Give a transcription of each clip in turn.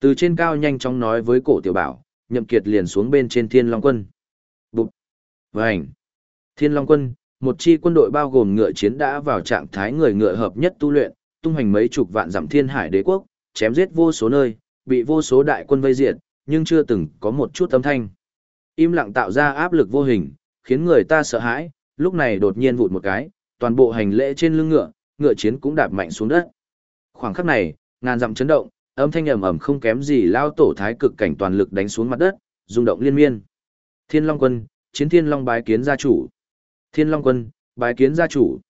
Từ trên cao nhanh chóng nói với cổ tiểu bảo, nhậm kiệt liền xuống bên trên thiên long quân. Bụt! Vành! Thiên long quân, một chi quân đội bao gồm ngựa chiến đã vào trạng thái người ngựa hợp nhất tu luyện, tung hành mấy chục vạn dặm thiên hải đế quốc, chém giết vô số nơi, bị vô số đại quân vây diệt, nhưng chưa từng có một chút âm thanh. Im lặng tạo ra áp lực vô hình, khiến người ta sợ hãi, lúc này đột nhiên vụt một cái, toàn bộ hành lễ trên lưng ngựa, ngựa chiến cũng đạp mạnh xuống đất. Khoảng khắc này, ngàn dặm chấn động, âm thanh ầm ầm không kém gì lao tổ thái cực cảnh toàn lực đánh xuống mặt đất, rung động liên miên. Thiên Long quân, chiến Thiên Long bái kiến gia chủ. Thiên Long quân, bái kiến gia chủ.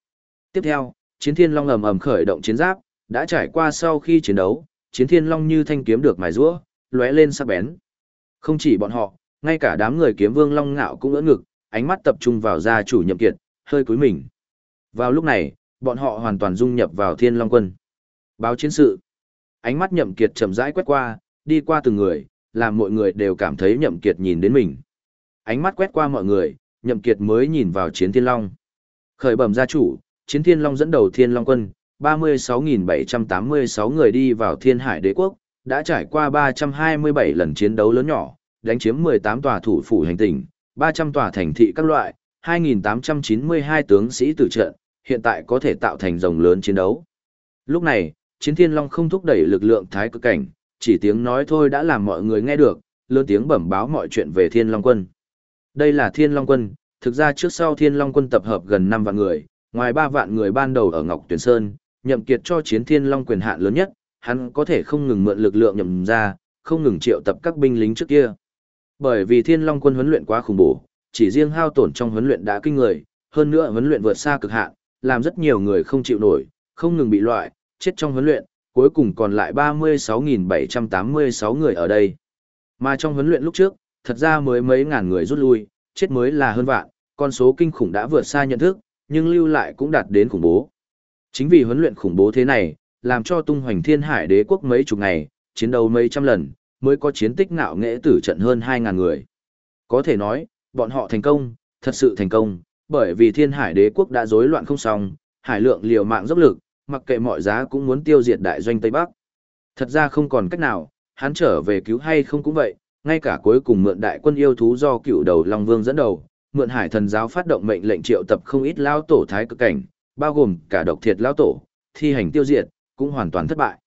Tiếp theo, chiến Thiên Long ầm ầm khởi động chiến giáp, đã trải qua sau khi chiến đấu, chiến Thiên Long như thanh kiếm được mài rũa, lóe lên sắc bén. Không chỉ bọn họ, ngay cả đám người kiếm vương Long Ngạo cũng ưỡn ngực, ánh mắt tập trung vào gia chủ nhậm kiệt, hơi cúi mình. Vào lúc này, bọn họ hoàn toàn dung nhập vào Thiên Long quân. Báo chiến sự. Ánh mắt nhậm kiệt chậm rãi quét qua, đi qua từng người, làm mọi người đều cảm thấy nhậm kiệt nhìn đến mình. Ánh mắt quét qua mọi người, nhậm kiệt mới nhìn vào chiến thiên long. Khởi bẩm gia chủ, chiến thiên long dẫn đầu thiên long quân, 36.786 người đi vào thiên hải đế quốc, đã trải qua 327 lần chiến đấu lớn nhỏ, đánh chiếm 18 tòa thủ phủ hành tinh, 300 tòa thành thị các loại, 2.892 tướng sĩ tử trận, hiện tại có thể tạo thành rồng lớn chiến đấu. Lúc này, chiến thiên long không thúc đẩy lực lượng thái cực cảnh, chỉ tiếng nói thôi đã làm mọi người nghe được, lớn tiếng bẩm báo mọi chuyện về thiên long quân. Đây là thiên long quân, thực ra trước sau thiên long quân tập hợp gần năm vạn người, ngoài ba vạn người ban đầu ở Ngọc Tuyền Sơn, nhậm kiệt cho chiến thiên long quyền hạn lớn nhất, hắn có thể không ngừng mượn lực lượng nhậm ra, không ngừng triệu tập các binh lính trước kia. Bởi vì thiên long quân huấn luyện quá khủng bố, chỉ riêng hao tổn trong huấn luyện đã kinh người, hơn nữa huấn luyện vượt xa cực hạn, làm rất nhiều người không chịu nổi, không ngừng bị loại, chết trong huấn luyện, cuối cùng còn lại 36.786 người ở đây. Mà trong huấn luyện lúc trước, thật ra mới mấy ngàn người rút lui, chết mới là hơn vạn, con số kinh khủng đã vượt xa nhận thức, nhưng lưu lại cũng đạt đến khủng bố. Chính vì huấn luyện khủng bố thế này, làm cho tung hoành thiên hải đế quốc mấy chục ngày, chiến đấu mấy trăm lần, mới có chiến tích ngạo nghệ tử trận hơn 2.000 người. Có thể nói, bọn họ thành công, thật sự thành công, bởi vì thiên hải đế quốc đã rối loạn không xong, hải lượng liều mạng dốc lực, mặc kệ mọi giá cũng muốn tiêu diệt đại doanh Tây Bắc. Thật ra không còn cách nào, hắn trở về cứu hay không cũng vậy, ngay cả cuối cùng mượn đại quân yêu thú do cựu đầu Long Vương dẫn đầu, mượn hải thần giáo phát động mệnh lệnh triệu tập không ít lao tổ thái cực cảnh, bao gồm cả độc thiệt lao tổ, thi hành tiêu diệt, cũng hoàn toàn thất bại.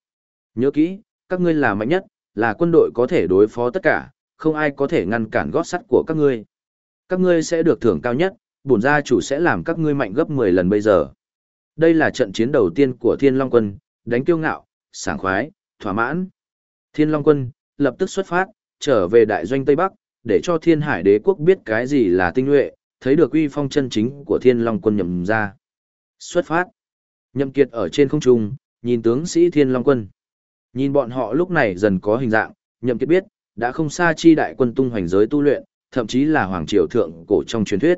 Nhớ kỹ, các ngươi là mạnh nhất, là quân đội có thể đối phó tất cả, không ai có thể ngăn cản gót sắt của các ngươi. Các ngươi sẽ được thưởng cao nhất, bổn gia chủ sẽ làm các ngươi mạnh gấp 10 lần bây giờ. Đây là trận chiến đầu tiên của Thiên Long quân, đánh kiêu ngạo, sảng khoái, thỏa mãn. Thiên Long quân lập tức xuất phát, trở về đại doanh Tây Bắc, để cho Thiên Hải Đế quốc biết cái gì là tinh nhuệ, thấy được uy phong chân chính của Thiên Long quân nhậm ra. Xuất phát. Nhậm Kiệt ở trên không trung, nhìn tướng sĩ Thiên Long quân. Nhìn bọn họ lúc này dần có hình dạng, Nhậm Kiệt biết, đã không xa chi đại quân tung hoành giới tu luyện, thậm chí là hoàng triều thượng cổ trong truyền thuyết.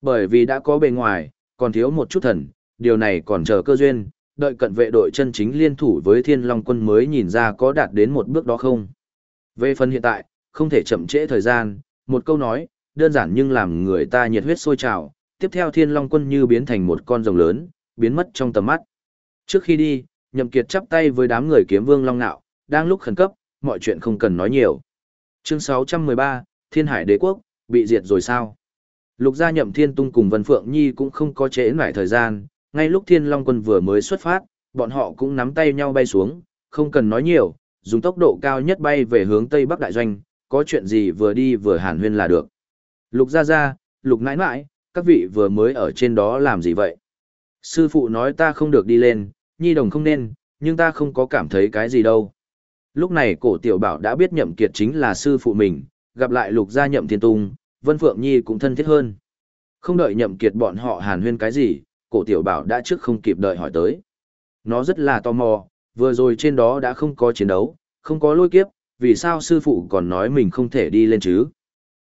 Bởi vì đã có bề ngoài, còn thiếu một chút thần, điều này còn chờ cơ duyên, đợi cận vệ đội chân chính liên thủ với Thiên Long quân mới nhìn ra có đạt đến một bước đó không. Về phần hiện tại, không thể chậm trễ thời gian, một câu nói, đơn giản nhưng làm người ta nhiệt huyết sôi trào, tiếp theo Thiên Long quân như biến thành một con rồng lớn, biến mất trong tầm mắt. Trước khi đi, Nhậm Kiệt chắp tay với đám người kiếm vương Long Nạo, đang lúc khẩn cấp, mọi chuyện không cần nói nhiều. Chương 613, Thiên Hải Đế Quốc, bị diệt rồi sao? Lục gia Nhậm Thiên Tung cùng Vân Phượng Nhi cũng không có trễ nải thời gian, ngay lúc Thiên Long quân vừa mới xuất phát, bọn họ cũng nắm tay nhau bay xuống, không cần nói nhiều, dùng tốc độ cao nhất bay về hướng Tây Bắc Đại Doanh, có chuyện gì vừa đi vừa hàn huyên là được. Lục gia gia, lục nãi nãi, các vị vừa mới ở trên đó làm gì vậy? Sư phụ nói ta không được đi lên, nhi đồng không nên, nhưng ta không có cảm thấy cái gì đâu. Lúc này cổ tiểu bảo đã biết nhậm kiệt chính là sư phụ mình, gặp lại lục gia nhậm thiên tung, Vân Phượng Nhi cũng thân thiết hơn. Không đợi nhậm kiệt bọn họ hàn huyên cái gì, cổ tiểu bảo đã trước không kịp đợi hỏi tới. Nó rất là tò mò, vừa rồi trên đó đã không có chiến đấu, không có lôi kiếp, vì sao sư phụ còn nói mình không thể đi lên chứ?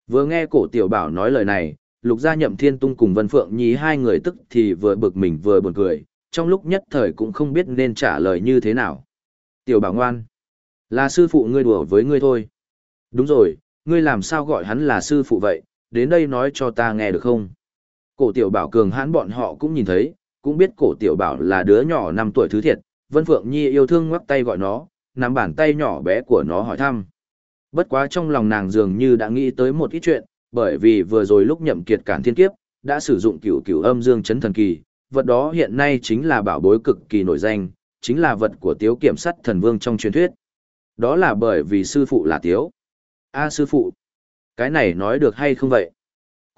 Vừa nghe cổ tiểu bảo nói lời này, lục gia nhậm thiên tung cùng Vân Phượng Nhi hai người tức thì vừa bực mình vừa buồn cười, trong lúc nhất thời cũng không biết nên trả lời như thế nào. Tiểu bảo ngoan, là sư phụ ngươi đùa với ngươi thôi. Đúng rồi, ngươi làm sao gọi hắn là sư phụ vậy, đến đây nói cho ta nghe được không? Cổ tiểu bảo cường hãn bọn họ cũng nhìn thấy, cũng biết cổ tiểu bảo là đứa nhỏ năm tuổi thứ thiệt, Vân Phượng Nhi yêu thương ngoắc tay gọi nó, nắm bàn tay nhỏ bé của nó hỏi thăm. Bất quá trong lòng nàng dường như đã nghĩ tới một ít chuyện, bởi vì vừa rồi lúc nhậm kiệt cản thiên kiếp, đã sử dụng cửu cửu âm dương chấn thần kỳ, vật đó hiện nay chính là bảo bối cực kỳ nổi danh, chính là vật của tiếu kiểm sát thần vương trong truyền thuyết. Đó là bởi vì sư phụ là tiếu. A sư phụ, cái này nói được hay không vậy?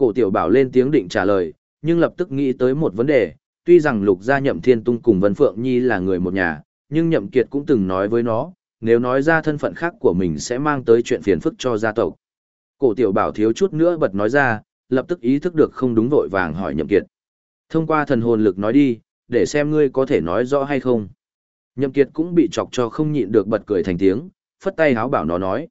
Cổ tiểu bảo lên tiếng định trả lời, nhưng lập tức nghĩ tới một vấn đề, tuy rằng lục gia nhậm thiên tung cùng Vân Phượng Nhi là người một nhà, nhưng nhậm kiệt cũng từng nói với nó, nếu nói ra thân phận khác của mình sẽ mang tới chuyện phiền phức cho gia tộc. Cổ tiểu bảo thiếu chút nữa bật nói ra, lập tức ý thức được không đúng vội vàng hỏi nhậm kiệt. Thông qua thần hồn lực nói đi, để xem ngươi có thể nói rõ hay không. Nhậm kiệt cũng bị chọc cho không nhịn được bật cười thành tiếng, phất tay háo bảo nó nói.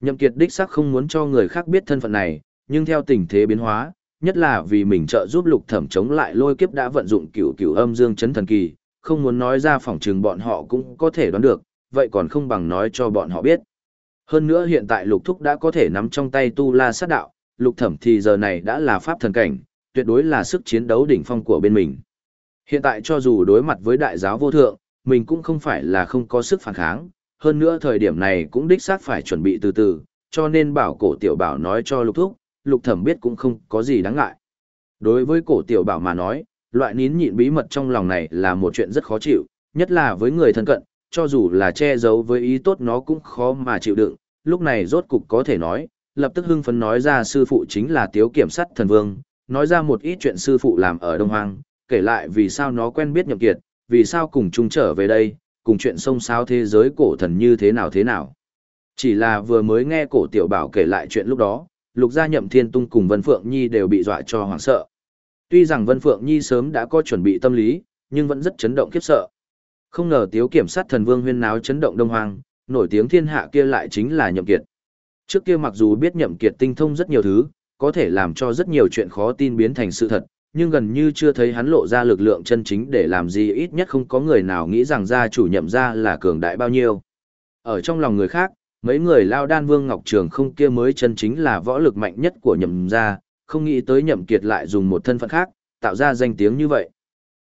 Nhậm kiệt đích xác không muốn cho người khác biết thân phận này, nhưng theo tình thế biến hóa, nhất là vì mình trợ giúp lục thẩm chống lại lôi kiếp đã vận dụng cửu cửu âm dương chấn thần kỳ, không muốn nói ra phỏng trường bọn họ cũng có thể đoán được, vậy còn không bằng nói cho bọn họ biết. Hơn nữa hiện tại lục thúc đã có thể nắm trong tay tu la sát đạo, lục thẩm thì giờ này đã là pháp thần cảnh, tuyệt đối là sức chiến đấu đỉnh phong của bên mình. Hiện tại cho dù đối mặt với đại giáo vô thượng, mình cũng không phải là không có sức phản kháng, hơn nữa thời điểm này cũng đích xác phải chuẩn bị từ từ, cho nên bảo cổ tiểu bảo nói cho lục thúc, lục thẩm biết cũng không có gì đáng ngại. Đối với cổ tiểu bảo mà nói, loại nín nhịn bí mật trong lòng này là một chuyện rất khó chịu, nhất là với người thân cận, cho dù là che giấu với ý tốt nó cũng khó mà chịu đựng, lúc này rốt cục có thể nói, lập tức hưng phấn nói ra sư phụ chính là tiếu kiểm sát thần vương, nói ra một ít chuyện sư phụ làm ở Đông Hoang, kể lại vì sao nó quen biết nhậm kiệt, vì sao cùng chung trở về đây, cùng chuyện sông sao thế giới cổ thần như thế nào thế nào. Chỉ là vừa mới nghe cổ tiểu bảo kể lại chuyện lúc đó, lục gia nhậm thiên tung cùng Vân Phượng Nhi đều bị dọa cho hoảng sợ. Tuy rằng Vân Phượng Nhi sớm đã có chuẩn bị tâm lý, nhưng vẫn rất chấn động khiếp sợ. Không ngờ tiếu kiểm sát thần vương huyên náo chấn động đông hoang, nổi tiếng thiên hạ kia lại chính là nhậm kiệt. Trước kia mặc dù biết nhậm kiệt tinh thông rất nhiều thứ, có thể làm cho rất nhiều chuyện khó tin biến thành sự thật, nhưng gần như chưa thấy hắn lộ ra lực lượng chân chính để làm gì ít nhất không có người nào nghĩ rằng gia chủ nhậm gia là cường đại bao nhiêu. Ở trong lòng người khác, mấy người lao đan vương ngọc trường không kia mới chân chính là võ lực mạnh nhất của nhậm gia, không nghĩ tới nhậm kiệt lại dùng một thân phận khác, tạo ra danh tiếng như vậy.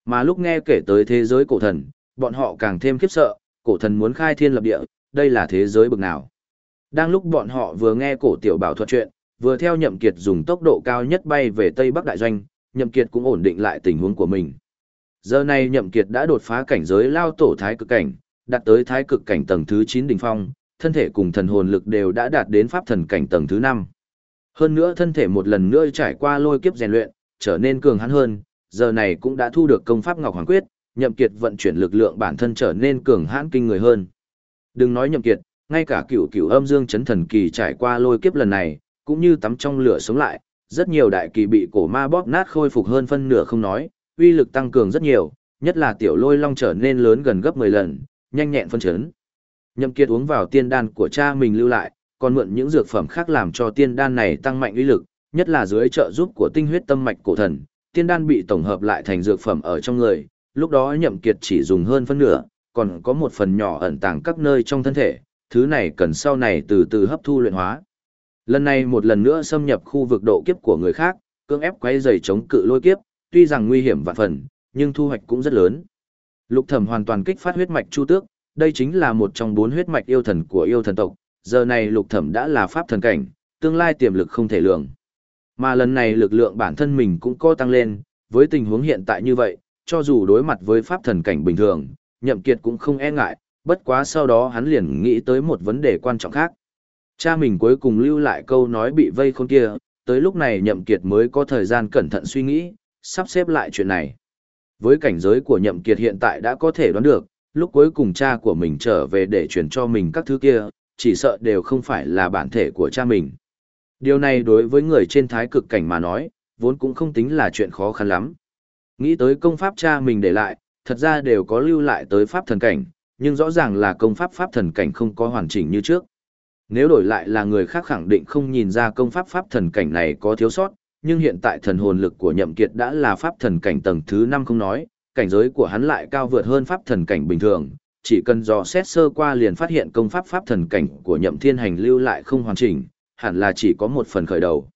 Mà lúc nghe kể tới thế giới cổ thần, bọn họ càng thêm khiếp sợ, cổ thần muốn khai thiên lập địa, đây là thế giới bực nào. Đang lúc bọn họ vừa nghe cổ tiểu bảo thuật chuyện, vừa theo nhậm kiệt dùng tốc độ cao nhất bay về Tây Bắc Đại Doanh, nhậm kiệt cũng ổn định lại tình huống của mình. Giờ này nhậm kiệt đã đột phá cảnh giới lao tổ thái cực cảnh, đạt tới thái cực cảnh tầng thứ 9 đỉnh phong, thân thể cùng thần hồn lực đều đã đạt đến pháp thần cảnh tầng thứ 5. Hơn nữa thân thể một lần nữa trải qua lôi kiếp rèn luyện, trở nên cường hãn hơn, giờ này cũng đã thu được công pháp Ngọc Hoàng Quyết, nhậm kiệt vận chuyển lực lượng bản thân trở nên cường hãn kinh người hơn. Đừng nói nhậm kiệt, ngay cả cửu cửu âm dương chấn thần kỳ trải qua lôi kiếp lần này, cũng như tắm trong lửa sống lại, rất nhiều đại kỳ bị cổ ma bóp nát khôi phục hơn phân nửa không nói, uy lực tăng cường rất nhiều, nhất là tiểu lôi long trở nên lớn gần gấp 10 lần, nhanh nhẹn phân chấn. Nhậm Kiệt uống vào tiên đan của cha mình lưu lại, còn mượn những dược phẩm khác làm cho tiên đan này tăng mạnh uy lực, nhất là dưới trợ giúp của tinh huyết tâm mạch cổ thần, tiên đan bị tổng hợp lại thành dược phẩm ở trong người, lúc đó Nhậm Kiệt chỉ dùng hơn phân nửa, còn có một phần nhỏ ẩn tàng các nơi trong thân thể, thứ này cần sau này từ từ hấp thu luyện hóa. Lần này một lần nữa xâm nhập khu vực độ kiếp của người khác, cưỡng ép quấy giày chống cự lôi kiếp, tuy rằng nguy hiểm vạn phần, nhưng thu hoạch cũng rất lớn. Lục Thẩm hoàn toàn kích phát huyết mạch chu tước, đây chính là một trong bốn huyết mạch yêu thần của yêu thần tộc, giờ này Lục Thẩm đã là pháp thần cảnh, tương lai tiềm lực không thể lường. Mà lần này lực lượng bản thân mình cũng có tăng lên, với tình huống hiện tại như vậy, cho dù đối mặt với pháp thần cảnh bình thường, Nhậm Kiệt cũng không e ngại, bất quá sau đó hắn liền nghĩ tới một vấn đề quan trọng khác. Cha mình cuối cùng lưu lại câu nói bị vây khôn kia, tới lúc này nhậm kiệt mới có thời gian cẩn thận suy nghĩ, sắp xếp lại chuyện này. Với cảnh giới của nhậm kiệt hiện tại đã có thể đoán được, lúc cuối cùng cha của mình trở về để truyền cho mình các thứ kia, chỉ sợ đều không phải là bản thể của cha mình. Điều này đối với người trên thái cực cảnh mà nói, vốn cũng không tính là chuyện khó khăn lắm. Nghĩ tới công pháp cha mình để lại, thật ra đều có lưu lại tới pháp thần cảnh, nhưng rõ ràng là công pháp pháp thần cảnh không có hoàn chỉnh như trước. Nếu đổi lại là người khác khẳng định không nhìn ra công pháp pháp thần cảnh này có thiếu sót, nhưng hiện tại thần hồn lực của nhậm kiệt đã là pháp thần cảnh tầng thứ 5 không nói, cảnh giới của hắn lại cao vượt hơn pháp thần cảnh bình thường, chỉ cần dò xét sơ qua liền phát hiện công pháp pháp thần cảnh của nhậm thiên hành lưu lại không hoàn chỉnh, hẳn là chỉ có một phần khởi đầu.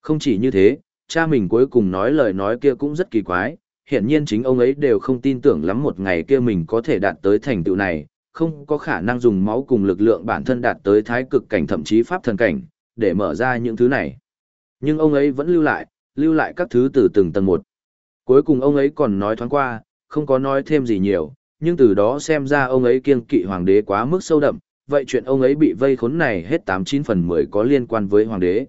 Không chỉ như thế, cha mình cuối cùng nói lời nói kia cũng rất kỳ quái, hiển nhiên chính ông ấy đều không tin tưởng lắm một ngày kia mình có thể đạt tới thành tựu này, không có khả năng dùng máu cùng lực lượng bản thân đạt tới thái cực cảnh thậm chí pháp thần cảnh, để mở ra những thứ này. Nhưng ông ấy vẫn lưu lại, lưu lại các thứ từ từng tầng một. Cuối cùng ông ấy còn nói thoáng qua, không có nói thêm gì nhiều, nhưng từ đó xem ra ông ấy kiêng kỵ hoàng đế quá mức sâu đậm, vậy chuyện ông ấy bị vây khốn này hết 89 phần 10 có liên quan với hoàng đế.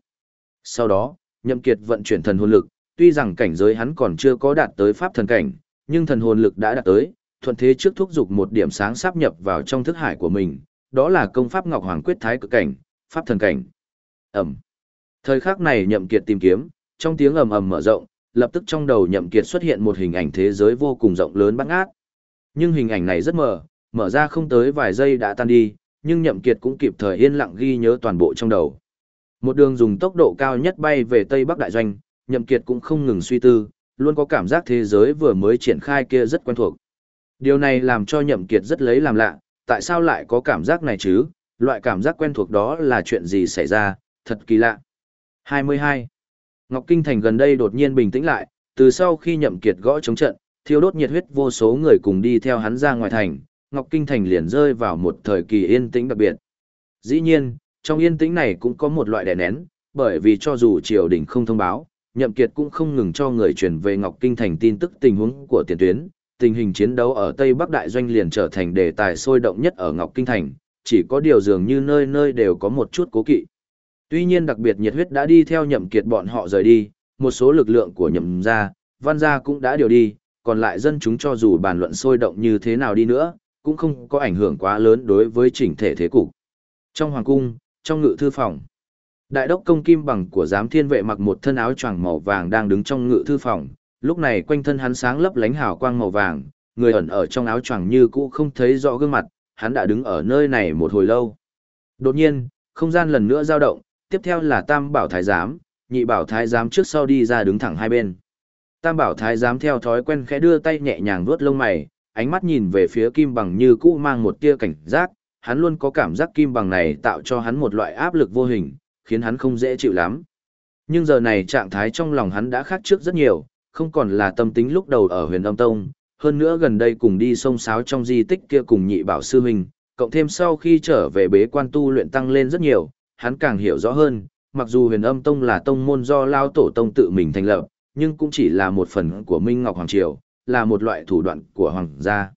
Sau đó, Nhậm Kiệt vận chuyển thần hồn lực, tuy rằng cảnh giới hắn còn chưa có đạt tới pháp thần cảnh, nhưng thần hồn lực đã đạt tới, thuận thế trước thúc dục một điểm sáng sắp nhập vào trong thức hải của mình, đó là công pháp Ngọc Hoàng Quyết Thái cực cảnh, pháp thần cảnh. Ầm. Thời khắc này Nhậm Kiệt tìm kiếm, trong tiếng ầm ầm mở rộng, lập tức trong đầu Nhậm Kiệt xuất hiện một hình ảnh thế giới vô cùng rộng lớn bát ngát. Nhưng hình ảnh này rất mờ, mở ra không tới vài giây đã tan đi, nhưng Nhậm Kiệt cũng kịp thời yên lặng ghi nhớ toàn bộ trong đầu. Một đường dùng tốc độ cao nhất bay về Tây Bắc Đại Doanh, Nhậm Kiệt cũng không ngừng suy tư, luôn có cảm giác thế giới vừa mới triển khai kia rất quen thuộc. Điều này làm cho Nhậm Kiệt rất lấy làm lạ, tại sao lại có cảm giác này chứ, loại cảm giác quen thuộc đó là chuyện gì xảy ra, thật kỳ lạ. 22. Ngọc Kinh Thành gần đây đột nhiên bình tĩnh lại, từ sau khi Nhậm Kiệt gõ chống trận, thiêu đốt nhiệt huyết vô số người cùng đi theo hắn ra ngoài thành, Ngọc Kinh Thành liền rơi vào một thời kỳ yên tĩnh đặc biệt. Dĩ nhiên, trong yên tĩnh này cũng có một loại đè nén, bởi vì cho dù triều đình không thông báo, Nhậm Kiệt cũng không ngừng cho người truyền về Ngọc Kinh Thành tin tức tình huống của tiền tuyến, tình hình chiến đấu ở Tây Bắc Đại Doanh liền trở thành đề tài sôi động nhất ở Ngọc Kinh Thành, chỉ có điều dường như nơi nơi đều có một chút cố kỵ. Tuy nhiên đặc biệt nhiệt huyết đã đi theo Nhậm Kiệt bọn họ rời đi, một số lực lượng của Nhậm gia, Văn gia cũng đã điều đi, còn lại dân chúng cho dù bàn luận sôi động như thế nào đi nữa, cũng không có ảnh hưởng quá lớn đối với chỉnh thể thế cục. Trong hoàng cung, trong ngự thư phòng, đại đốc công kim bằng của giám thiên vệ mặc một thân áo choàng màu vàng đang đứng trong ngự thư phòng, lúc này quanh thân hắn sáng lấp lánh hào quang màu vàng, người ẩn ở trong áo choàng như cũ không thấy rõ gương mặt, hắn đã đứng ở nơi này một hồi lâu. Đột nhiên, không gian lần nữa dao động, tiếp theo là Tam Bảo Thái Giám, Nhị Bảo Thái Giám trước sau đi ra đứng thẳng hai bên. Tam Bảo Thái Giám theo thói quen khẽ đưa tay nhẹ nhàng vuốt lông mày, ánh mắt nhìn về phía Kim Bằng như cũ mang một tia cảnh giác, hắn luôn có cảm giác Kim Bằng này tạo cho hắn một loại áp lực vô hình, khiến hắn không dễ chịu lắm. Nhưng giờ này trạng thái trong lòng hắn đã khác trước rất nhiều, không còn là tâm tính lúc đầu ở huyền âm tông, hơn nữa gần đây cùng đi sông sáo trong di tích kia cùng nhị bảo sư huynh, cộng thêm sau khi trở về bế quan tu luyện tăng lên rất nhiều, hắn càng hiểu rõ hơn, mặc dù huyền âm tông là tông môn do lao tổ tông tự mình thành lập, nhưng cũng chỉ là một phần của Minh Ngọc Hoàng Triều, là một loại thủ đoạn của Hoàng gia.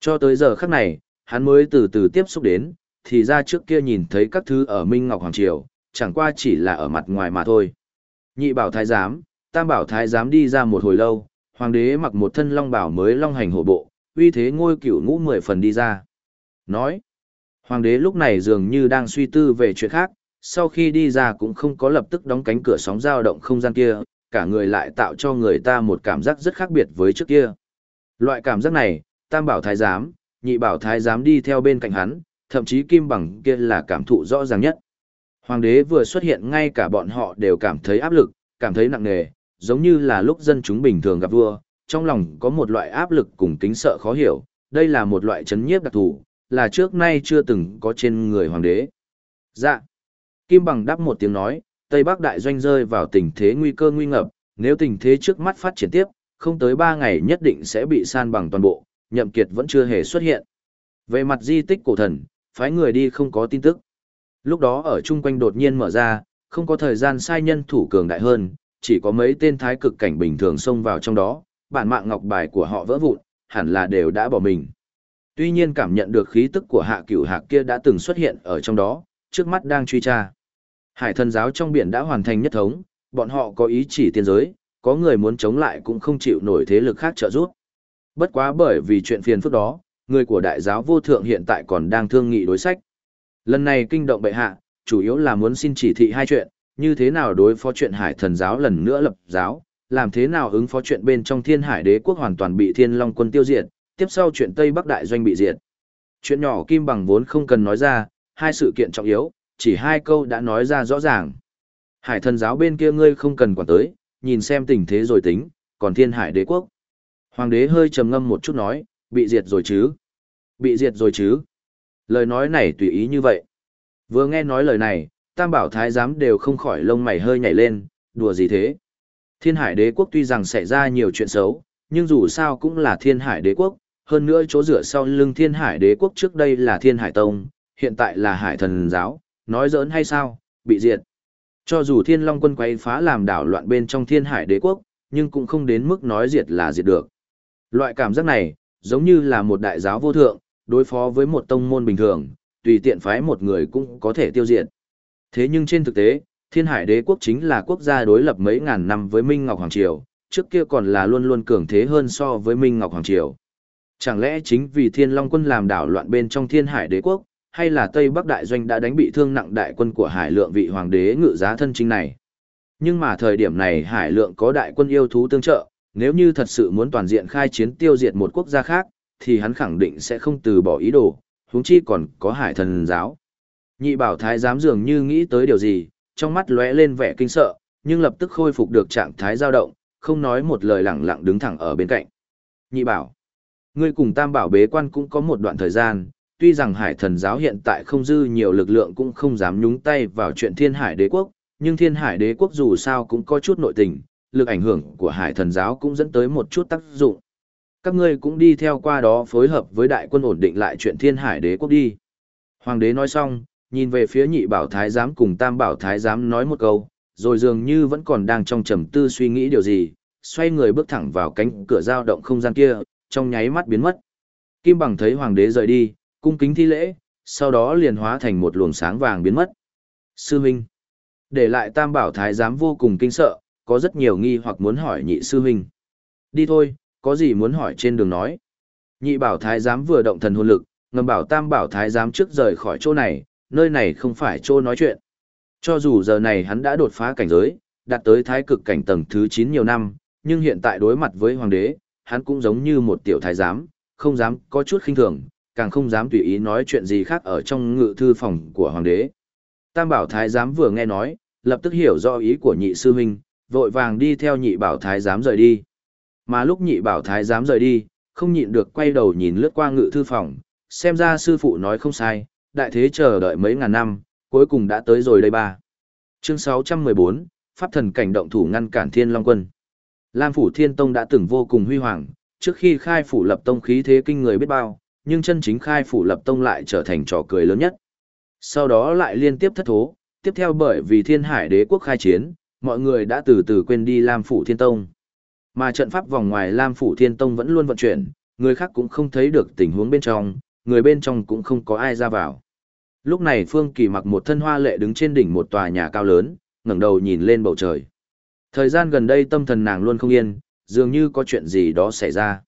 Cho tới giờ khắc này, hắn mới từ từ tiếp xúc đến, thì ra trước kia nhìn thấy các thứ ở Minh Ngọc Hoàng Triều, chẳng qua chỉ là ở mặt ngoài mà thôi. Nhị bảo thái giám, tam bảo thái giám đi ra một hồi lâu, hoàng đế mặc một thân long bảo mới long hành hộ bộ, uy thế ngôi cửu ngũ mười phần đi ra. Nói, hoàng đế lúc này dường như đang suy tư về chuyện khác, sau khi đi ra cũng không có lập tức đóng cánh cửa sóng dao động không gian kia, cả người lại tạo cho người ta một cảm giác rất khác biệt với trước kia. Loại cảm giác này, tam bảo thái giám, nhị bảo thái giám đi theo bên cạnh hắn, thậm chí kim bằng kia là cảm thụ rõ ràng nhất. Hoàng đế vừa xuất hiện ngay cả bọn họ đều cảm thấy áp lực, cảm thấy nặng nề, giống như là lúc dân chúng bình thường gặp vua, trong lòng có một loại áp lực cùng kính sợ khó hiểu, đây là một loại chấn nhiếp đặc thù, là trước nay chưa từng có trên người hoàng đế. Dạ. Kim bằng đáp một tiếng nói, Tây Bắc đại doanh rơi vào tình thế nguy cơ nguy ngập, nếu tình thế trước mắt phát triển tiếp, không tới 3 ngày nhất định sẽ bị san bằng toàn bộ, nhậm kiệt vẫn chưa hề xuất hiện. Về mặt di tích cổ thần, phái người đi không có tin tức. Lúc đó ở chung quanh đột nhiên mở ra, không có thời gian sai nhân thủ cường đại hơn, chỉ có mấy tên thái cực cảnh bình thường xông vào trong đó, bản mạng ngọc bài của họ vỡ vụn, hẳn là đều đã bỏ mình. Tuy nhiên cảm nhận được khí tức của hạ cửu hạc kia đã từng xuất hiện ở trong đó, trước mắt đang truy tra. Hải thần giáo trong biển đã hoàn thành nhất thống, bọn họ có ý chỉ tiên giới, có người muốn chống lại cũng không chịu nổi thế lực khác trợ giúp. Bất quá bởi vì chuyện phiền phức đó, người của đại giáo vô thượng hiện tại còn đang thương nghị đối sách. Lần này kinh động bệ hạ, chủ yếu là muốn xin chỉ thị hai chuyện, như thế nào đối phó chuyện hải thần giáo lần nữa lập giáo, làm thế nào ứng phó chuyện bên trong thiên hải đế quốc hoàn toàn bị thiên long quân tiêu diệt, tiếp sau chuyện Tây Bắc đại doanh bị diệt. Chuyện nhỏ kim bằng vốn không cần nói ra, hai sự kiện trọng yếu, chỉ hai câu đã nói ra rõ ràng. Hải thần giáo bên kia ngươi không cần quản tới, nhìn xem tình thế rồi tính, còn thiên hải đế quốc. Hoàng đế hơi trầm ngâm một chút nói, bị diệt rồi chứ? Bị diệt rồi chứ? Lời nói này tùy ý như vậy. Vừa nghe nói lời này, tam bảo thái giám đều không khỏi lông mày hơi nhảy lên, đùa gì thế? Thiên hải đế quốc tuy rằng xảy ra nhiều chuyện xấu, nhưng dù sao cũng là thiên hải đế quốc, hơn nữa chỗ rửa sau lưng thiên hải đế quốc trước đây là thiên hải tông, hiện tại là hải thần giáo, nói giỡn hay sao, bị diệt. Cho dù thiên long quân quay phá làm đảo loạn bên trong thiên hải đế quốc, nhưng cũng không đến mức nói diệt là diệt được. Loại cảm giác này, giống như là một đại giáo vô thượng, đối phó với một tông môn bình thường, tùy tiện phái một người cũng có thể tiêu diệt. Thế nhưng trên thực tế, Thiên Hải Đế quốc chính là quốc gia đối lập mấy ngàn năm với Minh Ngọc Hoàng Triều, trước kia còn là luôn luôn cường thế hơn so với Minh Ngọc Hoàng Triều. Chẳng lẽ chính vì Thiên Long quân làm đảo loạn bên trong Thiên Hải Đế quốc, hay là Tây Bắc Đại Doanh đã đánh bị thương nặng đại quân của Hải Lượng vị Hoàng đế ngự giá thân chính này? Nhưng mà thời điểm này Hải Lượng có đại quân yêu thú tương trợ, nếu như thật sự muốn toàn diện khai chiến tiêu diệt một quốc gia khác, thì hắn khẳng định sẽ không từ bỏ ý đồ, huống chi còn có hải thần giáo. Nhị bảo thái giám dường như nghĩ tới điều gì, trong mắt lóe lên vẻ kinh sợ, nhưng lập tức khôi phục được trạng thái dao động, không nói một lời lẳng lặng đứng thẳng ở bên cạnh. Nhị bảo, ngươi cùng tam bảo bế quan cũng có một đoạn thời gian, tuy rằng hải thần giáo hiện tại không dư nhiều lực lượng cũng không dám nhúng tay vào chuyện thiên hải đế quốc, nhưng thiên hải đế quốc dù sao cũng có chút nội tình, lực ảnh hưởng của hải thần giáo cũng dẫn tới một chút tác dụng. Các ngươi cũng đi theo qua đó phối hợp với đại quân ổn định lại chuyện thiên hải đế quốc đi. Hoàng đế nói xong, nhìn về phía nhị bảo thái giám cùng tam bảo thái giám nói một câu, rồi dường như vẫn còn đang trong trầm tư suy nghĩ điều gì, xoay người bước thẳng vào cánh cửa giao động không gian kia, trong nháy mắt biến mất. Kim bằng thấy hoàng đế rời đi, cung kính thi lễ, sau đó liền hóa thành một luồng sáng vàng biến mất. Sư Minh. Để lại tam bảo thái giám vô cùng kinh sợ, có rất nhiều nghi hoặc muốn hỏi nhị sư Minh. Đi thôi, có gì muốn hỏi trên đường nói. Nhị bảo thái giám vừa động thần hồn lực, ngầm bảo tam bảo thái giám trước rời khỏi chỗ này, nơi này không phải chỗ nói chuyện. Cho dù giờ này hắn đã đột phá cảnh giới, đạt tới thái cực cảnh tầng thứ 9 nhiều năm, nhưng hiện tại đối mặt với hoàng đế, hắn cũng giống như một tiểu thái giám, không dám có chút khinh thường, càng không dám tùy ý nói chuyện gì khác ở trong ngự thư phòng của hoàng đế. Tam bảo thái giám vừa nghe nói, lập tức hiểu rõ ý của nhị sư huynh, vội vàng đi theo nhị bảo thái giám rời đi. Mà lúc nhị bảo thái giám rời đi, không nhịn được quay đầu nhìn lướt qua ngự thư phòng, xem ra sư phụ nói không sai, đại thế chờ đợi mấy ngàn năm, cuối cùng đã tới rồi đây ba. Chương 614, Pháp thần cảnh động thủ ngăn cản Thiên Long quân. Lam phủ Thiên Tông đã từng vô cùng huy hoàng, trước khi khai phủ lập tông khí thế kinh người biết bao, nhưng chân chính khai phủ lập tông lại trở thành trò cười lớn nhất. Sau đó lại liên tiếp thất thố, tiếp theo bởi vì Thiên Hải Đế quốc khai chiến, mọi người đã từ từ quên đi Lam phủ Thiên Tông. Mà trận pháp vòng ngoài Lam Phủ Thiên Tông vẫn luôn vận chuyển, người khác cũng không thấy được tình huống bên trong, người bên trong cũng không có ai ra vào. Lúc này Phương Kỳ mặc một thân hoa lệ đứng trên đỉnh một tòa nhà cao lớn, ngẩng đầu nhìn lên bầu trời. Thời gian gần đây tâm thần nàng luôn không yên, dường như có chuyện gì đó xảy ra.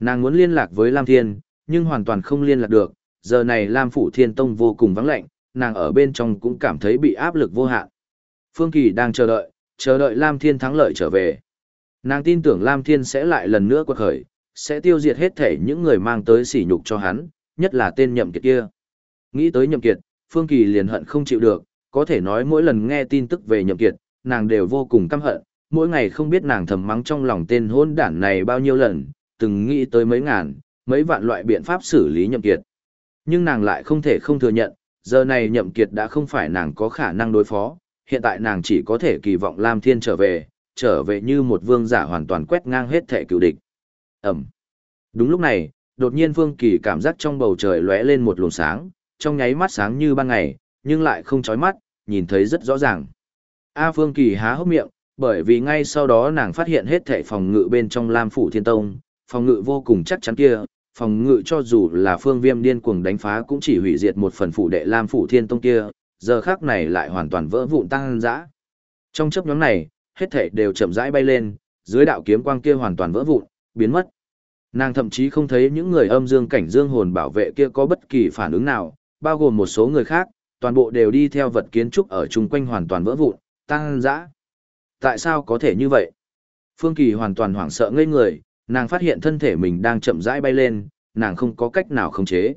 Nàng muốn liên lạc với Lam Thiên, nhưng hoàn toàn không liên lạc được, giờ này Lam Phủ Thiên Tông vô cùng vắng lạnh, nàng ở bên trong cũng cảm thấy bị áp lực vô hạn. Phương Kỳ đang chờ đợi, chờ đợi Lam Thiên thắng lợi trở về. Nàng tin tưởng Lam Thiên sẽ lại lần nữa quật khởi, sẽ tiêu diệt hết thể những người mang tới sỉ nhục cho hắn, nhất là tên nhậm kiệt kia. Nghĩ tới nhậm kiệt, Phương Kỳ liền hận không chịu được, có thể nói mỗi lần nghe tin tức về nhậm kiệt, nàng đều vô cùng căm hận, mỗi ngày không biết nàng thầm mắng trong lòng tên hôn đản này bao nhiêu lần, từng nghĩ tới mấy ngàn, mấy vạn loại biện pháp xử lý nhậm kiệt. Nhưng nàng lại không thể không thừa nhận, giờ này nhậm kiệt đã không phải nàng có khả năng đối phó, hiện tại nàng chỉ có thể kỳ vọng Lam Thiên trở về, trở về như một vương giả hoàn toàn quét ngang hết thể cựu địch. Ẩm. Đúng lúc này, đột nhiên Vương Kỳ cảm giác trong bầu trời lóe lên một luồng sáng, trong nháy mắt sáng như ban ngày, nhưng lại không chói mắt, nhìn thấy rất rõ ràng. A Phương Kỳ há hốc miệng, bởi vì ngay sau đó nàng phát hiện hết thảy phòng ngự bên trong Lam Phủ Thiên Tông, phòng ngự vô cùng chắc chắn kia, phòng ngự cho dù là Phương Viêm điên cuồng đánh phá cũng chỉ hủy diệt một phần phủ đệ Lam Phủ Thiên Tông kia, giờ khắc này lại hoàn toàn vỡ vụn tăng dã. Trong chớp nhoáng này, hết thảy đều chậm rãi bay lên, dưới đạo kiếm quang kia hoàn toàn vỡ vụn, biến mất. Nàng thậm chí không thấy những người âm dương cảnh dương hồn bảo vệ kia có bất kỳ phản ứng nào, bao gồm một số người khác, toàn bộ đều đi theo vật kiến trúc ở chung quanh hoàn toàn vỡ vụn, tăng dã. Tại sao có thể như vậy? Phương Kỳ hoàn toàn hoảng sợ ngây người, nàng phát hiện thân thể mình đang chậm rãi bay lên, nàng không có cách nào khống chế.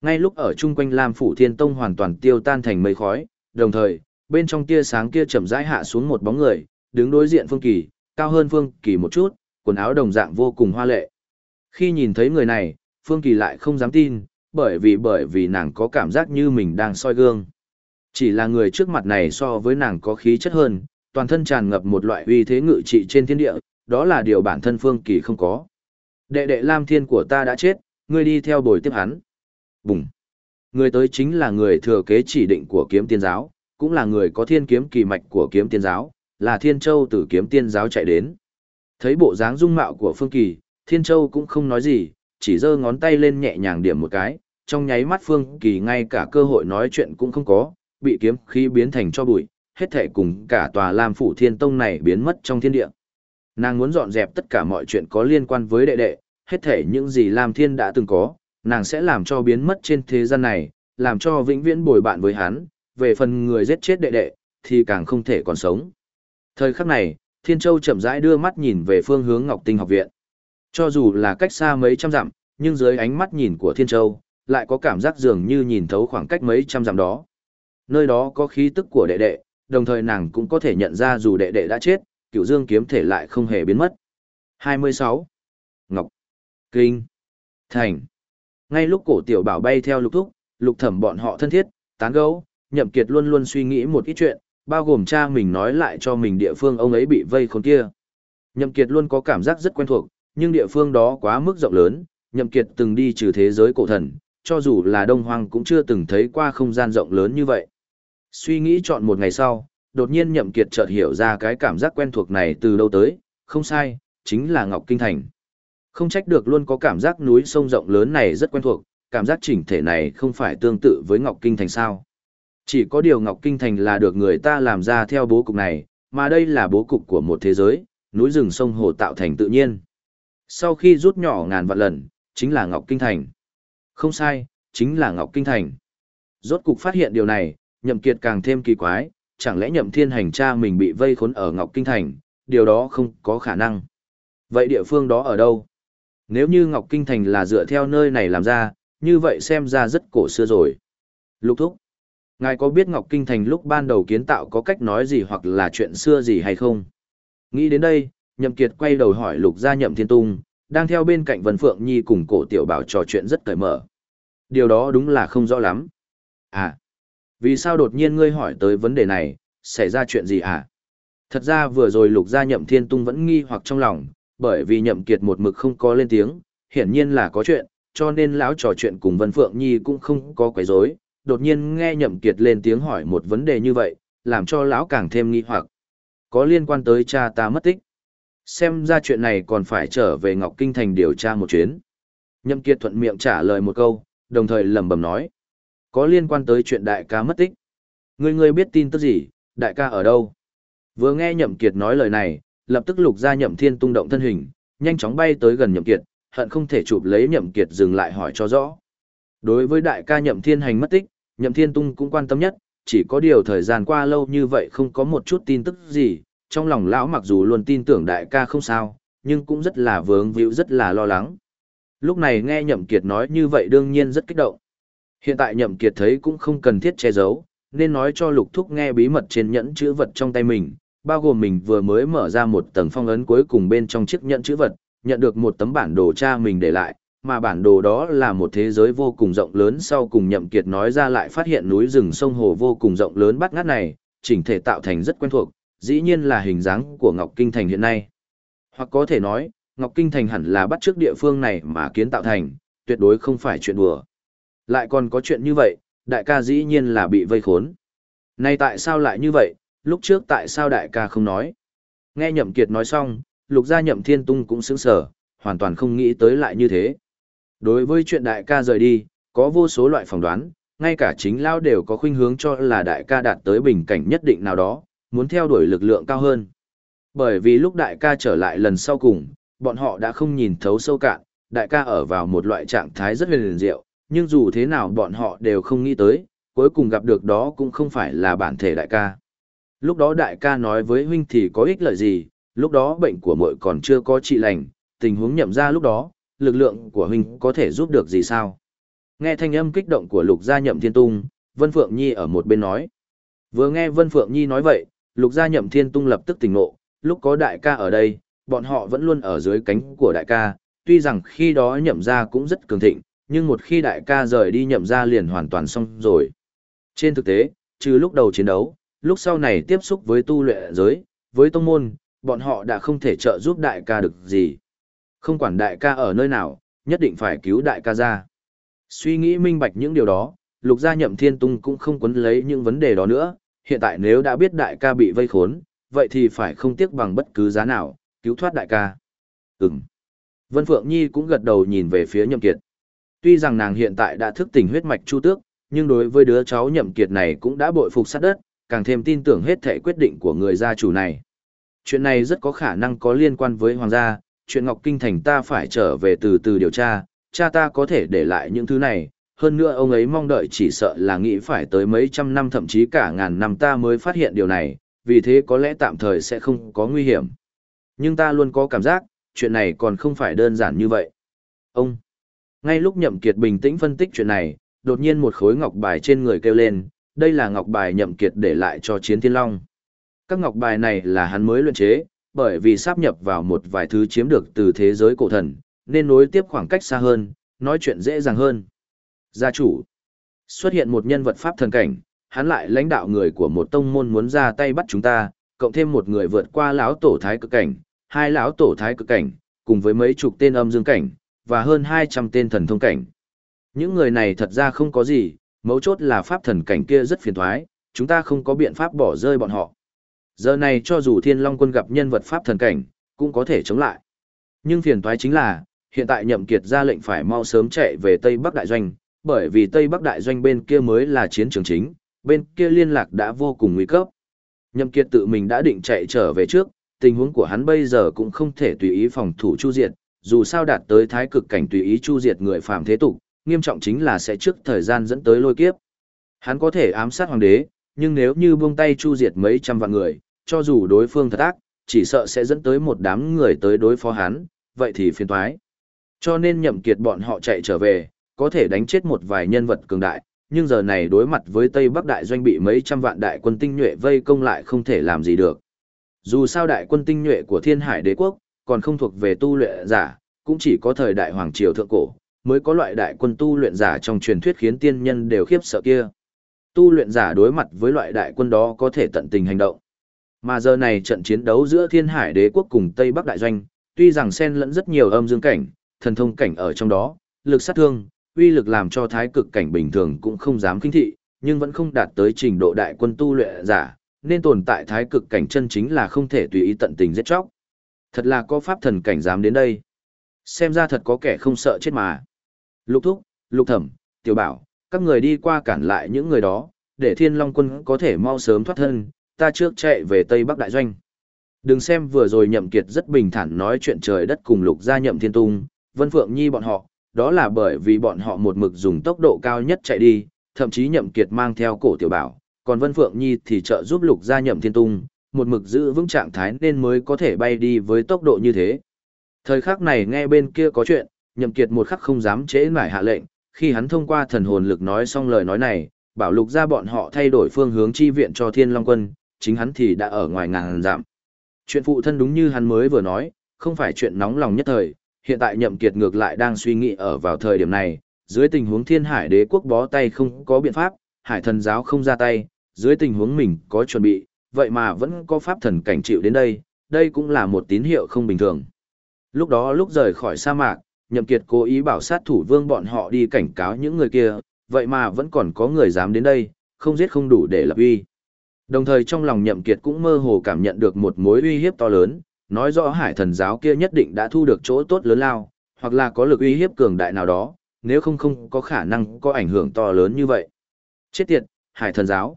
Ngay lúc ở chung quanh Lam Phủ Thiên Tông hoàn toàn tiêu tan thành mây khói, đồng thời, bên trong tia sáng kia chậm rãi hạ xuống một bóng người, đứng đối diện Phương Kỳ, cao hơn Phương Kỳ một chút, quần áo đồng dạng vô cùng hoa lệ. Khi nhìn thấy người này, Phương Kỳ lại không dám tin, bởi vì bởi vì nàng có cảm giác như mình đang soi gương. Chỉ là người trước mặt này so với nàng có khí chất hơn, toàn thân tràn ngập một loại uy thế ngự trị trên thiên địa, đó là điều bản thân Phương Kỳ không có. Đệ đệ Lam Thiên của ta đã chết, ngươi đi theo bồi tiếp hắn. Bùng. Người tới chính là người thừa kế chỉ định của kiếm tiên giáo, cũng là người có thiên kiếm kỳ mạch của kiếm tiên giáo, là Thiên Châu từ kiếm tiên giáo chạy đến. Thấy bộ dáng dung mạo của Phương Kỳ, Thiên Châu cũng không nói gì, chỉ giơ ngón tay lên nhẹ nhàng điểm một cái, trong nháy mắt Phương Kỳ ngay cả cơ hội nói chuyện cũng không có, bị kiếm khí biến thành cho bụi, hết thể cùng cả tòa Lam Phủ Thiên Tông này biến mất trong thiên địa. Nàng muốn dọn dẹp tất cả mọi chuyện có liên quan với đệ đệ, hết thể những gì Lam Thiên đã từng có, nàng sẽ làm cho biến mất trên thế gian này, làm cho vĩnh viễn bồi bạn với hắn, về phần người giết chết đệ đệ, thì càng không thể còn sống. Thời khắc này, Thiên Châu chậm rãi đưa mắt nhìn về phương hướng Ngọc Tinh học viện. Cho dù là cách xa mấy trăm dặm, nhưng dưới ánh mắt nhìn của Thiên Châu, lại có cảm giác dường như nhìn thấu khoảng cách mấy trăm dặm đó. Nơi đó có khí tức của đệ đệ, đồng thời nàng cũng có thể nhận ra dù đệ đệ đã chết, cựu dương kiếm thể lại không hề biến mất. 26. Ngọc Kinh Thành Ngay lúc cổ tiểu bảo bay theo lục thúc, lục thẩm bọn họ thân thiết, tán gấu, nhậm kiệt luôn luôn suy nghĩ một ít chuyện, bao gồm cha mình nói lại cho mình địa phương ông ấy bị vây khốn kia. Nhậm kiệt luôn có cảm giác rất quen thuộc, nhưng địa phương đó quá mức rộng lớn, nhậm kiệt từng đi trừ thế giới cổ thần, cho dù là đông hoang cũng chưa từng thấy qua không gian rộng lớn như vậy. Suy nghĩ chọn một ngày sau, đột nhiên nhậm kiệt chợt hiểu ra cái cảm giác quen thuộc này từ đâu tới, không sai, chính là Ngọc Kinh Thành. Không trách được luôn có cảm giác núi sông rộng lớn này rất quen thuộc, cảm giác chỉnh thể này không phải tương tự với Ngọc Kinh Thành sao. Chỉ có điều Ngọc Kinh Thành là được người ta làm ra theo bố cục này, mà đây là bố cục của một thế giới, núi rừng sông hồ tạo thành tự nhiên. Sau khi rút nhỏ ngàn vạn lần, chính là Ngọc Kinh Thành. Không sai, chính là Ngọc Kinh Thành. Rốt cục phát hiện điều này, nhậm kiệt càng thêm kỳ quái, chẳng lẽ nhậm thiên hành cha mình bị vây khốn ở Ngọc Kinh Thành, điều đó không có khả năng. Vậy địa phương đó ở đâu? Nếu như Ngọc Kinh Thành là dựa theo nơi này làm ra, như vậy xem ra rất cổ xưa rồi. Lục thúc. Ngài có biết Ngọc Kinh Thành lúc ban đầu kiến tạo có cách nói gì hoặc là chuyện xưa gì hay không? Nghĩ đến đây, Nhậm Kiệt quay đầu hỏi Lục gia Nhậm Thiên Tung, đang theo bên cạnh Vân Phượng Nhi cùng cổ tiểu bảo trò chuyện rất cởi mở. Điều đó đúng là không rõ lắm. À, vì sao đột nhiên ngươi hỏi tới vấn đề này, xảy ra chuyện gì à? Thật ra vừa rồi Lục gia Nhậm Thiên Tung vẫn nghi hoặc trong lòng, bởi vì Nhậm Kiệt một mực không có lên tiếng, hiển nhiên là có chuyện, cho nên lão trò chuyện cùng Vân Phượng Nhi cũng không có quấy rối, đột nhiên nghe nhậm kiệt lên tiếng hỏi một vấn đề như vậy, làm cho lão càng thêm nghi hoặc. Có liên quan tới cha ta mất tích. Xem ra chuyện này còn phải trở về Ngọc Kinh Thành điều tra một chuyến. Nhậm kiệt thuận miệng trả lời một câu, đồng thời lẩm bẩm nói. Có liên quan tới chuyện đại ca mất tích. người người biết tin tức gì, đại ca ở đâu? Vừa nghe Nhậm Kiệt nói lời này, lập tức lục ra Nhậm Thiên tung động thân hình, nhanh chóng bay tới gần Nhậm Kiệt, hận không thể chụp lấy Nhậm Kiệt dừng lại hỏi cho rõ. Đối với đại ca Nhậm Thiên hành mất tích, Nhậm Thiên Tung cũng quan tâm nhất, chỉ có điều thời gian qua lâu như vậy không có một chút tin tức gì, trong lòng lão mặc dù luôn tin tưởng đại ca không sao, nhưng cũng rất là vướng víu rất là lo lắng. Lúc này nghe Nhậm Kiệt nói như vậy đương nhiên rất kích động. Hiện tại Nhậm Kiệt thấy cũng không cần thiết che giấu, nên nói cho Lục Thúc nghe bí mật trên nhẫn chữ vật trong tay mình, bao gồm mình vừa mới mở ra một tầng phong ấn cuối cùng bên trong chiếc nhẫn chữ vật, nhận được một tấm bản đồ cha mình để lại, mà bản đồ đó là một thế giới vô cùng rộng lớn sau cùng nhậm kiệt nói ra lại phát hiện núi rừng sông hồ vô cùng rộng lớn bắt ngát này, chỉnh thể tạo thành rất quen thuộc, dĩ nhiên là hình dáng của Ngọc Kinh Thành hiện nay. Hoặc có thể nói, Ngọc Kinh Thành hẳn là bắt trước địa phương này mà kiến tạo thành, tuyệt đối không phải chuyện đùa. Lại còn có chuyện như vậy, đại ca dĩ nhiên là bị vây khốn. Này tại sao lại như vậy, lúc trước tại sao đại ca không nói? Nghe Nhậm Kiệt nói xong, lục gia Nhậm Thiên Tung cũng sững sờ, hoàn toàn không nghĩ tới lại như thế. Đối với chuyện đại ca rời đi, có vô số loại phỏng đoán, ngay cả chính lao đều có khuynh hướng cho là đại ca đạt tới bình cảnh nhất định nào đó, muốn theo đuổi lực lượng cao hơn. Bởi vì lúc đại ca trở lại lần sau cùng, bọn họ đã không nhìn thấu sâu cạn, đại ca ở vào một loại trạng thái rất huyền diệu, nhưng dù thế nào bọn họ đều không nghĩ tới, cuối cùng gặp được đó cũng không phải là bản thể đại ca. Lúc đó đại ca nói với huynh thì có ích lợi gì, lúc đó bệnh của muội còn chưa có trị lành, tình huống nhậm ra lúc đó, lực lượng của huynh có thể giúp được gì sao? Nghe thanh âm kích động của lục gia nhậm thiên tung, Vân Phượng Nhi ở một bên nói. Vừa nghe Vân Phượng Nhi nói vậy, lục gia nhậm thiên tung lập tức tỉnh ngộ, lúc có đại ca ở đây, bọn họ vẫn luôn ở dưới cánh của đại ca, tuy rằng khi đó nhậm gia cũng rất cường thịnh, nhưng một khi đại ca rời đi nhậm gia liền hoàn toàn xong rồi. Trên thực tế, trừ lúc đầu chiến đấu, lúc sau này tiếp xúc với tu luyện giới, với tông môn, bọn họ đã không thể trợ giúp đại ca được gì. Không quản đại ca ở nơi nào, nhất định phải cứu đại ca ra. Suy nghĩ minh bạch những điều đó, lục gia nhậm thiên tung cũng không quấn lấy những vấn đề đó nữa, hiện tại nếu đã biết đại ca bị vây khốn, vậy thì phải không tiếc bằng bất cứ giá nào, cứu thoát đại ca. Ừm. Vân Phượng Nhi cũng gật đầu nhìn về phía nhậm kiệt. Tuy rằng nàng hiện tại đã thức tỉnh huyết mạch chu tước, nhưng đối với đứa cháu nhậm kiệt này cũng đã bội phục sát đất, càng thêm tin tưởng hết thể quyết định của người gia chủ này. Chuyện này rất có khả năng có liên quan với hoàng gia, chuyện Ngọc Kinh Thành ta phải trở về từ từ điều tra, cha ta có thể để lại những thứ này, hơn nữa ông ấy mong đợi chỉ sợ là nghĩ phải tới mấy trăm năm thậm chí cả ngàn năm ta mới phát hiện điều này, vì thế có lẽ tạm thời sẽ không có nguy hiểm. Nhưng ta luôn có cảm giác, chuyện này còn không phải đơn giản như vậy. Ông, ngay lúc Nhậm Kiệt bình tĩnh phân tích chuyện này, đột nhiên một khối ngọc bài trên người kêu lên, đây là ngọc bài Nhậm Kiệt để lại cho Chiến Thiên Long. Các ngọc bài này là hắn mới luyện chế, bởi vì sáp nhập vào một vài thứ chiếm được từ thế giới cổ thần, nên nối tiếp khoảng cách xa hơn, nói chuyện dễ dàng hơn. Gia chủ, xuất hiện một nhân vật pháp thần cảnh, hắn lại lãnh đạo người của một tông môn muốn ra tay bắt chúng ta, cộng thêm một người vượt qua lão tổ thái cực cảnh, hai lão tổ thái cực cảnh, cùng với mấy chục tên âm dương cảnh, và hơn 200 tên thần thông cảnh. Những người này thật ra không có gì, mấu chốt là pháp thần cảnh kia rất phiền thoái, chúng ta không có biện pháp bỏ rơi bọn họ. Giờ này cho dù Thiên Long quân gặp nhân vật pháp thần cảnh, cũng có thể chống lại. Nhưng phiền toái chính là, hiện tại Nhậm Kiệt ra lệnh phải mau sớm chạy về Tây Bắc Đại Doanh, bởi vì Tây Bắc Đại Doanh bên kia mới là chiến trường chính, bên kia liên lạc đã vô cùng nguy cấp. Nhậm Kiệt tự mình đã định chạy trở về trước, tình huống của hắn bây giờ cũng không thể tùy ý phòng thủ chu diệt, dù sao đạt tới thái cực cảnh tùy ý chu diệt người phàm thế tục, nghiêm trọng chính là sẽ trước thời gian dẫn tới lôi kiếp. Hắn có thể ám sát hoàng đế, nhưng nếu như buông tay chu diệt mấy trăm vạn người, cho dù đối phương thật ác, chỉ sợ sẽ dẫn tới một đám người tới đối phó hắn, vậy thì phiền toái. Cho nên nhậm kiệt bọn họ chạy trở về, có thể đánh chết một vài nhân vật cường đại, nhưng giờ này đối mặt với Tây Bắc đại doanh bị mấy trăm vạn đại quân tinh nhuệ vây công lại không thể làm gì được. Dù sao đại quân tinh nhuệ của Thiên Hải Đế quốc còn không thuộc về tu luyện giả, cũng chỉ có thời đại hoàng triều thượng cổ mới có loại đại quân tu luyện giả trong truyền thuyết khiến tiên nhân đều khiếp sợ kia. Tu luyện giả đối mặt với loại đại quân đó có thể tận tình hành động. Mà giờ này trận chiến đấu giữa Thiên Hải Đế quốc cùng Tây Bắc đại doanh, tuy rằng xen lẫn rất nhiều âm dương cảnh, thần thông cảnh ở trong đó, lực sát thương, uy lực làm cho thái cực cảnh bình thường cũng không dám kinh thị, nhưng vẫn không đạt tới trình độ đại quân tu luyện giả, nên tồn tại thái cực cảnh chân chính là không thể tùy ý tận tình giết chóc. Thật là có pháp thần cảnh dám đến đây. Xem ra thật có kẻ không sợ chết mà. Lục thúc, lục thẩm, tiểu bảo, các người đi qua cản lại những người đó, để thiên long quân có thể mau sớm thoát thân, ta trước chạy về Tây Bắc Đại Doanh. Đừng xem vừa rồi nhậm kiệt rất bình thản nói chuyện trời đất cùng lục gia nhậm thiên tung, vân phượng nhi bọn họ, đó là bởi vì bọn họ một mực dùng tốc độ cao nhất chạy đi, thậm chí nhậm kiệt mang theo cổ tiểu bảo, còn vân phượng nhi thì trợ giúp lục gia nhậm thiên tung, một mực giữ vững trạng thái nên mới có thể bay đi với tốc độ như thế. Thời khắc này nghe bên kia có chuyện, nhậm kiệt một khắc không dám chế nải hạ lệnh, khi hắn thông qua thần hồn lực nói xong lời nói này, bảo lục gia bọn họ thay đổi phương hướng chi viện cho thiên long quân, chính hắn thì đã ở ngoài ngàn giảm. Chuyện phụ thân đúng như hắn mới vừa nói, không phải chuyện nóng lòng nhất thời, hiện tại nhậm kiệt ngược lại đang suy nghĩ ở vào thời điểm này, dưới tình huống thiên hải đế quốc bó tay không có biện pháp, hải thần giáo không ra tay, dưới tình huống mình có chuẩn bị, vậy mà vẫn có pháp thần cảnh chịu đến đây, đây cũng là một tín hiệu không bình thường. Lúc đó lúc rời khỏi sa mạc, nhậm kiệt cố ý bảo sát thủ vương bọn họ đi cảnh cáo những người kia, vậy mà vẫn còn có người dám đến đây, không giết không đủ để lập uy. Đồng thời trong lòng nhậm kiệt cũng mơ hồ cảm nhận được một mối uy hiếp to lớn, nói rõ hải thần giáo kia nhất định đã thu được chỗ tốt lớn lao, hoặc là có lực uy hiếp cường đại nào đó, nếu không không có khả năng có ảnh hưởng to lớn như vậy. Chết tiệt, hải thần giáo.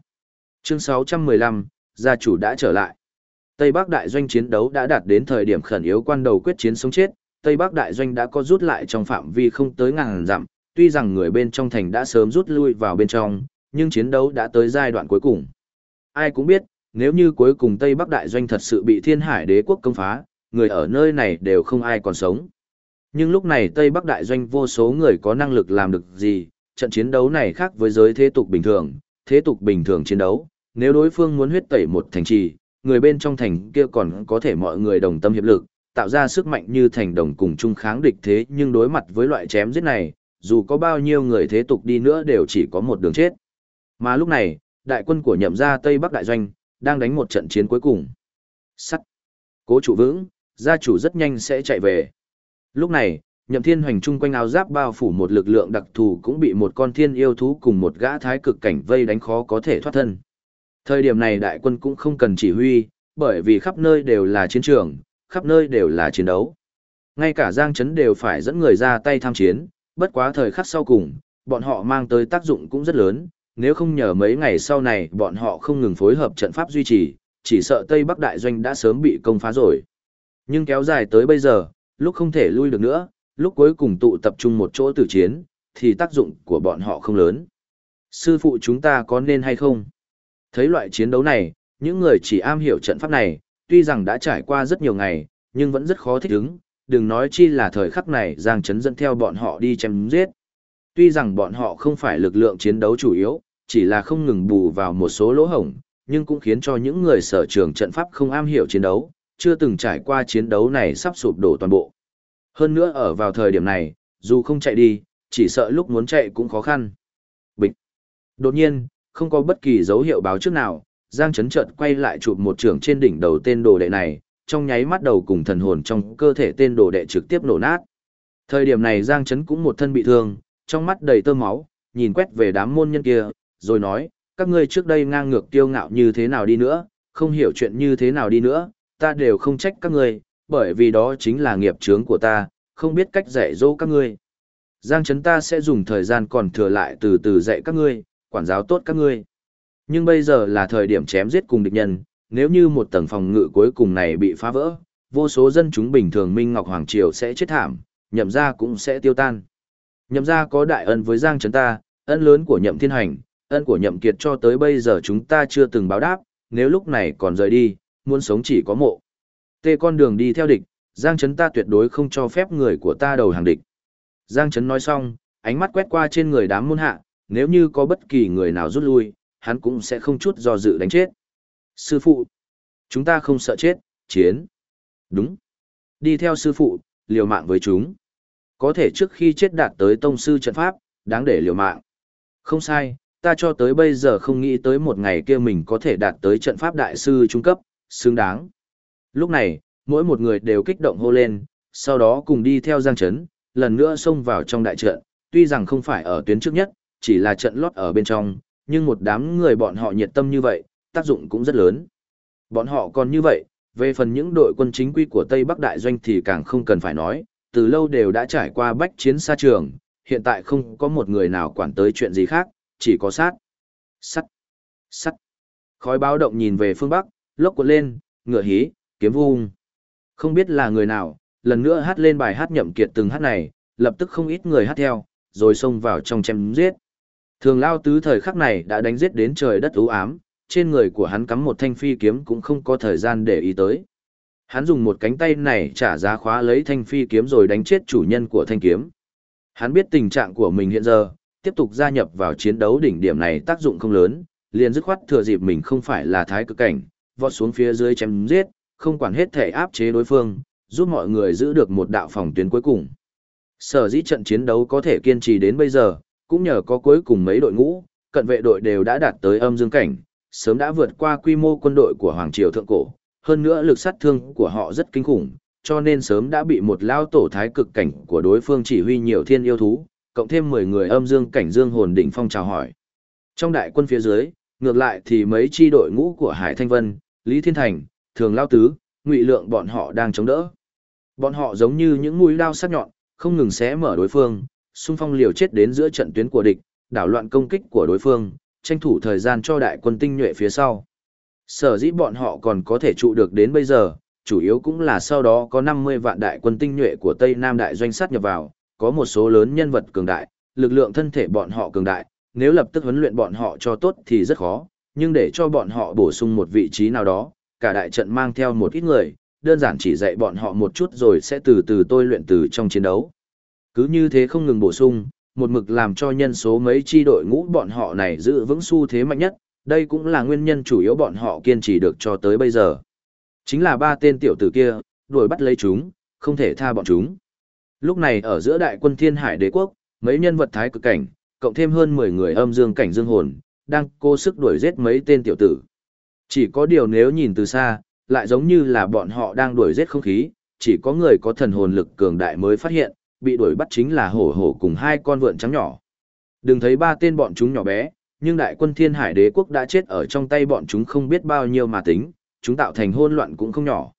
Chương 615, gia chủ đã trở lại. Tây Bắc đại doanh chiến đấu đã đạt đến thời điểm khẩn yếu quan đầu quyết chiến sống chết, Tây Bắc đại doanh đã có rút lại trong phạm vi không tới ngàn dặm, tuy rằng người bên trong thành đã sớm rút lui vào bên trong, nhưng chiến đấu đã tới giai đoạn cuối cùng. Ai cũng biết, nếu như cuối cùng Tây Bắc Đại Doanh thật sự bị thiên hải đế quốc công phá, người ở nơi này đều không ai còn sống. Nhưng lúc này Tây Bắc Đại Doanh vô số người có năng lực làm được gì, trận chiến đấu này khác với giới thế tục bình thường, thế tục bình thường chiến đấu, nếu đối phương muốn huyết tẩy một thành trì, người bên trong thành kia còn có thể mọi người đồng tâm hiệp lực, tạo ra sức mạnh như thành đồng cùng chung kháng địch thế nhưng đối mặt với loại chém giết này, dù có bao nhiêu người thế tục đi nữa đều chỉ có một đường chết. Mà lúc này, đại quân của nhậm gia Tây Bắc Đại Doanh, đang đánh một trận chiến cuối cùng. Sắt. Cố chủ vững, gia chủ rất nhanh sẽ chạy về. Lúc này, nhậm thiên hoành chung quanh áo giáp bao phủ một lực lượng đặc thù cũng bị một con thiên yêu thú cùng một gã thái cực cảnh vây đánh khó có thể thoát thân. Thời điểm này đại quân cũng không cần chỉ huy, bởi vì khắp nơi đều là chiến trường, khắp nơi đều là chiến đấu. Ngay cả Giang Trấn đều phải dẫn người ra tay tham chiến, bất quá thời khắc sau cùng, bọn họ mang tới tác dụng cũng rất lớn, nếu không nhờ mấy ngày sau này bọn họ không ngừng phối hợp trận pháp duy trì, chỉ sợ Tây Bắc Đại Doanh đã sớm bị công phá rồi. Nhưng kéo dài tới bây giờ, lúc không thể lui được nữa, lúc cuối cùng tụ tập trung một chỗ tử chiến, thì tác dụng của bọn họ không lớn. Sư phụ chúng ta có nên hay không? Thấy loại chiến đấu này, những người chỉ am hiểu trận pháp này, tuy rằng đã trải qua rất nhiều ngày, nhưng vẫn rất khó thích ứng, đừng nói chi là thời khắc này Giang Trấn dẫn theo bọn họ đi chém giết. Tuy rằng bọn họ không phải lực lượng chiến đấu chủ yếu, chỉ là không ngừng bù vào một số lỗ hổng, nhưng cũng khiến cho những người sở trường trận pháp không am hiểu chiến đấu, chưa từng trải qua chiến đấu này sắp sụp đổ toàn bộ. Hơn nữa ở vào thời điểm này, dù không chạy đi, chỉ sợ lúc muốn chạy cũng khó khăn. Bịch. Đột nhiên, không có bất kỳ dấu hiệu báo trước nào, Giang Chấn chợt quay lại chụp một trường trên đỉnh đầu tên đồ đệ này, trong nháy mắt đầu cùng thần hồn trong cơ thể tên đồ đệ trực tiếp nổ nát. Thời điểm này Giang Chấn cũng một thân bị thương, trong mắt đầy tơ máu, nhìn quét về đám môn nhân kia, rồi nói, các ngươi trước đây ngang ngược kiêu ngạo như thế nào đi nữa, không hiểu chuyện như thế nào đi nữa, ta đều không trách các ngươi, bởi vì đó chính là nghiệp chướng của ta, không biết cách dạy dỗ các ngươi. Giang chấn ta sẽ dùng thời gian còn thừa lại từ từ dạy các ngươi, quản giáo tốt các ngươi. Nhưng bây giờ là thời điểm chém giết cùng địch nhân, nếu như một tầng phòng ngự cuối cùng này bị phá vỡ, vô số dân chúng bình thường Minh Ngọc Hoàng Triều sẽ chết thảm, nhậm gia cũng sẽ tiêu tan. Nhậm gia có đại ân với Giang Trấn ta, ân lớn của nhậm thiên hành, ân của nhậm kiệt cho tới bây giờ chúng ta chưa từng báo đáp, nếu lúc này còn rời đi, muốn sống chỉ có mộ. Tê con đường đi theo địch, Giang Trấn ta tuyệt đối không cho phép người của ta đầu hàng địch. Giang Trấn nói xong, ánh mắt quét qua trên người đám môn hạ, nếu như có bất kỳ người nào rút lui, hắn cũng sẽ không chút do dự đánh chết. Sư phụ, chúng ta không sợ chết, chiến. Đúng. Đi theo sư phụ, liều mạng với chúng. Có thể trước khi chết đạt tới tông sư trận pháp, đáng để liều mạng. Không sai, ta cho tới bây giờ không nghĩ tới một ngày kia mình có thể đạt tới trận pháp đại sư trung cấp, xứng đáng. Lúc này, mỗi một người đều kích động hô lên, sau đó cùng đi theo Giang Trấn, lần nữa xông vào trong đại trận, tuy rằng không phải ở tuyến trước nhất, chỉ là trận lót ở bên trong, nhưng một đám người bọn họ nhiệt tâm như vậy, tác dụng cũng rất lớn. Bọn họ còn như vậy, về phần những đội quân chính quy của Tây Bắc Đại Doanh thì càng không cần phải nói, từ lâu đều đã trải qua bách chiến xa trường, hiện tại không có một người nào quản tới chuyện gì khác, chỉ có sát. Sắt. Sắt. Khói báo động nhìn về phương Bắc, lốc cuộn lên, ngựa hí, kiếm vung. Không biết là người nào, lần nữa hát lên bài hát nhậm kiệt từng hát này, lập tức không ít người hát theo, rồi xông vào trong chém giết. Thường lao tứ thời khắc này đã đánh giết đến trời đất u ám, trên người của hắn cắm một thanh phi kiếm cũng không có thời gian để ý tới. Hắn dùng một cánh tay này trả giá khóa lấy thanh phi kiếm rồi đánh chết chủ nhân của thanh kiếm. Hắn biết tình trạng của mình hiện giờ, tiếp tục gia nhập vào chiến đấu đỉnh điểm này tác dụng không lớn, liền dứt khoát thừa dịp mình không phải là thái cực cảnh, vọt xuống phía dưới chém giết, không quản hết thể áp chế đối phương, giúp mọi người giữ được một đạo phòng tuyến cuối cùng. Sở dĩ trận chiến đấu có thể kiên trì đến bây giờ, cũng nhờ có cuối cùng mấy đội ngũ, cận vệ đội đều đã đạt tới âm dương cảnh, sớm đã vượt qua quy mô quân đội của Hoàng Triều Thượng Cổ, hơn nữa lực sát thương của họ rất kinh khủng, cho nên sớm đã bị một lao tổ thái cực cảnh của đối phương chỉ huy nhiều thiên yêu thú, cộng thêm 10 người âm dương cảnh dương hồn đỉnh phong chào hỏi. Trong đại quân phía dưới, ngược lại thì mấy chi đội ngũ của Hải Thanh Vân, Lý Thiên Thành, Thường Lao Tứ, Ngụy Lượng bọn họ đang chống đỡ. Bọn họ giống như những mũi đao sắc nhọn, không ngừng xé mở đối phương, xung phong liều chết đến giữa trận tuyến của địch, đảo loạn công kích của đối phương, tranh thủ thời gian cho đại quân tinh nhuệ phía sau. Sở dĩ bọn họ còn có thể trụ được đến bây giờ, chủ yếu cũng là sau đó có 50 vạn đại quân tinh nhuệ của Tây Nam đại doanh sát nhập vào, có một số lớn nhân vật cường đại, lực lượng thân thể bọn họ cường đại, nếu lập tức huấn luyện bọn họ cho tốt thì rất khó, nhưng để cho bọn họ bổ sung một vị trí nào đó, cả đại trận mang theo một ít người, đơn giản chỉ dạy bọn họ một chút rồi sẽ từ từ tôi luyện từ trong chiến đấu. Cứ như thế không ngừng bổ sung, một mực làm cho nhân số mấy chi đội ngũ bọn họ này giữ vững xu thế mạnh nhất, đây cũng là nguyên nhân chủ yếu bọn họ kiên trì được cho tới bây giờ. Chính là ba tên tiểu tử kia, đuổi bắt lấy chúng, không thể tha bọn chúng. Lúc này ở giữa đại quân thiên hải đế quốc, mấy nhân vật thái cực cảnh, cộng thêm hơn 10 người âm dương cảnh dương hồn, đang cố sức đuổi giết mấy tên tiểu tử. Chỉ có điều nếu nhìn từ xa, lại giống như là bọn họ đang đuổi giết không khí, chỉ có người có thần hồn lực cường đại mới phát hiện, bị đuổi bắt chính là hổ hổ cùng hai con vượn trắng nhỏ. Đừng thấy ba tên bọn chúng nhỏ bé, nhưng đại quân thiên hải đế quốc đã chết ở trong tay bọn chúng không biết bao nhiêu mà tính, chúng tạo thành hôn loạn cũng không nhỏ.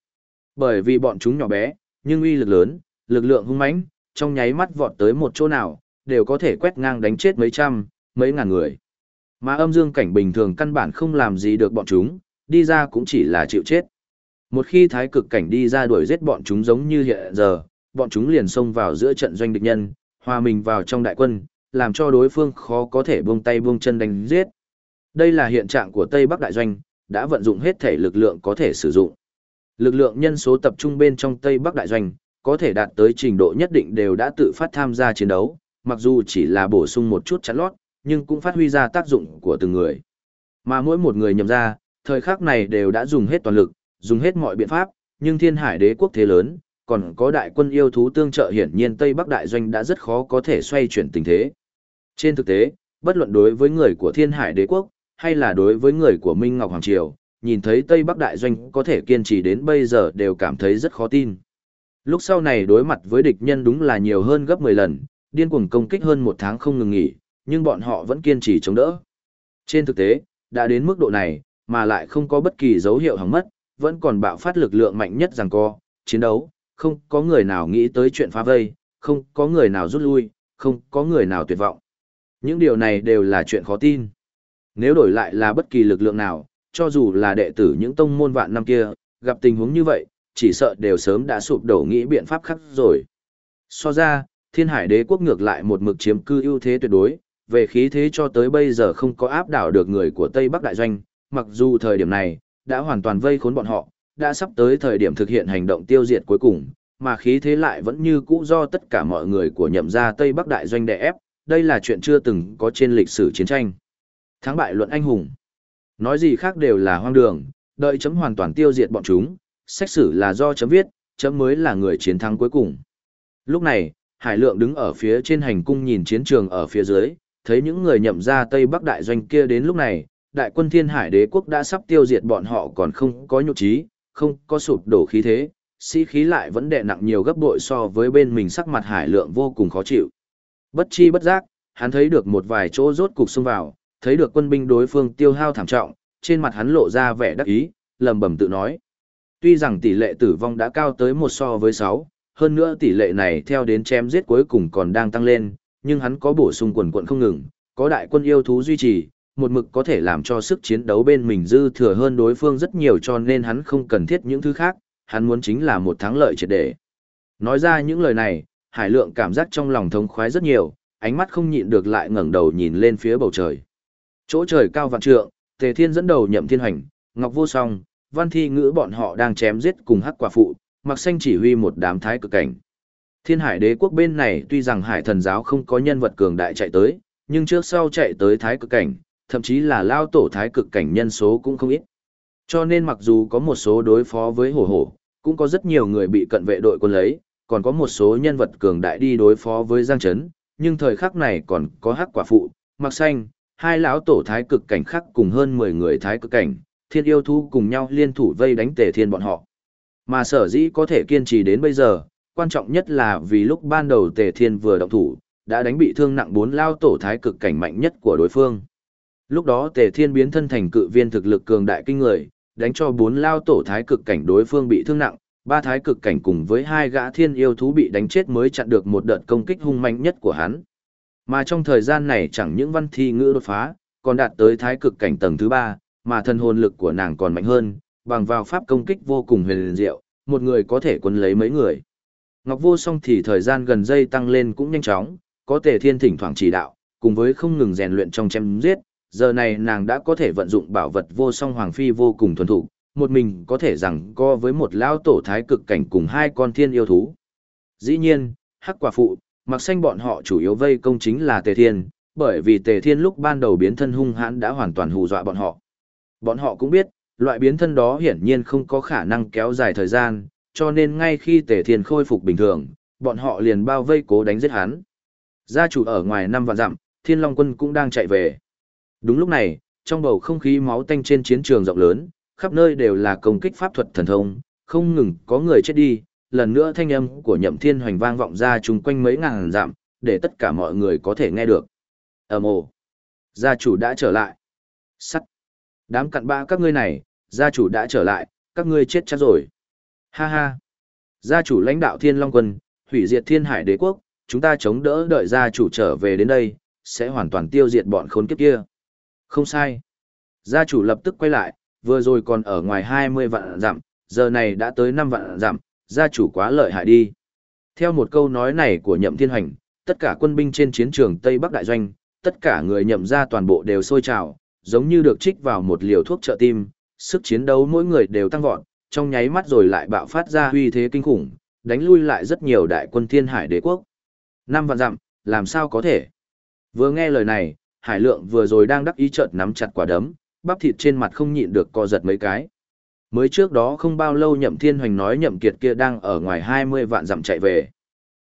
Bởi vì bọn chúng nhỏ bé, nhưng uy lực lớn, lực lượng hung mãnh, trong nháy mắt vọt tới một chỗ nào, đều có thể quét ngang đánh chết mấy trăm, mấy ngàn người. Mà âm dương cảnh bình thường căn bản không làm gì được bọn chúng, đi ra cũng chỉ là chịu chết. Một khi thái cực cảnh đi ra đuổi giết bọn chúng giống như hiện giờ, bọn chúng liền xông vào giữa trận doanh địch nhân, hòa mình vào trong đại quân, làm cho đối phương khó có thể buông tay buông chân đánh giết. Đây là hiện trạng của Tây Bắc đại doanh, đã vận dụng hết thể lực lượng có thể sử dụng. Lực lượng nhân số tập trung bên trong Tây Bắc đại doanh, có thể đạt tới trình độ nhất định đều đã tự phát tham gia chiến đấu, mặc dù chỉ là bổ sung một chút chắn lót, nhưng cũng phát huy ra tác dụng của từng người. Mà mỗi một người nhầm ra, thời khắc này đều đã dùng hết toàn lực, dùng hết mọi biện pháp, nhưng thiên hải đế quốc thế lớn, còn có đại quân yêu thú tương trợ hiển nhiên Tây Bắc đại doanh đã rất khó có thể xoay chuyển tình thế. Trên thực tế, bất luận đối với người của thiên hải đế quốc, hay là đối với người của Minh Ngọc Hoàng Triều, nhìn thấy Tây Bắc đại doanh có thể kiên trì đến bây giờ đều cảm thấy rất khó tin. Lúc sau này đối mặt với địch nhân đúng là nhiều hơn gấp 10 lần, điên cuồng công kích hơn một tháng không ngừng nghỉ, nhưng bọn họ vẫn kiên trì chống đỡ. Trên thực tế, đã đến mức độ này, mà lại không có bất kỳ dấu hiệu hỏng mất, vẫn còn bạo phát lực lượng mạnh nhất rằng co, chiến đấu, không có người nào nghĩ tới chuyện phá vây, không có người nào rút lui, không có người nào tuyệt vọng. Những điều này đều là chuyện khó tin. Nếu đổi lại là bất kỳ lực lượng nào, cho dù là đệ tử những tông môn vạn năm kia, gặp tình huống như vậy, chỉ sợ đều sớm đã sụp đổ nghĩ biện pháp khác rồi. So ra, thiên hải đế quốc ngược lại một mực chiếm cư ưu thế tuyệt đối, về khí thế cho tới bây giờ không có áp đảo được người của Tây Bắc Đại Doanh, mặc dù thời điểm này, đã hoàn toàn vây khốn bọn họ, đã sắp tới thời điểm thực hiện hành động tiêu diệt cuối cùng, mà khí thế lại vẫn như cũ do tất cả mọi người của nhậm gia Tây Bắc Đại Doanh đè ép, đây là chuyện chưa từng có trên lịch sử chiến tranh. Thắng bại luận anh hùng. Nói gì khác đều là hoang đường, đợi chấm hoàn toàn tiêu diệt bọn chúng, sách sử là do chấm viết, chấm mới là người chiến thắng cuối cùng. Lúc này, Hải Lượng đứng ở phía trên hành cung nhìn chiến trường ở phía dưới, thấy những người nhậm ra Tây Bắc Đại Doanh kia đến lúc này, đại quân thiên hải đế quốc đã sắp tiêu diệt bọn họ còn không có nhục trí, không có sụp đổ khí thế, sĩ khí lại vẫn đè nặng nhiều gấp bội so với bên mình sắc mặt Hải Lượng vô cùng khó chịu. Bất chi bất giác, hắn thấy được một vài chỗ rốt cục xông vào, thấy được quân binh đối phương tiêu hao thảm trọng, trên mặt hắn lộ ra vẻ đắc ý, lầm bầm tự nói. Tuy rằng tỷ lệ tử vong đã cao tới một so với 6, hơn nữa tỷ lệ này theo đến chém giết cuối cùng còn đang tăng lên, nhưng hắn có bổ sung quần quận không ngừng, có đại quân yêu thú duy trì, một mực có thể làm cho sức chiến đấu bên mình dư thừa hơn đối phương rất nhiều cho nên hắn không cần thiết những thứ khác, hắn muốn chính là một thắng lợi triệt để. Nói ra những lời này, Hải Lượng cảm giác trong lòng thống khoái rất nhiều, ánh mắt không nhịn được lại ngẩng đầu nhìn lên phía bầu trời. Chỗ trời cao vạn trượng, Tề Thiên dẫn đầu nhậm thiên hành, Ngọc Vô Song, Văn Thi Ngữ bọn họ đang chém giết cùng hắc quả phụ, mặc xanh chỉ huy một đám thái cực cảnh. Thiên hải đế quốc bên này tuy rằng hải thần giáo không có nhân vật cường đại chạy tới, nhưng trước sau chạy tới thái cực cảnh, thậm chí là lao tổ thái cực cảnh nhân số cũng không ít. Cho nên mặc dù có một số đối phó với hổ hổ, cũng có rất nhiều người bị cận vệ đội quân lấy, còn có một số nhân vật cường đại đi đối phó với Giang Trấn, nhưng thời khắc này còn có hắc quả phụ, mặc xanh, hai lão tổ thái cực cảnh khác cùng hơn 10 người thái cực cảnh, thiên yêu thú cùng nhau liên thủ vây đánh tề thiên bọn họ. Mà sở dĩ có thể kiên trì đến bây giờ, quan trọng nhất là vì lúc ban đầu tề thiên vừa động thủ, đã đánh bị thương nặng bốn lao tổ thái cực cảnh mạnh nhất của đối phương. Lúc đó tề thiên biến thân thành cự viên thực lực cường đại kinh người, đánh cho bốn lao tổ thái cực cảnh đối phương bị thương nặng, ba thái cực cảnh cùng với hai gã thiên yêu thú bị đánh chết mới chặn được một đợt công kích hung mạnh nhất của hắn. Mà trong thời gian này chẳng những văn thi ngữ đột phá, còn đạt tới thái cực cảnh tầng thứ ba, mà thân hồn lực của nàng còn mạnh hơn, bằng vào pháp công kích vô cùng huyền diệu, một người có thể quân lấy mấy người. Ngọc Vô Song thì thời gian gần dây tăng lên cũng nhanh chóng, có Tề Thiên thỉnh thoảng chỉ đạo, cùng với không ngừng rèn luyện trong chém giết, giờ này nàng đã có thể vận dụng bảo vật Vô Song Hoàng Phi vô cùng thuần thục, một mình có thể rằng co với một lão tổ thái cực cảnh cùng hai con thiên yêu thú. Dĩ nhiên, Hắc Quả Phụ, mặc xanh bọn họ chủ yếu vây công chính là Tề Thiên, bởi vì Tề Thiên lúc ban đầu biến thân hung hãn đã hoàn toàn hù dọa bọn họ. Bọn họ cũng biết, loại biến thân đó hiển nhiên không có khả năng kéo dài thời gian, cho nên ngay khi Tề Thiên khôi phục bình thường, bọn họ liền bao vây cố đánh giết hắn. Gia chủ ở ngoài năm vạn dặm, Thiên Long quân cũng đang chạy về. Đúng lúc này, trong bầu không khí máu tanh trên chiến trường rộng lớn, khắp nơi đều là công kích pháp thuật thần thông, không ngừng có người chết đi, lần nữa thanh âm của nhậm thiên hoành vang vọng ra chung quanh mấy ngàn dặm, để tất cả mọi người có thể nghe được. ầm ồ, gia chủ đã trở lại. Sắt. Đám cặn bã các ngươi này, gia chủ đã trở lại, các ngươi chết chắc rồi. Ha ha. Gia chủ lãnh đạo Thiên Long Quân, hủy diệt Thiên Hải Đế Quốc, chúng ta chống đỡ đợi gia chủ trở về đến đây, sẽ hoàn toàn tiêu diệt bọn khốn kiếp kia. Không sai. Gia chủ lập tức quay lại, vừa rồi còn ở ngoài 20 vạn giảm giờ này đã tới 5 vạn giảm gia chủ quá lợi hại đi. Theo một câu nói này của Nhậm Thiên Hành, tất cả quân binh trên chiến trường Tây Bắc Đại Doanh, tất cả người nhậm ra toàn bộ đều sôi trào, giống như được trích vào một liều thuốc trợ tim, sức chiến đấu mỗi người đều tăng vọt, trong nháy mắt rồi lại bạo phát ra uy thế kinh khủng, đánh lui lại rất nhiều đại quân Thiên Hải Đế quốc. Năm vạn dặm, làm sao có thể? Vừa nghe lời này, Hải Lượng vừa rồi đang đắc ý chợt nắm chặt quả đấm, bắp thịt trên mặt không nhịn được co giật mấy cái. Mới trước đó không bao lâu Nhậm Thiên Hoành nói Nhậm Kiệt kia đang ở ngoài 20 vạn dặm chạy về.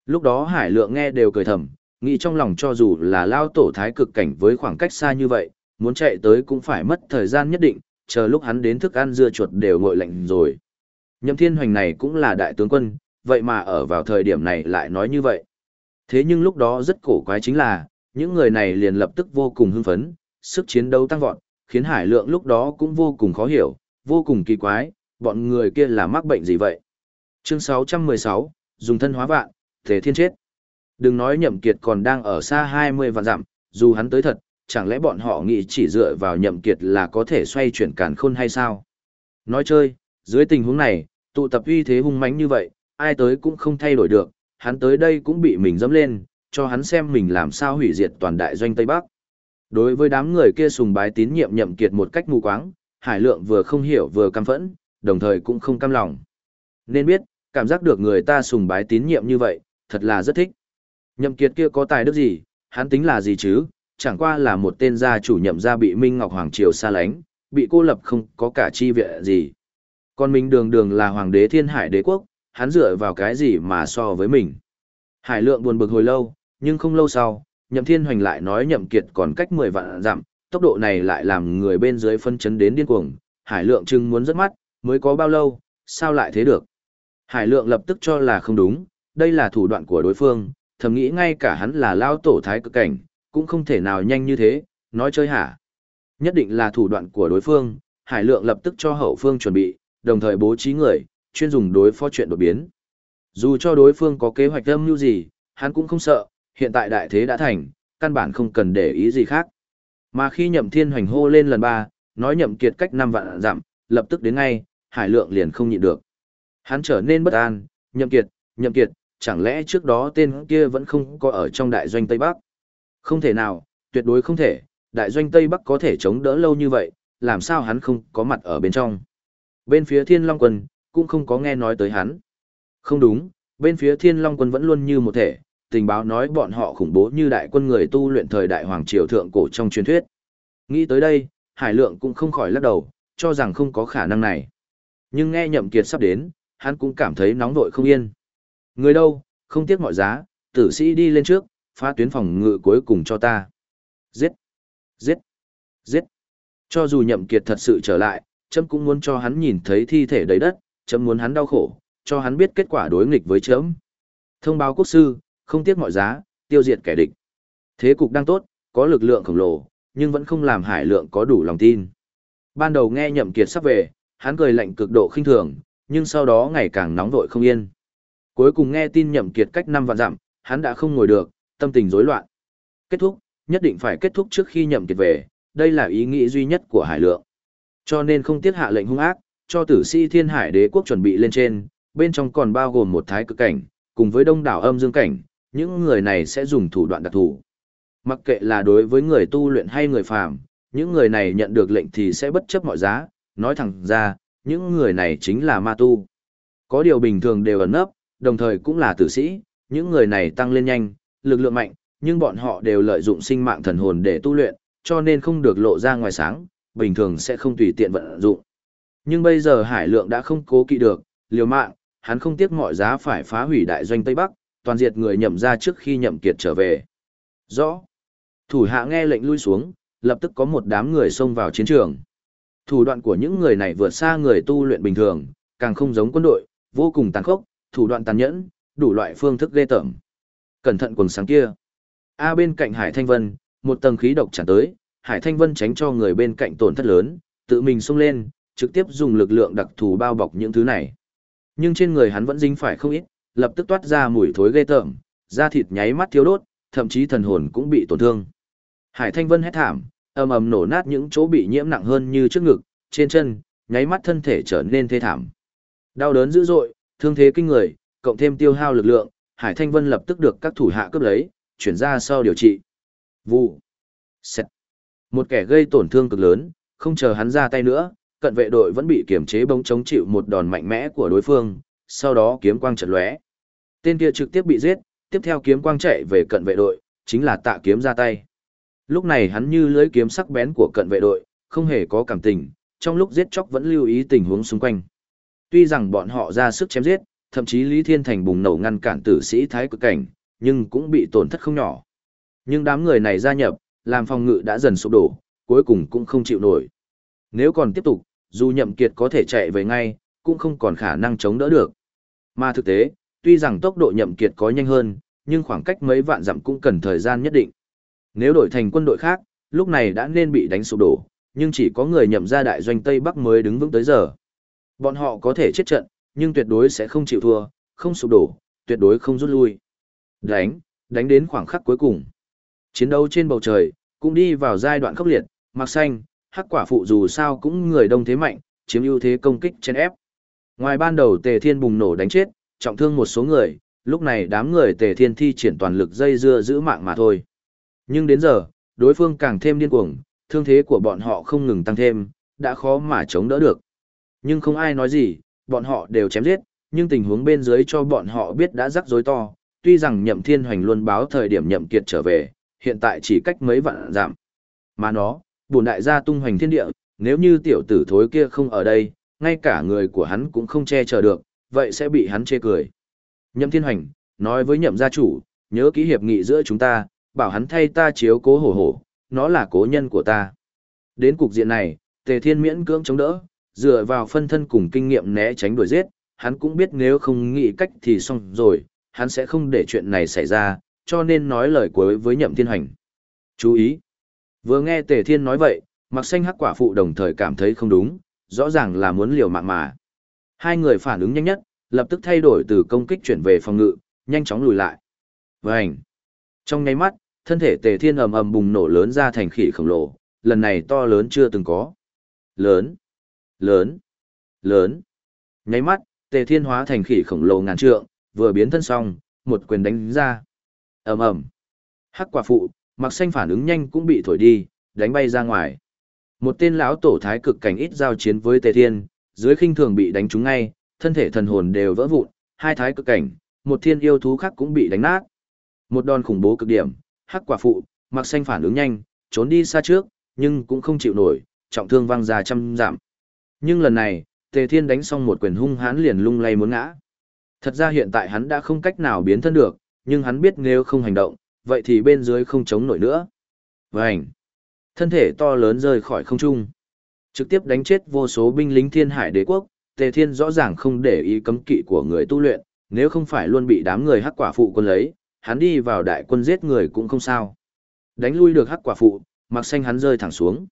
Lúc đó Hải Lượng nghe đều cười thầm, nghĩ trong lòng cho dù là lao tổ thái cực cảnh với khoảng cách xa như vậy, muốn chạy tới cũng phải mất thời gian nhất định, chờ lúc hắn đến thức ăn dưa chuột đều nguội lạnh rồi. Nhậm Thiên Hoành này cũng là đại tướng quân, vậy mà ở vào thời điểm này lại nói như vậy. Thế nhưng lúc đó rất cổ quái chính là, những người này liền lập tức vô cùng hưng phấn, sức chiến đấu tăng vọt, khiến Hải Lượng lúc đó cũng vô cùng khó hiểu, vô cùng kỳ quái, bọn người kia là mắc bệnh gì vậy? Chương 616, dùng thân hóa vạn, thể thiên chết. Đừng nói nhậm kiệt còn đang ở xa 20 vạn dặm, dù hắn tới thật, chẳng lẽ bọn họ nghĩ chỉ dựa vào nhậm kiệt là có thể xoay chuyển càn khôn hay sao? Nói chơi, dưới tình huống này, tụ tập uy thế hung mãnh như vậy, ai tới cũng không thay đổi được, hắn tới đây cũng bị mình dẫm lên, cho hắn xem mình làm sao hủy diệt toàn đại doanh Tây Bắc. Đối với đám người kia sùng bái tín nhiệm nhậm kiệt một cách mù quáng, Hải Lượng vừa không hiểu vừa căm phẫn, đồng thời cũng không cam lòng. Nên biết, cảm giác được người ta sùng bái tín nhiệm như vậy, thật là rất thích. Nhậm kiệt kia có tài đức gì, hắn tính là gì chứ, chẳng qua là một tên gia chủ nhậm gia bị Minh Ngọc Hoàng Triều xa lánh, bị cô lập không có cả chi viện gì. Còn mình đường đường là hoàng đế thiên hải đế quốc, hắn dựa vào cái gì mà so với mình. Hải lượng buồn bực hồi lâu, nhưng không lâu sau, nhậm thiên hoành lại nói nhậm kiệt còn cách 10 vạn dặm, tốc độ này lại làm người bên dưới phân chấn đến điên cuồng, hải lượng chừng muốn rất mắt, mới có bao lâu, sao lại thế được. Hải lượng lập tức cho là không đúng, đây là thủ đoạn của đối phương, thầm nghĩ ngay cả hắn là lao tổ thái cực cảnh, cũng không thể nào nhanh như thế, nói chơi hả. Nhất định là thủ đoạn của đối phương, hải lượng lập tức cho hậu phương chuẩn bị, đồng thời bố trí người, chuyên dùng đối phó chuyện đột biến. Dù cho đối phương có kế hoạch âm như gì, hắn cũng không sợ, hiện tại đại thế đã thành, căn bản không cần để ý gì khác. Mà khi nhậm thiên hoành hô lên lần ba, nói nhậm kiệt cách năm vạn giảm, lập tức đến ngay, hải lượng liền không nhịn được. Hắn trở nên bất an, nhậm kiệt, nhậm kiệt, chẳng lẽ trước đó tên kia vẫn không có ở trong đại doanh Tây Bắc? Không thể nào, tuyệt đối không thể, đại doanh Tây Bắc có thể chống đỡ lâu như vậy, làm sao hắn không có mặt ở bên trong? Bên phía Thiên Long Quân, cũng không có nghe nói tới hắn. Không đúng, bên phía Thiên Long Quân vẫn luôn như một thể, tình báo nói bọn họ khủng bố như đại quân người tu luyện thời đại hoàng triều thượng cổ trong truyền thuyết. Nghĩ tới đây, Hải Lượng cũng không khỏi lắc đầu, cho rằng không có khả năng này. Nhưng nghe Nhậm Kiệt sắp đến, hắn cũng cảm thấy nóng vội không yên. Người đâu, không tiếc mọi giá, tử sĩ đi lên trước, phá tuyến phòng ngự cuối cùng cho ta. Giết! Giết! Giết! Cho dù Nhậm Kiệt thật sự trở lại, chấm cũng muốn cho hắn nhìn thấy thi thể đầy đất, chấm muốn hắn đau khổ, cho hắn biết kết quả đối nghịch với chấm. Thông báo quốc sư, không tiếc mọi giá, tiêu diệt kẻ địch. Thế cục đang tốt, có lực lượng khổng lồ, nhưng vẫn không làm hải lượng có đủ lòng tin. Ban đầu nghe nhậm kiệt sắp về, hắn cười lạnh cực độ khinh thường, nhưng sau đó ngày càng nóng vội không yên. Cuối cùng nghe tin nhậm kiệt cách năm vạn dặm, hắn đã không ngồi được, tâm tình rối loạn. Kết thúc, nhất định phải kết thúc trước khi nhậm kiệt về, đây là ý nghĩ duy nhất của hải lượng. Cho nên không tiếc hạ lệnh hung ác, cho tử sĩ thiên hải đế quốc chuẩn bị lên trên, bên trong còn bao gồm một thái cực cảnh, cùng với đông đảo âm dương cảnh, những người này sẽ dùng thủ đoạn đặc thù. Mặc kệ là đối với người tu luyện hay người phàm, những người này nhận được lệnh thì sẽ bất chấp mọi giá, nói thẳng ra, những người này chính là ma tu. Có điều bình thường đều ẩn nấp, đồng thời cũng là tử sĩ, những người này tăng lên nhanh, lực lượng mạnh, nhưng bọn họ đều lợi dụng sinh mạng thần hồn để tu luyện, cho nên không được lộ ra ngoài sáng, bình thường sẽ không tùy tiện vận dụng. Nhưng bây giờ Hải Lượng đã không cố kỵ được, liều mạng, hắn không tiếc mọi giá phải phá hủy đại doanh Tây Bắc, toàn diệt người nhậm ra trước khi nhậm kiệt trở về. Rõ. Thủ hạ nghe lệnh lui xuống, lập tức có một đám người xông vào chiến trường. Thủ đoạn của những người này vượt xa người tu luyện bình thường, càng không giống quân đội, vô cùng tàn khốc, thủ đoạn tàn nhẫn, đủ loại phương thức ghê tởm. Cẩn thận quần sáng kia. A bên cạnh Hải Thanh Vân, một tầng khí độc tràn tới, Hải Thanh Vân tránh cho người bên cạnh tổn thất lớn, tự mình xông lên, trực tiếp dùng lực lượng đặc thù bao bọc những thứ này. Nhưng trên người hắn vẫn dính phải không ít, lập tức toát ra mùi thối ghê tởm, da thịt nháy mắt thiếu đốt, thậm chí thần hồn cũng bị tổn thương. Hải Thanh Vân hét thảm, ầm ầm nổ nát những chỗ bị nhiễm nặng hơn như trước ngực, trên chân, nháy mắt thân thể trở nên thê thảm. Đau đớn dữ dội, thương thế kinh người, cộng thêm tiêu hao lực lượng, Hải Thanh Vân lập tức được các thủ hạ cướp lấy, chuyển ra sau điều trị. Vụ. Xẹt. Một kẻ gây tổn thương cực lớn, không chờ hắn ra tay nữa, cận vệ đội vẫn bị kiểm chế bóng chống chịu một đòn mạnh mẽ của đối phương, sau đó kiếm quang chợt lóe. Tên kia trực tiếp bị giết, tiếp theo kiếm quang chạy về cận vệ đội, chính là tạ kiếm ra tay. Lúc này hắn như lưới kiếm sắc bén của cận vệ đội, không hề có cảm tình, trong lúc giết chóc vẫn lưu ý tình huống xung quanh. Tuy rằng bọn họ ra sức chém giết, thậm chí Lý Thiên Thành bùng nổ ngăn cản tử sĩ thái cực cảnh, nhưng cũng bị tổn thất không nhỏ. Nhưng đám người này gia nhập, làm phòng ngự đã dần sụp đổ, cuối cùng cũng không chịu nổi. Nếu còn tiếp tục, dù nhậm kiệt có thể chạy về ngay, cũng không còn khả năng chống đỡ được. Mà thực tế, tuy rằng tốc độ nhậm kiệt có nhanh hơn, nhưng khoảng cách mấy vạn dặm cũng cần thời gian nhất định. Nếu đổi thành quân đội khác, lúc này đã nên bị đánh sụp đổ, nhưng chỉ có người nhậm ra đại doanh Tây Bắc mới đứng vững tới giờ. Bọn họ có thể chết trận, nhưng tuyệt đối sẽ không chịu thua, không sụp đổ, tuyệt đối không rút lui. Đánh, đánh đến khoảng khắc cuối cùng. Chiến đấu trên bầu trời, cũng đi vào giai đoạn khốc liệt, mặc xanh, hắc quả phụ dù sao cũng người đông thế mạnh, chiếm ưu thế công kích trên ép. Ngoài ban đầu Tề Thiên bùng nổ đánh chết, trọng thương một số người, lúc này đám người Tề Thiên thi triển toàn lực dây dưa giữ mạng mà thôi. Nhưng đến giờ, đối phương càng thêm điên cuồng, thương thế của bọn họ không ngừng tăng thêm, đã khó mà chống đỡ được. Nhưng không ai nói gì, bọn họ đều chém giết, nhưng tình huống bên dưới cho bọn họ biết đã rắc rối to, tuy rằng nhậm thiên hoành luôn báo thời điểm nhậm kiệt trở về, hiện tại chỉ cách mấy vạn giảm. Mà nó, bổn đại gia tung hoành thiên địa, nếu như tiểu tử thối kia không ở đây, ngay cả người của hắn cũng không che chở được, vậy sẽ bị hắn chê cười. Nhậm thiên hoành, nói với nhậm gia chủ, nhớ ký hiệp nghị giữa chúng ta, bảo hắn thay ta chiếu cố hổ hổ, nó là cố nhân của ta. Đến cục diện này, tề thiên miễn cưỡng chống đỡ, dựa vào phân thân cùng kinh nghiệm né tránh đuổi giết, hắn cũng biết nếu không nghĩ cách thì xong rồi, hắn sẽ không để chuyện này xảy ra, cho nên nói lời cuối với nhậm thiên hành. Chú ý! Vừa nghe Tề Thiên nói vậy, mặc xanh hắc quả phụ đồng thời cảm thấy không đúng, rõ ràng là muốn liều mạng mà. Hai người phản ứng nhanh nhất, lập tức thay đổi từ công kích chuyển về phòng ngự, nhanh chóng lùi lại. Vành! Trong nháy mắt, thân thể Tề Thiên ầm ầm bùng nổ lớn ra thành khỉ khổng lồ, lần này to lớn chưa từng có. Lớn! Lớn! Lớn! Nháy mắt, Tề Thiên hóa thành khỉ khổng lồ ngàn trượng, vừa biến thân xong, một quyền đánh ra. ầm ầm, hắc quả phụ, mặc xanh phản ứng nhanh cũng bị thổi đi, đánh bay ra ngoài. Một tên lão tổ thái cực cảnh ít giao chiến với Tề Thiên, dưới khinh thường bị đánh trúng ngay, thân thể thần hồn đều vỡ vụn, hai thái cực cảnh, một thiên yêu thú khác cũng bị đánh nát. Một đòn khủng bố cực điểm, hắc quả phụ, mặc xanh phản ứng nhanh, trốn đi xa trước, nhưng cũng không chịu nổi, trọng thương văng ra trăm giảm. Nhưng lần này, Tề Thiên đánh xong một quyền hung hãn liền lung lay muốn ngã. Thật ra hiện tại hắn đã không cách nào biến thân được, nhưng hắn biết nếu không hành động, vậy thì bên dưới không chống nổi nữa. Vành! Thân thể to lớn rơi khỏi không trung. Trực tiếp đánh chết vô số binh lính thiên hải đế quốc, Tề Thiên rõ ràng không để ý cấm kỵ của người tu luyện, nếu không phải luôn bị đám người hắc quả phụ quân lấy, hắn đi vào đại quân giết người cũng không sao. Đánh lui được hắc quả phụ, mặc xanh hắn rơi thẳng xuống.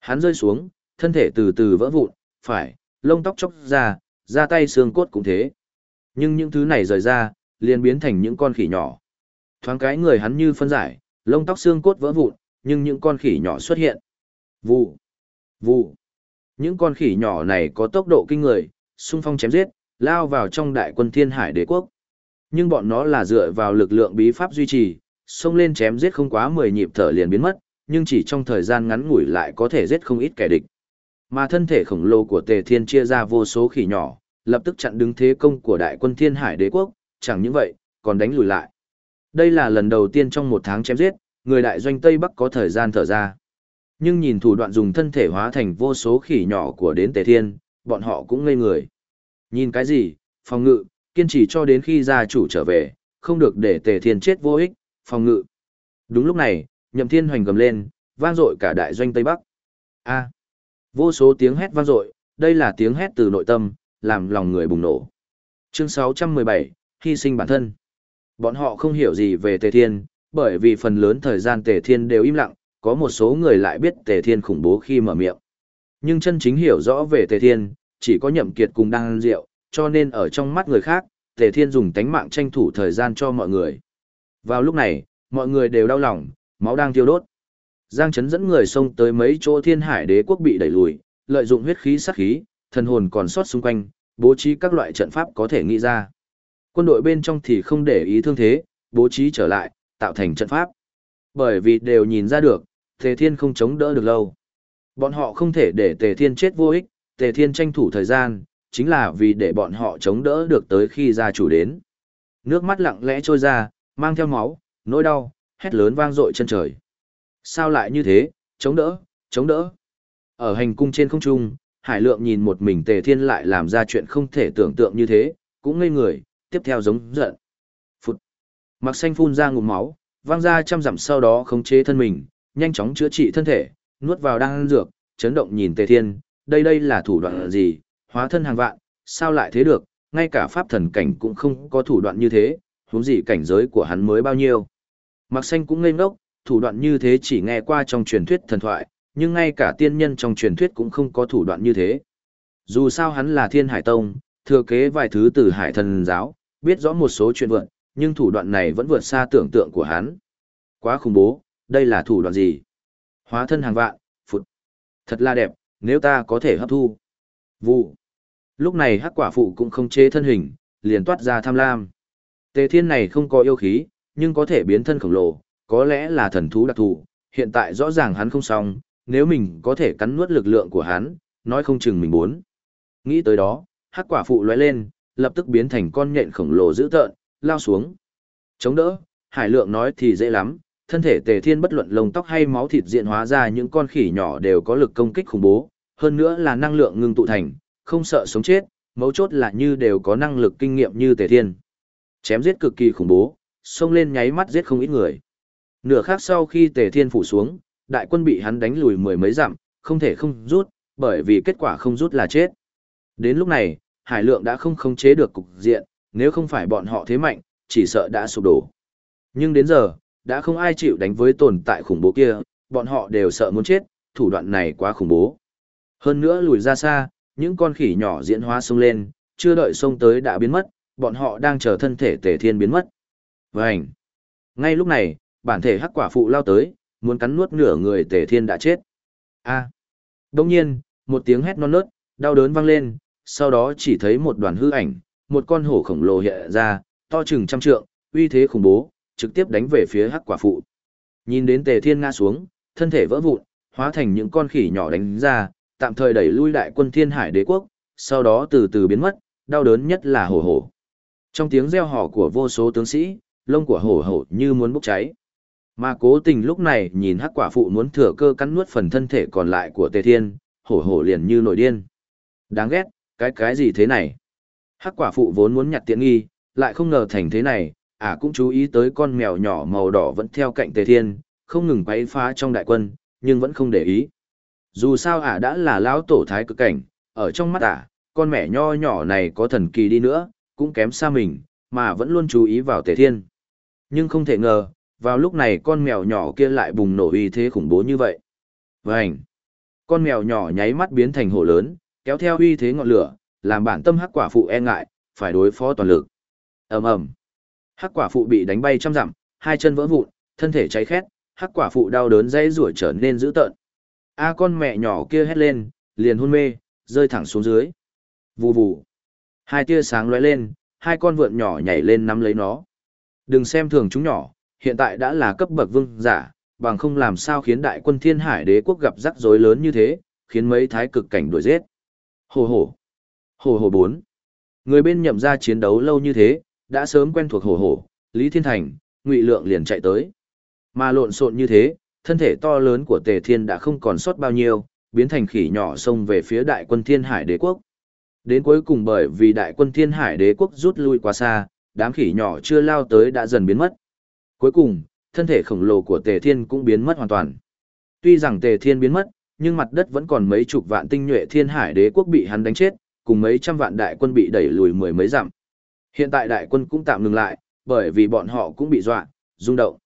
Hắn rơi xuống, thân thể từ từ vỡ vụn, phải, lông tóc chóc ra, ra tay xương cốt cũng thế. Nhưng những thứ này rời ra, liền biến thành những con khỉ nhỏ. Thoáng cái người hắn như phân giải, lông tóc xương cốt vỡ vụn, nhưng những con khỉ nhỏ xuất hiện. Vụ, vụ. Những con khỉ nhỏ này có tốc độ kinh người, xung phong chém giết, lao vào trong đại quân thiên hải đế quốc. Nhưng bọn nó là dựa vào lực lượng bí pháp duy trì, xông lên chém giết không quá 10 nhịp thở liền biến mất, nhưng chỉ trong thời gian ngắn ngủi lại có thể giết không ít kẻ địch. Mà thân thể khổng lồ của Tề Thiên chia ra vô số khỉ nhỏ, lập tức chặn đứng thế công của đại quân Thiên Hải Đế quốc, chẳng những vậy, còn đánh lùi lại. Đây là lần đầu tiên trong một tháng chém giết, người đại doanh Tây Bắc có thời gian thở ra. Nhưng nhìn thủ đoạn dùng thân thể hóa thành vô số khỉ nhỏ của đến Tề Thiên, bọn họ cũng ngây người. Nhìn cái gì, phòng ngự, kiên trì cho đến khi gia chủ trở về, không được để Tề Thiên chết vô ích, phòng ngự. Đúng lúc này, Nhậm Thiên hoành gầm lên, vang dội cả đại doanh Tây Bắc. A. Vô số tiếng hét vang dội, đây là tiếng hét từ nội tâm, làm lòng người bùng nổ. Chương 617, hy sinh bản thân. Bọn họ không hiểu gì về Tề Thiên, bởi vì phần lớn thời gian Tề Thiên đều im lặng, có một số người lại biết Tề Thiên khủng bố khi mở miệng. Nhưng chân chính hiểu rõ về Tề Thiên, chỉ có Nhậm Kiệt cùng Đăng Diệu, cho nên ở trong mắt người khác, Tề Thiên dùng tánh mạng tranh thủ thời gian cho mọi người. Vào lúc này, mọi người đều đau lòng, máu đang thiêu đốt. Giang Chấn dẫn người xông tới mấy chỗ Thiên Hải Đế quốc bị đẩy lùi, lợi dụng huyết khí sát khí, thần hồn còn sót xung quanh, bố trí các loại trận pháp có thể nghĩ ra. Quân đội bên trong thì không để ý thương thế, bố trí trở lại, tạo thành trận pháp. Bởi vì đều nhìn ra được, Tề Thiên không chống đỡ được lâu. Bọn họ không thể để Tề Thiên chết vô ích, Tề Thiên tranh thủ thời gian, chính là vì để bọn họ chống đỡ được tới khi gia chủ đến. Nước mắt lặng lẽ trôi ra, mang theo máu, nỗi đau, hét lớn vang dội chân trời. Sao lại như thế, chống đỡ, chống đỡ. Ở hành cung trên không trung, Hải Lượng nhìn một mình Tề Thiên lại làm ra chuyện không thể tưởng tượng như thế, cũng ngây người, tiếp theo giống giận. Phút. Mặc xanh phun ra ngụm máu, vang ra trăm dặm sau đó khống chế thân mình, nhanh chóng chữa trị thân thể, nuốt vào đang ăn dược, chấn động nhìn Tề Thiên, đây đây là thủ đoạn gì, hóa thân hàng vạn, sao lại thế được, ngay cả pháp thần cảnh cũng không có thủ đoạn như thế, huống gì cảnh giới của hắn mới bao nhiêu. Mặc xanh cũng ngây ngốc, thủ đoạn như thế chỉ nghe qua trong truyền thuyết thần thoại, nhưng ngay cả tiên nhân trong truyền thuyết cũng không có thủ đoạn như thế. Dù sao hắn là thiên hải tông, thừa kế vài thứ từ hải thần giáo, biết rõ một số chuyện vượn, nhưng thủ đoạn này vẫn vượt xa tưởng tượng của hắn. Quá khủng bố, đây là thủ đoạn gì? Hóa thân hàng vạn, phụt. Thật là đẹp, nếu ta có thể hấp thu. Vụ. Lúc này hắc quả phụ cũng không chế thân hình, liền toát ra tham lam. Tề thiên này không có yêu khí, nhưng có thể biến thân khổng lồ, có lẽ là thần thú đặc thù, hiện tại rõ ràng hắn không xong, nếu mình có thể cắn nuốt lực lượng của hắn, nói không chừng mình muốn. Nghĩ tới đó, hắc quả phụ lóe lên, lập tức biến thành con nhện khổng lồ dữ tợn, lao xuống. Chống đỡ, hải lượng nói thì dễ lắm, thân thể tề thiên bất luận lông tóc hay máu thịt diện hóa ra những con khỉ nhỏ đều có lực công kích khủng bố, hơn nữa là năng lượng ngưng tụ thành, không sợ sống chết, mấu chốt là như đều có năng lực kinh nghiệm như tề thiên. Chém giết cực kỳ khủng bố, xông lên nháy mắt giết không ít người. Nửa khác sau khi tề thiên phủ xuống, đại quân bị hắn đánh lùi mười mấy dặm, không thể không rút, bởi vì kết quả không rút là chết. Đến lúc này, Hải Lượng đã không khống chế được cục diện, nếu không phải bọn họ thế mạnh, chỉ sợ đã sụp đổ. Nhưng đến giờ, đã không ai chịu đánh với tồn tại khủng bố kia, bọn họ đều sợ muốn chết, thủ đoạn này quá khủng bố. Hơn nữa lùi ra xa, những con khỉ nhỏ diễn hóa sông lên, chưa đợi sông tới đã biến mất, bọn họ đang chờ thân thể tề thiên biến mất. Vânh! Ngay lúc này, bản thể hắc quả phụ lao tới, muốn cắn nuốt nửa người tề thiên đã chết. A! À. Đông nhiên, một tiếng hét non nớt, đau đớn vang lên, sau đó chỉ thấy một đoàn hư ảnh, một con hổ khổng lồ hiện ra, to chừng trăm trượng, uy thế khủng bố, trực tiếp đánh về phía hắc quả phụ. Nhìn đến tề thiên ngã xuống, thân thể vỡ vụn, hóa thành những con khỉ nhỏ đánh ra, tạm thời đẩy lui đại quân thiên hải đế quốc, sau đó từ từ biến mất, đau đớn nhất là hổ hổ. Trong tiếng reo hò của vô số tướng sĩ, lông của hổ hổ như muốn bốc cháy. Mà cố tình lúc này nhìn hắc quả phụ muốn thừa cơ cắn nuốt phần thân thể còn lại của tề thiên, hổ hổ liền như nổi điên. Đáng ghét, cái cái gì thế này? Hắc quả phụ vốn muốn nhặt tiện nghi, lại không ngờ thành thế này, à cũng chú ý tới con mèo nhỏ màu đỏ vẫn theo cạnh tề thiên, không ngừng quấy phá trong đại quân, nhưng vẫn không để ý. Dù sao ả đã là lão tổ thái cực cảnh, ở trong mắt ả, con mẹ nho nhỏ này có thần kỳ đi nữa, cũng kém xa mình, mà vẫn luôn chú ý vào tề thiên. Nhưng không thể ngờ, vào lúc này con mèo nhỏ kia lại bùng nổ uy thế khủng bố như vậy. vảnh Con mèo nhỏ nháy mắt biến thành hổ lớn, kéo theo uy thế ngọn lửa, làm bản tâm hắc quả phụ e ngại, phải đối phó toàn lực. ầm ầm, Hắc quả phụ bị đánh bay trăm dặm, hai chân vỡ vụn, thân thể cháy khét, hắc quả phụ đau đớn dãy rủa trở nên dữ tợn. A con mẹ nhỏ kia hét lên, liền hôn mê, rơi thẳng xuống dưới. Vù vù. Hai tia sáng lóe lên, hai con vượn nhỏ nhảy lên nắm lấy nó. Đừng xem thường chúng nhỏ, hiện tại đã là cấp bậc vương giả, bằng không làm sao khiến đại quân thiên hải đế quốc gặp rắc rối lớn như thế, khiến mấy thái cực cảnh đuổi giết. Hồ hồ. Hồ hồ bốn. Người bên nhậm ra chiến đấu lâu như thế, đã sớm quen thuộc hồ hồ, Lý Thiên Thành, Ngụy Lượng liền chạy tới. Mà lộn xộn như thế, thân thể to lớn của Tề Thiên đã không còn sót bao nhiêu, biến thành khỉ nhỏ xông về phía đại quân Thiên Hải Đế quốc. Đến cuối cùng bởi vì đại quân Thiên Hải Đế quốc rút lui quá xa, đám khỉ nhỏ chưa lao tới đã dần biến mất. Cuối cùng, thân thể khổng lồ của Tề Thiên cũng biến mất hoàn toàn. Tuy rằng Tề Thiên biến mất, nhưng mặt đất vẫn còn mấy chục vạn tinh nhuệ Thiên Hải Đế quốc bị hắn đánh chết, cùng mấy trăm vạn đại quân bị đẩy lùi mười mấy dặm. Hiện tại đại quân cũng tạm ngừng lại, bởi vì bọn họ cũng bị dọa, rung động.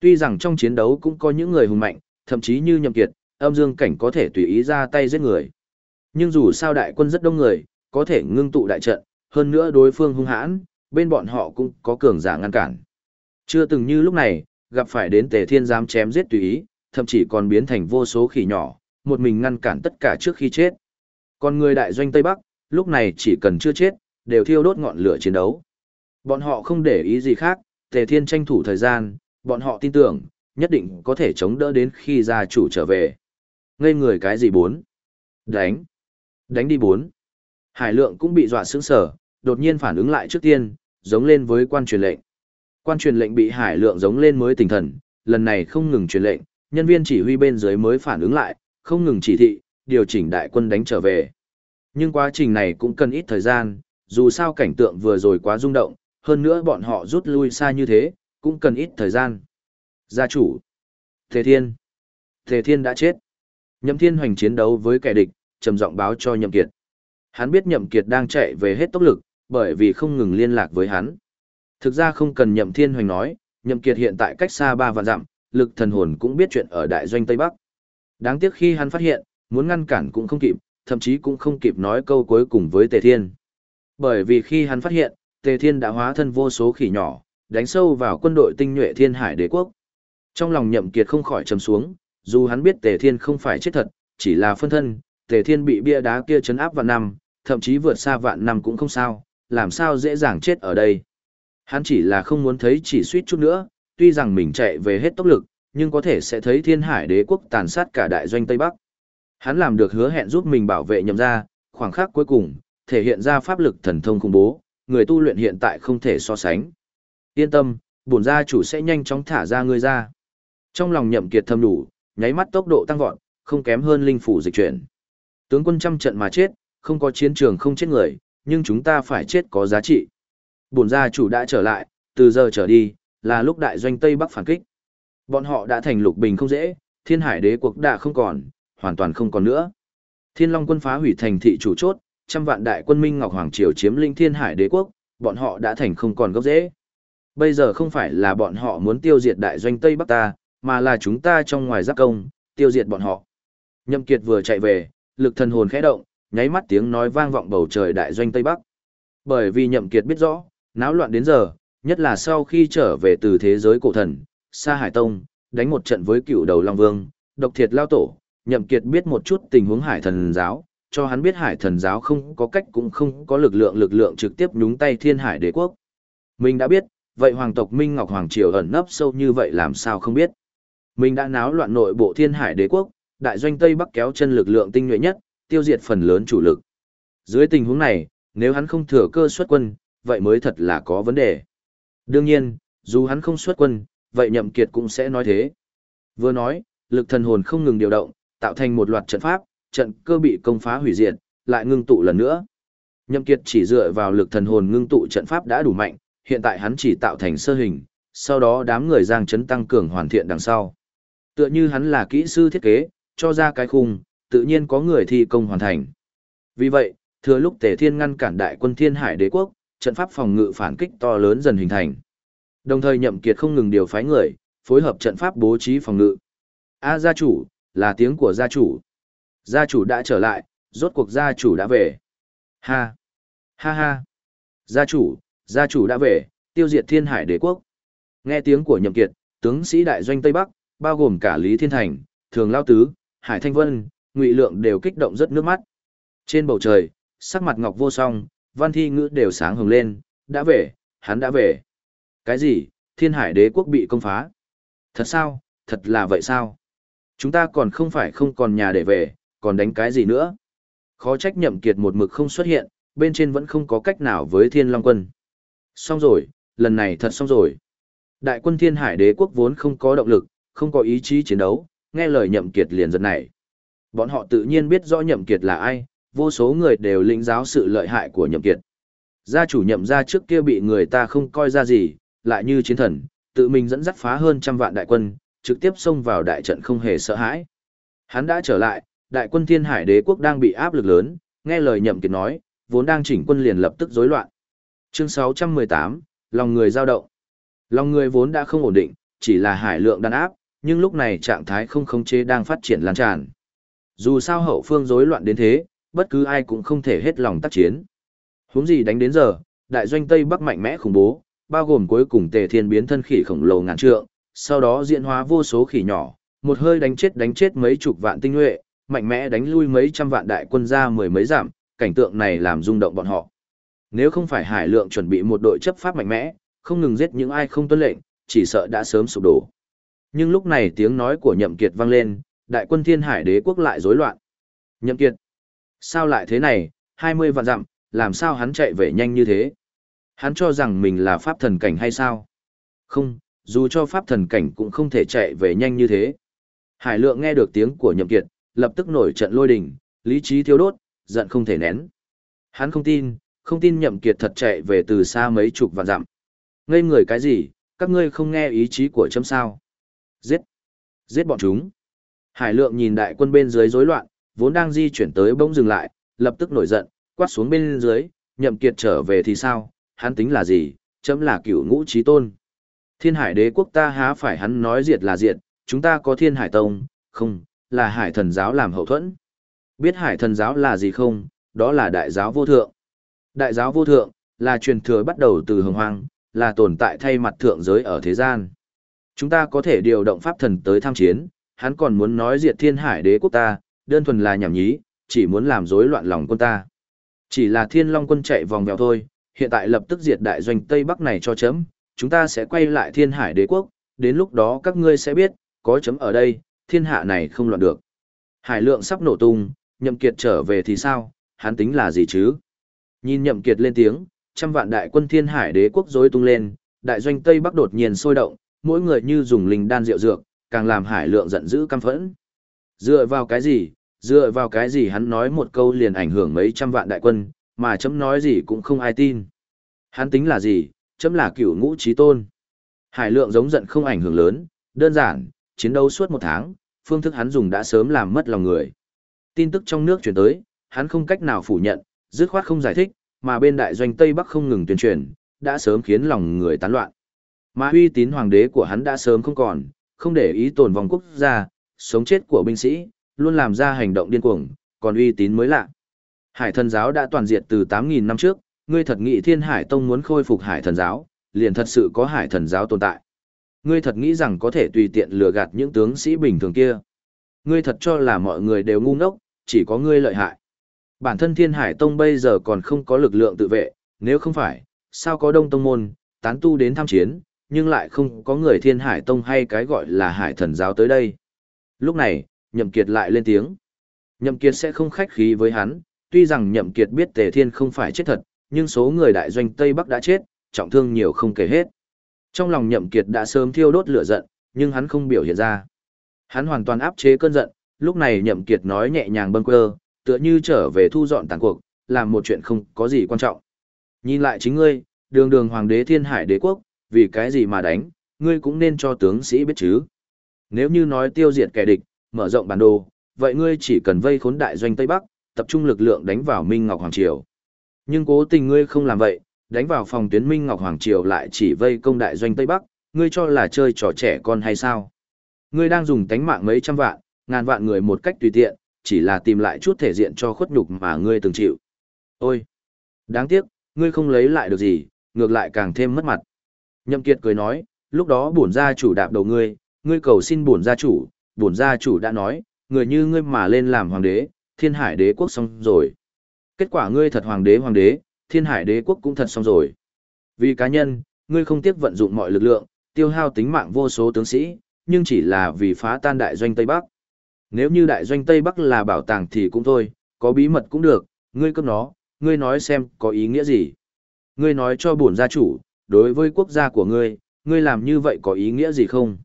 Tuy rằng trong chiến đấu cũng có những người hùng mạnh, thậm chí như nhậm kiệt, âm dương cảnh có thể tùy ý ra tay giết người. Nhưng dù sao đại quân rất đông người, có thể ngưng tụ đại trận, hơn nữa đối phương hung hãn, bên bọn họ cũng có cường giả ngăn cản. Chưa từng như lúc này, gặp phải đến tề thiên dám chém giết tùy ý, thậm chí còn biến thành vô số khỉ nhỏ, một mình ngăn cản tất cả trước khi chết. Còn người đại doanh Tây Bắc, lúc này chỉ cần chưa chết, đều thiêu đốt ngọn lửa chiến đấu. Bọn họ không để ý gì khác, tề thiên tranh thủ thời gian, bọn họ tin tưởng, nhất định có thể chống đỡ đến khi gia chủ trở về. Ngây người cái gì bốn? Đánh! Đánh đi bốn! Hải lượng cũng bị dọa sững sở, đột nhiên phản ứng lại trước tiên, giống lên với quan truyền lệnh. Quan truyền lệnh bị hải lượng giống lên mới tỉnh thần, lần này không ngừng truyền lệnh, nhân viên chỉ huy bên dưới mới phản ứng lại, không ngừng chỉ thị, điều chỉnh đại quân đánh trở về. Nhưng quá trình này cũng cần ít thời gian, dù sao cảnh tượng vừa rồi quá rung động, hơn nữa bọn họ rút lui xa như thế, cũng cần ít thời gian. Gia chủ. Thế Thiên. Thế Thiên đã chết. Nhậm Thiên hoành chiến đấu với kẻ địch, trầm giọng báo cho Nhậm Kiệt. Hắn biết Nhậm Kiệt đang chạy về hết tốc lực, bởi vì không ngừng liên lạc với hắn. Thực ra không cần Nhậm Thiên hoành nói, Nhậm Kiệt hiện tại cách xa ba vạn dặm, lực thần hồn cũng biết chuyện ở đại doanh Tây Bắc. Đáng tiếc khi hắn phát hiện, muốn ngăn cản cũng không kịp, thậm chí cũng không kịp nói câu cuối cùng với Tề Thiên. Bởi vì khi hắn phát hiện, Tề Thiên đã hóa thân vô số khỉ nhỏ, đánh sâu vào quân đội tinh nhuệ Thiên Hải Đế quốc. Trong lòng Nhậm Kiệt không khỏi trầm xuống, dù hắn biết Tề Thiên không phải chết thật, chỉ là phân thân, Tề Thiên bị bia đá kia chấn áp vạn năm, thậm chí vượt xa vạn năm cũng không sao, làm sao dễ dàng chết ở đây. Hắn chỉ là không muốn thấy chỉ suýt chút nữa, tuy rằng mình chạy về hết tốc lực, nhưng có thể sẽ thấy thiên hải đế quốc tàn sát cả đại doanh Tây Bắc. Hắn làm được hứa hẹn giúp mình bảo vệ nhậm gia, khoảng khắc cuối cùng, thể hiện ra pháp lực thần thông khủng bố, người tu luyện hiện tại không thể so sánh. Yên tâm, bổn gia chủ sẽ nhanh chóng thả ra ngươi ra. Trong lòng nhậm kiệt thầm đủ, nháy mắt tốc độ tăng vọt, không kém hơn linh phủ dịch chuyển. Tướng quân trăm trận mà chết, không có chiến trường không chết người, nhưng chúng ta phải chết có giá trị. Bổn gia chủ đã trở lại, từ giờ trở đi, là lúc đại doanh Tây Bắc phản kích. Bọn họ đã thành lục bình không dễ, thiên hải đế quốc đã không còn, hoàn toàn không còn nữa. Thiên Long quân phá hủy thành thị chủ chốt, trăm vạn đại quân Minh Ngọc Hoàng Triều chiếm lĩnh thiên hải đế quốc, bọn họ đã thành không còn gốc dễ. Bây giờ không phải là bọn họ muốn tiêu diệt đại doanh Tây Bắc ta, mà là chúng ta trong ngoài giáp công, tiêu diệt bọn họ. Nhậm Kiệt vừa chạy về, lực thần hồn khẽ động, nháy mắt tiếng nói vang vọng bầu trời đại doanh Tây Bắc. Bởi vì Nhậm Kiệt biết rõ, náo loạn đến giờ, nhất là sau khi trở về từ thế giới cổ thần, Sa Hải Tông, đánh một trận với cựu đầu Long Vương, độc thiệt lao tổ, Nhậm Kiệt biết một chút tình huống Hải Thần giáo, cho hắn biết Hải Thần giáo không có cách cũng không có lực lượng lực lượng trực tiếp nhúng tay Thiên Hải Đế quốc. Mình đã biết, vậy hoàng tộc Minh Ngọc Hoàng Triều ẩn nấp sâu như vậy làm sao không biết. Mình đã náo loạn nội bộ Thiên Hải Đế quốc, đại doanh Tây Bắc kéo chân lực lượng tinh nhuệ nhất, tiêu diệt phần lớn chủ lực. Dưới tình huống này, nếu hắn không thừa cơ xuất quân, vậy mới thật là có vấn đề. Đương nhiên, dù hắn không xuất quân, vậy nhậm kiệt cũng sẽ nói thế. Vừa nói, lực thần hồn không ngừng điều động, tạo thành một loạt trận pháp, trận cơ bị công phá hủy diệt, lại ngưng tụ lần nữa. Nhậm kiệt chỉ dựa vào lực thần hồn ngưng tụ trận pháp đã đủ mạnh, hiện tại hắn chỉ tạo thành sơ hình, sau đó đám người giang chấn tăng cường hoàn thiện đằng sau. Tựa như hắn là kỹ sư thiết kế, cho ra cái khung, tự nhiên có người thi công hoàn thành. Vì vậy, thừa lúc Tề Thiên ngăn cản đại quân Thiên Hải Đế quốc, trận pháp phòng ngự phản kích to lớn dần hình thành. Đồng thời Nhậm Kiệt không ngừng điều phái người, phối hợp trận pháp bố trí phòng ngự. A gia chủ, là tiếng của gia chủ. Gia chủ đã trở lại, rốt cuộc gia chủ đã về. Ha! Ha ha! Gia chủ, gia chủ đã về, tiêu diệt thiên hải đế quốc. Nghe tiếng của Nhậm Kiệt, tướng sĩ đại doanh Tây Bắc, bao gồm cả Lý Thiên Thành, Thường Lao Tứ, Hải Thanh Vân, Ngụy Lượng đều kích động rất nước mắt. Trên bầu trời, sắc mặt ngọc vô song, văn thi ngữ đều sáng hồng lên, đã về, hắn đã về. Cái gì, thiên hải đế quốc bị công phá? Thật sao, thật là vậy sao? Chúng ta còn không phải không còn nhà để về, còn đánh cái gì nữa? Khó trách nhậm kiệt một mực không xuất hiện, bên trên vẫn không có cách nào với thiên long quân. Xong rồi, lần này thật xong rồi. Đại quân thiên hải đế quốc vốn không có động lực, không có ý chí chiến đấu, nghe lời nhậm kiệt liền giật nảy. Bọn họ tự nhiên biết rõ nhậm kiệt là ai, vô số người đều lĩnh giáo sự lợi hại của nhậm kiệt. Gia chủ nhậm gia trước kia bị người ta không coi ra gì, lại như chiến thần, tự mình dẫn dắt phá hơn trăm vạn đại quân, trực tiếp xông vào đại trận không hề sợ hãi. Hắn đã trở lại, đại quân thiên hải đế quốc đang bị áp lực lớn, nghe lời nhậm kiệt nói, vốn đang chỉnh quân liền lập tức rối loạn. Chương 618, lòng người dao động. Lòng người vốn đã không ổn định, chỉ là hải lượng đàn áp, nhưng lúc này trạng thái không khống chế đang phát triển lan tràn. Dù sao hậu phương rối loạn đến thế, bất cứ ai cũng không thể hết lòng tác chiến. Huống gì đánh đến giờ, đại doanh Tây Bắc mạnh mẽ khủng bố, bao gồm cuối cùng Tề Thiên biến thân khỉ khổng lồ ngàn trượng, sau đó diễn hóa vô số khỉ nhỏ, một hơi đánh chết đánh chết mấy chục vạn tinh nhuệ, mạnh mẽ đánh lui mấy trăm vạn đại quân ra mười mấy giảm, cảnh tượng này làm rung động bọn họ. Nếu không phải Hải Lượng chuẩn bị một đội chấp pháp mạnh mẽ, không ngừng giết những ai không tuân lệnh, chỉ sợ đã sớm sụp đổ. Nhưng lúc này tiếng nói của Nhậm Kiệt vang lên, đại quân Thiên Hải Đế quốc lại rối loạn. Nhậm Kiệt, sao lại thế này, 20 vạn dặm, làm sao hắn chạy về nhanh như thế? Hắn cho rằng mình là pháp thần cảnh hay sao? Không, dù cho pháp thần cảnh cũng không thể chạy về nhanh như thế. Hải lượng nghe được tiếng của nhậm kiệt, lập tức nổi trận lôi đình, lý trí thiếu đốt, giận không thể nén. Hắn không tin, không tin nhậm kiệt thật chạy về từ xa mấy chục vạn dặm. Ngây người cái gì, các ngươi không nghe ý chí của chấm sao. Giết! Giết bọn chúng! Hải lượng nhìn đại quân bên dưới rối loạn, vốn đang di chuyển tới bỗng dừng lại, lập tức nổi giận, quát xuống bên dưới, nhậm kiệt trở về thì sao, hắn tính là gì, chấm là cửu ngũ trí tôn. Thiên hải đế quốc ta há phải hắn nói diệt là diệt, chúng ta có thiên hải tông, không, là hải thần giáo làm hậu thuẫn. Biết hải thần giáo là gì không, đó là đại giáo vô thượng. Đại giáo vô thượng, là truyền thừa bắt đầu từ hồng hoang, là tồn tại thay mặt thượng giới ở thế gian. Chúng ta có thể điều động pháp thần tới tham chiến, hắn còn muốn nói diệt thiên hải đế quốc ta, đơn thuần là nhảm nhí, chỉ muốn làm rối loạn lòng quân ta. Chỉ là thiên long quân chạy vòng vèo thôi, hiện tại lập tức diệt đại doanh Tây Bắc này cho chấm, chúng ta sẽ quay lại thiên hải đế quốc, đến lúc đó các ngươi sẽ biết, có chấm ở đây, thiên hạ này không loạn được. Hải lượng sắp nổ tung, nhậm kiệt trở về thì sao, hắn tính là gì chứ? Nhìn nhậm kiệt lên tiếng, trăm vạn đại quân thiên hải đế quốc rối tung lên, đại doanh Tây Bắc đột nhiên sôi động, mỗi người như dùng linh đan rượu dược, càng làm hải lượng giận dữ căm phẫn. Dựa vào cái gì, dựa vào cái gì hắn nói một câu liền ảnh hưởng mấy trăm vạn đại quân, mà chấm nói gì cũng không ai tin. Hắn tính là gì, chấm là cửu ngũ trí tôn. Hải lượng giống giận không ảnh hưởng lớn, đơn giản, chiến đấu suốt một tháng, phương thức hắn dùng đã sớm làm mất lòng người. Tin tức trong nước chuyển tới, hắn không cách nào phủ nhận, dứt khoát không giải thích, mà bên đại doanh Tây Bắc không ngừng tuyên truyền, đã sớm khiến lòng người tán loạn. Mà uy tín hoàng đế của hắn đã sớm không còn, không để ý tổn vong quốc gia, sống chết của binh sĩ, luôn làm ra hành động điên cuồng, còn uy tín mới lạ. Hải thần giáo đã toàn diệt từ 8.000 năm trước, ngươi thật nghĩ thiên hải tông muốn khôi phục hải thần giáo, liền thật sự có hải thần giáo tồn tại. Ngươi thật nghĩ rằng có thể tùy tiện lừa gạt những tướng sĩ bình thường kia. Ngươi thật cho là mọi người đều ngu ngốc, chỉ có ngươi lợi hại. Bản thân thiên hải tông bây giờ còn không có lực lượng tự vệ, nếu không phải, sao có đông tông môn, tán tu đến tham chiến, nhưng lại không có người thiên hải tông hay cái gọi là hải thần giáo tới đây. Lúc này, nhậm kiệt lại lên tiếng. Nhậm kiệt sẽ không khách khí với hắn, tuy rằng nhậm kiệt biết tề thiên không phải chết thật, nhưng số người đại doanh Tây Bắc đã chết, trọng thương nhiều không kể hết. Trong lòng nhậm kiệt đã sớm thiêu đốt lửa giận, nhưng hắn không biểu hiện ra. Hắn hoàn toàn áp chế cơn giận, lúc này nhậm kiệt nói nhẹ nhàng bâng quơ, tựa như trở về thu dọn tàn cuộc, làm một chuyện không có gì quan trọng. Nhìn lại chính ngươi, đường đường hoàng đế thiên hải đế quốc, vì cái gì mà đánh, ngươi cũng nên cho tướng sĩ biết chứ. Nếu như nói tiêu diệt kẻ địch, mở rộng bản đồ, vậy ngươi chỉ cần vây khốn đại doanh Tây Bắc, tập trung lực lượng đánh vào Minh Ngọc Hoàng Triều. Nhưng cố tình ngươi không làm vậy, đánh vào phòng tuyến Minh Ngọc Hoàng Triều lại chỉ vây công đại doanh Tây Bắc, ngươi cho là chơi trò trẻ con hay sao? Ngươi đang dùng tánh mạng mấy trăm vạn, ngàn vạn người một cách tùy tiện, chỉ là tìm lại chút thể diện cho khuất nhục mà ngươi từng chịu. Ôi! Đáng tiếc, ngươi không lấy lại được gì, ngược lại càng thêm mất mặt. Nhậm Kiệt cười nói, lúc đó bổn gia chủ đạp đầu ngươi, ngươi cầu xin bổn gia chủ, bổn gia chủ đã nói, người như ngươi mà lên làm hoàng đế, thiên hải đế quốc xong rồi. Kết quả ngươi thật hoàng đế hoàng đế, thiên hải đế quốc cũng thật xong rồi. Vì cá nhân, ngươi không tiếc vận dụng mọi lực lượng, tiêu hao tính mạng vô số tướng sĩ, nhưng chỉ là vì phá tan đại doanh Tây Bắc. Nếu như đại doanh Tây Bắc là bảo tàng thì cũng thôi, có bí mật cũng được, ngươi cấp nó, ngươi nói xem có ý nghĩa gì. Ngươi nói cho bổn gia chủ, đối với quốc gia của ngươi, ngươi làm như vậy có ý nghĩa gì không?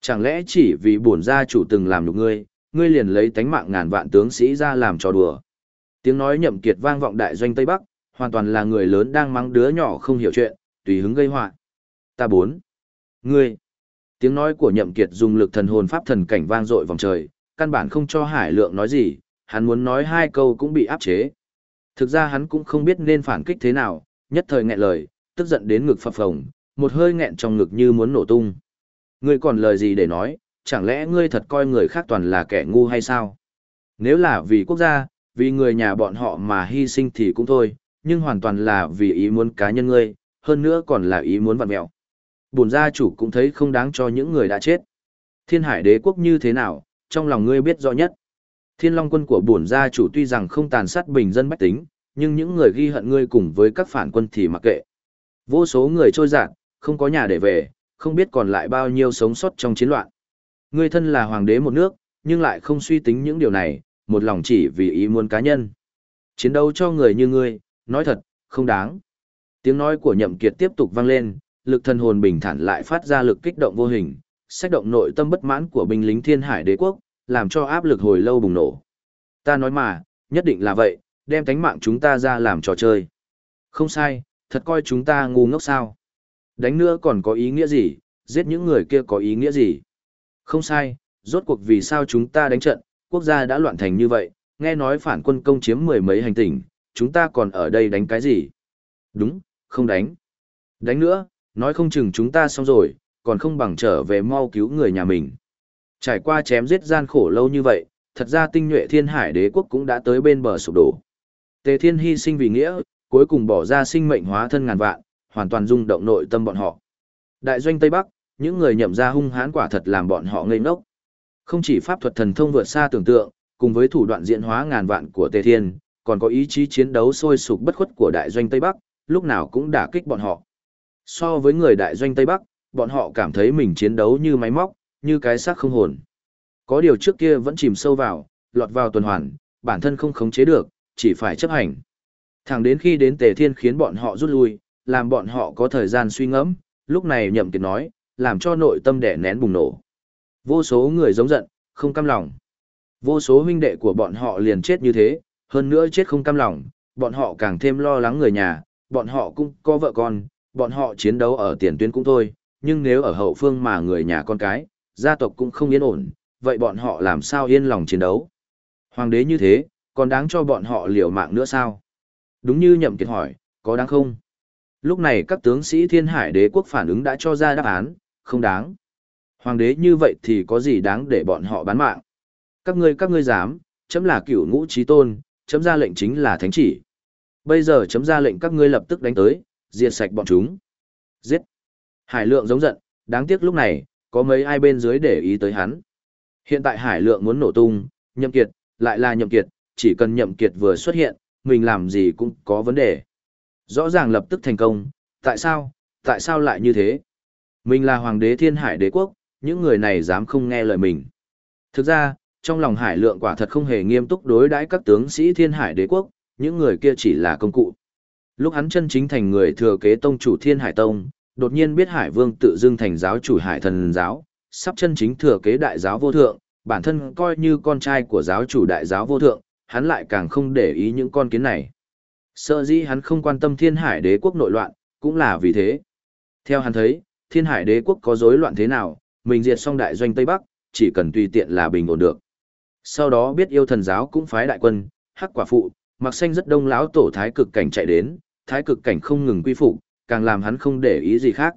Chẳng lẽ chỉ vì bổn gia chủ từng làm được ngươi, ngươi liền lấy tánh mạng ngàn vạn tướng sĩ ra làm trò đùa. Tiếng nói nhậm kiệt vang vọng đại doanh Tây Bắc, hoàn toàn là người lớn đang mắng đứa nhỏ không hiểu chuyện, tùy hứng gây họa. Ta bốn. Ngươi. Tiếng nói của nhậm kiệt dùng lực thần hồn pháp thần cảnh vang dội vòng trời, căn bản không cho hải lượng nói gì, hắn muốn nói hai câu cũng bị áp chế. Thực ra hắn cũng không biết nên phản kích thế nào, nhất thời nghẹn lời, tức giận đến ngực phập phồng, một hơi nghẹn trong ngực như muốn nổ tung. Ngươi còn lời gì để nói, chẳng lẽ ngươi thật coi người khác toàn là kẻ ngu hay sao? Nếu là vì quốc gia, vì người nhà bọn họ mà hy sinh thì cũng thôi, nhưng hoàn toàn là vì ý muốn cá nhân ngươi, hơn nữa còn là ý muốn vặn mẹo. Bổn gia chủ cũng thấy không đáng cho những người đã chết. Thiên hải đế quốc như thế nào, trong lòng ngươi biết rõ nhất. Thiên long quân của bổn gia chủ tuy rằng không tàn sát bình dân bách tính, nhưng những người ghi hận ngươi cùng với các phản quân thì mặc kệ. Vô số người trôi dạt, không có nhà để về, không biết còn lại bao nhiêu sống sót trong chiến loạn. Ngươi thân là hoàng đế một nước, nhưng lại không suy tính những điều này, một lòng chỉ vì ý muốn cá nhân. Chiến đấu cho người như ngươi, nói thật, không đáng. Tiếng nói của nhậm kiệt tiếp tục vang lên, lực thần hồn bình thản lại phát ra lực kích động vô hình, sách động nội tâm bất mãn của binh lính thiên hải đế quốc, làm cho áp lực hồi lâu bùng nổ. Ta nói mà, nhất định là vậy, đem tánh mạng chúng ta ra làm trò chơi. Không sai, thật coi chúng ta ngu ngốc sao. Đánh nữa còn có ý nghĩa gì, giết những người kia có ý nghĩa gì. Không sai, rốt cuộc vì sao chúng ta đánh trận, quốc gia đã loạn thành như vậy, nghe nói phản quân công chiếm mười mấy hành tinh, chúng ta còn ở đây đánh cái gì? Đúng, không đánh. Đánh nữa, nói không chừng chúng ta xong rồi, còn không bằng trở về mau cứu người nhà mình. Trải qua chém giết gian khổ lâu như vậy, thật ra tinh nhuệ thiên hải đế quốc cũng đã tới bên bờ sụp đổ. Tề thiên hy sinh vì nghĩa, cuối cùng bỏ ra sinh mệnh hóa thân ngàn vạn, hoàn toàn rung động nội tâm bọn họ. Đại doanh Tây Bắc, những người nhậm ra hung hãn quả thật làm bọn họ ngây ngốc. Không chỉ pháp thuật thần thông vượt xa tưởng tượng, cùng với thủ đoạn diễn hóa ngàn vạn của Tề Thiên, còn có ý chí chiến đấu sôi sục bất khuất của đại doanh Tây Bắc, lúc nào cũng đả kích bọn họ. So với người đại doanh Tây Bắc, bọn họ cảm thấy mình chiến đấu như máy móc, như cái xác không hồn. Có điều trước kia vẫn chìm sâu vào, lọt vào tuần hoàn, bản thân không khống chế được, chỉ phải chấp hành. Thẳng đến khi đến Tề Thiên khiến bọn họ rút lui, làm bọn họ có thời gian suy ngẫm, lúc này Nhậm Kiệt nói, làm cho nội tâm đẻ nén bùng nổ. Vô số người giống giận, không cam lòng. Vô số huynh đệ của bọn họ liền chết như thế, hơn nữa chết không cam lòng, bọn họ càng thêm lo lắng người nhà, bọn họ cũng có vợ con, bọn họ chiến đấu ở tiền tuyến cũng thôi, nhưng nếu ở hậu phương mà người nhà con cái, gia tộc cũng không yên ổn, vậy bọn họ làm sao yên lòng chiến đấu? Hoàng đế như thế, còn đáng cho bọn họ liều mạng nữa sao? Đúng như nhậm kiệt hỏi, có đáng không? Lúc này các tướng sĩ thiên hải đế quốc phản ứng đã cho ra đáp án, không đáng. Hoàng đế như vậy thì có gì đáng để bọn họ bán mạng? Các ngươi các ngươi dám, chấm là cửu ngũ trí tôn, chấm ra lệnh chính là thánh chỉ. Bây giờ chấm ra lệnh các ngươi lập tức đánh tới, diệt sạch bọn chúng. Giết. Hải lượng giống giận, đáng tiếc lúc này, có mấy ai bên dưới để ý tới hắn. Hiện tại hải lượng muốn nổ tung, nhậm kiệt, lại là nhậm kiệt, chỉ cần nhậm kiệt vừa xuất hiện, mình làm gì cũng có vấn đề. Rõ ràng lập tức thành công, tại sao, tại sao lại như thế? Mình là hoàng đế thiên hải đế quốc, những người này dám không nghe lời mình. Thực ra, trong lòng hải lượng quả thật không hề nghiêm túc đối đãi các tướng sĩ thiên hải đế quốc, những người kia chỉ là công cụ. Lúc hắn chân chính thành người thừa kế tông chủ thiên hải tông, đột nhiên biết hải vương tự dưng thành giáo chủ hải thần giáo, sắp chân chính thừa kế đại giáo vô thượng, bản thân coi như con trai của giáo chủ đại giáo vô thượng, hắn lại càng không để ý những con kiến này. Sợ dĩ hắn không quan tâm thiên hải đế quốc nội loạn, cũng là vì thế. Theo hắn thấy, thiên hải đế quốc có rối loạn thế nào, mình diệt xong đại doanh Tây Bắc, chỉ cần tùy tiện là bình ổn được. Sau đó biết yêu thần giáo cũng phái đại quân, hắc quả phụ, mặc xanh rất đông lão tổ thái cực cảnh chạy đến, thái cực cảnh không ngừng quy phục, càng làm hắn không để ý gì khác.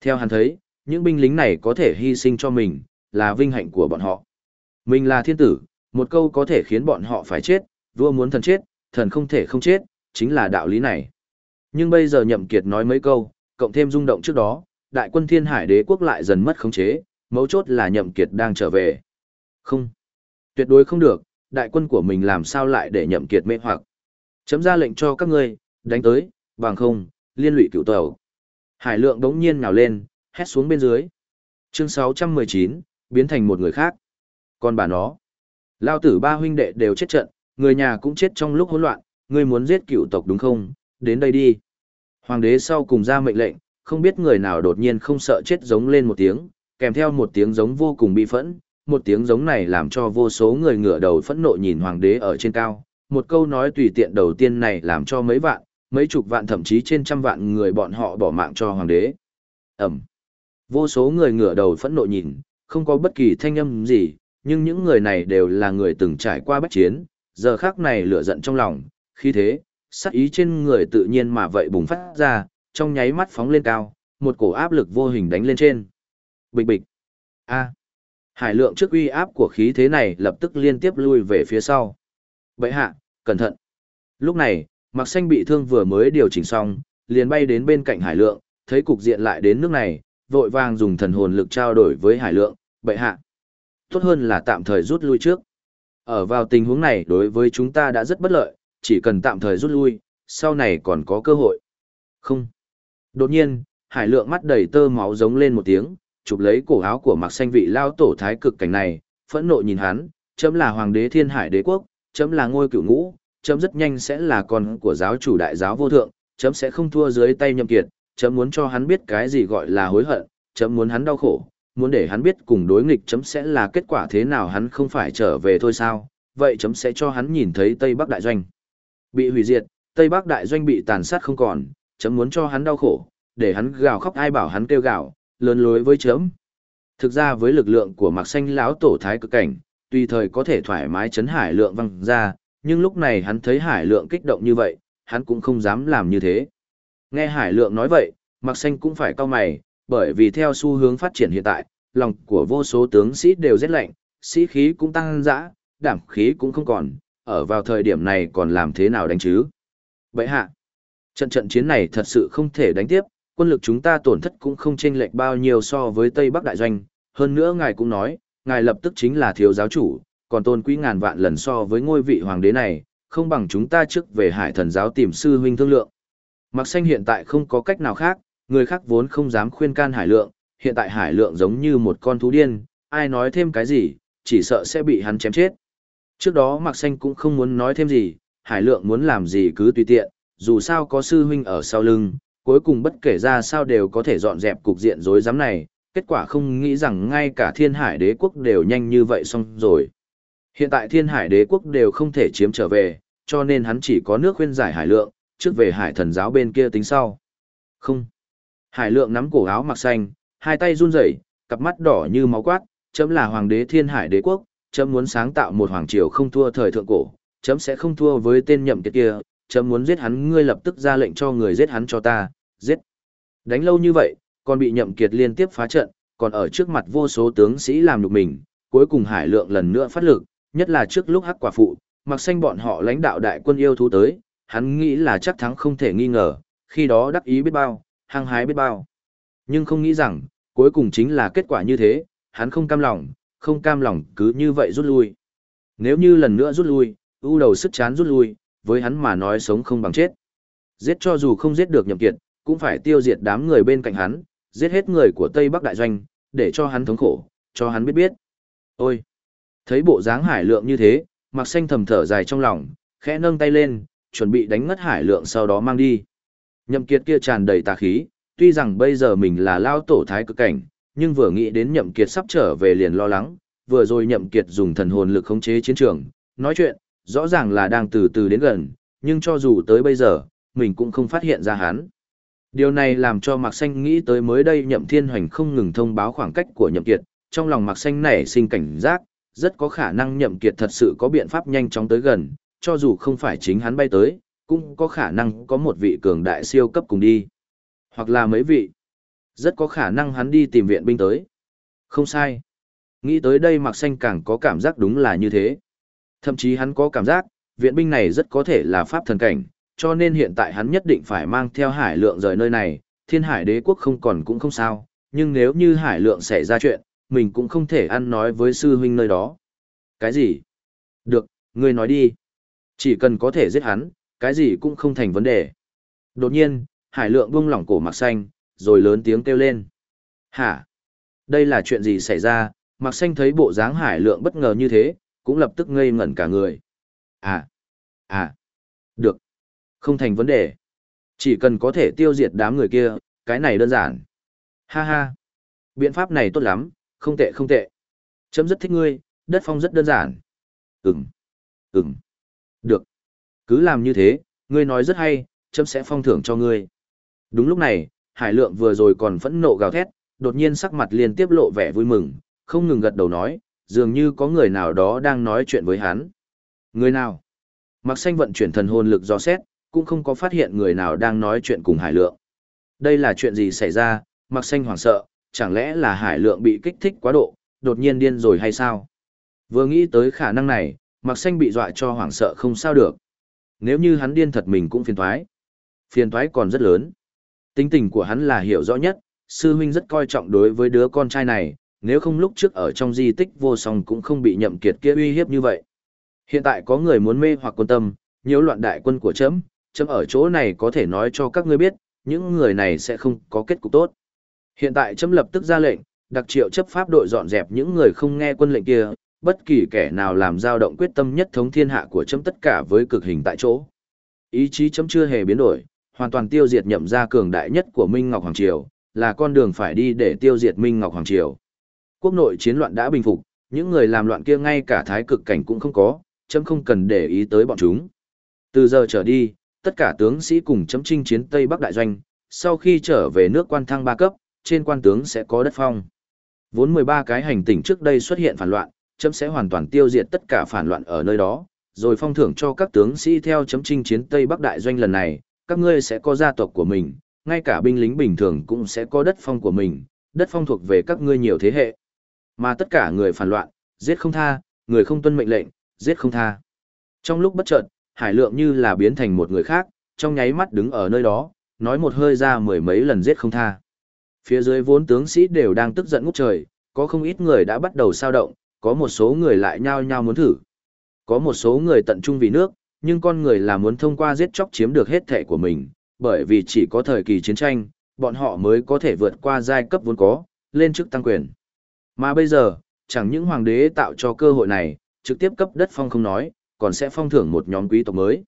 Theo hắn thấy, những binh lính này có thể hy sinh cho mình, là vinh hạnh của bọn họ. Mình là thiên tử, một câu có thể khiến bọn họ phải chết, vua muốn thần chết, thần không thể không chết, chính là đạo lý này. Nhưng bây giờ nhậm kiệt nói mấy câu, cộng thêm rung động trước đó, đại quân thiên hải đế quốc lại dần mất khống chế, mấu chốt là nhậm kiệt đang trở về. Không, tuyệt đối không được, đại quân của mình làm sao lại để nhậm kiệt mê hoặc. Chấm ra lệnh cho các ngươi, đánh tới, bằng không, liên lụy cựu tàu. Hải lượng đống nhiên nhào lên, hét xuống bên dưới. Chương 619, biến thành một người khác. Còn bà nó, lao tử ba huynh đệ đều chết trận, người nhà cũng chết trong lúc hỗn loạn, ngươi muốn giết cựu tộc đúng không? Đến đây đi. Hoàng đế sau cùng ra mệnh lệnh, không biết người nào đột nhiên không sợ chết giống lên một tiếng, kèm theo một tiếng giống vô cùng bi phẫn, một tiếng giống này làm cho vô số người ngửa đầu phẫn nộ nhìn hoàng đế ở trên cao. Một câu nói tùy tiện đầu tiên này làm cho mấy vạn, mấy chục vạn thậm chí trên trăm vạn người bọn họ bỏ mạng cho hoàng đế. Ẩm. Vô số người ngửa đầu phẫn nộ nhìn, không có bất kỳ thanh âm gì, nhưng những người này đều là người từng trải qua bách chiến, giờ khác này lửa giận trong lòng, khi thế, sắc ý trên người tự nhiên mà vậy bùng phát ra, trong nháy mắt phóng lên cao, một cổ áp lực vô hình đánh lên trên. Bịch bịch. A. Hải lượng trước uy áp của khí thế này lập tức liên tiếp lui về phía sau. Bậy hạ, cẩn thận. Lúc này, mặc xanh bị thương vừa mới điều chỉnh xong, liền bay đến bên cạnh hải lượng, thấy cục diện lại đến nước này, vội vàng dùng thần hồn lực trao đổi với hải lượng, bậy hạ. Tốt hơn là tạm thời rút lui trước. Ở vào tình huống này đối với chúng ta đã rất bất lợi, chỉ cần tạm thời rút lui, sau này còn có cơ hội. Không. Đột nhiên, hải lượng mắt đầy tơ máu giống lên một tiếng, chụp lấy cổ áo của mặc xanh vị lao tổ thái cực cảnh này, phẫn nộ nhìn hắn, chấm là hoàng đế thiên hải đế quốc, chấm là ngôi cựu ngũ, chấm rất nhanh sẽ là con của giáo chủ đại giáo vô thượng, chấm sẽ không thua dưới tay nhậm kiệt, chấm muốn cho hắn biết cái gì gọi là hối hận, chấm muốn hắn đau khổ, muốn để hắn biết cùng đối nghịch chấm sẽ là kết quả thế nào hắn không phải trở về thôi sao, vậy chấm sẽ cho hắn nhìn thấy Tây Bắc Đại Doanh. Bị hủy diệt, Tây Bắc Đại Doanh bị tàn sát không còn, chấm muốn cho hắn đau khổ, để hắn gào khóc ai bảo hắn kêu gào, lớn lối với chớm. Thực ra với lực lượng của Mạc Xanh lão tổ thái cực cảnh, tùy thời có thể thoải mái chấn hải lượng văng ra, nhưng lúc này hắn thấy hải lượng kích động như vậy, hắn cũng không dám làm như thế. Nghe hải lượng nói vậy, Mạc Xanh cũng phải cau mày, bởi vì theo xu hướng phát triển hiện tại, lòng của vô số tướng sĩ đều rét lạnh, sĩ khí cũng tăng dã, đảm khí cũng không còn, ở vào thời điểm này còn làm thế nào đánh chứ? Vậy hạ, trận trận chiến này thật sự không thể đánh tiếp, quân lực chúng ta tổn thất cũng không chênh lệch bao nhiêu so với Tây Bắc Đại Doanh, hơn nữa ngài cũng nói, ngài lập tức chính là thiếu giáo chủ, còn tôn quý ngàn vạn lần so với ngôi vị hoàng đế này, không bằng chúng ta trước về hải thần giáo tìm sư huynh thương lượng. Mặc xanh hiện tại không có cách nào khác, người khác vốn không dám khuyên can hải lượng, hiện tại hải lượng giống như một con thú điên, ai nói thêm cái gì, chỉ sợ sẽ bị hắn chém chết. Trước đó Mạc Xanh cũng không muốn nói thêm gì, hải lượng muốn làm gì cứ tùy tiện, dù sao có sư huynh ở sau lưng, cuối cùng bất kể ra sao đều có thể dọn dẹp cục diện rối rắm này, kết quả không nghĩ rằng ngay cả thiên hải đế quốc đều nhanh như vậy xong rồi. Hiện tại thiên hải đế quốc đều không thể chiếm trở về, cho nên hắn chỉ có nước khuyên giải hải lượng, trước về hải thần giáo bên kia tính sau. Không. Hải lượng nắm cổ áo mặc xanh, hai tay run rẩy, cặp mắt đỏ như máu quát, chấm là hoàng đế thiên hải đế quốc, chấm muốn sáng tạo một hoàng triều không thua thời thượng cổ, chấm sẽ không thua với tên nhậm kiệt kia, chấm muốn giết hắn ngươi lập tức ra lệnh cho người giết hắn cho ta, giết. Đánh lâu như vậy, còn bị nhậm kiệt liên tiếp phá trận, còn ở trước mặt vô số tướng sĩ làm nhục mình, cuối cùng hải lượng lần nữa phát lực, nhất là trước lúc hắc quả phụ, mặc xanh bọn họ lãnh đạo đại quân yêu thú tới, hắn nghĩ là chắc thắng không thể nghi ngờ, khi đó đắc ý biết bao, hăng hái biết bao. Nhưng không nghĩ rằng, cuối cùng chính là kết quả như thế, hắn không cam lòng, không cam lòng cứ như vậy rút lui. Nếu như lần nữa rút lui, ưu đầu sức chán rút lui, với hắn mà nói sống không bằng chết. Giết cho dù không giết được nhậm kiệt, cũng phải tiêu diệt đám người bên cạnh hắn, giết hết người của Tây Bắc Đại Doanh, để cho hắn thống khổ, cho hắn biết biết. Ôi! Thấy bộ dáng hải lượng như thế, mặc xanh thầm thở dài trong lòng, khẽ nâng tay lên, chuẩn bị đánh ngất hải lượng sau đó mang đi. Nhậm kiệt kia tràn đầy tà khí, tuy rằng bây giờ mình là lao tổ thái cực cảnh, nhưng vừa nghĩ đến nhậm kiệt sắp trở về liền lo lắng, vừa rồi nhậm kiệt dùng thần hồn lực khống chế chiến trường, nói chuyện, rõ ràng là đang từ từ đến gần, nhưng cho dù tới bây giờ, mình cũng không phát hiện ra hắn. Điều này làm cho Mạc Xanh nghĩ tới mới đây Nhậm Thiên Hoành không ngừng thông báo khoảng cách của Nhậm Kiệt, trong lòng Mạc Xanh nảy sinh cảnh giác, rất có khả năng Nhậm Kiệt thật sự có biện pháp nhanh chóng tới gần, cho dù không phải chính hắn bay tới, cũng có khả năng có một vị cường đại siêu cấp cùng đi. Hoặc là mấy vị. Rất có khả năng hắn đi tìm viện binh tới. Không sai. Nghĩ tới đây Mạc Xanh càng có cảm giác đúng là như thế. Thậm chí hắn có cảm giác, viện binh này rất có thể là pháp thần cảnh, cho nên hiện tại hắn nhất định phải mang theo hải lượng rời nơi này, thiên hải đế quốc không còn cũng không sao, nhưng nếu như hải lượng xảy ra chuyện, mình cũng không thể ăn nói với sư huynh nơi đó. Cái gì? Được, ngươi nói đi. Chỉ cần có thể giết hắn, cái gì cũng không thành vấn đề. Đột nhiên, hải lượng buông lỏng cổ mặc xanh, rồi lớn tiếng kêu lên. Hả? Đây là chuyện gì xảy ra? Mặc xanh thấy bộ dáng hải lượng bất ngờ như thế, cũng lập tức ngây ngẩn cả người. À, à, được, không thành vấn đề. Chỉ cần có thể tiêu diệt đám người kia, cái này đơn giản. Ha ha, biện pháp này tốt lắm, không tệ không tệ. Chấm rất thích ngươi, đất phong rất đơn giản. Ừm, ừm, được. Cứ làm như thế, ngươi nói rất hay, chấm sẽ phong thưởng cho ngươi. Đúng lúc này, Hải Lượng vừa rồi còn phẫn nộ gào thét, đột nhiên sắc mặt liên tiếp lộ vẻ vui mừng, không ngừng gật đầu nói, dường như có người nào đó đang nói chuyện với hắn. Người nào? Mặc xanh vận chuyển thần hồn lực do xét, cũng không có phát hiện người nào đang nói chuyện cùng Hải Lượng. Đây là chuyện gì xảy ra, mặc xanh hoảng sợ, chẳng lẽ là Hải Lượng bị kích thích quá độ, đột nhiên điên rồi hay sao? Vừa nghĩ tới khả năng này, mặc xanh bị dọa cho hoảng sợ không sao được. Nếu như hắn điên thật mình cũng phiền thoái. Phiền thoái còn rất lớn. Tính tình của hắn là hiểu rõ nhất, sư huynh rất coi trọng đối với đứa con trai này, nếu không lúc trước ở trong di tích vô song cũng không bị nhậm kiệt kia uy hiếp như vậy. Hiện tại có người muốn mê hoặc quân tâm, nhiễu loạn đại quân của chấm, chấm ở chỗ này có thể nói cho các ngươi biết, những người này sẽ không có kết cục tốt. Hiện tại chấm lập tức ra lệnh, đặc triệu chấp pháp đội dọn dẹp những người không nghe quân lệnh kia, bất kỳ kẻ nào làm dao động quyết tâm nhất thống thiên hạ của chấm tất cả với cực hình tại chỗ. Ý chí chấm chưa hề biến đổi, hoàn toàn tiêu diệt nhậm gia cường đại nhất của Minh Ngọc Hoàng Triều, là con đường phải đi để tiêu diệt Minh Ngọc Hoàng Triều. Quốc nội chiến loạn đã bình phục, những người làm loạn kia ngay cả thái cực cảnh cũng không có, chấm không cần để ý tới bọn chúng. Từ giờ trở đi, tất cả tướng sĩ cùng chấm chinh chiến Tây Bắc Đại Doanh, sau khi trở về nước quan thăng ba cấp, trên quan tướng sẽ có đất phong. Vốn 13 cái hành tỉnh trước đây xuất hiện phản loạn, chấm sẽ hoàn toàn tiêu diệt tất cả phản loạn ở nơi đó, rồi phong thưởng cho các tướng sĩ theo chấm chinh chiến Tây Bắc Đại Doanh lần này, các ngươi sẽ có gia tộc của mình, ngay cả binh lính bình thường cũng sẽ có đất phong của mình, đất phong thuộc về các ngươi nhiều thế hệ. Mà tất cả người phản loạn, giết không tha, người không tuân mệnh lệnh, giết không tha. Trong lúc bất chợt, Hải Lượng như là biến thành một người khác, trong nháy mắt đứng ở nơi đó, nói một hơi ra mười mấy lần giết không tha. Phía dưới vốn tướng sĩ đều đang tức giận ngút trời, có không ít người đã bắt đầu sao động, có một số người lại nhao nhao muốn thử. Có một số người tận trung vì nước, nhưng con người là muốn thông qua giết chóc chiếm được hết thể của mình, bởi vì chỉ có thời kỳ chiến tranh, bọn họ mới có thể vượt qua giai cấp vốn có, lên chức tăng quyền. Mà bây giờ, chẳng những hoàng đế tạo cho cơ hội này, trực tiếp cấp đất phong không nói, còn sẽ phong thưởng một nhóm quý tộc mới.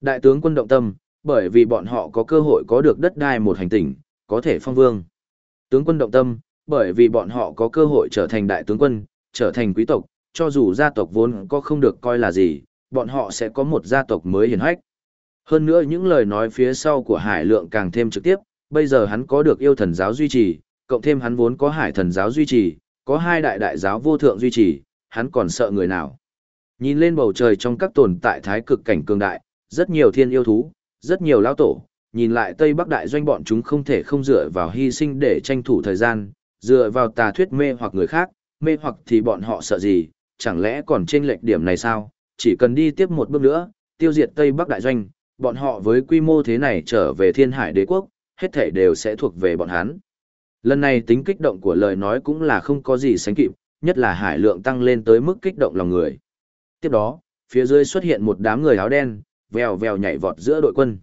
Đại tướng quân động tâm, bởi vì bọn họ có cơ hội có được đất đai một hành tinh, có thể phong vương. Tướng quân động tâm, bởi vì bọn họ có cơ hội trở thành đại tướng quân, trở thành quý tộc, cho dù gia tộc vốn có không được coi là gì, bọn họ sẽ có một gia tộc mới hiển hách. Hơn nữa những lời nói phía sau của Hải Lượng càng thêm trực tiếp, bây giờ hắn có được yêu thần giáo duy trì, cộng thêm hắn vốn có hải thần giáo duy trì, có hai đại đại giáo vô thượng duy trì, hắn còn sợ người nào. Nhìn lên bầu trời trong các tồn tại thái cực cảnh cường đại, rất nhiều thiên yêu thú, rất nhiều lao tổ, nhìn lại Tây Bắc đại doanh bọn chúng không thể không dựa vào hy sinh để tranh thủ thời gian, dựa vào tà thuyết mê hoặc người khác, mê hoặc thì bọn họ sợ gì, chẳng lẽ còn trên lệch điểm này sao, chỉ cần đi tiếp một bước nữa, tiêu diệt Tây Bắc đại doanh, bọn họ với quy mô thế này trở về thiên hải đế quốc, hết thể đều sẽ thuộc về bọn hắn. Lần này tính kích động của lời nói cũng là không có gì sánh kịp, nhất là hải lượng tăng lên tới mức kích động lòng người. Tiếp đó, phía dưới xuất hiện một đám người áo đen, vèo vèo nhảy vọt giữa đội quân.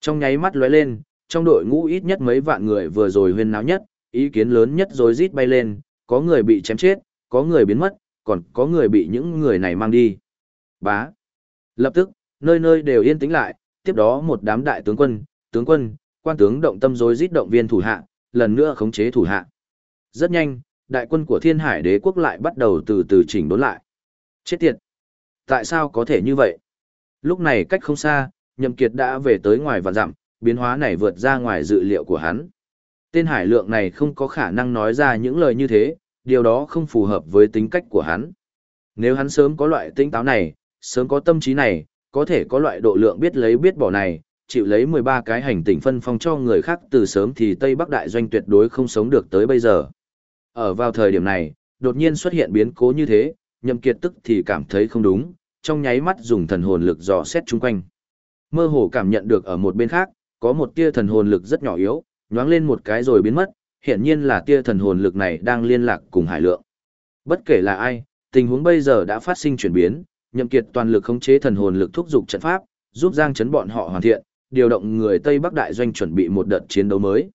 Trong nháy mắt lóe lên, trong đội ngũ ít nhất mấy vạn người vừa rồi huyên náo nhất, ý kiến lớn nhất rồi rít bay lên, có người bị chém chết, có người biến mất, còn có người bị những người này mang đi. Bá. Lập tức, nơi nơi đều yên tĩnh lại, tiếp đó một đám đại tướng quân, tướng quân, quan tướng động tâm rồi rít động viên thủ hạ, lần nữa khống chế thủ hạ. Rất nhanh, đại quân của Thiên Hải Đế quốc lại bắt đầu từ từ chỉnh đốn lại. Chết tiệt! Tại sao có thể như vậy? Lúc này cách không xa, Nhậm Kiệt đã về tới ngoài vạn dặm, biến hóa này vượt ra ngoài dự liệu của hắn. Tên Hải Lượng này không có khả năng nói ra những lời như thế, điều đó không phù hợp với tính cách của hắn. Nếu hắn sớm có loại tinh táo này, sớm có tâm trí này, có thể có loại độ lượng biết lấy biết bỏ này, chịu lấy 13 cái hành tinh phân phong cho người khác từ sớm thì Tây Bắc Đại Doanh tuyệt đối không sống được tới bây giờ. Ở vào thời điểm này, đột nhiên xuất hiện biến cố như thế, nhậm kiệt tức thì cảm thấy không đúng, trong nháy mắt dùng thần hồn lực dò xét chung quanh. Mơ hồ cảm nhận được ở một bên khác, có một tia thần hồn lực rất nhỏ yếu, nhoáng lên một cái rồi biến mất, hiện nhiên là tia thần hồn lực này đang liên lạc cùng hải lượng. Bất kể là ai, tình huống bây giờ đã phát sinh chuyển biến, nhậm kiệt toàn lực khống chế thần hồn lực thúc dục trận pháp, giúp giang chấn bọn họ hoàn thiện, điều động người Tây Bắc đại doanh chuẩn bị một đợt chiến đấu mới.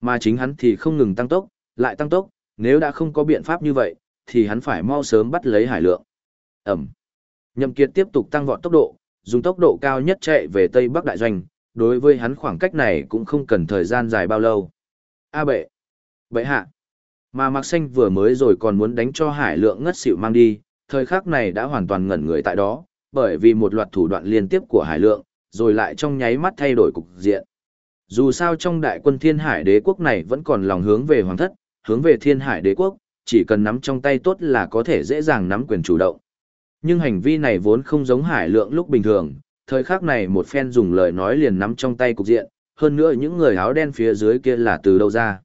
Mà chính hắn thì không ngừng tăng tốc, lại tăng tốc, nếu đã không có biện pháp như vậy, thì hắn phải mau sớm bắt lấy hải lượng. Ẩm. Nhậm Kiệt tiếp tục tăng vọt tốc độ, dùng tốc độ cao nhất chạy về Tây Bắc đại doanh, đối với hắn khoảng cách này cũng không cần thời gian dài bao lâu. A bệ. Bệ hạ. Mà Mạc Xanh vừa mới rồi còn muốn đánh cho hải lượng ngất xỉu mang đi, thời khắc này đã hoàn toàn ngẩn người tại đó, bởi vì một loạt thủ đoạn liên tiếp của hải lượng, rồi lại trong nháy mắt thay đổi cục diện. Dù sao trong đại quân thiên hải đế quốc này vẫn còn lòng hướng về hoàng thất, hướng về thiên hải đế quốc, chỉ cần nắm trong tay tốt là có thể dễ dàng nắm quyền chủ động. Nhưng hành vi này vốn không giống hải lượng lúc bình thường, thời khắc này một phen dùng lời nói liền nắm trong tay cục diện, hơn nữa những người áo đen phía dưới kia là từ đâu ra.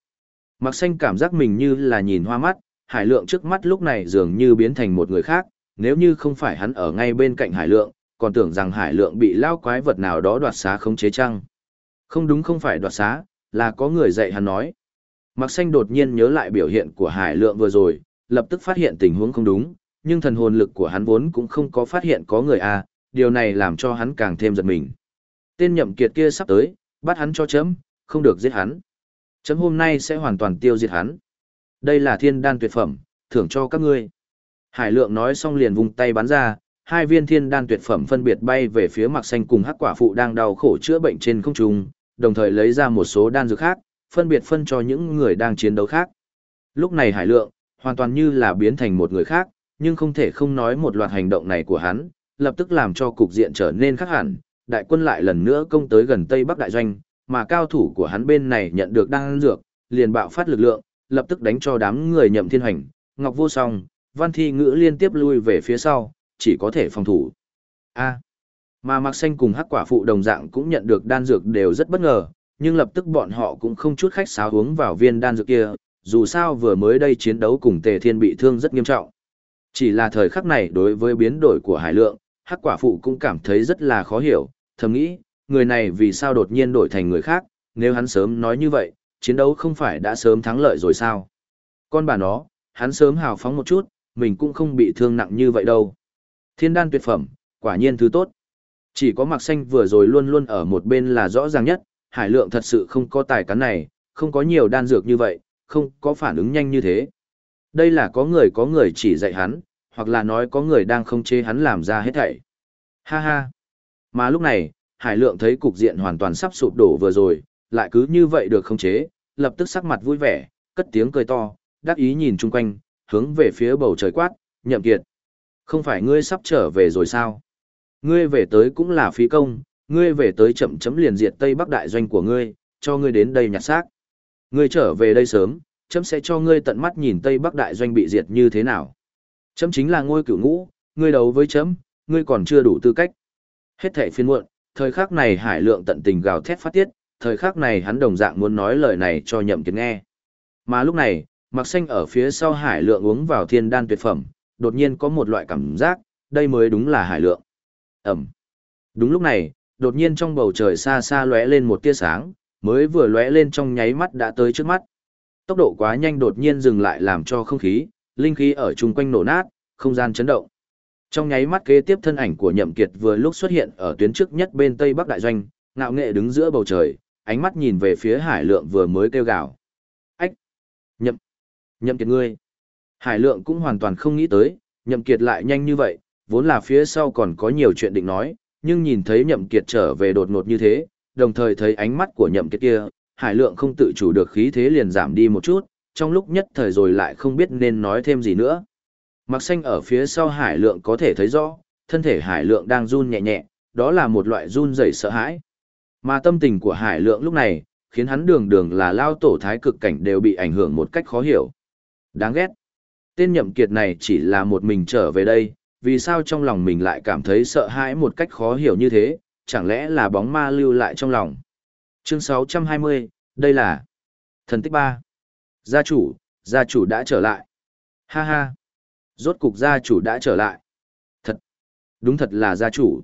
Mặc xanh cảm giác mình như là nhìn hoa mắt, hải lượng trước mắt lúc này dường như biến thành một người khác, nếu như không phải hắn ở ngay bên cạnh hải lượng, còn tưởng rằng hải lượng bị lao quái vật nào đó đoạt xá khống chế chăng. Không đúng không phải đoạt xá, là có người dạy hắn nói. Mặc xanh đột nhiên nhớ lại biểu hiện của hải lượng vừa rồi, lập tức phát hiện tình huống không đúng, nhưng thần hồn lực của hắn vốn cũng không có phát hiện có người a, điều này làm cho hắn càng thêm giật mình. Tên nhậm kiệt kia sắp tới, bắt hắn cho chấm, không được giết hắn. Chấm hôm nay sẽ hoàn toàn tiêu diệt hắn. Đây là thiên đan tuyệt phẩm, thưởng cho các ngươi. Hải lượng nói xong liền vung tay bắn ra, hai viên thiên đan tuyệt phẩm phân biệt bay về phía mặc xanh cùng hắc quả phụ đang đau khổ chữa bệnh trên không trung, đồng thời lấy ra một số đan dược khác, phân biệt phân cho những người đang chiến đấu khác. Lúc này hải lượng, hoàn toàn như là biến thành một người khác, nhưng không thể không nói một loạt hành động này của hắn, lập tức làm cho cục diện trở nên khác hẳn, đại quân lại lần nữa công tới gần Tây Bắc đại doanh, mà cao thủ của hắn bên này nhận được đan dược, liền bạo phát lực lượng, lập tức đánh cho đám người nhậm thiên hành, Ngọc Vô Song, Văn Thi Ngữ liên tiếp lui về phía sau, chỉ có thể phòng thủ. A. mà Mạc Xanh cùng Hắc Quả phụ đồng dạng cũng nhận được đan dược đều rất bất ngờ, nhưng lập tức bọn họ cũng không chút khách sáo uống vào viên đan dược kia, dù sao vừa mới đây chiến đấu cùng Tề Thiên bị thương rất nghiêm trọng. Chỉ là thời khắc này đối với biến đổi của Hải Lượng, Hắc Quả phụ cũng cảm thấy rất là khó hiểu, thầm nghĩ, người này vì sao đột nhiên đổi thành người khác, nếu hắn sớm nói như vậy, chiến đấu không phải đã sớm thắng lợi rồi sao? Con bà nó, hắn sớm hào phóng một chút, mình cũng không bị thương nặng như vậy đâu. Thiên đan tuyệt phẩm, quả nhiên thứ tốt. Chỉ có mặc xanh vừa rồi luôn luôn ở một bên là rõ ràng nhất, hải lượng thật sự không có tài cán này, không có nhiều đan dược như vậy, không có phản ứng nhanh như thế. Đây là có người có người chỉ dạy hắn, hoặc là nói có người đang không chế hắn làm ra hết thảy. Ha ha. Mà lúc này, hải lượng thấy cục diện hoàn toàn sắp sụp đổ vừa rồi, lại cứ như vậy được không chế, lập tức sắc mặt vui vẻ, cất tiếng cười to, đắc ý nhìn chung quanh, hướng về phía bầu trời quát, nhậm kiệt. Không phải ngươi sắp trở về rồi sao? Ngươi về tới cũng là phí công, ngươi về tới chậm chấm liền diệt Tây Bắc đại doanh của ngươi, cho ngươi đến đây nhặt xác. Ngươi trở về đây sớm, chấm sẽ cho ngươi tận mắt nhìn Tây Bắc đại doanh bị diệt như thế nào. Chấm chính là ngôi cửu ngũ, ngươi đấu với chấm, ngươi còn chưa đủ tư cách. Hết thể phiên muộn, thời khắc này hải lượng tận tình gào thét phát tiết, thời khắc này hắn đồng dạng muốn nói lời này cho nhậm kiệt nghe. Mà lúc này, mặc xanh ở phía sau hải lượng uống vào thiên đan tuyệt phẩm, đột nhiên có một loại cảm giác, đây mới đúng là hải lượng. Ẩm. Đúng lúc này, đột nhiên trong bầu trời xa xa lóe lên một tia sáng, mới vừa lóe lên trong nháy mắt đã tới trước mắt. Tốc độ quá nhanh đột nhiên dừng lại làm cho không khí, linh khí ở chung quanh nổ nát, không gian chấn động. Trong nháy mắt kế tiếp thân ảnh của Nhậm Kiệt vừa lúc xuất hiện ở tuyến trước nhất bên Tây Bắc đại doanh, ngạo nghệ đứng giữa bầu trời, ánh mắt nhìn về phía Hải Lượng vừa mới kêu gào. Ách! Nhậm! Nhậm Kiệt ngươi! Hải Lượng cũng hoàn toàn không nghĩ tới, Nhậm Kiệt lại nhanh như vậy, vốn là phía sau còn có nhiều chuyện định nói, nhưng nhìn thấy Nhậm Kiệt trở về đột ngột như thế, đồng thời thấy ánh mắt của Nhậm Kiệt kia, Hải Lượng không tự chủ được khí thế liền giảm đi một chút, trong lúc nhất thời rồi lại không biết nên nói thêm gì nữa. Mặc xanh ở phía sau hải lượng có thể thấy rõ, thân thể hải lượng đang run nhẹ nhẹ, đó là một loại run rẩy sợ hãi. Mà tâm tình của hải lượng lúc này, khiến hắn đường đường là lao tổ thái cực cảnh đều bị ảnh hưởng một cách khó hiểu. Đáng ghét. Tên nhậm kiệt này chỉ là một mình trở về đây, vì sao trong lòng mình lại cảm thấy sợ hãi một cách khó hiểu như thế, chẳng lẽ là bóng ma lưu lại trong lòng. Chương 620, đây là thần tích ba. Gia chủ, gia chủ đã trở lại. Ha ha. Rốt cục gia chủ đã trở lại. Thật, đúng thật là gia chủ.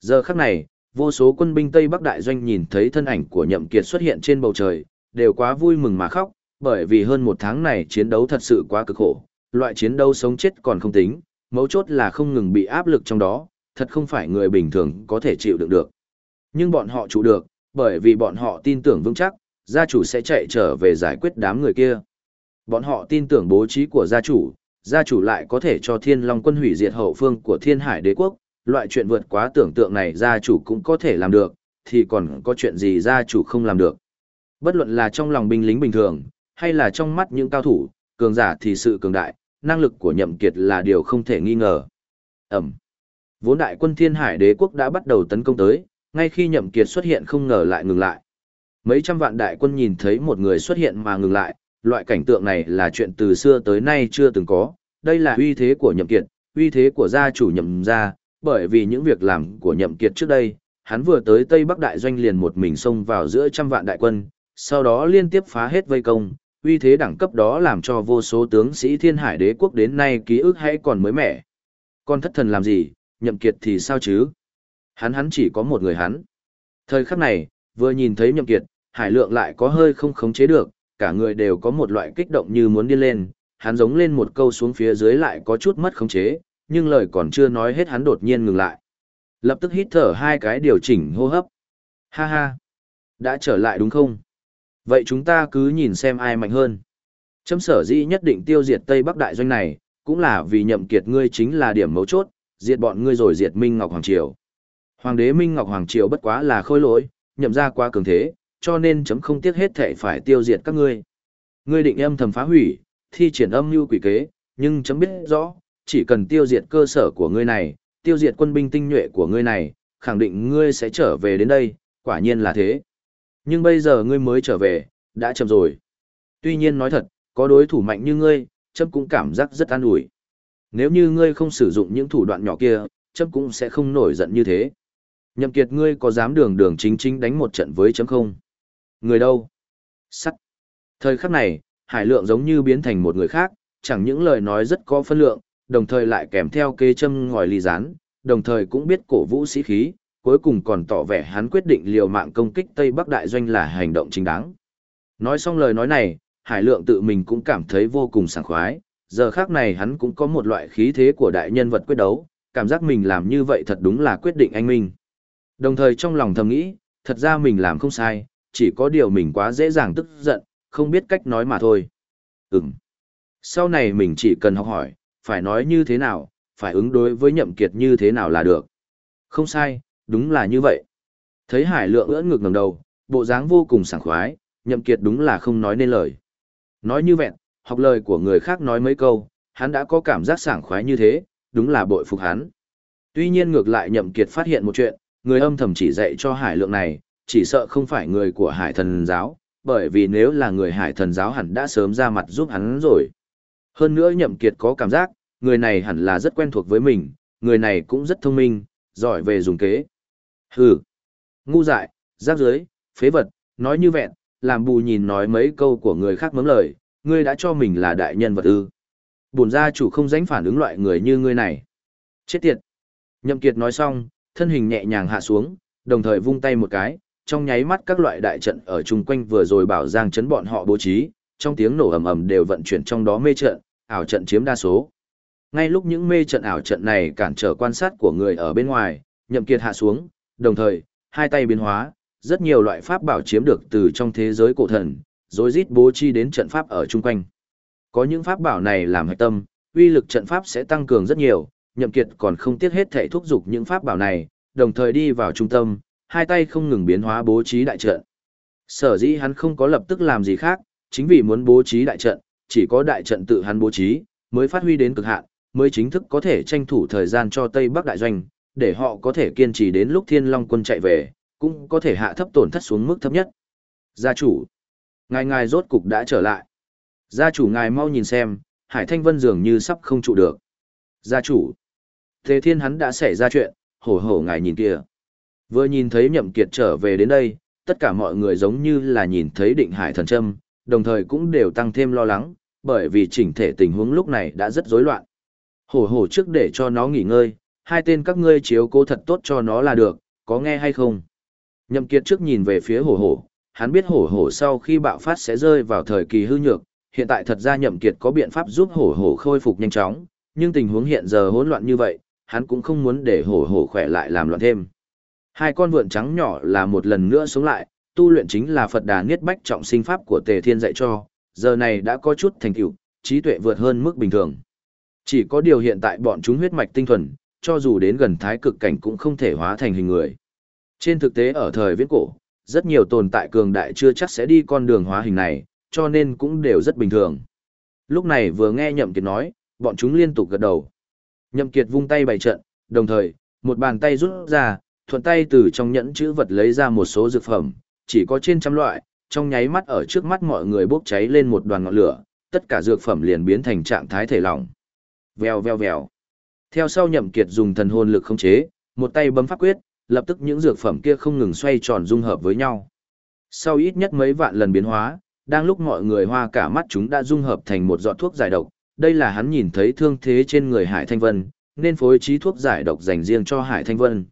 Giờ khắc này, vô số quân binh Tây Bắc Đại Doanh nhìn thấy thân ảnh của Nhậm Kiệt xuất hiện trên bầu trời, đều quá vui mừng mà khóc, bởi vì hơn một tháng này chiến đấu thật sự quá cực khổ, loại chiến đấu sống chết còn không tính, mấu chốt là không ngừng bị áp lực trong đó, thật không phải người bình thường có thể chịu đựng được. Nhưng bọn họ trụ được, bởi vì bọn họ tin tưởng vững chắc, gia chủ sẽ chạy trở về giải quyết đám người kia. Bọn họ tin tưởng bố trí của gia chủ, gia chủ lại có thể cho thiên long quân hủy diệt hậu phương của thiên hải đế quốc, loại chuyện vượt quá tưởng tượng này gia chủ cũng có thể làm được, thì còn có chuyện gì gia chủ không làm được. Bất luận là trong lòng binh lính bình thường, hay là trong mắt những cao thủ, cường giả thì sự cường đại, năng lực của nhậm kiệt là điều không thể nghi ngờ. Ẩm. Vốn đại quân thiên hải đế quốc đã bắt đầu tấn công tới, ngay khi nhậm kiệt xuất hiện không ngờ lại ngừng lại. Mấy trăm vạn đại quân nhìn thấy một người xuất hiện mà ngừng lại, loại cảnh tượng này là chuyện từ xưa tới nay chưa từng có, đây là uy thế của nhậm kiệt, uy thế của gia chủ nhậm gia, bởi vì những việc làm của nhậm kiệt trước đây, hắn vừa tới Tây Bắc Đại Doanh liền một mình xông vào giữa trăm vạn đại quân, sau đó liên tiếp phá hết vây công, uy thế đẳng cấp đó làm cho vô số tướng sĩ thiên hải đế quốc đến nay ký ức hay còn mới mẻ. Con thất thần làm gì, nhậm kiệt thì sao chứ? Hắn hắn chỉ có một người hắn. Thời khắc này, vừa nhìn thấy nhậm kiệt, hải lượng lại có hơi không khống chế được, cả người đều có một loại kích động như muốn điên lên, hắn giống lên một câu xuống phía dưới lại có chút mất khống chế, nhưng lời còn chưa nói hết hắn đột nhiên ngừng lại. Lập tức hít thở hai cái điều chỉnh hô hấp. Ha ha, đã trở lại đúng không? Vậy chúng ta cứ nhìn xem ai mạnh hơn. Chấm sở dĩ nhất định tiêu diệt Tây Bắc Đại Doanh này, cũng là vì nhậm kiệt ngươi chính là điểm mấu chốt, diệt bọn ngươi rồi diệt Minh Ngọc Hoàng Triều. Hoàng đế Minh Ngọc Hoàng Triều bất quá là khôi lỗi, nhậm ra quá cường thế, cho nên chấm không tiếc hết thể phải tiêu diệt các ngươi. Ngươi định âm thầm phá hủy, thi triển âm mưu quỷ kế, nhưng chấm biết rõ, chỉ cần tiêu diệt cơ sở của ngươi này, tiêu diệt quân binh tinh nhuệ của ngươi này, khẳng định ngươi sẽ trở về đến đây, quả nhiên là thế. Nhưng bây giờ ngươi mới trở về, đã chậm rồi. Tuy nhiên nói thật, có đối thủ mạnh như ngươi, chấm cũng cảm giác rất an ủi. Nếu như ngươi không sử dụng những thủ đoạn nhỏ kia, chấm cũng sẽ không nổi giận như thế. Nhậm kiệt ngươi có dám đường đường chính chính đánh một trận với chấm không? Người đâu? Sắt. Thời khắc này, hải lượng giống như biến thành một người khác, chẳng những lời nói rất có phân lượng, đồng thời lại kèm theo kê châm ngòi ly rán, đồng thời cũng biết cổ vũ sĩ khí, cuối cùng còn tỏ vẻ hắn quyết định liều mạng công kích Tây Bắc Đại Doanh là hành động chính đáng. Nói xong lời nói này, Hải Lượng tự mình cũng cảm thấy vô cùng sảng khoái, giờ khác này hắn cũng có một loại khí thế của đại nhân vật quyết đấu, cảm giác mình làm như vậy thật đúng là quyết định anh minh. Đồng thời trong lòng thầm nghĩ, thật ra mình làm không sai, chỉ có điều mình quá dễ dàng tức giận, không biết cách nói mà thôi. Ừm. Sau này mình chỉ cần học hỏi, phải nói như thế nào, phải ứng đối với nhậm kiệt như thế nào là được. Không sai, đúng là như vậy. Thấy hải lượng ưỡn ngực ngẩng đầu, bộ dáng vô cùng sảng khoái, nhậm kiệt đúng là không nói nên lời. Nói như vẹn, học lời của người khác nói mấy câu, hắn đã có cảm giác sảng khoái như thế, đúng là bội phục hắn. Tuy nhiên ngược lại nhậm kiệt phát hiện một chuyện, người âm thầm chỉ dạy cho hải lượng này, chỉ sợ không phải người của hải thần giáo, bởi vì nếu là người hải thần giáo hẳn đã sớm ra mặt giúp hắn rồi. Hơn nữa nhậm kiệt có cảm giác, người này hẳn là rất quen thuộc với mình, người này cũng rất thông minh, giỏi về dùng kế. Hừ, ngu dại, giáp dưới, phế vật, nói như vẹn, làm bù nhìn nói mấy câu của người khác mớm lời, ngươi đã cho mình là đại nhân vật ư. Buồn gia chủ không dánh phản ứng loại người như ngươi này. Chết tiệt. Nhậm Kiệt nói xong, thân hình nhẹ nhàng hạ xuống, đồng thời vung tay một cái, trong nháy mắt các loại đại trận ở chung quanh vừa rồi bảo giang chấn bọn họ bố trí, trong tiếng nổ ầm ầm đều vận chuyển trong đó mê trận, ảo trận chiếm đa số. Ngay lúc những mê trận ảo trận này cản trở quan sát của người ở bên ngoài, Nhậm Kiệt hạ xuống, đồng thời, hai tay biến hóa, rất nhiều loại pháp bảo chiếm được từ trong thế giới cổ thần, rồi rít bố trí đến trận pháp ở chung quanh. Có những pháp bảo này làm hạch tâm, uy lực trận pháp sẽ tăng cường rất nhiều, Nhậm Kiệt còn không tiếc hết thể thúc giục những pháp bảo này, đồng thời đi vào trung tâm, hai tay không ngừng biến hóa bố trí đại trận. Sở dĩ hắn không có lập tức làm gì khác, chính vì muốn bố trí đại trận, chỉ có đại trận tự hắn bố trí, mới phát huy đến cực hạn, mới chính thức có thể tranh thủ thời gian cho Tây Bắc đại doanh, để họ có thể kiên trì đến lúc Thiên Long quân chạy về, cũng có thể hạ thấp tổn thất xuống mức thấp nhất. Gia chủ, ngài ngài rốt cục đã trở lại. Gia chủ ngài mau nhìn xem, Hải Thanh Vân dường như sắp không trụ được. Gia chủ, Thế Thiên hắn đã xảy ra chuyện, hổ hổ ngài nhìn kia. Vừa nhìn thấy Nhậm Kiệt trở về đến đây, tất cả mọi người giống như là nhìn thấy định hải thần châm, đồng thời cũng đều tăng thêm lo lắng, bởi vì chỉnh thể tình huống lúc này đã rất rối loạn. Hổ hổ trước để cho nó nghỉ ngơi, hai tên các ngươi chiếu cố thật tốt cho nó là được, có nghe hay không? Nhậm Kiệt trước nhìn về phía hổ hổ, hắn biết hổ hổ sau khi bạo phát sẽ rơi vào thời kỳ hư nhược, hiện tại thật ra Nhậm Kiệt có biện pháp giúp hổ hổ khôi phục nhanh chóng, nhưng tình huống hiện giờ hỗn loạn như vậy, hắn cũng không muốn để hổ hổ khỏe lại làm loạn thêm. Hai con vượn trắng nhỏ là một lần nữa sống lại, tu luyện chính là Phật Đà Niết Bách trọng sinh pháp của Tề Thiên dạy cho, giờ này đã có chút thành tựu, trí tuệ vượt hơn mức bình thường. Chỉ có điều hiện tại bọn chúng huyết mạch tinh thuần, cho dù đến gần thái cực cảnh cũng không thể hóa thành hình người. Trên thực tế ở thời viễn cổ, rất nhiều tồn tại cường đại chưa chắc sẽ đi con đường hóa hình này, cho nên cũng đều rất bình thường. Lúc này vừa nghe Nhậm Kiệt nói, bọn chúng liên tục gật đầu. Nhậm Kiệt vung tay bày trận, đồng thời, một bàn tay rút ra, thuận tay từ trong nhẫn chữ vật lấy ra một số dược phẩm, chỉ có trên trăm loại, trong nháy mắt ở trước mắt mọi người bốc cháy lên một đoàn ngọn lửa, tất cả dược phẩm liền biến thành trạng thái thể lỏng. Vèo vèo vèo. Theo sau nhậm kiệt dùng thần hồn lực khống chế, một tay bấm pháp quyết, lập tức những dược phẩm kia không ngừng xoay tròn dung hợp với nhau. Sau ít nhất mấy vạn lần biến hóa, đang lúc mọi người hoa cả mắt chúng đã dung hợp thành một giọt thuốc giải độc, đây là hắn nhìn thấy thương thế trên người Hải Thanh Vân, nên phối trí thuốc giải độc dành riêng cho Hải Thanh Vân.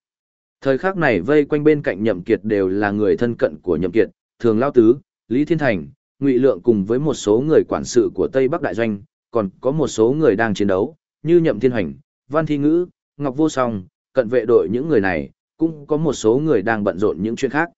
Thời khắc này vây quanh bên cạnh Nhậm Kiệt đều là người thân cận của Nhậm Kiệt, Thường Lao Tứ, Lý Thiên Thành, Ngụy Lượng cùng với một số người quản sự của Tây Bắc Đại Doanh, còn có một số người đang chiến đấu, như Nhậm Thiên Hoành, Văn Thi Ngữ, Ngọc Vô Song, cận vệ đội những người này, cũng có một số người đang bận rộn những chuyện khác.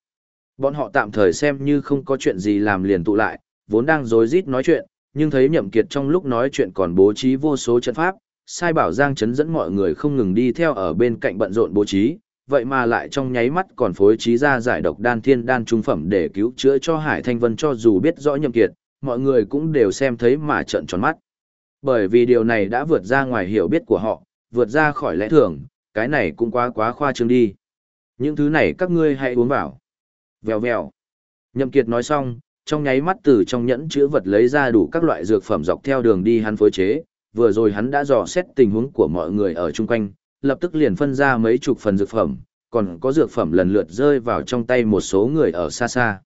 Bọn họ tạm thời xem như không có chuyện gì làm liền tụ lại, vốn đang rối rít nói chuyện, nhưng thấy Nhậm Kiệt trong lúc nói chuyện còn bố trí vô số trận pháp, sai bảo Giang chấn dẫn mọi người không ngừng đi theo ở bên cạnh bận rộn bố trí, vậy mà lại trong nháy mắt còn phối trí ra giải độc đan thiên đan trung phẩm để cứu chữa cho Hải Thanh Vân cho dù biết rõ Nhậm Kiệt, mọi người cũng đều xem thấy mà trợn tròn mắt. Bởi vì điều này đã vượt ra ngoài hiểu biết của họ, vượt ra khỏi lẽ thường, cái này cũng quá quá khoa trương đi. Những thứ này các ngươi hãy uống vào. Vèo vèo. Nhậm Kiệt nói xong, trong nháy mắt từ trong nhẫn chữ vật lấy ra đủ các loại dược phẩm dọc theo đường đi hắn phối chế, vừa rồi hắn đã dò xét tình huống của mọi người ở chung quanh, lập tức liền phân ra mấy chục phần dược phẩm, còn có dược phẩm lần lượt rơi vào trong tay một số người ở xa xa.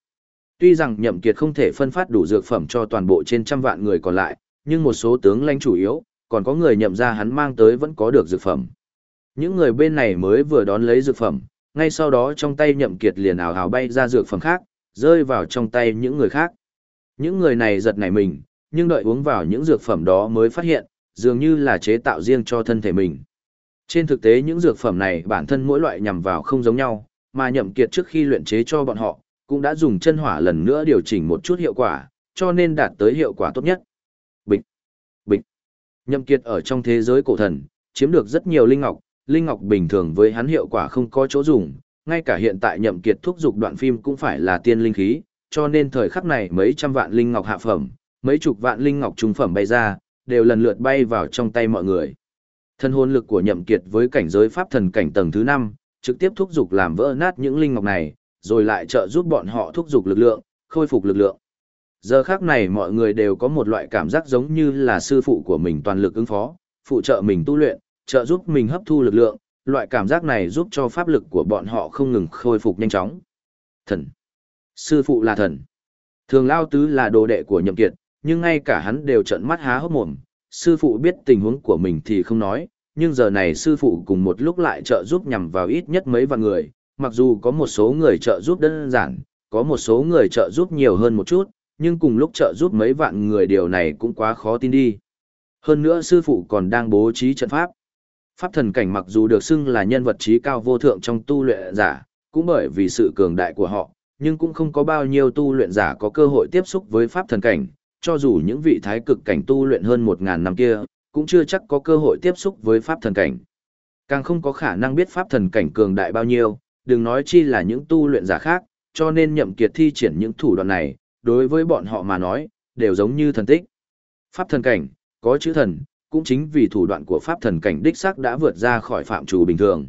Tuy rằng Nhậm Kiệt không thể phân phát đủ dược phẩm cho toàn bộ trên trăm vạn người còn lại, nhưng một số tướng lãnh chủ yếu, còn có người nhậm ra hắn mang tới vẫn có được dược phẩm. Những người bên này mới vừa đón lấy dược phẩm, ngay sau đó trong tay Nhậm Kiệt liền ảo ảo bay ra dược phẩm khác, rơi vào trong tay những người khác. Những người này giật nảy mình, nhưng đợi uống vào những dược phẩm đó mới phát hiện, dường như là chế tạo riêng cho thân thể mình. Trên thực tế những dược phẩm này bản thân mỗi loại nhằm vào không giống nhau, mà nhậm kiệt trước khi luyện chế cho bọn họ, cũng đã dùng chân hỏa lần nữa điều chỉnh một chút hiệu quả, cho nên đạt tới hiệu quả tốt nhất. Bịch, bịch. Nhậm kiệt ở trong thế giới cổ thần, chiếm được rất nhiều linh ngọc, linh ngọc bình thường với hắn hiệu quả không có chỗ dùng, ngay cả hiện tại nhậm kiệt thúc dục đoạn phim cũng phải là tiên linh khí, cho nên thời khắc này mấy trăm vạn linh ngọc hạ phẩm, mấy chục vạn linh ngọc trung phẩm bay ra, đều lần lượt bay vào trong tay mọi người. Thân hồn lực của nhậm kiệt với cảnh giới pháp thần cảnh tầng thứ 5, trực tiếp thúc dục làm vỡ nát những linh ngọc này, rồi lại trợ giúp bọn họ thúc dục lực lượng, khôi phục lực lượng. Giờ khắc này mọi người đều có một loại cảm giác giống như là sư phụ của mình toàn lực ứng phó, phụ trợ mình tu luyện, trợ giúp mình hấp thu lực lượng, loại cảm giác này giúp cho pháp lực của bọn họ không ngừng khôi phục nhanh chóng. Thần. Sư phụ là thần. Thường Lao Tứ là đồ đệ của Nhậm Kiệt, nhưng ngay cả hắn đều trợn mắt há hốc mồm. Sư phụ biết tình huống của mình thì không nói, nhưng giờ này sư phụ cùng một lúc lại trợ giúp nhằm vào ít nhất mấy vạn người, mặc dù có một số người trợ giúp đơn giản, có một số người trợ giúp nhiều hơn một chút, nhưng cùng lúc trợ giúp mấy vạn người điều này cũng quá khó tin đi. Hơn nữa sư phụ còn đang bố trí trận pháp. Pháp thần cảnh mặc dù được xưng là nhân vật trí cao vô thượng trong tu luyện giả, cũng bởi vì sự cường đại của họ, nhưng cũng không có bao nhiêu tu luyện giả có cơ hội tiếp xúc với pháp thần cảnh, cho dù những vị thái cực cảnh tu luyện hơn một ngàn năm kia, cũng chưa chắc có cơ hội tiếp xúc với pháp thần cảnh. Càng không có khả năng biết pháp thần cảnh cường đại bao nhiêu, đừng nói chi là những tu luyện giả khác, cho nên nhậm kiệt thi triển những thủ đoạn này, đối với bọn họ mà nói, đều giống như thần tích. Pháp thần cảnh, có chữ thần, cũng chính vì thủ đoạn của pháp thần cảnh đích sắc đã vượt ra khỏi phạm trù bình thường.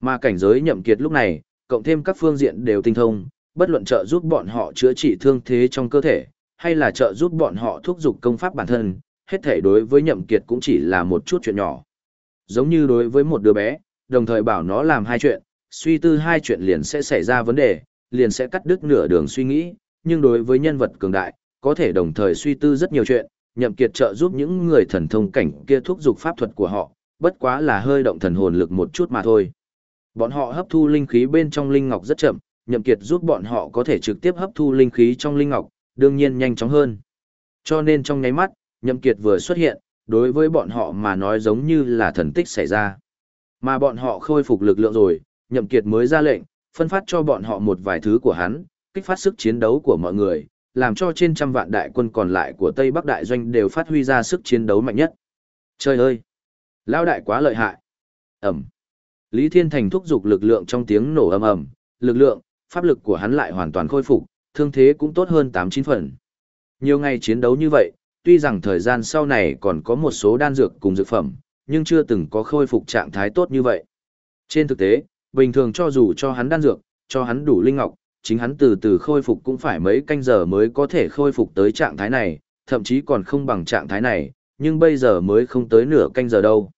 Mà cảnh giới nhậm kiệt lúc này, cộng thêm các phương diện đều tinh thông, bất luận trợ giúp bọn họ chữa trị thương thế trong cơ thể, hay là trợ giúp bọn họ thúc giục công pháp bản thân, hết thể đối với nhậm kiệt cũng chỉ là một chút chuyện nhỏ. Giống như đối với một đứa bé, đồng thời bảo nó làm hai chuyện, suy tư hai chuyện liền sẽ xảy ra vấn đề, liền sẽ cắt đứt nửa đường suy nghĩ, nhưng đối với nhân vật cường đại, có thể đồng thời suy tư rất nhiều chuyện, nhậm kiệt trợ giúp những người thần thông cảnh kia thúc giục pháp thuật của họ, bất quá là hơi động thần hồn lực một chút mà thôi. Bọn họ hấp thu linh khí bên trong linh ngọc rất chậm, nhậm kiệt giúp bọn họ có thể trực tiếp hấp thu linh khí trong linh ngọc, đương nhiên nhanh chóng hơn. Cho nên trong nháy mắt, nhậm kiệt vừa xuất hiện, đối với bọn họ mà nói giống như là thần tích xảy ra. Mà bọn họ khôi phục lực lượng rồi, nhậm kiệt mới ra lệnh, phân phát cho bọn họ một vài thứ của hắn, kích phát sức chiến đấu của mọi người, làm cho trên trăm vạn đại quân còn lại của Tây Bắc Đại Doanh đều phát huy ra sức chiến đấu mạnh nhất. Trời ơi! Lao đại quá lợi hại! Ẩm! Lý Thiên Thành thúc giục lực lượng trong tiếng nổ ầm ầm, lực lượng, pháp lực của hắn lại hoàn toàn khôi phục, thương thế cũng tốt hơn 8-9 phần. Nhiều ngày chiến đấu như vậy, tuy rằng thời gian sau này còn có một số đan dược cùng dược phẩm, nhưng chưa từng có khôi phục trạng thái tốt như vậy. Trên thực tế, bình thường cho dù cho hắn đan dược, cho hắn đủ linh ngọc, chính hắn từ từ khôi phục cũng phải mấy canh giờ mới có thể khôi phục tới trạng thái này, thậm chí còn không bằng trạng thái này, nhưng bây giờ mới không tới nửa canh giờ đâu.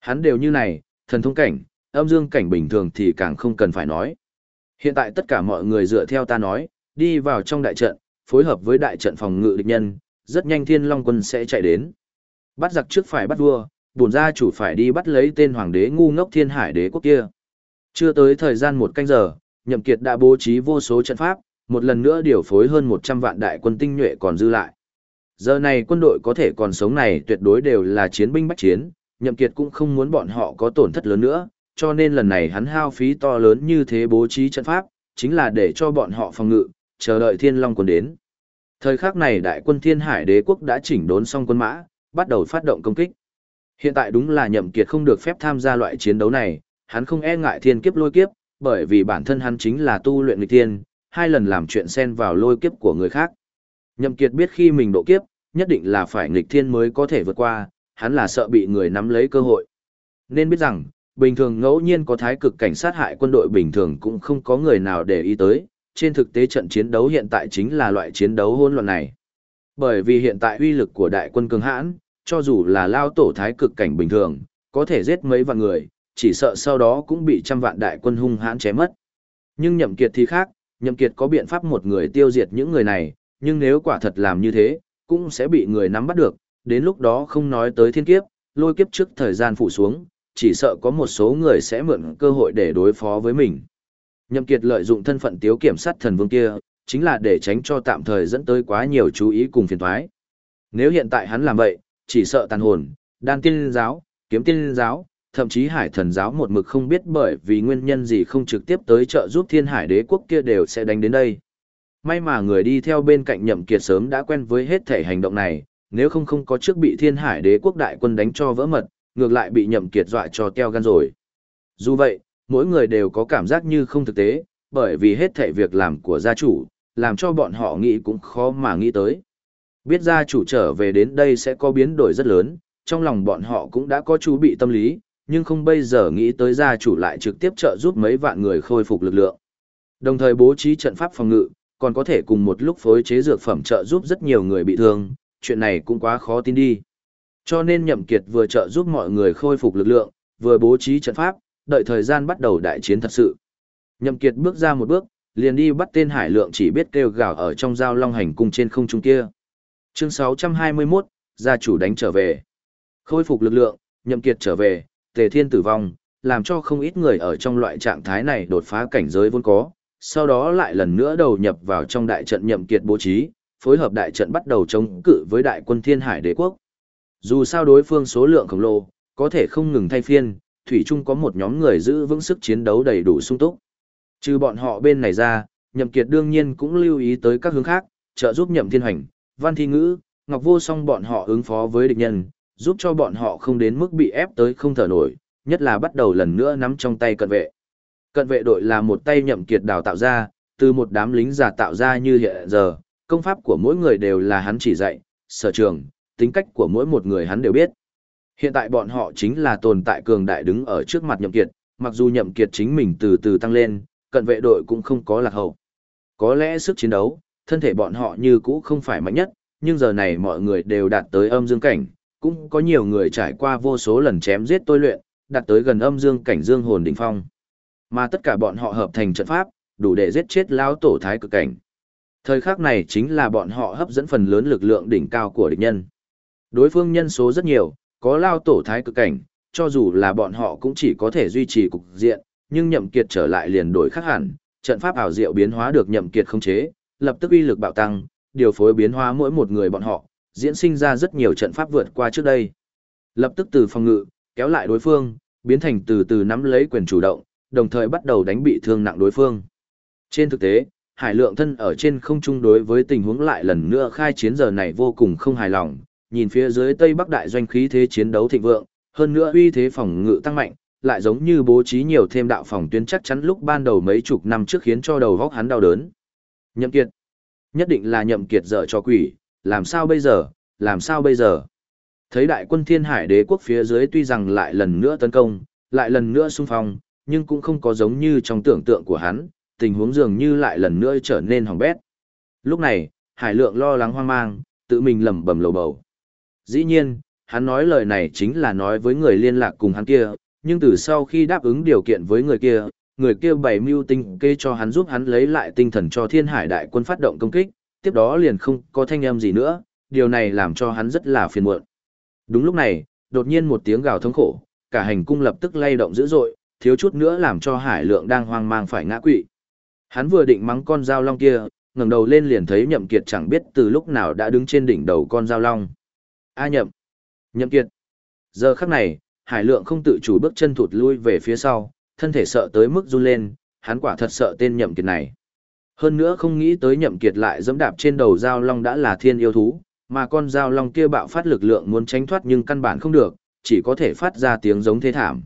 Hắn đều như này, thần thông cảnh, âm dương cảnh bình thường thì càng không cần phải nói. Hiện tại tất cả mọi người dựa theo ta nói, đi vào trong đại trận, phối hợp với đại trận phòng ngự địch nhân, rất nhanh thiên long quân sẽ chạy đến. Bắt giặc trước phải bắt vua, bổn gia chủ phải đi bắt lấy tên hoàng đế ngu ngốc thiên hải đế quốc kia. Chưa tới thời gian một canh giờ, nhậm kiệt đã bố trí vô số trận pháp, một lần nữa điều phối hơn 100 vạn đại quân tinh nhuệ còn dư lại. Giờ này quân đội có thể còn sống này tuyệt đối đều là chiến binh bách chiến, nhậm kiệt cũng không muốn bọn họ có tổn thất lớn nữa, cho nên lần này hắn hao phí to lớn như thế bố trí trận pháp, chính là để cho bọn họ phòng ngự, chờ đợi thiên long quân đến. Thời khắc này đại quân thiên hải đế quốc đã chỉnh đốn xong quân mã, bắt đầu phát động công kích. Hiện tại đúng là nhậm kiệt không được phép tham gia loại chiến đấu này, hắn không e ngại thiên kiếp lôi kiếp, bởi vì bản thân hắn chính là tu luyện nghịch tiên, hai lần làm chuyện xen vào lôi kiếp của người khác. Nhậm kiệt biết khi mình độ kiếp, nhất định là phải nghịch thiên mới có thể vượt qua, hắn là sợ bị người nắm lấy cơ hội. Nên biết rằng, bình thường ngẫu nhiên có thái cực cảnh sát hại quân đội bình thường cũng không có người nào để ý tới, trên thực tế trận chiến đấu hiện tại chính là loại chiến đấu hỗn loạn này. Bởi vì hiện tại uy lực của đại quân cường hãn, cho dù là lao tổ thái cực cảnh bình thường, có thể giết mấy vạn người, chỉ sợ sau đó cũng bị trăm vạn đại quân hung hãn chém mất. Nhưng nhậm kiệt thì khác, nhậm kiệt có biện pháp một người tiêu diệt những người này, nhưng nếu quả thật làm như thế, cũng sẽ bị người nắm bắt được, đến lúc đó không nói tới thiên kiếp, lôi kiếp trước thời gian phủ xuống, chỉ sợ có một số người sẽ mượn cơ hội để đối phó với mình. Nhậm Kiệt lợi dụng thân phận tiếu kiểm sát thần vương kia, chính là để tránh cho tạm thời dẫn tới quá nhiều chú ý cùng phiền toái. Nếu hiện tại hắn làm vậy, chỉ sợ tàn hồn, đan tiên giáo, kiếm tiên giáo, thậm chí hải thần giáo một mực không biết bởi vì nguyên nhân gì không trực tiếp tới trợ giúp thiên hải đế quốc kia đều sẽ đánh đến đây. May mà người đi theo bên cạnh nhậm kiệt sớm đã quen với hết thể hành động này, nếu không không có trước bị thiên hải đế quốc đại quân đánh cho vỡ mật, ngược lại bị nhậm kiệt dọa cho teo gan rồi. Dù vậy, mỗi người đều có cảm giác như không thực tế, bởi vì hết thảy việc làm của gia chủ, làm cho bọn họ nghĩ cũng khó mà nghĩ tới. Biết gia chủ trở về đến đây sẽ có biến đổi rất lớn, trong lòng bọn họ cũng đã có chú bị tâm lý, nhưng không bây giờ nghĩ tới gia chủ lại trực tiếp trợ giúp mấy vạn người khôi phục lực lượng. Đồng thời bố trí trận pháp phòng ngự, còn có thể cùng một lúc phối chế dược phẩm trợ giúp rất nhiều người bị thương, chuyện này cũng quá khó tin đi. Cho nên Nhậm Kiệt vừa trợ giúp mọi người khôi phục lực lượng, vừa bố trí trận pháp, đợi thời gian bắt đầu đại chiến thật sự. Nhậm Kiệt bước ra một bước, liền đi bắt tên Hải Lượng chỉ biết kêu gào ở trong giao long hành cung trên không trung kia. Chương 621, gia chủ đánh trở về. Khôi phục lực lượng, Nhậm Kiệt trở về, Tề Thiên tử vong, làm cho không ít người ở trong loại trạng thái này đột phá cảnh giới vốn có, sau đó lại lần nữa đầu nhập vào trong đại trận Nhậm Kiệt bố trí, phối hợp đại trận bắt đầu chống cự với đại quân Thiên Hải Đế quốc. Dù sao đối phương số lượng khổng lồ, có thể không ngừng thay phiên, thủy Trung có một nhóm người giữ vững sức chiến đấu đầy đủ sung túc. Trừ bọn họ bên này ra, Nhậm Kiệt đương nhiên cũng lưu ý tới các hướng khác, trợ giúp Nhậm Thiên Hành, Văn Thi Ngữ, Ngọc Vô Song bọn họ ứng phó với địch nhân, giúp cho bọn họ không đến mức bị ép tới không thở nổi, nhất là bắt đầu lần nữa nắm trong tay cận vệ. Cận vệ đội là một tay Nhậm Kiệt đào tạo ra, từ một đám lính già tạo ra như hiện giờ, công pháp của mỗi người đều là hắn chỉ dạy, sở trường, tính cách của mỗi một người hắn đều biết. Hiện tại bọn họ chính là tồn tại cường đại đứng ở trước mặt nhậm kiệt, mặc dù nhậm kiệt chính mình từ từ tăng lên, cận vệ đội cũng không có lạc hậu. Có lẽ sức chiến đấu, thân thể bọn họ như cũ không phải mạnh nhất, nhưng giờ này mọi người đều đạt tới âm dương cảnh, cũng có nhiều người trải qua vô số lần chém giết tôi luyện, đạt tới gần âm dương cảnh dương hồn đỉnh phong. Mà tất cả bọn họ hợp thành trận pháp, đủ để giết chết lão tổ thái cực cảnh. Thời khắc này chính là bọn họ hấp dẫn phần lớn lực lượng đỉnh cao của địch nhân. Đối phương nhân số rất nhiều, có lao tổ thái cực cảnh, cho dù là bọn họ cũng chỉ có thể duy trì cục diện, nhưng nhậm kiệt trở lại liền đổi khác hẳn, trận pháp ảo diệu biến hóa được nhậm kiệt không chế, lập tức uy lực bạo tăng, điều phối biến hóa mỗi một người bọn họ, diễn sinh ra rất nhiều trận pháp vượt qua trước đây. Lập tức từ phòng ngự, kéo lại đối phương, biến thành từ từ nắm lấy quyền chủ động, đồng thời bắt đầu đánh bị thương nặng đối phương. Trên thực tế, Hải Lượng thân ở trên không trung đối với tình huống lại lần nữa khai chiến giờ này vô cùng không hài lòng, nhìn phía dưới Tây Bắc đại doanh khí thế chiến đấu thịnh vượng, hơn nữa uy thế phòng ngự tăng mạnh, lại giống như bố trí nhiều thêm đạo phòng tuyến chắc chắn lúc ban đầu mấy chục năm trước khiến cho đầu góc hắn đau đớn. Nhậm Kiệt, nhất định là Nhậm Kiệt dở cho quỷ, làm sao bây giờ, làm sao bây giờ? Thấy đại quân Thiên Hải Đế quốc phía dưới tuy rằng lại lần nữa tấn công, lại lần nữa xung phong, nhưng cũng không có giống như trong tưởng tượng của hắn, tình huống dường như lại lần nữa trở nên hỏng bét. Lúc này, Hải Lượng lo lắng hoang mang, tự mình lẩm bẩm lầu bầu. Dĩ nhiên, hắn nói lời này chính là nói với người liên lạc cùng hắn kia, nhưng từ sau khi đáp ứng điều kiện với người kia, người kia bày mưu tinh kê cho hắn giúp hắn lấy lại tinh thần cho thiên hải đại quân phát động công kích, tiếp đó liền không có thanh âm gì nữa, điều này làm cho hắn rất là phiền muộn. Đúng lúc này, đột nhiên một tiếng gào thống khổ, cả hành cung lập tức lay động dữ dội, thiếu chút nữa làm cho hải lượng đang hoang mang phải ngã quỵ. Hắn vừa định mắng con dao long kia, ngẩng đầu lên liền thấy nhậm kiệt chẳng biết từ lúc nào đã đứng trên đỉnh đầu con dao long. A nhậm! Nhậm kiệt! Giờ khắc này, hải lượng không tự chủ bước chân thụt lui về phía sau, thân thể sợ tới mức run lên, hắn quả thật sợ tên nhậm kiệt này. Hơn nữa không nghĩ tới nhậm kiệt lại dẫm đạp trên đầu dao long đã là thiên yêu thú, mà con dao long kia bạo phát lực lượng muốn tránh thoát nhưng căn bản không được, chỉ có thể phát ra tiếng giống thế thảm.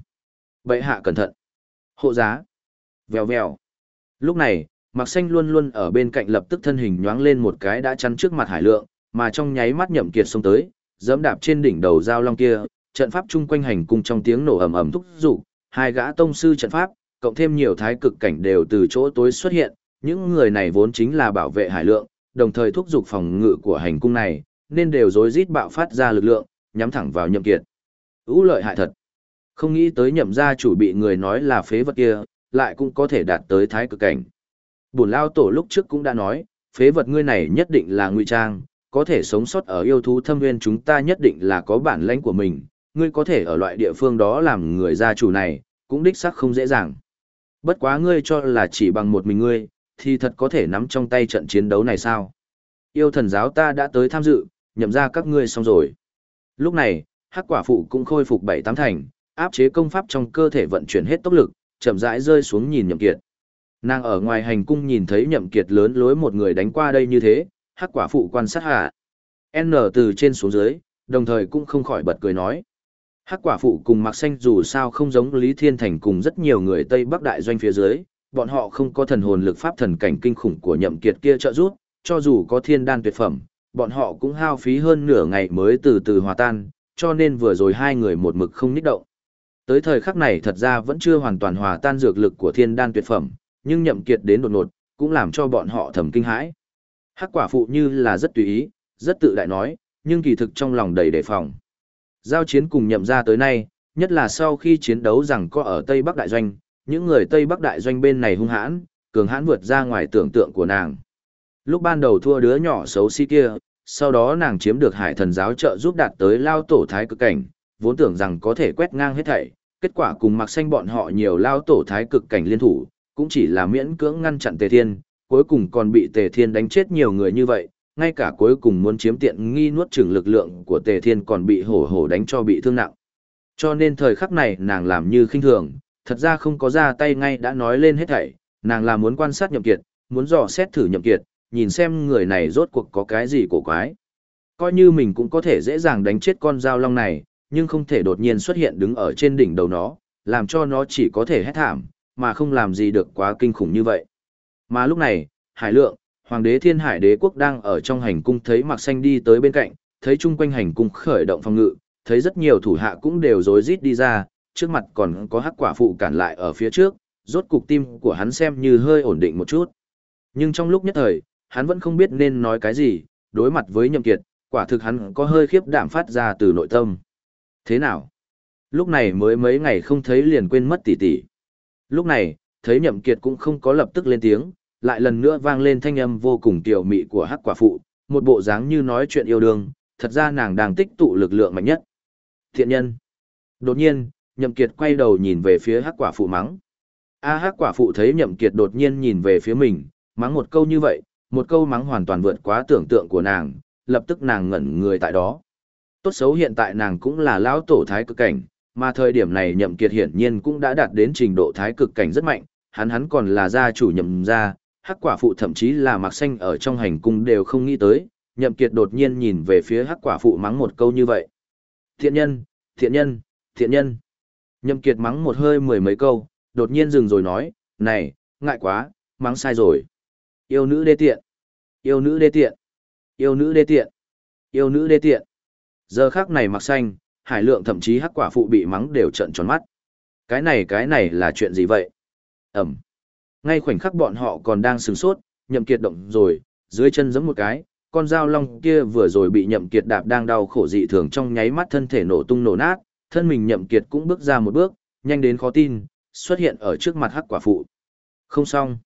Bệ hạ cẩn thận. Hộ giá. Vèo vèo. Lúc này, Mạc Xanh luôn luôn ở bên cạnh lập tức thân hình nhoáng lên một cái đã chắn trước mặt Hải Lượng, mà trong nháy mắt nhậm kiệt xông tới, dẫm đạp trên đỉnh đầu dao long kia, trận pháp chung quanh hành cung trong tiếng nổ ầm ầm thúc giục, hai gã tông sư trận pháp, cộng thêm nhiều thái cực cảnh đều từ chỗ tối xuất hiện, những người này vốn chính là bảo vệ Hải Lượng, đồng thời thúc giục phòng ngự của hành cung này, nên đều rối rít bạo phát ra lực lượng, nhắm thẳng vào nhậm kiệt. Ú lợi hại thật. Không nghĩ tới nhậm gia chủ bị người nói là phế vật kia, lại cũng có thể đạt tới thái cực cảnh. Bổn lao tổ lúc trước cũng đã nói, phế vật ngươi này nhất định là ngụy trang, có thể sống sót ở yêu thú thâm nguyên chúng ta nhất định là có bản lãnh của mình, ngươi có thể ở loại địa phương đó làm người gia chủ này, cũng đích xác không dễ dàng. Bất quá ngươi cho là chỉ bằng một mình ngươi, thì thật có thể nắm trong tay trận chiến đấu này sao? Yêu thần giáo ta đã tới tham dự, nhậm ra các ngươi xong rồi. Lúc này, hắc quả phụ cũng khôi phục bảy tám thành, áp chế công pháp trong cơ thể vận chuyển hết tốc lực, chậm rãi rơi xuống nhìn nhậm kiệt. Nàng ở ngoài hành cung nhìn thấy nhậm kiệt lớn lối một người đánh qua đây như thế, hắc quả phụ quan sát hạ. N từ trên xuống dưới, đồng thời cũng không khỏi bật cười nói. Hắc quả phụ cùng mặc xanh dù sao không giống Lý Thiên Thành cùng rất nhiều người Tây Bắc Đại doanh phía dưới, bọn họ không có thần hồn lực pháp thần cảnh kinh khủng của nhậm kiệt kia trợ giúp, cho dù có thiên đan tuyệt phẩm, bọn họ cũng hao phí hơn nửa ngày mới từ từ hòa tan, cho nên vừa rồi hai người một mực không nhích động. Tới thời khắc này thật ra vẫn chưa hoàn toàn hòa tan dược lực của thiên đan tuyệt phẩm, nhưng nhậm kiệt đến đột ngột, cũng làm cho bọn họ thầm kinh hãi. Hắc quả phụ như là rất tùy ý, rất tự đại nói, nhưng kỳ thực trong lòng đầy đề phòng. Giao chiến cùng nhậm ra tới nay, nhất là sau khi chiến đấu rằng có ở Tây Bắc Đại Doanh, những người Tây Bắc Đại Doanh bên này hung hãn, cường hãn vượt ra ngoài tưởng tượng của nàng. Lúc ban đầu thua đứa nhỏ xấu xí kia, sau đó nàng chiếm được hải thần giáo trợ giúp đạt tới lao tổ thái cực cảnh, vốn tưởng rằng có thể quét ngang hết thảy, kết quả cùng mặc xanh bọn họ nhiều lao tổ thái cực cảnh liên thủ, cũng chỉ là miễn cưỡng ngăn chặn tề thiên, cuối cùng còn bị tề thiên đánh chết nhiều người như vậy, ngay cả cuối cùng muốn chiếm tiện nghi nuốt chửng lực lượng của tề thiên còn bị hổ hổ đánh cho bị thương nặng. Cho nên thời khắc này nàng làm như khinh thường, thật ra không có ra tay ngay đã nói lên hết thảy, nàng là muốn quan sát nhậm kiệt, muốn dò xét thử nhậm kiệt, nhìn xem người này rốt cuộc có cái gì cổ quái. Coi như mình cũng có thể dễ dàng đánh chết con dao long này, nhưng không thể đột nhiên xuất hiện đứng ở trên đỉnh đầu nó, làm cho nó chỉ có thể hét thảm, mà không làm gì được quá kinh khủng như vậy. Mà lúc này, Hải Lượng, Hoàng đế Thiên Hải Đế quốc đang ở trong hành cung thấy Mạc Xanh đi tới bên cạnh, thấy chung quanh hành cung khởi động phòng ngự, thấy rất nhiều thủ hạ cũng đều rối rít đi ra, trước mặt còn có hắc quả phụ cản lại ở phía trước, rốt cục tim của hắn xem như hơi ổn định một chút. Nhưng trong lúc nhất thời, hắn vẫn không biết nên nói cái gì, đối mặt với nhậm kiệt, quả thực hắn có hơi khiếp đảm phát ra từ nội tâm. Thế nào? Lúc này mới mấy ngày không thấy liền quên mất tỷ tỷ. Lúc này, thấy nhậm kiệt cũng không có lập tức lên tiếng, lại lần nữa vang lên thanh âm vô cùng tiểu mị của hắc quả phụ, một bộ dáng như nói chuyện yêu đương, thật ra nàng đang tích tụ lực lượng mạnh nhất. Thiện nhân. Đột nhiên, nhậm kiệt quay đầu nhìn về phía hắc quả phụ mắng. A hắc quả phụ thấy nhậm kiệt đột nhiên nhìn về phía mình, mắng một câu như vậy, một câu mắng hoàn toàn vượt quá tưởng tượng của nàng, lập tức nàng ngẩn người tại đó. Tốt xấu hiện tại nàng cũng là lão tổ thái cực cảnh, mà thời điểm này nhậm kiệt hiển nhiên cũng đã đạt đến trình độ thái cực cảnh rất mạnh, hắn hắn còn là gia chủ nhậm gia, hắc quả phụ thậm chí là mặc xanh ở trong hành cung đều không nghĩ tới, nhậm kiệt đột nhiên nhìn về phía hắc quả phụ mắng một câu như vậy. Thiện nhân, thiện nhân, thiện nhân. Nhậm kiệt mắng một hơi mười mấy câu, đột nhiên dừng rồi nói, này, ngại quá, mắng sai rồi. Yêu nữ đê tiện, yêu nữ đê tiện, yêu nữ đê tiện, yêu nữ đê tiện. Giờ khắc này mặc xanh, hải lượng thậm chí hắc quả phụ bị mắng đều trợn tròn mắt. Cái này cái này là chuyện gì vậy? Ẩm. Ngay khoảnh khắc bọn họ còn đang sừng sốt, nhậm kiệt động rồi, dưới chân giẫm một cái, con dao long kia vừa rồi bị nhậm kiệt đạp đang đau khổ dị thường trong nháy mắt thân thể nổ tung nổ nát, thân mình nhậm kiệt cũng bước ra một bước, nhanh đến khó tin, xuất hiện ở trước mặt hắc quả phụ. Không xong.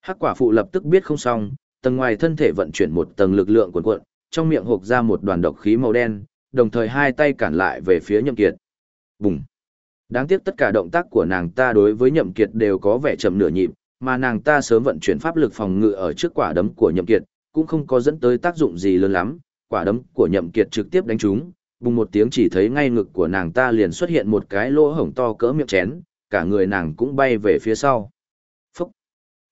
Hắc quả phụ lập tức biết không xong, tầng ngoài thân thể vận chuyển một tầng lực lượng cuồn cuộn, trong miệng hộc ra một đoàn độc khí màu đen, đồng thời hai tay cản lại về phía nhậm kiệt. Bùng. Đáng tiếc tất cả động tác của nàng ta đối với nhậm kiệt đều có vẻ chậm nửa nhịp, mà nàng ta sớm vận chuyển pháp lực phòng ngự ở trước quả đấm của nhậm kiệt, cũng không có dẫn tới tác dụng gì lớn lắm, quả đấm của nhậm kiệt trực tiếp đánh trúng, bùng một tiếng chỉ thấy ngay ngực của nàng ta liền xuất hiện một cái lỗ hổng to cỡ miệng chén, cả người nàng cũng bay về phía sau. Phúc!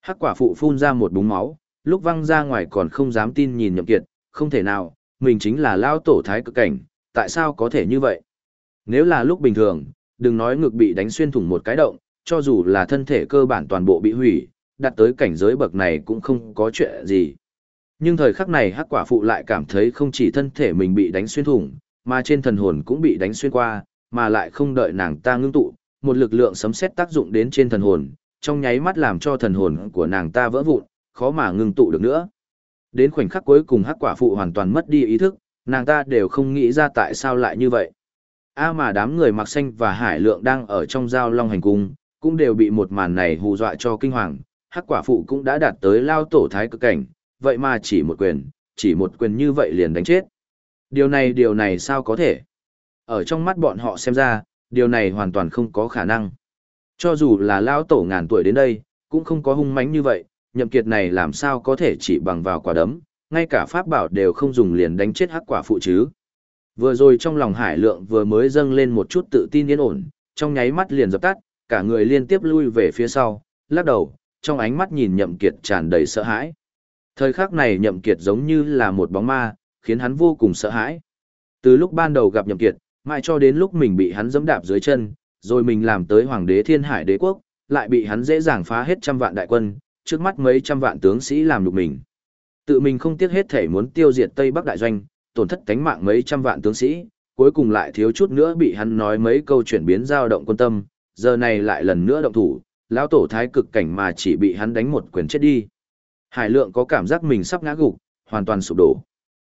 Hắc quả phụ phun ra một búng máu, lúc văng ra ngoài còn không dám tin nhìn nhậm kiệt, không thể nào, mình chính là lao tổ thái cực cảnh, tại sao có thể như vậy? Nếu là lúc bình thường, đừng nói ngực bị đánh xuyên thủng một cái động, cho dù là thân thể cơ bản toàn bộ bị hủy, đặt tới cảnh giới bậc này cũng không có chuyện gì. Nhưng thời khắc này hắc quả phụ lại cảm thấy không chỉ thân thể mình bị đánh xuyên thủng, mà trên thần hồn cũng bị đánh xuyên qua, mà lại không đợi nàng ta ngưng tụ, một lực lượng sấm sét tác dụng đến trên thần hồn, trong nháy mắt làm cho thần hồn của nàng ta vỡ vụn, khó mà ngưng tụ được nữa. Đến khoảnh khắc cuối cùng hắc quả phụ hoàn toàn mất đi ý thức, nàng ta đều không nghĩ ra tại sao lại như vậy. A mà đám người mặc xanh và hải lượng đang ở trong giao long hành cung, cũng đều bị một màn này hù dọa cho kinh hoàng, hắc quả phụ cũng đã đạt tới lao tổ thái cực cảnh, vậy mà chỉ một quyền, chỉ một quyền như vậy liền đánh chết. Điều này điều này sao có thể? Ở trong mắt bọn họ xem ra, điều này hoàn toàn không có khả năng. Cho dù là lao tổ ngàn tuổi đến đây, cũng không có hung mãnh như vậy, nhậm kiệt này làm sao có thể chỉ bằng vào quả đấm, ngay cả pháp bảo đều không dùng liền đánh chết hắc quả phụ chứ. Vừa rồi trong lòng hải lượng vừa mới dâng lên một chút tự tin yên ổn, trong nháy mắt liền dập tắt, cả người liên tiếp lui về phía sau, lắc đầu, trong ánh mắt nhìn nhậm kiệt tràn đầy sợ hãi. Thời khắc này nhậm kiệt giống như là một bóng ma, khiến hắn vô cùng sợ hãi. Từ lúc ban đầu gặp nhậm kiệt, mãi cho đến lúc mình bị hắn giẫm đạp dưới chân, rồi mình làm tới hoàng đế thiên hải đế quốc, lại bị hắn dễ dàng phá hết trăm vạn đại quân, trước mắt mấy trăm vạn tướng sĩ làm nhục mình. Tự mình không tiếc hết thể muốn tiêu diệt Tây Bắc đại doanh, tổn thất cánh mạng mấy trăm vạn tướng sĩ, cuối cùng lại thiếu chút nữa bị hắn nói mấy câu chuyển biến dao động quân tâm, giờ này lại lần nữa động thủ, lão tổ thái cực cảnh mà chỉ bị hắn đánh một quyền chết đi. Hải lượng có cảm giác mình sắp ngã gục, hoàn toàn sụp đổ.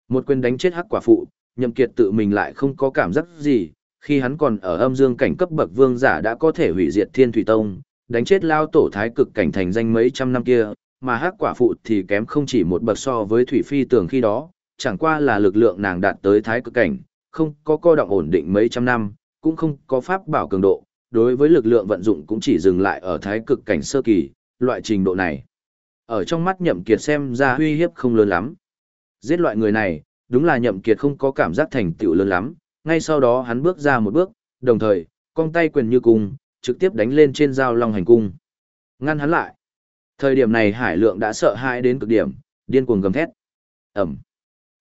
Một quyền đánh chết hắc quả phụ, nhậm kiệt tự mình lại không có cảm giác gì, khi hắn còn ở âm dương cảnh cấp bậc vương giả đã có thể hủy diệt thiên thủy tông, đánh chết lao tổ thái cực cảnh thành danh mấy trăm năm kia, mà hắc quả phụ thì kém không chỉ một bậc so với thủy phi tưởng khi đó, chẳng qua là lực lượng nàng đạt tới thái cực cảnh, không có co động ổn định mấy trăm năm, cũng không có pháp bảo cường độ, đối với lực lượng vận dụng cũng chỉ dừng lại ở thái cực cảnh sơ kỳ, loại trình độ này. Ở trong mắt nhậm kiệt xem ra uy hiếp không lớn lắm. Giết loại người này, đúng là nhậm kiệt không có cảm giác thành tựu lớn lắm, ngay sau đó hắn bước ra một bước, đồng thời, cong tay quyền như cung, trực tiếp đánh lên trên dao long hành cung. Ngăn hắn lại. Thời điểm này hải lượng đã sợ hãi đến cực điểm, điên cuồng gầm thét. Ẩm.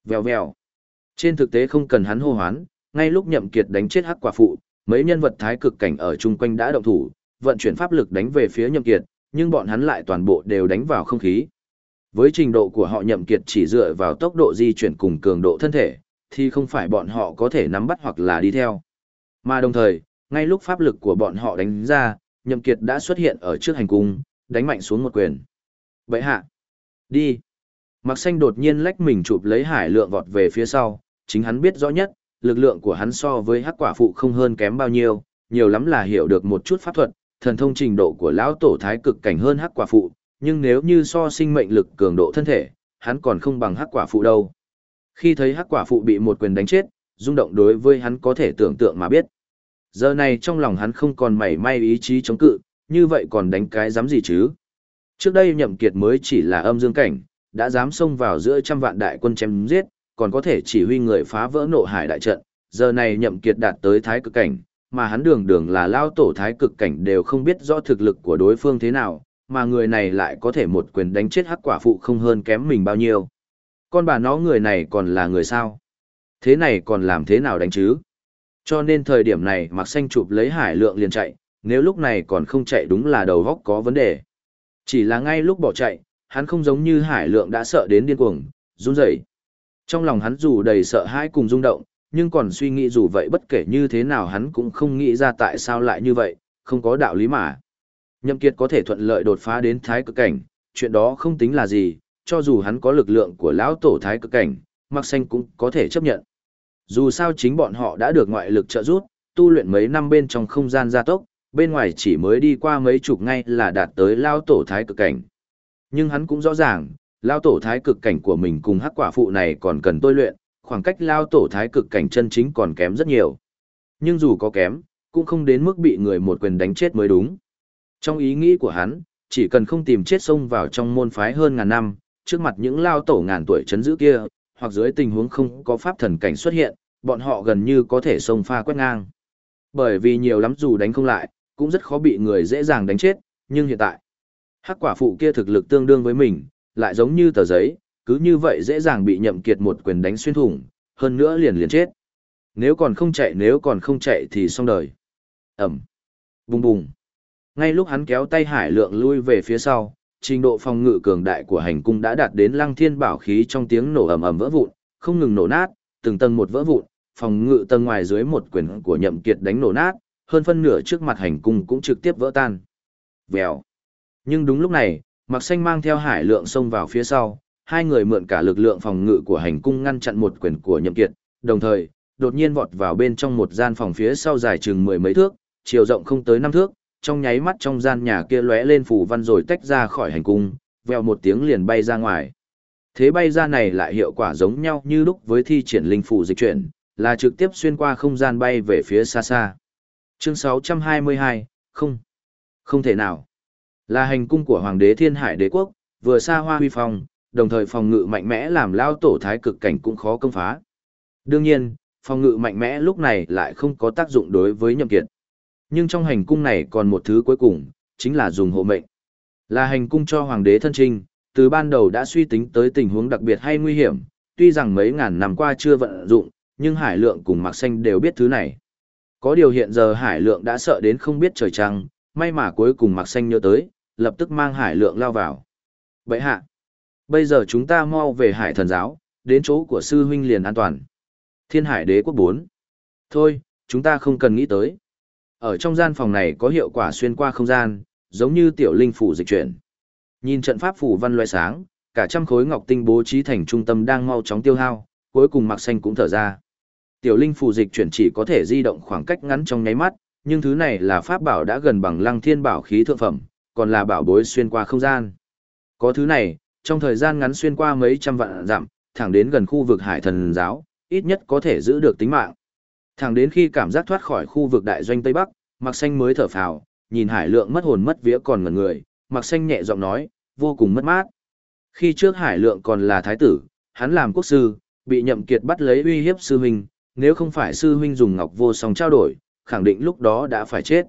Vèo vèo. Trên thực tế không cần hắn hô hoán, ngay lúc nhậm kiệt đánh chết hắc quả phụ, mấy nhân vật thái cực cảnh ở chung quanh đã động thủ, vận chuyển pháp lực đánh về phía nhậm kiệt, nhưng bọn hắn lại toàn bộ đều đánh vào không khí. Với trình độ của họ nhậm kiệt chỉ dựa vào tốc độ di chuyển cùng cường độ thân thể, thì không phải bọn họ có thể nắm bắt hoặc là đi theo. Mà đồng thời, ngay lúc pháp lực của bọn họ đánh ra, nhậm kiệt đã xuất hiện ở trước hành cung, đánh mạnh xuống một quyền. Vậy hạ, đi. Mạc xanh đột nhiên lách mình chụp lấy hải lượng vọt về phía sau, chính hắn biết rõ nhất, lực lượng của hắn so với hắc quả phụ không hơn kém bao nhiêu, nhiều lắm là hiểu được một chút pháp thuật, thần thông trình độ của lão tổ thái cực cảnh hơn hắc quả phụ, nhưng nếu như so sinh mệnh lực cường độ thân thể, hắn còn không bằng hắc quả phụ đâu. Khi thấy hắc quả phụ bị một quyền đánh chết, rung động đối với hắn có thể tưởng tượng mà biết. Giờ này trong lòng hắn không còn mảy may ý chí chống cự, như vậy còn đánh cái dám gì chứ? Trước đây nhậm kiệt mới chỉ là âm dương cảnh, đã dám xông vào giữa trăm vạn đại quân chém giết, còn có thể chỉ huy người phá vỡ nộ hải đại trận. Giờ này nhậm kiệt đạt tới thái cực cảnh, mà hắn đường đường là lao tổ thái cực cảnh đều không biết rõ thực lực của đối phương thế nào, mà người này lại có thể một quyền đánh chết hắc quả phụ không hơn kém mình bao nhiêu. Con bà nó người này còn là người sao? Thế này còn làm thế nào đánh chứ? Cho nên thời điểm này mặc xanh chụp lấy hải lượng liền chạy, nếu lúc này còn không chạy đúng là đầu góc có vấn đề. Chỉ là ngay lúc bỏ chạy, hắn không giống như hải lượng đã sợ đến điên cuồng, run rẩy. Trong lòng hắn dù đầy sợ hãi cùng rung động, nhưng còn suy nghĩ dù vậy bất kể như thế nào hắn cũng không nghĩ ra tại sao lại như vậy, không có đạo lý mà. Nhậm Kiệt có thể thuận lợi đột phá đến thái cực cảnh, chuyện đó không tính là gì, cho dù hắn có lực lượng của lão tổ thái cực cảnh, Mạc Xanh cũng có thể chấp nhận. Dù sao chính bọn họ đã được ngoại lực trợ giúp, tu luyện mấy năm bên trong không gian gia tốc, bên ngoài chỉ mới đi qua mấy chục ngay là đạt tới lao tổ thái cực cảnh. Nhưng hắn cũng rõ ràng, lao tổ thái cực cảnh của mình cùng hắc quả phụ này còn cần tôi luyện, khoảng cách lao tổ thái cực cảnh chân chính còn kém rất nhiều. Nhưng dù có kém, cũng không đến mức bị người một quyền đánh chết mới đúng. Trong ý nghĩ của hắn, chỉ cần không tìm chết sông vào trong môn phái hơn ngàn năm, trước mặt những lao tổ ngàn tuổi chấn giữ kia, hoặc dưới tình huống không có pháp thần cảnh xuất hiện, bọn họ gần như có thể sông pha quét ngang. Bởi vì nhiều lắm dù đánh không lại, cũng rất khó bị người dễ dàng đánh chết, nhưng hiện tại, hắc quả phụ kia thực lực tương đương với mình, lại giống như tờ giấy, cứ như vậy dễ dàng bị nhậm kiệt một quyền đánh xuyên thủng, hơn nữa liền liền chết. Nếu còn không chạy nếu còn không chạy thì xong đời. Ẩm. Bùng bùng. Ngay lúc hắn kéo tay hải lượng lui về phía sau, trình độ phòng ngự cường đại của hành cung đã đạt đến lăng thiên bảo khí trong tiếng nổ ầm ầm vỡ vụn, không ngừng nổ nát, từng tầng một vỡ vụn, phòng ngự tầng ngoài dưới một quyền của nhậm kiệt đánh nổ nát, hơn phân nửa trước mặt hành cung cũng trực tiếp vỡ tan. Vèo. Nhưng đúng lúc này, Mạc Xanh mang theo hải lượng xông vào phía sau, hai người mượn cả lực lượng phòng ngự của hành cung ngăn chặn một quyền của nhậm kiệt, đồng thời, đột nhiên vọt vào bên trong một gian phòng phía sau dài chừng mười mấy thước, chiều rộng không tới năm thước, trong nháy mắt trong gian nhà kia lóe lên phủ văn rồi tách ra khỏi hành cung, vèo một tiếng liền bay ra ngoài. Thế bay ra này lại hiệu quả giống nhau như lúc với thi triển linh phủ dịch chuyển, là trực tiếp xuyên qua không gian bay về phía xa xa. Chương 622, không, không thể nào. Là hành cung của Hoàng đế Thiên Hải Đế Quốc, vừa xa hoa huy phong, đồng thời phòng ngự mạnh mẽ làm lao tổ thái cực cảnh cũng khó công phá. Đương nhiên, phòng ngự mạnh mẽ lúc này lại không có tác dụng đối với nhậm kiệt. Nhưng trong hành cung này còn một thứ cuối cùng, chính là dùng hộ mệnh. Là hành cung cho hoàng đế thân trinh, từ ban đầu đã suy tính tới tình huống đặc biệt hay nguy hiểm, tuy rằng mấy ngàn năm qua chưa vận dụng, nhưng Hải Lượng cùng Mạc Xanh đều biết thứ này. Có điều hiện giờ Hải Lượng đã sợ đến không biết trời trăng, may mà cuối cùng Mạc Xanh nhớ tới, lập tức mang Hải Lượng lao vào. Vậy hạ, bây giờ chúng ta mau về Hải thần giáo, đến chỗ của sư huynh liền an toàn. Thiên Hải đế quốc 4. Thôi, chúng ta không cần nghĩ tới. Ở trong gian phòng này có hiệu quả xuyên qua không gian, giống như tiểu linh phủ dịch chuyển. Nhìn trận pháp phủ văn loại sáng, cả trăm khối ngọc tinh bố trí thành trung tâm đang mau chóng tiêu hao, cuối cùng Mạc Xanh cũng thở ra. Tiểu linh phủ dịch chuyển chỉ có thể di động khoảng cách ngắn trong nháy mắt, nhưng thứ này là pháp bảo đã gần bằng lăng thiên bảo khí thượng phẩm, còn là bảo bối xuyên qua không gian. Có thứ này, trong thời gian ngắn xuyên qua mấy trăm vạn dặm, thẳng đến gần khu vực hải thần giáo, ít nhất có thể giữ được tính mạng. Thẳng đến khi cảm giác thoát khỏi khu vực đại doanh Tây Bắc, Mạc Xanh mới thở phào, nhìn Hải Lượng mất hồn mất vía còn ngẩn người, Mạc Xanh nhẹ giọng nói, vô cùng mất mát. Khi trước Hải Lượng còn là thái tử, hắn làm quốc sư, bị Nhậm Kiệt bắt lấy uy hiếp sư huynh, nếu không phải sư huynh dùng ngọc vô song trao đổi, khẳng định lúc đó đã phải chết.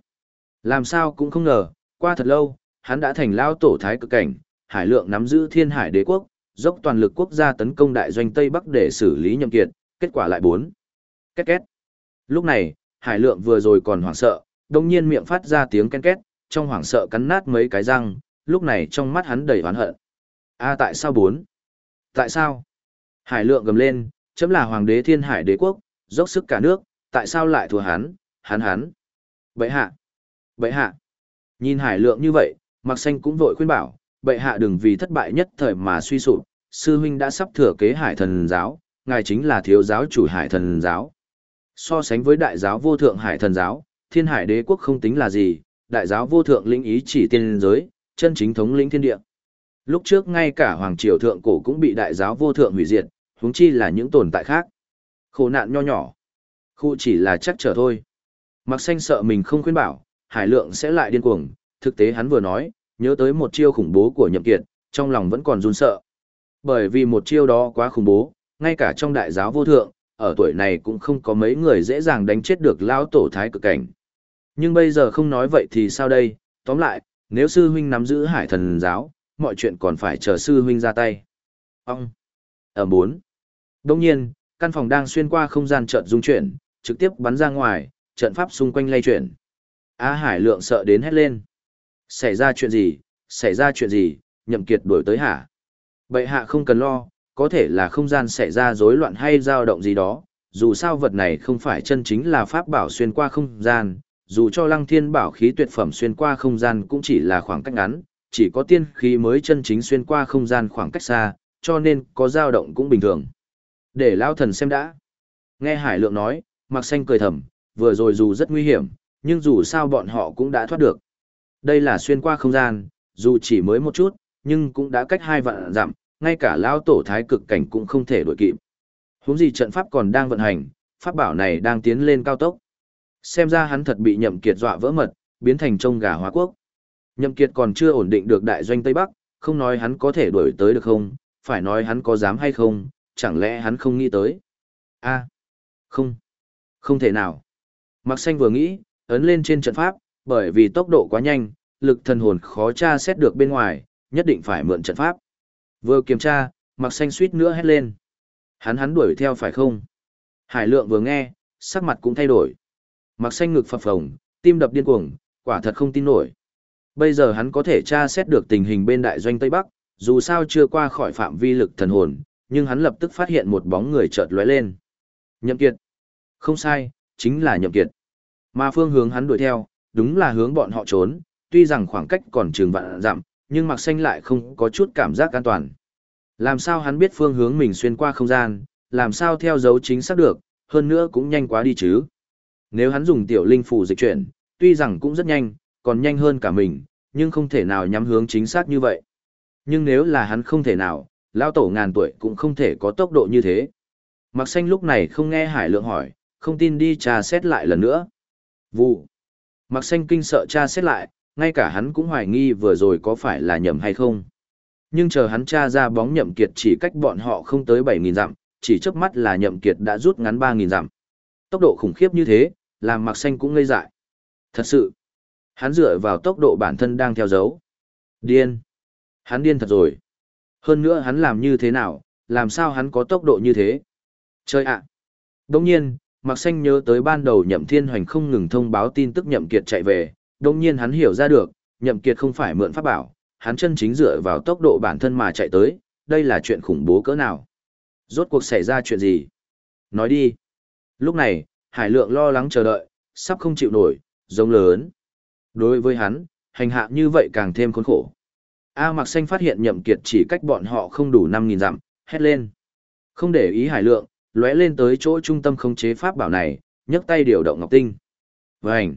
Làm sao cũng không ngờ, qua thật lâu, hắn đã thành lao tổ thái cực cảnh, Hải Lượng nắm giữ Thiên Hải Đế quốc, dốc toàn lực quốc gia tấn công đại doanh Tây Bắc để xử lý Nhậm Kiệt, kết quả lại bốn. Két két. Lúc này, Hải Lượng vừa rồi còn hoảng sợ, đồng nhiên miệng phát ra tiếng ken két, trong hoảng sợ cắn nát mấy cái răng, lúc này trong mắt hắn đầy oán hận. A tại sao bốn? Tại sao? Hải Lượng gầm lên, chấm là hoàng đế thiên hải đế quốc, dốc sức cả nước, tại sao lại thua hắn, hắn hắn? Bệ hạ! Bệ hạ! Nhìn Hải Lượng như vậy, Mạc Xanh cũng vội khuyên bảo, bệ hạ đừng vì thất bại nhất thời mà suy sụp, sư huynh đã sắp thừa kế hải thần giáo, ngài chính là thiếu giáo chủ hải thần giáo. So sánh với đại giáo vô thượng hải thần giáo, thiên hải đế quốc không tính là gì, đại giáo vô thượng lĩnh ý chỉ tiên giới, chân chính thống lĩnh thiên địa. Lúc trước ngay cả hoàng triều thượng cổ cũng bị đại giáo vô thượng hủy diệt, huống chi là những tồn tại khác. Khổ nạn nho nhỏ. Khu chỉ là chắc trở thôi. Mặc xanh sợ mình không khuyên bảo, hải lượng sẽ lại điên cuồng, thực tế hắn vừa nói, nhớ tới một chiêu khủng bố của nhậm kiệt, trong lòng vẫn còn run sợ. Bởi vì một chiêu đó quá khủng bố, ngay cả trong đại giáo vô thượng, ở tuổi này cũng không có mấy người dễ dàng đánh chết được lão tổ thái cực cảnh. Nhưng bây giờ không nói vậy thì sao đây, tóm lại, nếu sư huynh nắm giữ hải thần giáo, mọi chuyện còn phải chờ sư huynh ra tay. Ông! Ở bốn. Đông nhiên, căn phòng đang xuyên qua không gian trận dung chuyển, trực tiếp bắn ra ngoài, trận pháp xung quanh lay chuyển. Á Hải lượng sợ đến hét lên. Xảy ra chuyện gì, xảy ra chuyện gì, nhậm kiệt đuổi tới hả? Bệ hạ không cần lo, có thể là không gian xảy ra rối loạn hay dao động gì đó, dù sao vật này không phải chân chính là pháp bảo xuyên qua không gian, dù cho lăng thiên bảo khí tuyệt phẩm xuyên qua không gian cũng chỉ là khoảng cách ngắn, chỉ có tiên khí mới chân chính xuyên qua không gian khoảng cách xa, cho nên có dao động cũng bình thường. Để lao thần xem đã. Nghe Hải Lượng nói, Mạc Xanh cười thầm, vừa rồi dù rất nguy hiểm, nhưng dù sao bọn họ cũng đã thoát được. Đây là xuyên qua không gian, dù chỉ mới một chút, nhưng cũng đã cách hai vạn dặm, ngay cả lao tổ thái cực cảnh cũng không thể đuổi kịp. Huống gì trận pháp còn đang vận hành, pháp bảo này đang tiến lên cao tốc. Xem ra hắn thật bị nhậm kiệt dọa vỡ mật, biến thành trông gà hóa quốc. Nhậm kiệt còn chưa ổn định được đại doanh Tây Bắc, không nói hắn có thể đuổi tới được không, phải nói hắn có dám hay không, chẳng lẽ hắn không nghĩ tới. a không, không thể nào. Mạc Xanh vừa nghĩ, ấn lên trên trận pháp, bởi vì tốc độ quá nhanh, lực thần hồn khó tra xét được bên ngoài, nhất định phải mượn trận pháp. Vừa kiểm tra, mặc Xanh suýt nữa hét lên. Hắn hắn đuổi theo phải không? Hải lượng vừa nghe, sắc mặt cũng thay đổi. mặc Xanh ngực phập phồng, tim đập điên cuồng, quả thật không tin nổi. Bây giờ hắn có thể tra xét được tình hình bên đại doanh Tây Bắc, dù sao chưa qua khỏi phạm vi lực thần hồn, nhưng hắn lập tức phát hiện một bóng người chợt lóe lên. Nhậm Kiệt. Không sai, chính là Nhậm Kiệt. Mà phương hướng hắn đuổi theo, đúng là hướng bọn họ trốn, tuy rằng khoảng cách còn trường vạn dặm, nhưng Mặc Xanh lại không có chút cảm giác an toàn. Làm sao hắn biết phương hướng mình xuyên qua không gian, làm sao theo dấu chính xác được, hơn nữa cũng nhanh quá đi chứ. Nếu hắn dùng tiểu linh phù dịch chuyển, tuy rằng cũng rất nhanh, còn nhanh hơn cả mình, nhưng không thể nào nhắm hướng chính xác như vậy. Nhưng nếu là hắn không thể nào, lão tổ ngàn tuổi cũng không thể có tốc độ như thế. Mặc Xanh lúc này không nghe Hải Lượng hỏi, không tin đi tra xét lại lần nữa. Vụ. Mặc Xanh kinh sợ tra xét lại, ngay cả hắn cũng hoài nghi vừa rồi có phải là nhầm hay không. Nhưng chờ hắn tra ra bóng nhậm kiệt chỉ cách bọn họ không tới 7.000 dặm, chỉ chớp mắt là nhậm kiệt đã rút ngắn 3.000 dặm. Tốc độ khủng khiếp như thế, làm Mặc Xanh cũng ngây dại. Thật sự, hắn dựa vào tốc độ bản thân đang theo dấu. Điên. Hắn điên thật rồi. Hơn nữa hắn làm như thế nào, làm sao hắn có tốc độ như thế? Chơi ạ! À. Nhiên, Mạc Xanh nhớ tới ban đầu Nhậm Thiên Hoành không ngừng thông báo tin tức Nhậm Kiệt chạy về, đông nhiên hắn hiểu ra được, Nhậm Kiệt không phải mượn pháp bảo, hắn chân chính dựa vào tốc độ bản thân mà chạy tới, đây là chuyện khủng bố cỡ nào? Rốt cuộc xảy ra chuyện gì? Nói đi. Lúc này, Hải Lượng lo lắng chờ đợi, sắp không chịu nổi, giống lớn. Đối với hắn, hành hạ như vậy càng thêm khốn khổ. A Mặc Xanh phát hiện Nhậm Kiệt chỉ cách bọn họ không đủ 5.000 dặm, hét lên. Không để ý Hải Lượng, lóe lên tới chỗ trung tâm khống chế pháp bảo này, nhấc tay điều động Ngọc Tinh. Vành.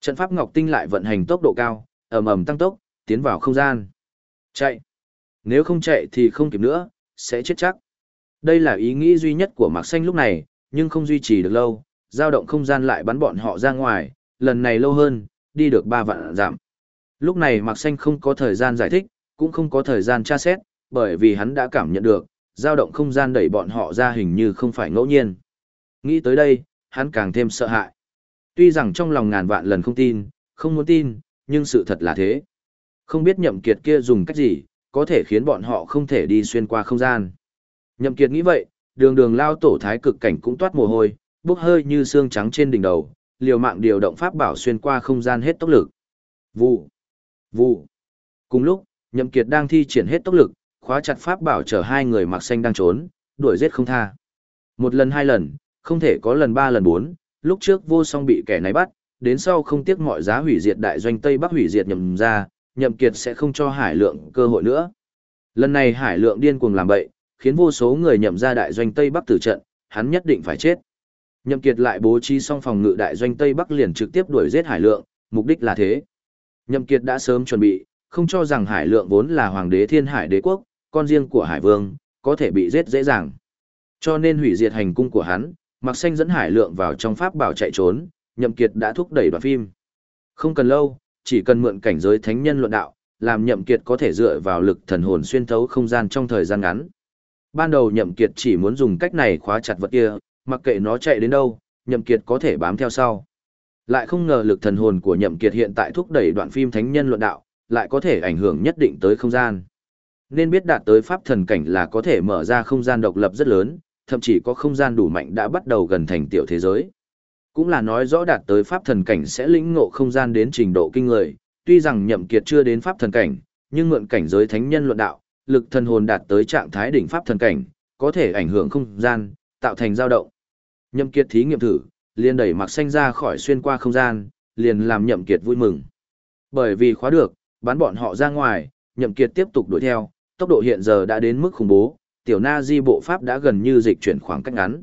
Trận pháp Ngọc Tinh lại vận hành tốc độ cao, ầm ầm tăng tốc, tiến vào không gian. Chạy. Nếu không chạy thì không kịp nữa, sẽ chết chắc. Đây là ý nghĩ duy nhất của Mạc Xanh lúc này, nhưng không duy trì được lâu, dao động không gian lại bắn bọn họ ra ngoài, lần này lâu hơn, đi được ba vạn giảm. Lúc này Mạc Xanh không có thời gian giải thích, cũng không có thời gian tra xét, bởi vì hắn đã cảm nhận được, dao động không gian đẩy bọn họ ra hình như không phải ngẫu nhiên. Nghĩ tới đây, hắn càng thêm sợ hãi. Tuy rằng trong lòng ngàn vạn lần không tin, không muốn tin, nhưng sự thật là thế. Không biết nhậm kiệt kia dùng cách gì, có thể khiến bọn họ không thể đi xuyên qua không gian. Nhậm kiệt nghĩ vậy, đường đường lao tổ thái cực cảnh cũng toát mồ hôi, bốc hơi như xương trắng trên đỉnh đầu, liều mạng điều động pháp bảo xuyên qua không gian hết tốc lực. Vụ, vụ. Cùng lúc, Nhậm Kiệt đang thi triển hết tốc lực, khóa chặt pháp bảo chở hai người mặc xanh đang trốn, đuổi giết không tha. Một lần hai lần, không thể có lần ba lần bốn, lúc trước vô song bị kẻ này bắt, đến sau không tiếc mọi giá hủy diệt đại doanh Tây Bắc hủy diệt nhậm ra, nhậm kiệt sẽ không cho hải lượng cơ hội nữa. Lần này hải lượng điên cuồng làm bậy, khiến vô số người nhậm ra đại doanh Tây Bắc tử trận, hắn nhất định phải chết. Nhậm Kiệt lại bố trí xong phòng ngự đại doanh Tây Bắc liền trực tiếp đuổi giết Hải Lượng, mục đích là thế. Nhậm Kiệt đã sớm chuẩn bị, không cho rằng Hải Lượng vốn là hoàng đế thiên hải đế quốc, con riêng của Hải Vương, có thể bị giết dễ dàng. Cho nên hủy diệt hành cung của hắn, Mặc Xanh dẫn Hải Lượng vào trong pháp bảo chạy trốn, Nhậm Kiệt đã thúc đẩy đoạn phim. Không cần lâu, chỉ cần mượn cảnh giới thánh nhân luận đạo, làm Nhậm Kiệt có thể dựa vào lực thần hồn xuyên thấu không gian trong thời gian ngắn. Ban đầu Nhậm Kiệt chỉ muốn dùng cách này khóa chặt vật kia, mặc kệ nó chạy đến đâu, Nhậm Kiệt có thể bám theo sau. Lại không ngờ lực thần hồn của Nhậm Kiệt hiện tại thúc đẩy đoạn phim thánh nhân luận đạo, lại có thể ảnh hưởng nhất định tới không gian. Nên biết đạt tới pháp thần cảnh là có thể mở ra không gian độc lập rất lớn, thậm chí có không gian đủ mạnh đã bắt đầu gần thành tiểu thế giới. Cũng là nói rõ đạt tới pháp thần cảnh sẽ lĩnh ngộ không gian đến trình độ kinh người, tuy rằng Nhậm Kiệt chưa đến pháp thần cảnh, nhưng mượn cảnh giới thánh nhân luận đạo, lực thần hồn đạt tới trạng thái đỉnh pháp thần cảnh, có thể ảnh hưởng không gian, tạo thành dao động. Nhậm Kiệt thí nghiệm thử, liền đẩy Mạc Xanh ra khỏi xuyên qua không gian, liền làm Nhậm Kiệt vui mừng. Bởi vì khóa được, bán bọn họ ra ngoài, nhậm kiệt tiếp tục đuổi theo, tốc độ hiện giờ đã đến mức khủng bố, tiểu na di bộ pháp đã gần như dịch chuyển khoảng cách ngắn.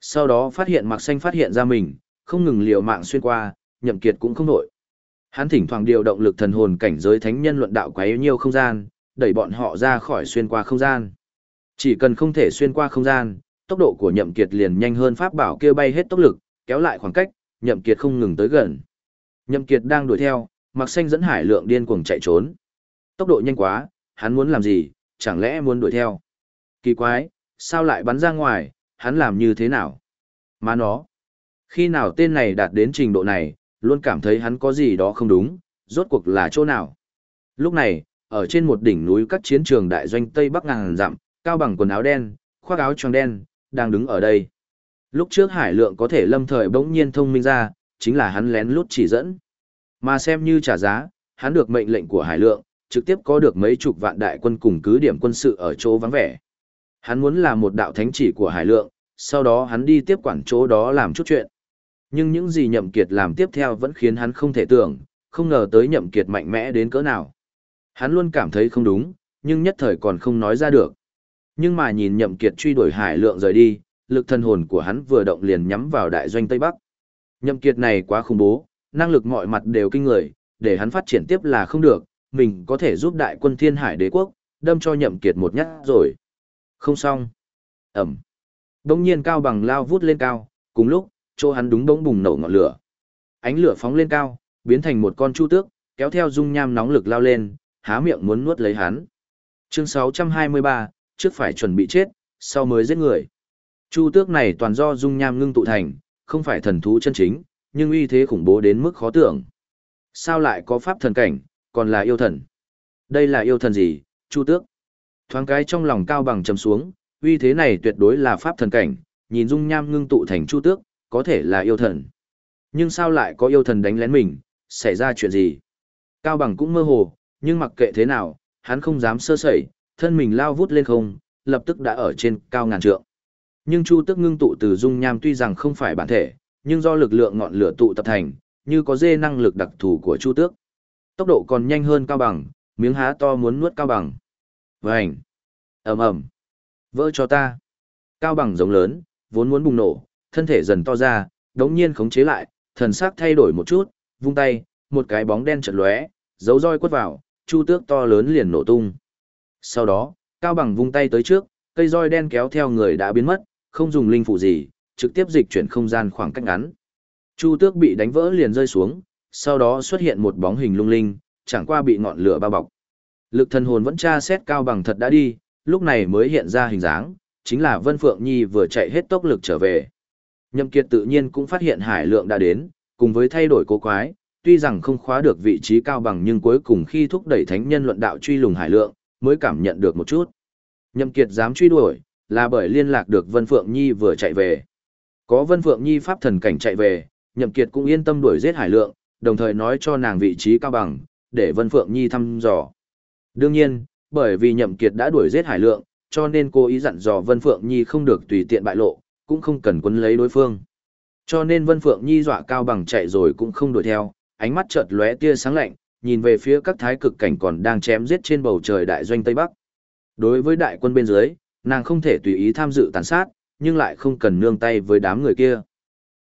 Sau đó phát hiện mặc xanh phát hiện ra mình, không ngừng liều mạng xuyên qua, nhậm kiệt cũng không nổi. Hắn thỉnh thoảng điều động lực thần hồn cảnh giới thánh nhân luận đạo quấy nhiều không gian, đẩy bọn họ ra khỏi xuyên qua không gian. Chỉ cần không thể xuyên qua không gian, tốc độ của nhậm kiệt liền nhanh hơn pháp bảo kia bay hết tốc lực, kéo lại khoảng cách, nhậm kiệt không ngừng tới gần. Nhậm kiệt đang đuổi theo, mặc xanh dẫn hải lượng điên cuồng chạy trốn. Tốc độ nhanh quá, hắn muốn làm gì, chẳng lẽ muốn đuổi theo. Kỳ quái, sao lại bắn ra ngoài, hắn làm như thế nào? Mà nó, khi nào tên này đạt đến trình độ này, luôn cảm thấy hắn có gì đó không đúng, rốt cuộc là chỗ nào. Lúc này, ở trên một đỉnh núi các chiến trường đại doanh Tây Bắc ngàn dặm, cao bằng quần áo đen, khoác áo tròn đen, đang đứng ở đây. Lúc trước Hải Lượng có thể lâm thời bỗng nhiên thông minh ra, chính là hắn lén lút chỉ dẫn. Mà xem như trả giá, hắn được mệnh lệnh của Hải Lượng, trực tiếp có được mấy chục vạn đại quân cùng cứ điểm quân sự ở chỗ vắng vẻ. Hắn muốn là một đạo thánh chỉ của Hải Lượng, sau đó hắn đi tiếp quản chỗ đó làm chút chuyện. Nhưng những gì Nhậm Kiệt làm tiếp theo vẫn khiến hắn không thể tưởng, không ngờ tới Nhậm Kiệt mạnh mẽ đến cỡ nào. Hắn luôn cảm thấy không đúng, nhưng nhất thời còn không nói ra được. Nhưng mà nhìn Nhậm Kiệt truy đuổi Hải Lượng rời đi, lực thần hồn của hắn vừa động liền nhắm vào đại doanh Tây Bắc. Nhậm Kiệt này quá khủng bố, năng lực mọi mặt đều kinh người, để hắn phát triển tiếp là không được, mình có thể giúp đại quân Thiên Hải Đế quốc, đâm cho Nhậm Kiệt một nhát rồi. Không xong. Ẩm. Đông nhiên cao bằng lao vút lên cao, cùng lúc, chỗ hắn đúng bỗng bùng nổ ngọn lửa. Ánh lửa phóng lên cao, biến thành một con chu tước, kéo theo dung nham nóng lực lao lên, há miệng muốn nuốt lấy hắn. Chương 623, trước phải chuẩn bị chết, sau mới giết người. Chu tước này toàn do dung nham ngưng tụ thành, không phải thần thú chân chính, nhưng uy thế khủng bố đến mức khó tưởng. Sao lại có pháp thần cảnh, còn là yêu thần? Đây là yêu thần gì, Chu tước? Thoáng cái trong lòng cao bằng trầm xuống, uy thế này tuyệt đối là pháp thần cảnh, nhìn dung nham ngưng tụ thành Chu tước, có thể là yêu thần. Nhưng sao lại có yêu thần đánh lén mình, xảy ra chuyện gì? Cao bằng cũng mơ hồ, nhưng mặc kệ thế nào, hắn không dám sơ sẩy, thân mình lao vút lên không, lập tức đã ở trên cao ngàn trượng. Nhưng Chu tước ngưng tụ từ dung nham tuy rằng không phải bản thể, nhưng do lực lượng ngọn lửa tụ tập thành, như có dê năng lực đặc thù của Chu Tước. Tốc độ còn nhanh hơn Cao Bằng, miếng há to muốn nuốt Cao Bằng. Vành! ầm ầm, Vỡ cho ta! Cao Bằng giống lớn, vốn muốn bùng nổ, thân thể dần to ra, đống nhiên khống chế lại, thần sắc thay đổi một chút, vung tay, một cái bóng đen chật lóe, dấu roi quất vào, Chu Tước to lớn liền nổ tung. Sau đó, Cao Bằng vung tay tới trước, cây roi đen kéo theo người đã biến mất, không dùng linh phụ gì, trực tiếp dịch chuyển không gian khoảng cách ngắn. Chu tước bị đánh vỡ liền rơi xuống, sau đó xuất hiện một bóng hình lung linh, chẳng qua bị ngọn lửa bao bọc. Lực thần hồn vẫn tra xét cao bằng thật đã đi, lúc này mới hiện ra hình dáng, chính là Vân Phượng Nhi vừa chạy hết tốc lực trở về. Nhậm Kiệt tự nhiên cũng phát hiện hải lượng đã đến, cùng với thay đổi cố quái, tuy rằng không khóa được vị trí cao bằng nhưng cuối cùng khi thúc đẩy thánh nhân luận đạo truy lùng hải lượng, mới cảm nhận được một chút. Nhậm Kiệt dám truy đuổi, là bởi liên lạc được Vân Phượng Nhi vừa chạy về. Có Vân Phượng Nhi pháp thần cảnh chạy về, Nhậm Kiệt cũng yên tâm đuổi giết Hải Lượng, đồng thời nói cho nàng vị trí cao bằng, để Vân Phượng Nhi thăm dò. Đương nhiên, bởi vì Nhậm Kiệt đã đuổi giết Hải Lượng, cho nên cô ý dặn dò Vân Phượng Nhi không được tùy tiện bại lộ, cũng không cần quấn lấy đối phương. Cho nên Vân Phượng Nhi dọa cao bằng chạy rồi cũng không đuổi theo, ánh mắt chợt lóe tia sáng lạnh, nhìn về phía các thái cực cảnh còn đang chém giết trên bầu trời đại doanh Tây Bắc. Đối với đại quân bên dưới, nàng không thể tùy ý tham dự tàn sát, nhưng lại không cần nương tay với đám người kia.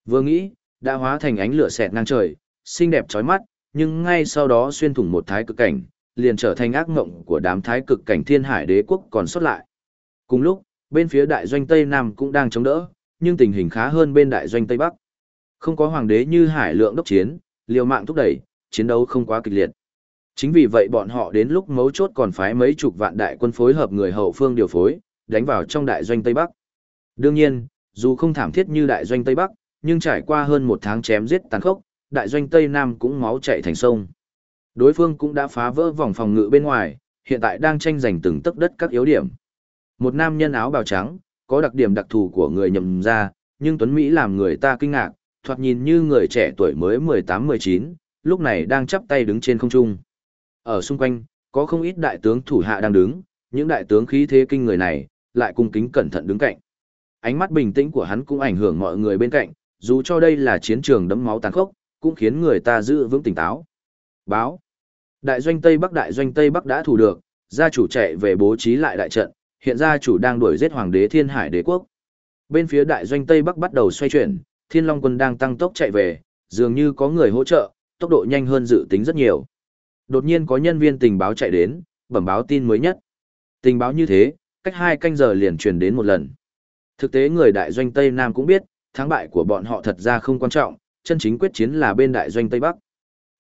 Vừa nghĩ, đã hóa thành ánh lửa xẹt ngang trời, xinh đẹp chói mắt, nhưng ngay sau đó xuyên thủng một thái cực cảnh, liền trở thành ác mộng của đám thái cực cảnh thiên hải đế quốc còn xuất lại. Cùng lúc, bên phía đại doanh Tây Nam cũng đang chống đỡ, nhưng tình hình khá hơn bên đại doanh Tây Bắc. Không có hoàng đế như hải lượng đốc chiến, liều mạng thúc đẩy, chiến đấu không quá kịch liệt. Chính vì vậy bọn họ đến lúc mấu chốt còn phái mấy chục vạn đại quân phối hợp người hậu phương điều phối, đánh vào trong đại doanh Tây Bắc. Đương nhiên, dù không thảm thiết như đại doanh Tây Bắc, nhưng trải qua hơn một tháng chém giết tàn khốc, đại doanh Tây Nam cũng máu chảy thành sông. Đối phương cũng đã phá vỡ vòng phòng ngự bên ngoài, hiện tại đang tranh giành từng tấc đất các yếu điểm. Một nam nhân áo bào trắng, có đặc điểm đặc thù của người nhầm ra, nhưng Tuấn Mỹ làm người ta kinh ngạc, thoạt nhìn như người trẻ tuổi mới 18-19, lúc này đang chắp tay đứng trên không trung. Ở xung quanh, có không ít đại tướng thủ hạ đang đứng, những đại tướng khí thế kinh người này, lại cung kính cẩn thận đứng cạnh. Ánh mắt bình tĩnh của hắn cũng ảnh hưởng mọi người bên cạnh, dù cho đây là chiến trường đẫm máu tàn khốc, cũng khiến người ta giữ vững tỉnh táo. Báo. Đại doanh Tây Bắc đại doanh Tây Bắc đã thủ được, gia chủ chạy về bố trí lại đại trận, hiện gia chủ đang đuổi giết hoàng đế Thiên Hải đế quốc. Bên phía đại doanh Tây Bắc bắt đầu xoay chuyển, Thiên Long quân đang tăng tốc chạy về, dường như có người hỗ trợ, tốc độ nhanh hơn dự tính rất nhiều. Đột nhiên có nhân viên tình báo chạy đến, bẩm báo tin mới nhất. Tình báo như thế, cách hai canh giờ liền truyền đến một lần. Thực tế người đại doanh Tây Nam cũng biết, thắng bại của bọn họ thật ra không quan trọng, chân chính quyết chiến là bên đại doanh Tây Bắc.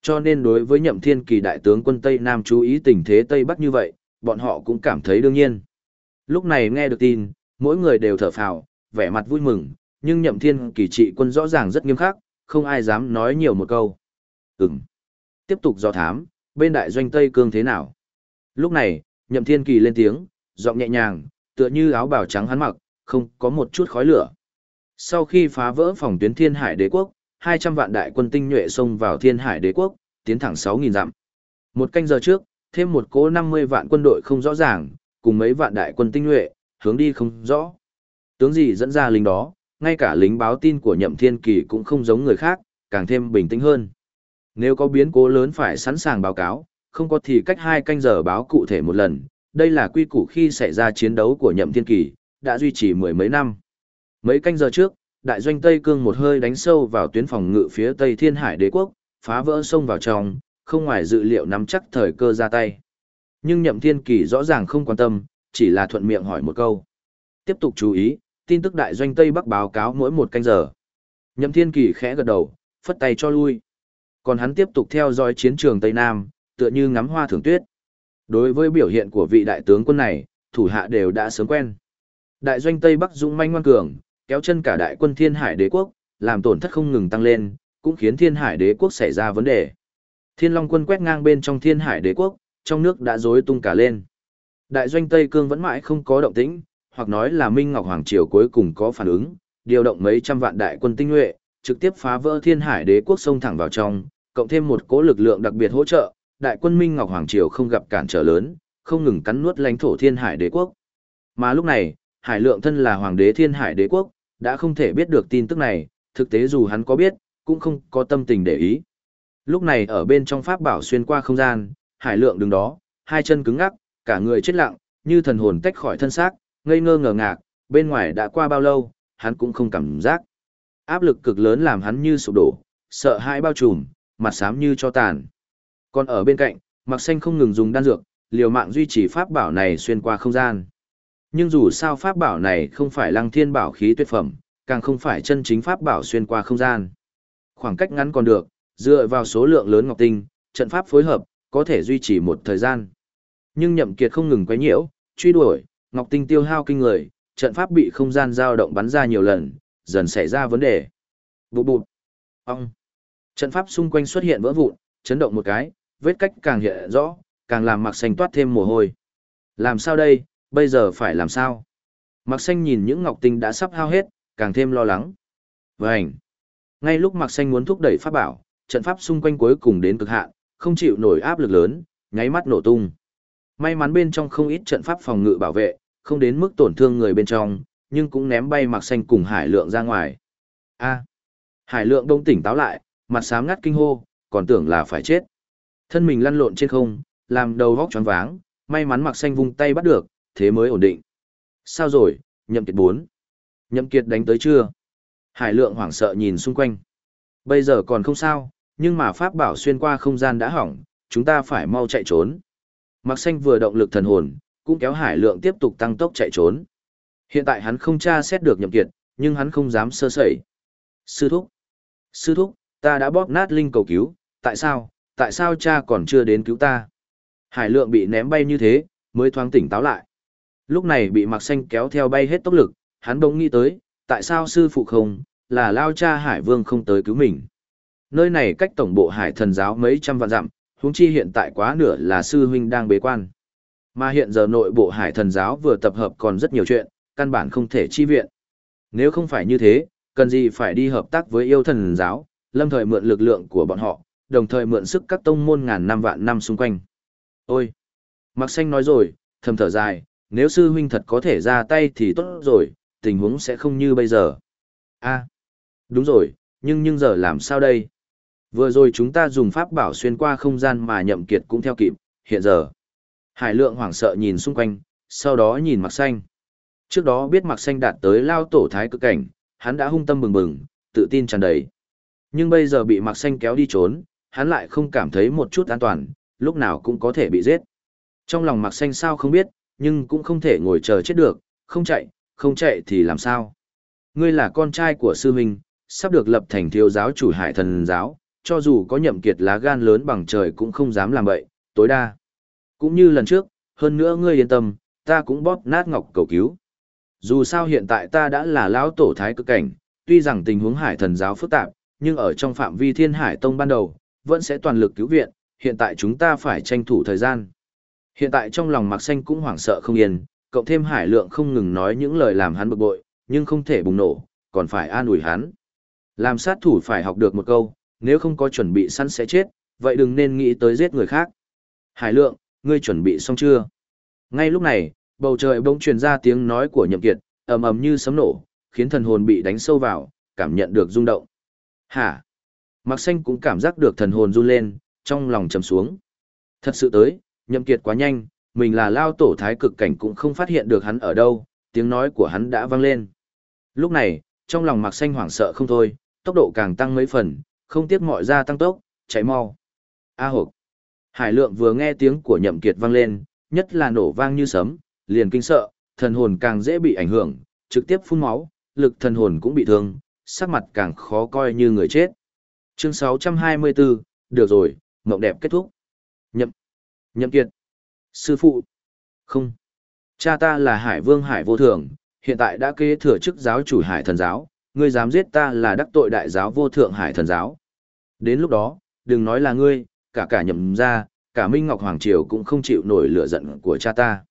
Cho nên đối với nhậm thiên kỳ đại tướng quân Tây Nam chú ý tình thế Tây Bắc như vậy, bọn họ cũng cảm thấy đương nhiên. Lúc này nghe được tin, mỗi người đều thở phào, vẻ mặt vui mừng, nhưng nhậm thiên kỳ trị quân rõ ràng rất nghiêm khắc, không ai dám nói nhiều một câu. Ừm. Tiếp tục do thám, bên đại doanh Tây Cương thế nào? Lúc này, nhậm thiên kỳ lên tiếng, giọng nhẹ nhàng, tựa như áo bào trắng hắn mặc, không có một chút khói lửa. Sau khi phá vỡ phòng tuyến thiên hải đế quốc, 200 vạn đại quân tinh nhuệ xông vào thiên hải đế quốc, tiến thẳng 6.000 dặm. Một canh giờ trước, thêm một cố 50 vạn quân đội không rõ ràng, cùng mấy vạn đại quân tinh nhuệ, hướng đi không rõ. Tướng gì dẫn ra lính đó, ngay cả lính báo tin của nhậm thiên kỳ cũng không giống người khác, càng thêm bình tĩnh hơn. Nếu có biến cố lớn phải sẵn sàng báo cáo, không có thì cách hai canh giờ báo cụ thể một lần, đây là quy củ khi xảy ra chiến đấu của nhậm thiên kỳ, đã duy trì mười mấy năm. Mấy canh giờ trước, đại doanh Tây Cương một hơi đánh sâu vào tuyến phòng ngự phía Tây Thiên Hải đế quốc, phá vỡ sông vào trong, không ngoài dự liệu nắm chắc thời cơ ra tay. Nhưng nhậm thiên kỳ rõ ràng không quan tâm, chỉ là thuận miệng hỏi một câu. Tiếp tục chú ý, tin tức đại doanh Tây Bắc báo cáo mỗi một canh giờ. Nhậm thiên kỳ khẽ gật đầu, phất tay cho lui. Còn hắn tiếp tục theo dõi chiến trường Tây Nam, tựa như ngắm hoa thưởng tuyết. Đối với biểu hiện của vị đại tướng quân này, thủ hạ đều đã sớm quen. Đại doanh Tây Bắc dũng manh ngoan cường, kéo chân cả đại quân Thiên Hải Đế quốc, làm tổn thất không ngừng tăng lên, cũng khiến Thiên Hải Đế quốc xảy ra vấn đề. Thiên Long quân quét ngang bên trong Thiên Hải Đế quốc, trong nước đã rối tung cả lên. Đại doanh Tây Cương vẫn mãi không có động tĩnh, hoặc nói là Minh Ngọc Hoàng Triều cuối cùng có phản ứng, điều động mấy trăm vạn đại quân tinh nhuệ, trực tiếp phá vỡ Thiên Hải Đế quốc sông thẳng vào trong, cộng thêm một cỗ lực lượng đặc biệt hỗ trợ, đại quân Minh Ngọc Hoàng Triều không gặp cản trở lớn, không ngừng cắn nuốt lãnh thổ Thiên Hải Đế quốc. Mà lúc này, Hải Lượng thân là hoàng đế Thiên Hải Đế quốc, đã không thể biết được tin tức này, thực tế dù hắn có biết, cũng không có tâm tình để ý. Lúc này ở bên trong pháp bảo xuyên qua không gian, Hải Lượng đứng đó, hai chân cứng ngắc, cả người chết lặng, như thần hồn tách khỏi thân xác, ngây ngơ ngờ ngạc, bên ngoài đã qua bao lâu, hắn cũng không cảm giác. Áp lực cực lớn làm hắn như sụp đổ, sợ hãi bao trùm, mặt xám như cho tàn. Còn ở bên cạnh, mặc Xanh không ngừng dùng đan dược, liều mạng duy trì pháp bảo này xuyên qua không gian. Nhưng dù sao pháp bảo này không phải lăng thiên bảo khí tuyệt phẩm, càng không phải chân chính pháp bảo xuyên qua không gian. Khoảng cách ngắn còn được, dựa vào số lượng lớn ngọc tinh, trận pháp phối hợp, có thể duy trì một thời gian. Nhưng nhậm kiệt không ngừng quấy nhiễu, truy đuổi, ngọc tinh tiêu hao kinh người, trận pháp bị không gian dao động bắn ra nhiều lần, dần xảy ra vấn đề. Bụt bụt. Ông. Trận pháp xung quanh xuất hiện vỡ vụn, chấn động một cái, vết cách càng hiện rõ, càng làm mặc xanh toát thêm mồ hôi. Làm sao đây, bây giờ phải làm sao? Mặc xanh nhìn những ngọc tinh đã sắp hao hết, càng thêm lo lắng. Vành! Ngay lúc mặc xanh muốn thúc đẩy pháp bảo, trận pháp xung quanh cuối cùng đến cực hạn, không chịu nổi áp lực lớn, nháy mắt nổ tung. May mắn bên trong không ít trận pháp phòng ngự bảo vệ, không đến mức tổn thương người bên trong, nhưng cũng ném bay mặc xanh cùng hải lượng ra ngoài. A! Hải lượng đông tỉnh táo lại, mặt xám ngắt kinh hô, còn tưởng là phải chết. Thân mình lăn lộn trên không, làm đầu vóc choáng váng, may mắn mặc xanh vung tay bắt được, thế mới ổn định. Sao rồi, nhậm kiệt bốn. Nhậm kiệt đánh tới chưa? Hải lượng hoảng sợ nhìn xung quanh. Bây giờ còn không sao, nhưng mà pháp bảo xuyên qua không gian đã hỏng, chúng ta phải mau chạy trốn. Mặc xanh vừa động lực thần hồn, cũng kéo hải lượng tiếp tục tăng tốc chạy trốn. Hiện tại hắn không tra xét được nhậm kiệt, nhưng hắn không dám sơ sẩy. Sư thúc! Sư thúc, ta đã bóp nát linh cầu cứu, tại sao, tại sao cha còn chưa đến cứu ta? Hải lượng bị ném bay như thế, mới thoáng tỉnh táo lại. Lúc này bị mặc xanh kéo theo bay hết tốc lực, hắn bỗng nghĩ tới, tại sao sư phụ không, là lao cha hải vương không tới cứu mình. Nơi này cách tổng bộ hải thần giáo mấy trăm vạn dặm, huống chi hiện tại quá nửa là sư huynh đang bế quan. Mà hiện giờ nội bộ hải thần giáo vừa tập hợp còn rất nhiều chuyện, căn bản không thể chi viện. Nếu không phải như thế, cần gì phải đi hợp tác với yêu thần giáo, lâm thời mượn lực lượng của bọn họ, đồng thời mượn sức các tông môn ngàn năm vạn năm xung quanh. Ôi! Mặc Xanh nói rồi, thầm thở dài, nếu sư huynh thật có thể ra tay thì tốt rồi, tình huống sẽ không như bây giờ. a đúng rồi, nhưng nhưng giờ làm sao đây? Vừa rồi chúng ta dùng pháp bảo xuyên qua không gian mà nhậm kiệt cũng theo kịp, hiện giờ. Hải lượng hoảng sợ nhìn xung quanh, sau đó nhìn mặc xanh. Trước đó biết mặc xanh đạt tới lao tổ thái cực cảnh, hắn đã hung tâm bừng bừng, tự tin tràn đầy. Nhưng bây giờ bị mặc xanh kéo đi trốn, hắn lại không cảm thấy một chút an toàn, lúc nào cũng có thể bị giết. Trong lòng mặc xanh sao không biết, nhưng cũng không thể ngồi chờ chết được, không chạy, không chạy thì làm sao. Ngươi là con trai của sư huynh, sắp được lập thành thiếu giáo chủ hải thần giáo, cho dù có nhậm kiệt lá gan lớn bằng trời cũng không dám làm vậy, tối đa. Cũng như lần trước, hơn nữa ngươi yên tâm, ta cũng bóp nát ngọc cầu cứu. Dù sao hiện tại ta đã là lão tổ thái cực cảnh, tuy rằng tình huống hải thần giáo phức tạp, nhưng ở trong phạm vi thiên hải tông ban đầu, vẫn sẽ toàn lực cứu viện, hiện tại chúng ta phải tranh thủ thời gian. Hiện tại trong lòng Mạc Xanh cũng hoảng sợ không yên, cộng thêm hải lượng không ngừng nói những lời làm hắn bực bội, nhưng không thể bùng nổ, còn phải an ủi hắn. Làm sát thủ phải học được một câu, nếu không có chuẩn bị sẵn sẽ chết, vậy đừng nên nghĩ tới giết người khác. Hải lượng, ngươi chuẩn bị xong chưa? Ngay lúc này, bầu trời bỗng truyền ra tiếng nói của nhậm kiệt, ầm ầm như sấm nổ, khiến thần hồn bị đánh sâu vào, cảm nhận được rung động. Hả? Mạc Xanh cũng cảm giác được thần hồn run lên, trong lòng trầm xuống. Thật sự tới, nhậm kiệt quá nhanh, mình là lao tổ thái cực cảnh cũng không phát hiện được hắn ở đâu, tiếng nói của hắn đã vang lên. Lúc này, trong lòng Mạc Xanh hoảng sợ không thôi, tốc độ càng tăng mấy phần, không tiếc mọi ra tăng tốc, chạy mau. A hộp. Hải lượng vừa nghe tiếng của nhậm kiệt vang lên, nhất là nổ vang như sấm, liền kinh sợ, thần hồn càng dễ bị ảnh hưởng, trực tiếp phun máu, lực thần hồn cũng bị thương, sắc mặt càng khó coi như người chết. Chương 624, được rồi, mộng đẹp kết thúc. Nhậm, nhậm kiệt, sư phụ, không, cha ta là Hải Vương Hải Vô Thường, hiện tại đã kế thừa chức giáo chủ Hải Thần Giáo, ngươi dám giết ta là đắc tội đại giáo vô thượng Hải Thần Giáo. Đến lúc đó, đừng nói là ngươi, cả cả nhậm ra, cả Minh Ngọc Hoàng Triều cũng không chịu nổi lửa giận của cha ta.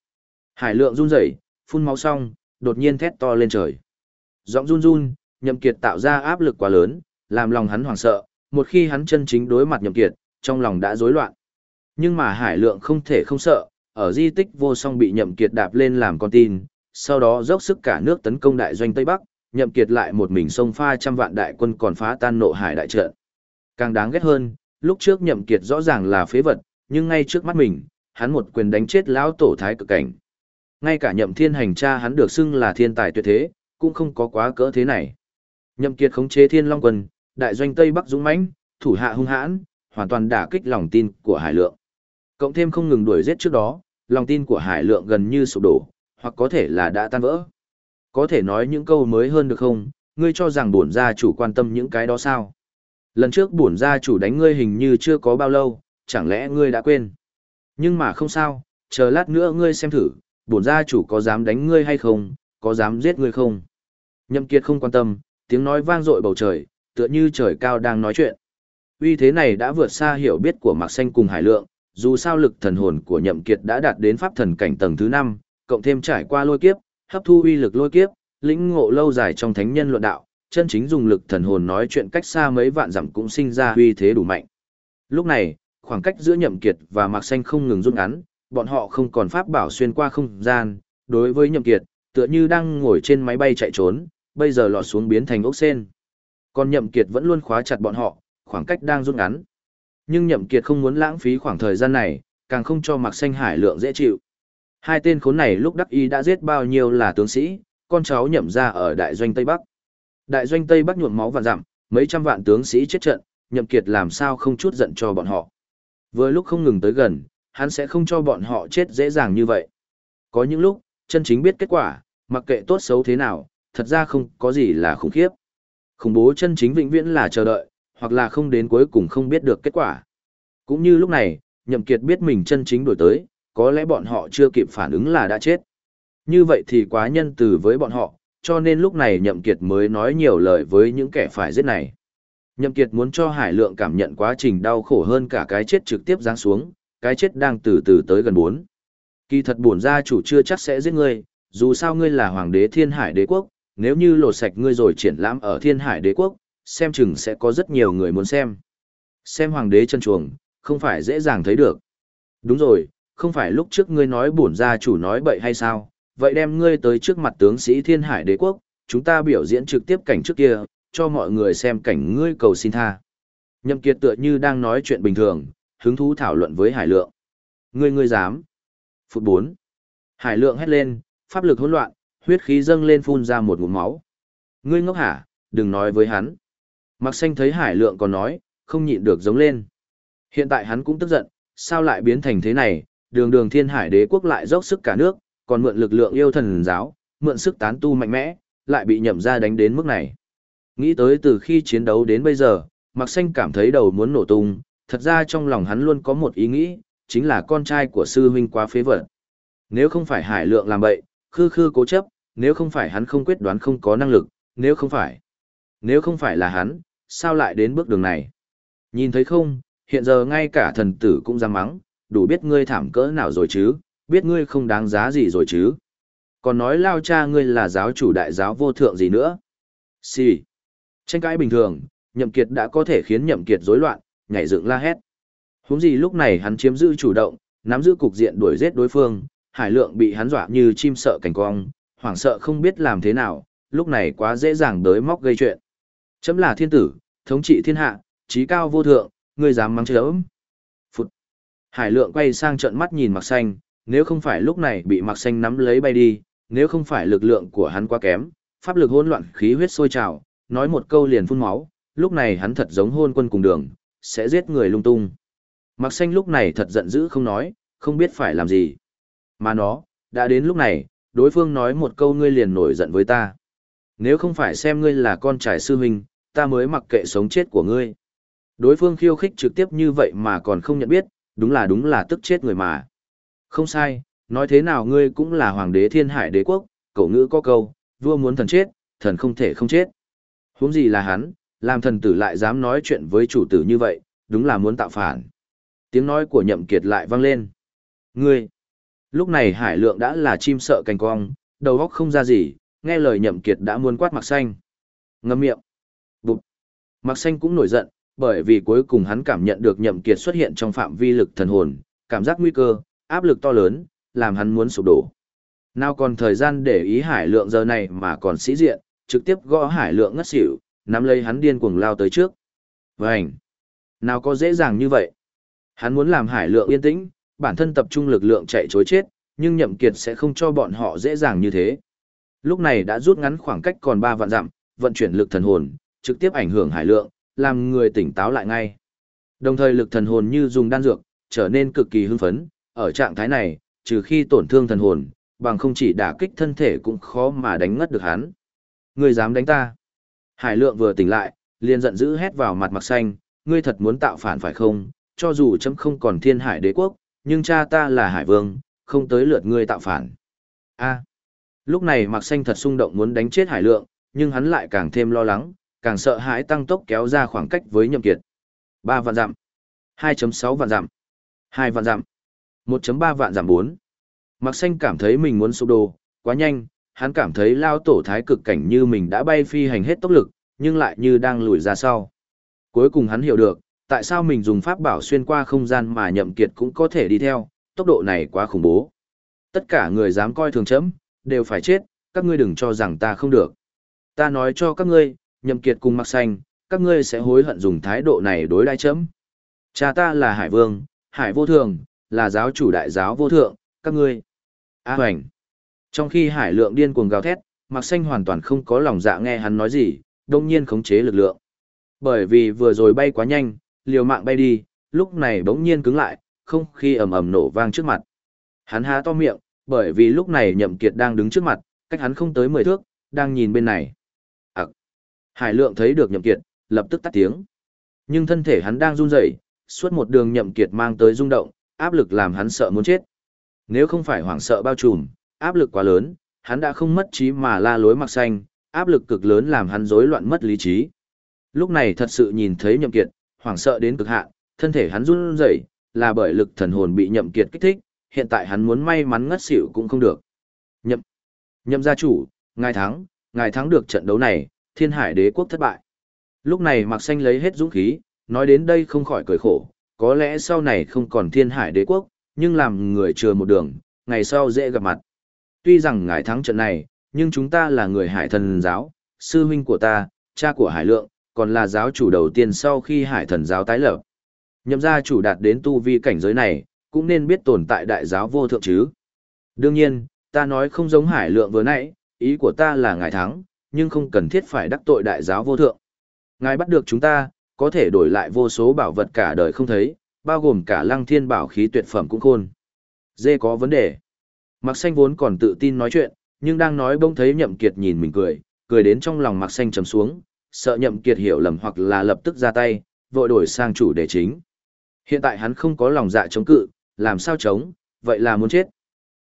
Hải lượng run rẩy, phun máu xong, đột nhiên thét to lên trời. Giọng run run, nhậm kiệt tạo ra áp lực quá lớn, làm lòng hắn hoảng sợ, một khi hắn chân chính đối mặt nhậm kiệt, trong lòng đã rối loạn. Nhưng mà hải lượng không thể không sợ, ở di tích vô song bị nhậm kiệt đạp lên làm con tin, sau đó dốc sức cả nước tấn công đại doanh Tây Bắc, nhậm kiệt lại một mình xông pha trăm vạn đại quân còn phá tan nộ hải đại trận. Càng đáng ghét hơn, lúc trước nhậm kiệt rõ ràng là phế vật, nhưng ngay trước mắt mình, hắn một quyền đánh chết lão tổ thái cực cảnh. Ngay cả nhậm thiên hành cha hắn được xưng là thiên tài tuyệt thế, cũng không có quá cỡ thế này. Nhậm kiệt khống chế thiên long quân, đại doanh Tây Bắc dũng mãnh, thủ hạ hung hãn, hoàn toàn đả kích lòng tin của Hải Lượng. Cộng thêm không ngừng đuổi giết trước đó, lòng tin của Hải Lượng gần như sụp đổ, hoặc có thể là đã tan vỡ. Có thể nói những câu mới hơn được không, ngươi cho rằng bổn gia chủ quan tâm những cái đó sao? Lần trước bổn gia chủ đánh ngươi hình như chưa có bao lâu, chẳng lẽ ngươi đã quên? Nhưng mà không sao, chờ lát nữa ngươi xem thử, bổn gia chủ có dám đánh ngươi hay không, có dám giết ngươi không? Nhậm Kiệt không quan tâm, tiếng nói vang dội bầu trời, tựa như trời cao đang nói chuyện. Uy thế này đã vượt xa hiểu biết của Mạc Xanh cùng Hải Lượng, dù sao lực thần hồn của Nhậm Kiệt đã đạt đến pháp thần cảnh tầng thứ 5, cộng thêm trải qua lôi kiếp, hấp thu uy lực lôi kiếp, lĩnh ngộ lâu dài trong thánh nhân luận đạo, chân chính dùng lực thần hồn nói chuyện cách xa mấy vạn dặm cũng sinh ra uy thế đủ mạnh. Lúc này, khoảng cách giữa Nhậm Kiệt và Mạc Xanh không ngừng rút ngắn, bọn họ không còn pháp bảo xuyên qua không gian, đối với Nhậm Kiệt, tựa như đang ngồi trên máy bay chạy trốn, bây giờ lọt xuống biến thành ốc sen. Còn Nhậm Kiệt vẫn luôn khóa chặt bọn họ, khoảng cách đang rút ngắn. Nhưng Nhậm Kiệt không muốn lãng phí khoảng thời gian này, càng không cho Mạc Xanh Hải lượng dễ chịu. Hai tên khốn này lúc đắc y đã giết bao nhiêu là tướng sĩ, con cháu nhậm ra ở đại doanh Tây Bắc. Đại doanh Tây Bắc nhuộm máu vạn dặm, mấy trăm vạn tướng sĩ chết trận, Nhậm Kiệt làm sao không chút giận cho bọn họ. Vừa lúc không ngừng tới gần, hắn sẽ không cho bọn họ chết dễ dàng như vậy. Có những lúc, chân chính biết kết quả, mặc kệ tốt xấu thế nào, thật ra không có gì là khủng khiếp. Khủng bố chân chính vĩnh viễn là chờ đợi, hoặc là không đến cuối cùng không biết được kết quả. Cũng như lúc này, Nhậm Kiệt biết mình chân chính đổi tới, có lẽ bọn họ chưa kịp phản ứng là đã chết. Như vậy thì quá nhân từ với bọn họ, cho nên lúc này Nhậm Kiệt mới nói nhiều lời với những kẻ phải giết này. Nhậm Kiệt muốn cho Hải Lượng cảm nhận quá trình đau khổ hơn cả cái chết trực tiếp giáng xuống, cái chết đang từ từ tới gần bốn. Kỳ thật bổn gia chủ chưa chắc sẽ giết ngươi, dù sao ngươi là hoàng đế thiên hải đế quốc, nếu như lột sạch ngươi rồi triển lãm ở thiên hải đế quốc, xem chừng sẽ có rất nhiều người muốn xem. Xem hoàng đế chân chuồng, không phải dễ dàng thấy được. Đúng rồi, không phải lúc trước ngươi nói bổn gia chủ nói bậy hay sao, vậy đem ngươi tới trước mặt tướng sĩ thiên hải đế quốc, chúng ta biểu diễn trực tiếp cảnh trước kia, cho mọi người xem cảnh ngươi cầu xin tha. Nhậm Kiệt tựa như đang nói chuyện bình thường, hứng thú thảo luận với Hải Lượng. Ngươi ngươi dám? Phút 4. Hải Lượng hét lên, pháp lực hỗn loạn, huyết khí dâng lên phun ra một ngụm máu. Ngươi ngốc hả, đừng nói với hắn. Mặc xanh thấy Hải Lượng còn nói, không nhịn được giống lên. Hiện tại hắn cũng tức giận, sao lại biến thành thế này, đường đường thiên hải đế quốc lại dốc sức cả nước, còn mượn lực lượng yêu thần giáo, mượn sức tán tu mạnh mẽ, lại bị nhậm ra đánh đến mức này. Nghĩ tới từ khi chiến đấu đến bây giờ, Mạc Xanh cảm thấy đầu muốn nổ tung, thật ra trong lòng hắn luôn có một ý nghĩ, chính là con trai của sư huynh quá phế vật. Nếu không phải hải lượng làm bậy, khư khư cố chấp, nếu không phải hắn không quyết đoán không có năng lực, nếu không phải. Nếu không phải là hắn, sao lại đến bước đường này? Nhìn thấy không, hiện giờ ngay cả thần tử cũng dám mắng, đủ biết ngươi thảm cỡ nào rồi chứ, biết ngươi không đáng giá gì rồi chứ. Còn nói lao cha ngươi là giáo chủ đại giáo vô thượng gì nữa. Xì. Tranh cãi bình thường, nhậm kiệt đã có thể khiến nhậm kiệt rối loạn, nhảy dựng la hét. Huống gì lúc này hắn chiếm giữ chủ động, nắm giữ cục diện đuổi giết đối phương, hải lượng bị hắn dọa như chim sợ cảnh cong, hoảng sợ không biết làm thế nào, lúc này quá dễ dàng đới móc gây chuyện. Chấm là thiên tử, thống trị thiên hạ, trí cao vô thượng, ngươi dám mắng chấm. Phụt. Hải lượng quay sang trận mắt nhìn mặc xanh, nếu không phải lúc này bị mặc xanh nắm lấy bay đi, nếu không phải lực lượng của hắn quá kém, pháp lực hỗn loạn khí huyết sôi trào, nói một câu liền phun máu, lúc này hắn thật giống hôn quân cùng đường, sẽ giết người lung tung. Mặc xanh lúc này thật giận dữ không nói, không biết phải làm gì. Mà nó, đã đến lúc này, đối phương nói một câu ngươi liền nổi giận với ta. Nếu không phải xem ngươi là con trai sư huynh, ta mới mặc kệ sống chết của ngươi. Đối phương khiêu khích trực tiếp như vậy mà còn không nhận biết, đúng là đúng là tức chết người mà. Không sai, nói thế nào ngươi cũng là hoàng đế thiên hải đế quốc, cậu ngữ có câu, vua muốn thần chết, thần không thể không chết. Huống gì là hắn, làm thần tử lại dám nói chuyện với chủ tử như vậy, đúng là muốn tạo phản. Tiếng nói của nhậm kiệt lại vang lên. Ngươi! Lúc này hải lượng đã là chim sợ cành cong, đầu óc không ra gì, nghe lời nhậm kiệt đã muốn quát mặc xanh. Ngâm miệng. Bụt! Mặc xanh cũng nổi giận, bởi vì cuối cùng hắn cảm nhận được nhậm kiệt xuất hiện trong phạm vi lực thần hồn, cảm giác nguy cơ, áp lực to lớn, làm hắn muốn sụp đổ. Nào còn thời gian để ý hải lượng giờ này mà còn sĩ diện, trực tiếp gõ hải lượng ngất xỉu, nắm lấy hắn điên cuồng lao tới trước. Vành! Nào có dễ dàng như vậy? Hắn muốn làm hải lượng yên tĩnh, bản thân tập trung lực lượng chạy chối chết, nhưng nhậm kiệt sẽ không cho bọn họ dễ dàng như thế. Lúc này đã rút ngắn khoảng cách còn 3 vạn dặm, vận chuyển lực thần hồn, trực tiếp ảnh hưởng hải lượng, làm người tỉnh táo lại ngay. Đồng thời lực thần hồn như dùng đan dược, trở nên cực kỳ hưng phấn, ở trạng thái này, trừ khi tổn thương thần hồn, bằng không chỉ đả kích thân thể cũng khó mà đánh ngất được hắn. Ngươi dám đánh ta? Hải lượng vừa tỉnh lại, liền giận dữ hét vào mặt mặc xanh, ngươi thật muốn tạo phản phải không? Cho dù chấm không còn thiên hải đế quốc, nhưng cha ta là hải vương, không tới lượt ngươi tạo phản. A. Lúc này mặc xanh thật xung động muốn đánh chết hải lượng, nhưng hắn lại càng thêm lo lắng, càng sợ hãi tăng tốc kéo ra khoảng cách với nhậm kiệt. 3 vạn dặm, 2.6 vạn dặm, 2 vạn dặm, 1.3 vạn dặm 4. Mặc xanh cảm thấy mình muốn sụp đổ, quá nhanh, hắn cảm thấy lao tổ thái cực cảnh như mình đã bay phi hành hết tốc lực, nhưng lại như đang lùi ra sau. Cuối cùng hắn hiểu được, tại sao mình dùng pháp bảo xuyên qua không gian mà nhậm kiệt cũng có thể đi theo, tốc độ này quá khủng bố. Tất cả người dám coi thường chấm, đều phải chết, các ngươi đừng cho rằng ta không được. Ta nói cho các ngươi, nhậm kiệt cùng mặc xanh, các ngươi sẽ hối hận dùng thái độ này đối đãi chấm. Cha ta là Hải Vương, Hải vô thường, là giáo chủ đại giáo vô thượng, các ngươi. A hoành. Trong khi hải lượng điên cuồng gào thét, mặc xanh hoàn toàn không có lòng dạ nghe hắn nói gì, đông nhiên khống chế lực lượng. Bởi vì vừa rồi bay quá nhanh, liều mạng bay đi, lúc này bỗng nhiên cứng lại, không khi ầm ầm nổ vang trước mặt. Hắn há to miệng, bởi vì lúc này nhậm kiệt đang đứng trước mặt, cách hắn không tới 10 thước, đang nhìn bên này. Ặc. Hải lượng thấy được nhậm kiệt, lập tức tắt tiếng. Nhưng thân thể hắn đang run rẩy, suốt một đường nhậm kiệt mang tới rung động, áp lực làm hắn sợ muốn chết. Nếu không phải hoảng sợ bao trùm, áp lực quá lớn, hắn đã không mất trí mà la lối mặc xanh, áp lực cực lớn làm hắn rối loạn mất lý trí. Lúc này thật sự nhìn thấy nhậm kiệt, hoảng sợ đến cực hạn, thân thể hắn run rẩy, là bởi lực thần hồn bị nhậm kiệt kích thích, hiện tại hắn muốn may mắn ngất xỉu cũng không được. Nhậm, nhậm gia chủ, ngài thắng, ngài thắng được trận đấu này, thiên hải đế quốc thất bại. Lúc này mặc xanh lấy hết dũng khí, nói đến đây không khỏi cười khổ, có lẽ sau này không còn thiên hải đế quốc, nhưng làm người chừa một đường, ngày sau dễ gặp mặt. Tuy rằng ngài thắng trận này, nhưng chúng ta là người hải thần giáo, sư huynh của ta, cha của hải lượng, còn là giáo chủ đầu tiên sau khi hải thần giáo tái lập. Nhậm gia chủ đạt đến tu vi cảnh giới này, cũng nên biết tồn tại đại giáo vô thượng chứ. Đương nhiên, ta nói không giống hải lượng vừa nãy, ý của ta là ngài thắng, nhưng không cần thiết phải đắc tội đại giáo vô thượng. Ngài bắt được chúng ta, có thể đổi lại vô số bảo vật cả đời không thấy, bao gồm cả lăng thiên bảo khí tuyệt phẩm cũng khôn. Dê có vấn đề. Mặc xanh vốn còn tự tin nói chuyện, nhưng đang nói bỗng thấy nhậm kiệt nhìn mình cười, cười đến trong lòng mặc xanh trầm xuống, sợ nhậm kiệt hiểu lầm hoặc là lập tức ra tay, vội đổi sang chủ đề chính. Hiện tại hắn không có lòng dạ chống cự, làm sao chống, vậy là muốn chết.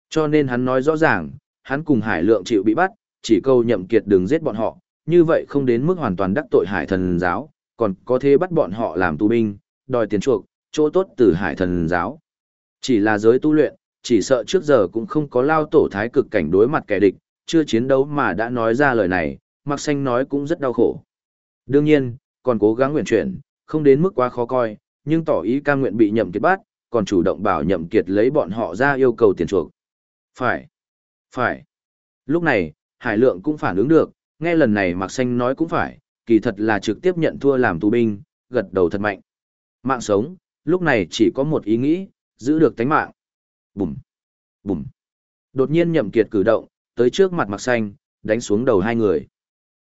Cho nên hắn nói rõ ràng, hắn cùng hải lượng chịu bị bắt, chỉ câu nhậm kiệt đừng giết bọn họ, như vậy không đến mức hoàn toàn đắc tội hải thần giáo, còn có thể bắt bọn họ làm tù binh, đòi tiền chuộc, chỗ tốt từ hải thần giáo. Chỉ là giới tu luyện, chỉ sợ trước giờ cũng không có lao tổ thái cực cảnh đối mặt kẻ địch, chưa chiến đấu mà đã nói ra lời này, mặc xanh nói cũng rất đau khổ. Đương nhiên, còn cố gắng nguyện chuyển, không đến mức quá khó coi, nhưng tỏ ý cam nguyện bị nhậm kiệt bắt, còn chủ động bảo nhậm kiệt lấy bọn họ ra yêu cầu tiền chuộc. Phải, phải. Lúc này, Hải Lượng cũng phản ứng được, nghe lần này Mạc Xanh nói cũng phải, kỳ thật là trực tiếp nhận thua làm tù binh, gật đầu thật mạnh. Mạng sống, lúc này chỉ có một ý nghĩ, giữ được tánh mạng. Bùm, bùm. Đột nhiên nhậm kiệt cử động, tới trước mặt Mạc Xanh, đánh xuống đầu hai người.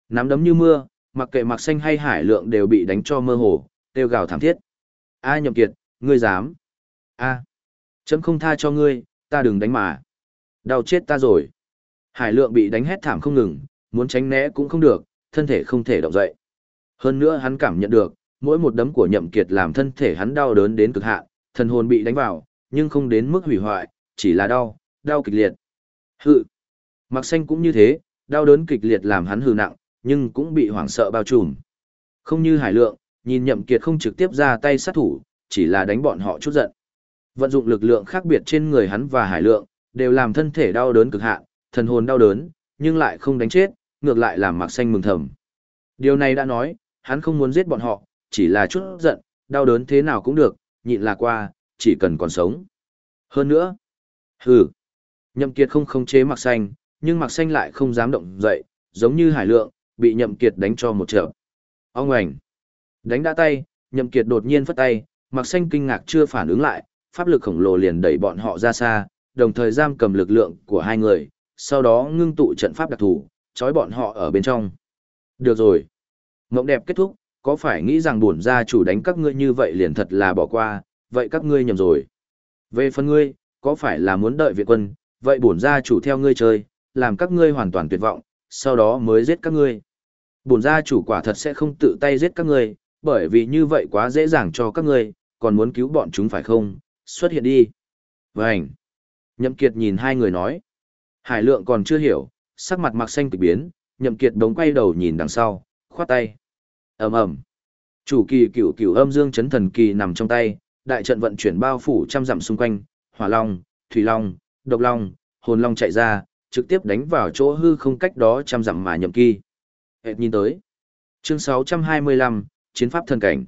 Nắm đấm như mưa, mặc kệ Mạc Xanh hay Hải Lượng đều bị đánh cho mơ hồ, kêu gào thảm thiết. A nhậm kiệt, ngươi dám. A. Chấm không tha cho ngươi, ta đừng đánh mà. Đau chết ta rồi. Hải lượng bị đánh hét thảm không ngừng, muốn tránh né cũng không được, thân thể không thể động dậy. Hơn nữa hắn cảm nhận được, mỗi một đấm của nhậm kiệt làm thân thể hắn đau đớn đến cực hạn, thần hồn bị đánh vào, nhưng không đến mức hủy hoại, chỉ là đau, đau kịch liệt. Hự. Mặc xanh cũng như thế, đau đớn kịch liệt làm hắn hư nặng, nhưng cũng bị hoảng sợ bao trùm. Không như hải lượng, nhìn nhậm kiệt không trực tiếp ra tay sát thủ, chỉ là đánh bọn họ chút giận. Vận dụng lực lượng khác biệt trên người hắn và hải lượng, đều làm thân thể đau đớn cực hạn, thần hồn đau đớn, nhưng lại không đánh chết, ngược lại làm Mạc Xanh mừng thầm. Điều này đã nói, hắn không muốn giết bọn họ, chỉ là chút giận, đau đớn thế nào cũng được, nhịn là qua, chỉ cần còn sống. Hơn nữa, hừ, Nhậm Kiệt không khống chế Mạc Xanh, nhưng Mạc Xanh lại không dám động dậy, giống như Hải Lượng, bị Nhậm Kiệt đánh cho một trận. Ông ảnh, đánh đã tay, Nhậm Kiệt đột nhiên phất tay, Mạc Xanh kinh ngạc chưa phản ứng lại, pháp lực khổng lồ liền đẩy bọn họ ra xa, đồng thời giam cầm lực lượng của hai người, sau đó ngưng tụ trận pháp đặc thù, trói bọn họ ở bên trong. Được rồi. Mộng đẹp kết thúc, có phải nghĩ rằng bổn gia chủ đánh các ngươi như vậy liền thật là bỏ qua, vậy các ngươi nhầm rồi. Về phần ngươi, có phải là muốn đợi viện quân, vậy bổn gia chủ theo ngươi chơi, làm các ngươi hoàn toàn tuyệt vọng, sau đó mới giết các ngươi. Bổn gia chủ quả thật sẽ không tự tay giết các ngươi, bởi vì như vậy quá dễ dàng cho các ngươi, còn muốn cứu bọn chúng phải không? Xuất hiện đi. Vânh. Nhậm Kiệt nhìn hai người nói. Hải lượng còn chưa hiểu, sắc mặt mặc xanh kịch biến, nhậm kiệt đống quay đầu nhìn đằng sau, khoát tay. ầm ầm, Chủ kỳ cửu cửu âm dương chấn thần kỳ nằm trong tay, đại trận vận chuyển bao phủ trăm dặm xung quanh, hỏa long, thủy long, độc long, hồn long chạy ra, trực tiếp đánh vào chỗ hư không cách đó trăm dặm mà nhậm kỳ. Hệt nhìn tới. Chương 625, Chiến pháp thần cảnh.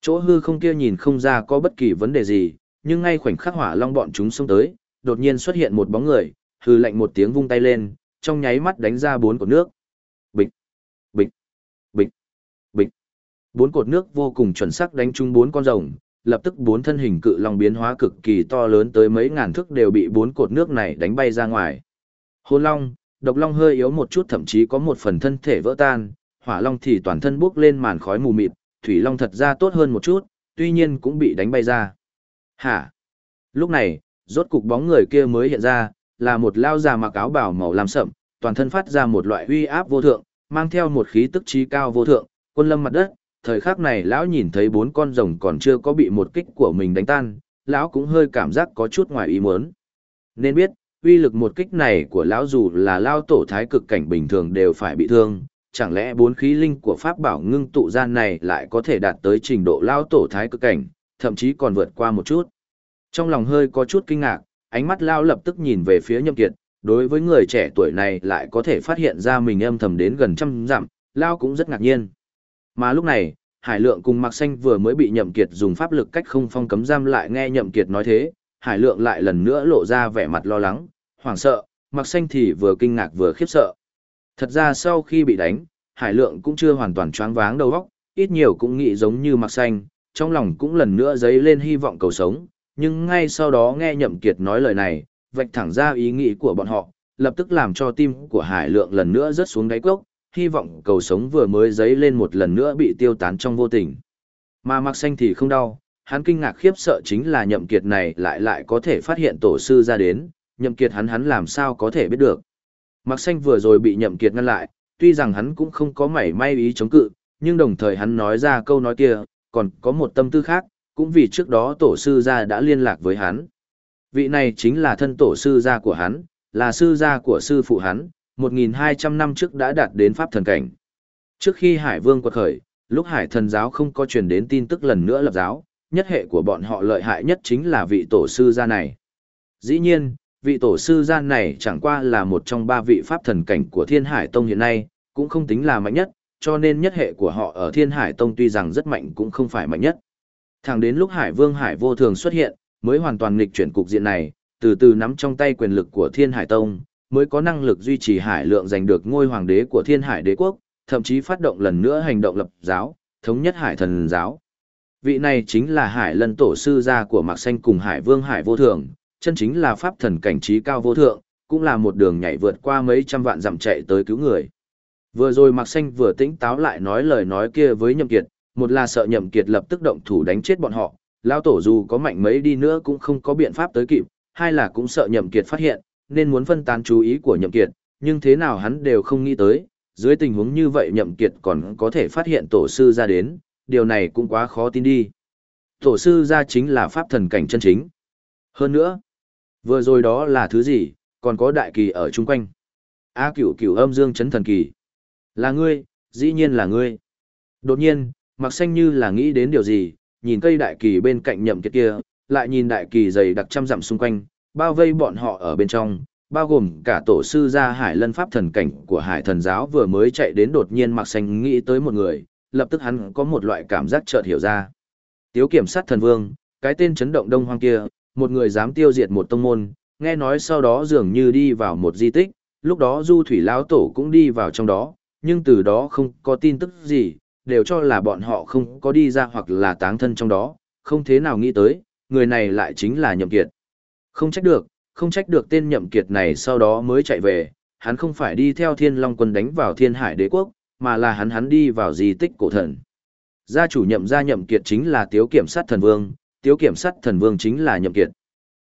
Chỗ hư không kia nhìn không ra có bất kỳ vấn đề gì, nhưng ngay khoảnh khắc hỏa long bọn chúng xông tới, đột nhiên xuất hiện một bóng người, hư lạnh một tiếng vung tay lên, trong nháy mắt đánh ra bốn cột nước. Bịch, bịch, bịch, bịch. Bốn cột nước vô cùng chuẩn xác đánh trúng bốn con rồng, lập tức bốn thân hình cự long biến hóa cực kỳ to lớn tới mấy ngàn thước đều bị bốn cột nước này đánh bay ra ngoài. Hồn long, độc long hơi yếu một chút thậm chí có một phần thân thể vỡ tan, hỏa long thì toàn thân bốc lên màn khói mù mịt, thủy long thật ra tốt hơn một chút, tuy nhiên cũng bị đánh bay ra. Hả? Lúc này, rốt cục bóng người kia mới hiện ra, là một lao già mặc áo bào màu làm sậm, toàn thân phát ra một loại uy áp vô thượng, mang theo một khí tức trí cao vô thượng, quân lâm mặt đất. Thời khắc này lão nhìn thấy bốn con rồng còn chưa có bị một kích của mình đánh tan, lão cũng hơi cảm giác có chút ngoài ý muốn. Nên biết, uy lực một kích này của lão dù là lao tổ thái cực cảnh bình thường đều phải bị thương, chẳng lẽ bốn khí linh của pháp bảo ngưng tụ gian này lại có thể đạt tới trình độ lao tổ thái cực cảnh, thậm chí còn vượt qua một chút. Trong lòng hơi có chút kinh ngạc, ánh mắt lao lập tức nhìn về phía nhậm kiệt, đối với người trẻ tuổi này lại có thể phát hiện ra mình âm thầm đến gần trăm dặm, lao cũng rất ngạc nhiên. Mà lúc này, Hải Lượng cùng Mạc Xanh vừa mới bị Nhậm Kiệt dùng pháp lực cách không phong cấm giam lại nghe Nhậm Kiệt nói thế, Hải Lượng lại lần nữa lộ ra vẻ mặt lo lắng, hoảng sợ, Mạc Xanh thì vừa kinh ngạc vừa khiếp sợ. Thật ra sau khi bị đánh, Hải Lượng cũng chưa hoàn toàn choáng váng đầu óc, ít nhiều cũng nghĩ giống như mặc xanh, trong lòng cũng lần nữa dấy lên hy vọng cầu sống, nhưng ngay sau đó nghe Nhậm Kiệt nói lời này, vạch thẳng ra ý nghĩ của bọn họ, lập tức làm cho tim của Hải Lượng lần nữa rớt xuống đáy cốc, hy vọng cầu sống vừa mới dấy lên một lần nữa bị tiêu tán trong vô tình. Mà mặc xanh thì không đau, hắn kinh ngạc khiếp sợ chính là Nhậm Kiệt này lại lại có thể phát hiện tổ sư ra đến, Nhậm Kiệt hắn hắn làm sao có thể biết được. Mặc xanh vừa rồi bị Nhậm Kiệt ngăn lại, tuy rằng hắn cũng không có mảy may ý chống cự, nhưng đồng thời hắn nói ra câu nói kia, còn có một tâm tư khác, cũng vì trước đó tổ sư gia đã liên lạc với hắn. Vị này chính là thân tổ sư gia của hắn, là sư gia của sư phụ hắn, 1.200 năm trước đã đạt đến pháp thần cảnh. Trước khi Hải Vương quật khởi, lúc Hải thần giáo không có truyền đến tin tức lần nữa lập giáo, nhất hệ của bọn họ lợi hại nhất chính là vị tổ sư gia này. Dĩ nhiên, vị tổ sư gia này chẳng qua là một trong ba vị pháp thần cảnh của Thiên Hải Tông hiện nay, cũng không tính là mạnh nhất, cho nên nhất hệ của họ ở Thiên Hải Tông tuy rằng rất mạnh cũng không phải mạnh nhất. Thẳng đến lúc Hải Vương Hải vô thường xuất hiện, mới hoàn toàn nghịch chuyển cục diện này, từ từ nắm trong tay quyền lực của Thiên Hải Tông, mới có năng lực duy trì hải lượng giành được ngôi hoàng đế của Thiên Hải Đế quốc, thậm chí phát động lần nữa hành động lập giáo, thống nhất Hải Thần giáo. Vị này chính là Hải Lân tổ sư gia của Mạc Xanh cùng Hải Vương Hải vô thường, chân chính là pháp thần cảnh trí cao vô thượng, cũng là một đường nhảy vượt qua mấy trăm vạn dặm chạy tới cứu người. Vừa rồi Mạc Xanh vừa tỉnh táo lại nói lời nói kia với Nhậm Kiệt, một là sợ Nhậm Kiệt lập tức động thủ đánh chết bọn họ, lão tổ dù có mạnh mấy đi nữa cũng không có biện pháp tới kịp, hai là cũng sợ Nhậm Kiệt phát hiện, nên muốn phân tán chú ý của Nhậm Kiệt, nhưng thế nào hắn đều không nghĩ tới, dưới tình huống như vậy Nhậm Kiệt còn có thể phát hiện tổ sư ra đến, điều này cũng quá khó tin đi. Tổ sư ra chính là pháp thần cảnh chân chính. Hơn nữa, vừa rồi đó là thứ gì, còn có đại kỳ ở chung quanh. A cửu cửu âm dương chấn thần kỳ. Là ngươi, dĩ nhiên là ngươi. Đột nhiên, mặc xanh như là nghĩ đến điều gì, nhìn cây đại kỳ bên cạnh nhậm kiệt kia, lại nhìn đại kỳ dày đặc trăm dặm xung quanh, bao vây bọn họ ở bên trong, bao gồm cả tổ sư gia hải lân pháp thần cảnh của hải thần giáo vừa mới chạy đến đột nhiên mặc xanh nghĩ tới một người, lập tức hắn có một loại cảm giác chợt hiểu ra. Tiếu kiểm sát thần vương, cái tên chấn động đông hoang kia, một người dám tiêu diệt một tông môn, nghe nói sau đó dường như đi vào một di tích, lúc đó du thủy lão tổ cũng đi vào trong đó, nhưng từ đó không có tin tức gì, đều cho là bọn họ không có đi ra hoặc là táng thân trong đó, không thế nào nghĩ tới, người này lại chính là nhậm kiệt. Không trách được, không trách được tên nhậm kiệt này sau đó mới chạy về, hắn không phải đi theo thiên long quân đánh vào thiên hải đế quốc, mà là hắn hắn đi vào di tích cổ thần. Gia chủ nhậm gia nhậm kiệt chính là tiếu kiểm sát thần vương, tiếu kiểm sát thần vương chính là nhậm kiệt.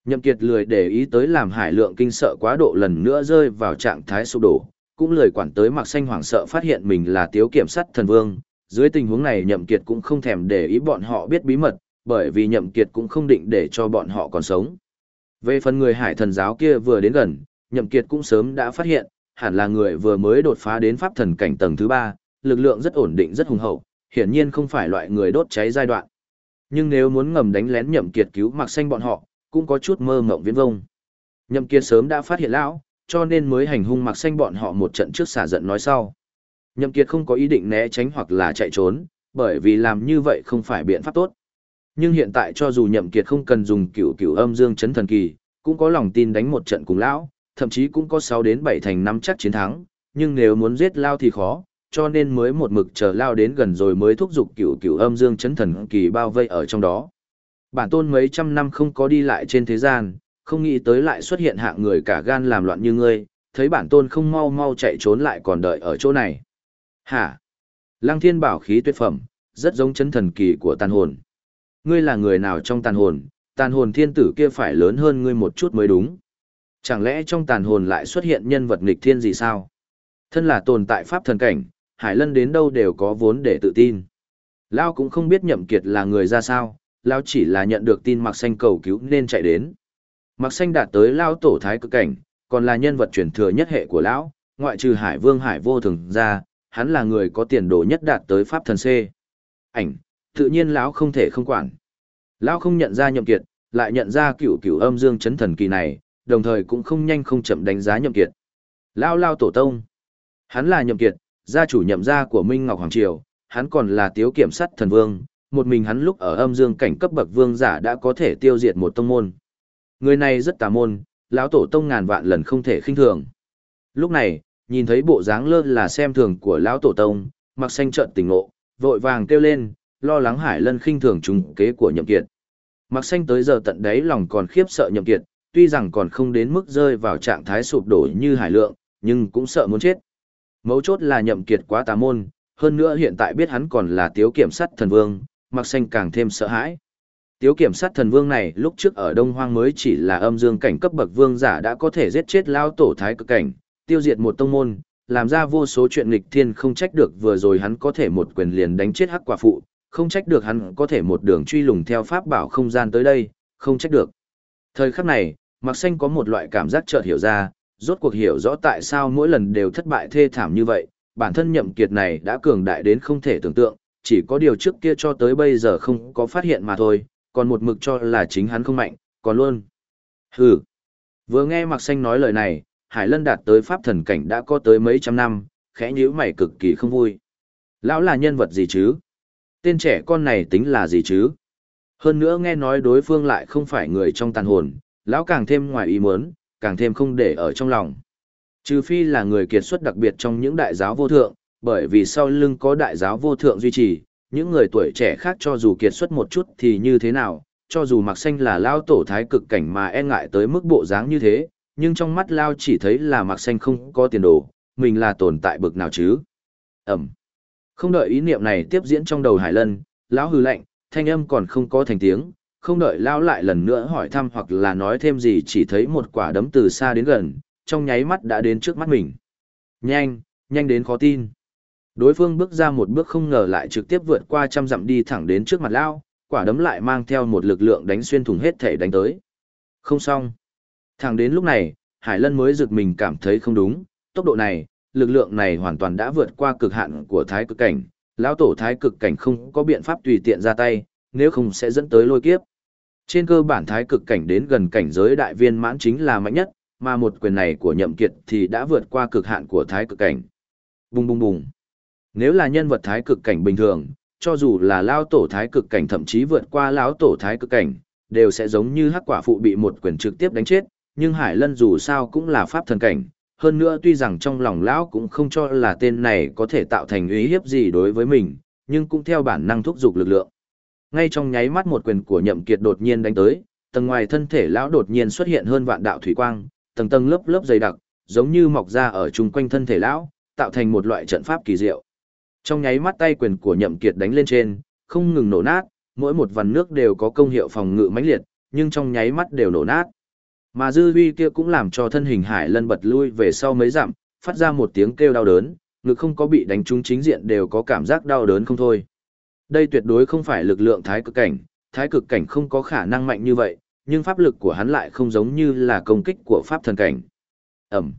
Nhậm kiệt lười để ý tới làm hải lượng kinh sợ quá độ lần nữa rơi vào trạng thái sụp đổ, cũng lười quản tới mặc xanh hoảng sợ phát hiện mình là tiếu kiểm sát thần vương. Dưới tình huống này nhậm kiệt cũng không thèm để ý bọn họ biết bí mật, bởi vì nhậm kiệt cũng không định để cho bọn họ còn sống. Về phần người hải thần giáo kia vừa đến gần, nhậm kiệt cũng sớm đã phát hiện, hẳn là người vừa mới đột phá đến pháp thần cảnh tầng thứ ba, lực lượng rất ổn định rất hùng hậu, hiển nhiên không phải loại người đốt cháy giai đoạn. Nhưng nếu muốn ngầm đánh lén nhậm kiệt cứu mặc xanh bọn họ, cũng có chút mơ mộng viễn vông. Nhậm kiệt sớm đã phát hiện lão, cho nên mới hành hung mặc xanh bọn họ một trận trước xả giận nói sau. Nhậm Kiệt không có ý định né tránh hoặc là chạy trốn, bởi vì làm như vậy không phải biện pháp tốt. Nhưng hiện tại cho dù Nhậm Kiệt không cần dùng cửu cửu âm dương chấn thần kỳ, cũng có lòng tin đánh một trận cùng lão, thậm chí cũng có 6 đến 7 thành năm chắc chiến thắng, nhưng nếu muốn giết lao thì khó, cho nên mới một mực chờ lao đến gần rồi mới thúc giục cửu cửu âm dương chấn thần kỳ bao vây ở trong đó. Bản tôn mấy trăm năm không có đi lại trên thế gian, không nghĩ tới lại xuất hiện hạng người cả gan làm loạn như ngươi, thấy bản tôn không mau mau chạy trốn lại còn đợi ở chỗ này. Hả? Lăng thiên bảo khí tuyệt phẩm, rất giống chân thần kỳ của tàn hồn. Ngươi là người nào trong tàn hồn, tàn hồn thiên tử kia phải lớn hơn ngươi một chút mới đúng. Chẳng lẽ trong tàn hồn lại xuất hiện nhân vật nghịch thiên gì sao? Thân là tồn tại pháp thần cảnh, Hải Lân đến đâu đều có vốn để tự tin. Lao cũng không biết nhậm kiệt là người ra sao, Lao chỉ là nhận được tin mặc xanh cầu cứu nên chạy đến. Mặc xanh đạt tới lao tổ thái cực cảnh, còn là nhân vật truyền thừa nhất hệ của lão, ngoại trừ Hải Vương Hải Vô Thường ra, hắn là người có tiền đồ nhất đạt tới pháp thần C. Ảnh, tự nhiên lão không thể không quản. Lão không nhận ra nhậm kiệt, lại nhận ra cửu cửu âm dương chấn thần kỳ này, đồng thời cũng không nhanh không chậm đánh giá nhậm kiệt. Lão lao tổ tông. Hắn là nhậm kiệt, gia chủ nhậm gia của Minh Ngọc Hoàng Triều, hắn còn là tiếu kiểm sát thần vương, một mình hắn lúc ở âm dương cảnh cấp bậc vương giả đã có thể tiêu diệt một tông môn. Người này rất tà môn, lão tổ tông ngàn vạn lần không thể khinh thường. Lúc này, nhìn thấy bộ dáng lơ là xem thường của lão tổ tông, mặc xanh trợn tỉnh ngộ, vội vàng kêu lên, lo lắng Hải Lân khinh thường trùng kế của Nhậm Kiệt. Mặc xanh tới giờ tận đấy lòng còn khiếp sợ Nhậm Kiệt, tuy rằng còn không đến mức rơi vào trạng thái sụp đổ như Hải Lượng, nhưng cũng sợ muốn chết. Mấu chốt là Nhậm Kiệt quá tà môn, hơn nữa hiện tại biết hắn còn là tiếu kiểm sát thần vương, mặc xanh càng thêm sợ hãi. Tiếu kiểm sát thần vương này lúc trước ở Đông Hoang mới chỉ là âm dương cảnh cấp bậc vương giả đã có thể giết chết lao tổ thái cực cảnh, tiêu diệt một tông môn, làm ra vô số chuyện nghịch thiên không trách được vừa rồi hắn có thể một quyền liền đánh chết hắc quả phụ, không trách được hắn có thể một đường truy lùng theo pháp bảo không gian tới đây, không trách được. Thời khắc này, Mạc Xanh có một loại cảm giác chợt hiểu ra, rốt cuộc hiểu rõ tại sao mỗi lần đều thất bại thê thảm như vậy, bản thân nhậm kiệt này đã cường đại đến không thể tưởng tượng, chỉ có điều trước kia cho tới bây giờ không có phát hiện mà thôi, còn một mực cho là chính hắn không mạnh, còn luôn. Hừ. Vừa nghe Mạc Xanh nói lời này, Hải Lân đạt tới pháp thần cảnh đã có tới mấy trăm năm, khẽ nhíu mày cực kỳ không vui. Lão là nhân vật gì chứ? Tên trẻ con này tính là gì chứ? Hơn nữa nghe nói đối phương lại không phải người trong tàn hồn, lão càng thêm ngoài ý muốn, càng thêm không để ở trong lòng. Trừ phi là người kiệt xuất đặc biệt trong những đại giáo vô thượng, bởi vì sau lưng có đại giáo vô thượng duy trì, những người tuổi trẻ khác cho dù kiệt xuất một chút thì như thế nào, cho dù mặc xanh là lao tổ thái cực cảnh mà e ngại tới mức bộ dáng như thế, nhưng trong mắt lao chỉ thấy là mặc xanh không có tiền đồ, mình là tồn tại bực nào chứ. Ẩm. Không đợi ý niệm này tiếp diễn trong đầu Hải Lân, lão hư lạnh, thanh âm còn không có thành tiếng, không đợi lão lại lần nữa hỏi thăm hoặc là nói thêm gì chỉ thấy một quả đấm từ xa đến gần, trong nháy mắt đã đến trước mắt mình. Nhanh, nhanh đến khó tin. Đối phương bước ra một bước không ngờ lại trực tiếp vượt qua trăm dặm đi thẳng đến trước mặt lão, quả đấm lại mang theo một lực lượng đánh xuyên thủng hết thể đánh tới. Không xong. Thẳng đến lúc này, Hải Lân mới giật mình cảm thấy không đúng, tốc độ này, lực lượng này hoàn toàn đã vượt qua cực hạn của thái cực cảnh, lão tổ thái cực cảnh không có biện pháp tùy tiện ra tay, nếu không sẽ dẫn tới lôi kiếp. Trên cơ bản thái cực cảnh đến gần cảnh giới đại viên mãn chính là mạnh nhất, mà một quyền này của nhậm kiệt thì đã vượt qua cực hạn của thái cực cảnh. Bùng bùng bùng. Nếu là nhân vật thái cực cảnh bình thường, cho dù là lão tổ thái cực cảnh thậm chí vượt qua lão tổ thái cực cảnh, đều sẽ giống như hắc quả phụ bị một quyền trực tiếp đánh chết, nhưng Hải Lân dù sao cũng là pháp thần cảnh, hơn nữa tuy rằng trong lòng lão cũng không cho là tên này có thể tạo thành uy hiếp gì đối với mình, nhưng cũng theo bản năng thúc giục lực lượng. Ngay trong nháy mắt một quyền của Nhậm Kiệt đột nhiên đánh tới, tầng ngoài thân thể lão đột nhiên xuất hiện hơn vạn đạo thủy quang, tầng tầng lớp lớp dày đặc, giống như mọc ra ở chung quanh thân thể lão, tạo thành một loại trận pháp kỳ diệu. Trong nháy mắt tay quyền của Nhậm Kiệt đánh lên trên, không ngừng nổ nát, mỗi một vần nước đều có công hiệu phòng ngự mãnh liệt, nhưng trong nháy mắt đều nổ nát. Mà dư uy kia cũng làm cho thân hình hải lân bật lui về sau mấy dặm, phát ra một tiếng kêu đau đớn, ngực không có bị đánh trúng chính diện đều có cảm giác đau đớn không thôi. Đây tuyệt đối không phải lực lượng thái cực cảnh, thái cực cảnh không có khả năng mạnh như vậy, nhưng pháp lực của hắn lại không giống như là công kích của pháp thần cảnh. Ẩm.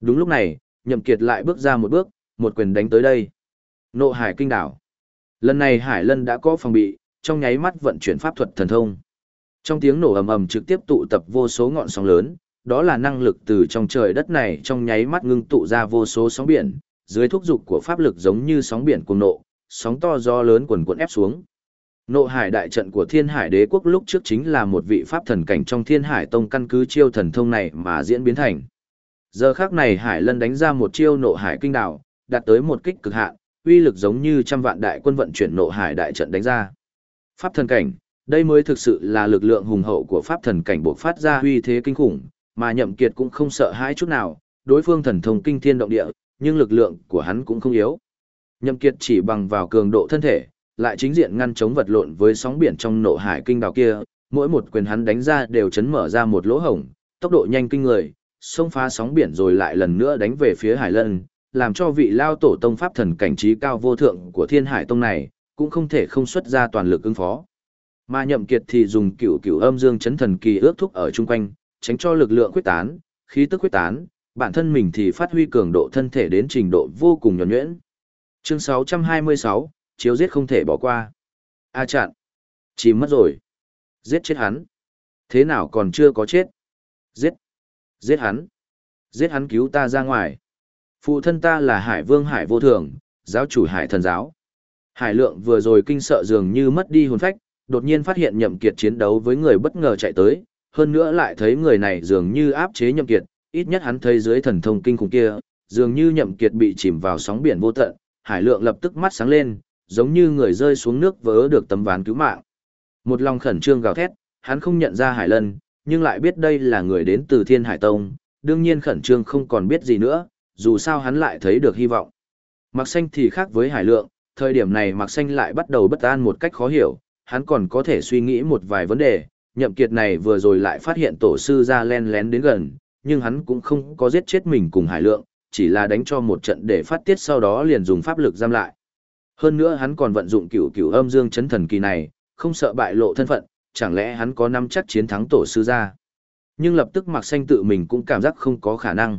Đúng lúc này, Nhậm Kiệt lại bước ra một bước, một quyền đánh tới đây. Nộ hải kinh đảo. Lần này Hải Lân đã có phòng bị, trong nháy mắt vận chuyển pháp thuật thần thông. Trong tiếng nổ ầm ầm trực tiếp tụ tập vô số ngọn sóng lớn, đó là năng lực từ trong trời đất này trong nháy mắt ngưng tụ ra vô số sóng biển, dưới thúc dục của pháp lực giống như sóng biển cuồng nộ, sóng to do lớn quần cuộn ép xuống. Nộ hải đại trận của thiên hải đế quốc lúc trước chính là một vị pháp thần cảnh trong thiên hải tông căn cứ chiêu thần thông này mà diễn biến thành. Giờ khác này hải lân đánh ra một chiêu nộ hải kinh đảo, đạt tới một kích cực hạn, uy lực giống như trăm vạn đại quân vận chuyển nộ hải đại trận đánh ra. Pháp thần cảnh, đây mới thực sự là lực lượng hùng hậu của pháp thần cảnh buộc phát ra uy thế kinh khủng, mà nhậm kiệt cũng không sợ hãi chút nào, đối phương thần thông kinh thiên động địa, nhưng lực lượng của hắn cũng không yếu. Nhậm kiệt chỉ bằng vào cường độ thân thể, lại chính diện ngăn chống vật lộn với sóng biển trong nộ hải kinh đảo kia, mỗi một quyền hắn đánh ra đều chấn mở ra một lỗ hổng, tốc độ nhanh kinh người, xông phá sóng biển rồi lại lần nữa đánh về phía hải lân, làm cho vị lao tổ tông pháp thần cảnh trí cao vô thượng của thiên hải tông này, cũng không thể không xuất ra toàn lực ứng phó. Mà nhậm kiệt thì dùng cửu cửu âm dương chấn thần kỳ ước thúc ở chung quanh, tránh cho lực lượng quyết tán, khí tức quyết tán, bản thân mình thì phát huy cường độ thân thể đến trình độ vô cùng nhuần nhuyễn. Chương 626, chiếu giết không thể bỏ qua. A chặn. Chìm mất rồi. Giết chết hắn. Thế nào còn chưa có chết? Giết. Giết hắn. Giết hắn cứu ta ra ngoài. Phụ thân ta là Hải Vương Hải Vô Thường, giáo chủ Hải Thần Giáo. Hải Lượng vừa rồi kinh sợ dường như mất đi hồn phách, đột nhiên phát hiện nhậm kiệt chiến đấu với người bất ngờ chạy tới, hơn nữa lại thấy người này dường như áp chế nhậm kiệt, ít nhất hắn thấy dưới thần thông kinh khủng kia, dường như nhậm kiệt bị chìm vào sóng biển vô tận, hải lượng lập tức mắt sáng lên, giống như người rơi xuống nước vớ được tấm ván cứu mạng. Một lòng khẩn trương gào thét, hắn không nhận ra Hải Lân, nhưng lại biết đây là người đến từ Thiên Hải Tông, đương nhiên khẩn trương không còn biết gì nữa, dù sao hắn lại thấy được hy vọng. Mạc Xanh thì khác với Hải Lượng, thời điểm này Mạc Xanh lại bắt đầu bất an một cách khó hiểu, hắn còn có thể suy nghĩ một vài vấn đề, nhậm kiệt này vừa rồi lại phát hiện tổ sư ra len lén đến gần, nhưng hắn cũng không có giết chết mình cùng Hải Lượng, chỉ là đánh cho một trận để phát tiết sau đó liền dùng pháp lực giam lại. Hơn nữa hắn còn vận dụng cửu cửu âm dương chấn thần kỳ này, không sợ bại lộ thân phận, chẳng lẽ hắn có nắm chắc chiến thắng tổ sư ra. Nhưng lập tức Mạc Xanh tự mình cũng cảm giác không có khả năng.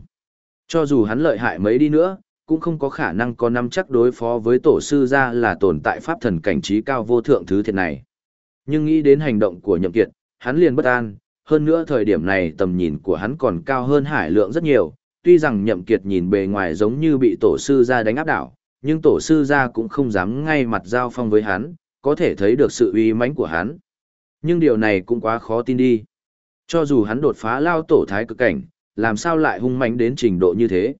Cho dù hắn lợi hại mấy đi nữa, cũng không có khả năng có nắm chắc đối phó với tổ sư ra là tồn tại pháp thần cảnh trí cao vô thượng thứ thiệt này. Nhưng nghĩ đến hành động của nhậm kiệt, hắn liền bất an, hơn nữa thời điểm này tầm nhìn của hắn còn cao hơn hải lượng rất nhiều, tuy rằng nhậm kiệt nhìn bề ngoài giống như bị tổ sư ra đánh áp đảo, nhưng tổ sư ra cũng không dám ngay mặt giao phong với hắn, có thể thấy được sự uy mãnh của hắn. Nhưng điều này cũng quá khó tin đi. Cho dù hắn đột phá lao tổ thái cực cảnh, làm sao lại hung mạnh đến trình độ như thế.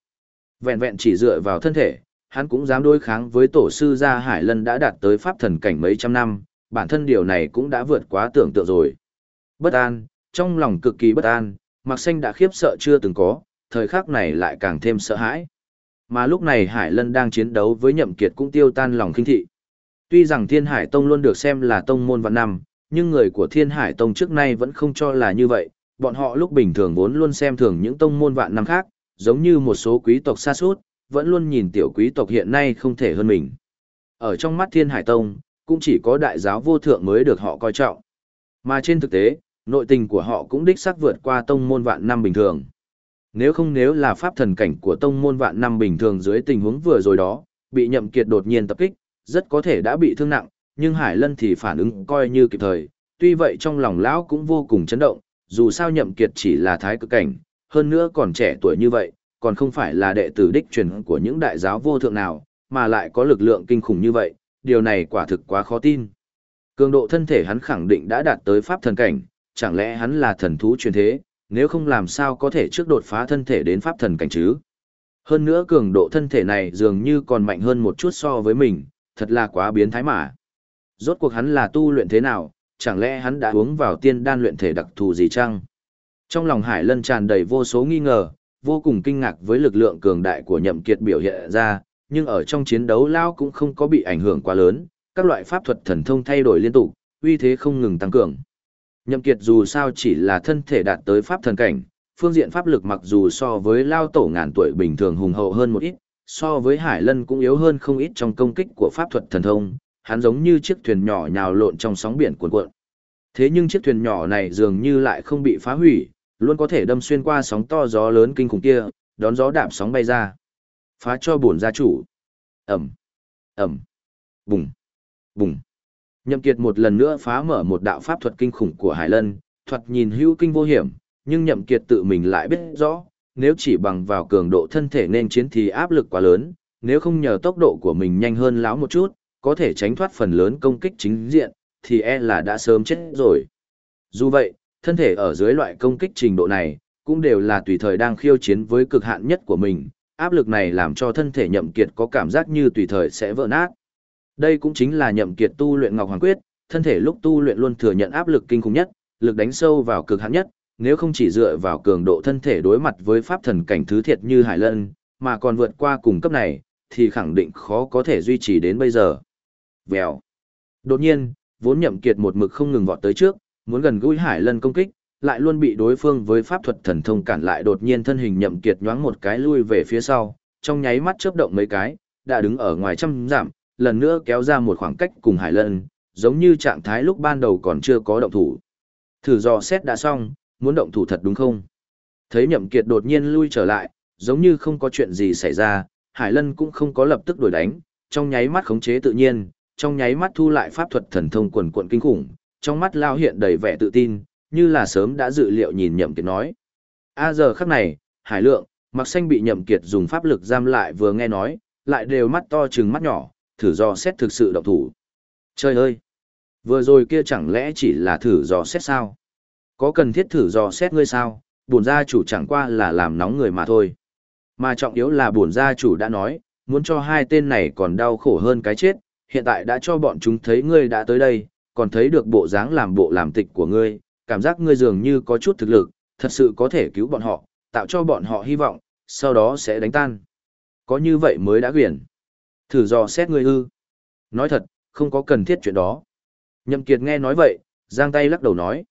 Vẹn vẹn chỉ dựa vào thân thể, hắn cũng dám đối kháng với tổ sư gia Hải Lân đã đạt tới pháp thần cảnh mấy trăm năm, bản thân điều này cũng đã vượt quá tưởng tượng rồi. Bất an, trong lòng cực kỳ bất an, Mạc Xanh đã khiếp sợ chưa từng có, thời khắc này lại càng thêm sợ hãi. Mà lúc này Hải Lân đang chiến đấu với Nhậm Kiệt cũng tiêu tan lòng kinh thị. Tuy rằng Thiên Hải Tông luôn được xem là tông môn vạn năm, nhưng người của Thiên Hải Tông trước nay vẫn không cho là như vậy, bọn họ lúc bình thường vốn luôn xem thường những tông môn vạn năm khác, giống như một số quý tộc xa suốt, vẫn luôn nhìn tiểu quý tộc hiện nay không thể hơn mình. Ở trong mắt Thiên Hải Tông, cũng chỉ có đại giáo vô thượng mới được họ coi trọng. Mà trên thực tế, nội tình của họ cũng đích xác vượt qua tông môn vạn năm bình thường. Nếu không nếu là pháp thần cảnh của tông môn vạn năm bình thường dưới tình huống vừa rồi đó, bị nhậm kiệt đột nhiên tập kích, rất có thể đã bị thương nặng, nhưng Hải Lân thì phản ứng coi như kịp thời, tuy vậy trong lòng lão cũng vô cùng chấn động, dù sao nhậm kiệt chỉ là thái cực cảnh, hơn nữa còn trẻ tuổi như vậy, còn không phải là đệ tử đích truyền của những đại giáo vô thượng nào, mà lại có lực lượng kinh khủng như vậy, điều này quả thực quá khó tin. Cường độ thân thể hắn khẳng định đã đạt tới pháp thần cảnh, chẳng lẽ hắn là thần thú truyền thế, nếu không làm sao có thể trước đột phá thân thể đến pháp thần cảnh chứ. Hơn nữa cường độ thân thể này dường như còn mạnh hơn một chút so với mình, thật là quá biến thái mà. Rốt cuộc hắn là tu luyện thế nào, chẳng lẽ hắn đã uống vào tiên đan luyện thể đặc thù gì chăng? Trong lòng Hải Lân tràn đầy vô số nghi ngờ, vô cùng kinh ngạc với lực lượng cường đại của nhậm kiệt biểu hiện ra, nhưng ở trong chiến đấu Lao cũng không có bị ảnh hưởng quá lớn, các loại pháp thuật thần thông thay đổi liên tục, uy thế không ngừng tăng cường. Nhậm kiệt dù sao chỉ là thân thể đạt tới pháp thần cảnh, phương diện pháp lực mặc dù so với Lao tổ ngàn tuổi bình thường hùng hậu hơn một ít, so với Hải Lân cũng yếu hơn không ít trong công kích của pháp thuật thần thông, hắn giống như chiếc thuyền nhỏ nhào lộn trong sóng biển cuộn cuộn. Thế nhưng chiếc thuyền nhỏ này dường như lại không bị phá hủy, luôn có thể đâm xuyên qua sóng to gió lớn kinh khủng kia, đón gió đạp sóng bay ra. Phá cho bổn gia chủ. Ẩm, Ẩm, Bùng, Bùng. Nhậm Kiệt một lần nữa phá mở một đạo pháp thuật kinh khủng của Hải Lân, thuật nhìn hữu kinh vô hiểm, nhưng Nhậm Kiệt tự mình lại biết rõ, nếu chỉ bằng vào cường độ thân thể nên chiến thì áp lực quá lớn, nếu không nhờ tốc độ của mình nhanh hơn lão một chút, có thể tránh thoát phần lớn công kích chính diện, thì e là đã sớm chết rồi. Dù vậy, thân thể ở dưới loại công kích trình độ này, cũng đều là tùy thời đang khiêu chiến với cực hạn nhất của mình, áp lực này làm cho thân thể nhậm kiệt có cảm giác như tùy thời sẽ vỡ nát. Đây cũng chính là nhậm kiệt tu luyện Ngọc Hoàng Quyết, thân thể lúc tu luyện luôn thừa nhận áp lực kinh khủng nhất, lực đánh sâu vào cực hạn nhất, nếu không chỉ dựa vào cường độ thân thể đối mặt với pháp thần cảnh thứ thiệt như Hải Lân, mà còn vượt qua cùng cấp này, thì khẳng định khó có thể duy trì đến bây giờ. Vèo. Đột nhiên, vốn nhậm kiệt một mực không ngừng vọt tới trước, muốn gần gũi Hải Lân công kích, lại luôn bị đối phương với pháp thuật thần thông cản lại đột nhiên thân hình nhậm kiệt nhoáng một cái lui về phía sau, trong nháy mắt chớp động mấy cái, đã đứng ở ngoài trăm giảm, lần nữa kéo ra một khoảng cách cùng Hải Lân, giống như trạng thái lúc ban đầu còn chưa có động thủ. Thử dò xét đã xong, muốn động thủ thật đúng không? Thấy nhậm kiệt đột nhiên lui trở lại, giống như không có chuyện gì xảy ra, Hải Lân cũng không có lập tức đuổi đánh, trong nháy mắt khống chế tự nhiên, trong nháy mắt thu lại pháp thuật thần thông quần quận kinh khủng, trong mắt lao hiện đầy vẻ tự tin, như là sớm đã dự liệu nhìn nhậm kiệt nói. A giờ khắc này, Hải Lượng, Mặc Xanh bị nhậm kiệt dùng pháp lực giam lại vừa nghe nói, lại đều mắt to trừng mắt nhỏ, thử dò xét thực sự động thủ. Trời ơi! Vừa rồi kia chẳng lẽ chỉ là thử dò xét sao? Có cần thiết thử dò xét ngươi sao? Bổn gia chủ chẳng qua là làm nóng người mà thôi. Mà trọng yếu là bổn gia chủ đã nói, muốn cho hai tên này còn đau khổ hơn cái chết, hiện tại đã cho bọn chúng thấy ngươi đã tới đây, còn thấy được bộ dáng làm bộ làm tịch của ngươi, cảm giác ngươi dường như có chút thực lực, thật sự có thể cứu bọn họ, tạo cho bọn họ hy vọng, sau đó sẽ đánh tan. Có như vậy mới đã quyển. Thử dò xét ngươi ư. Nói thật, không có cần thiết chuyện đó. Nhậm Kiệt nghe nói vậy, giang tay lắc đầu nói.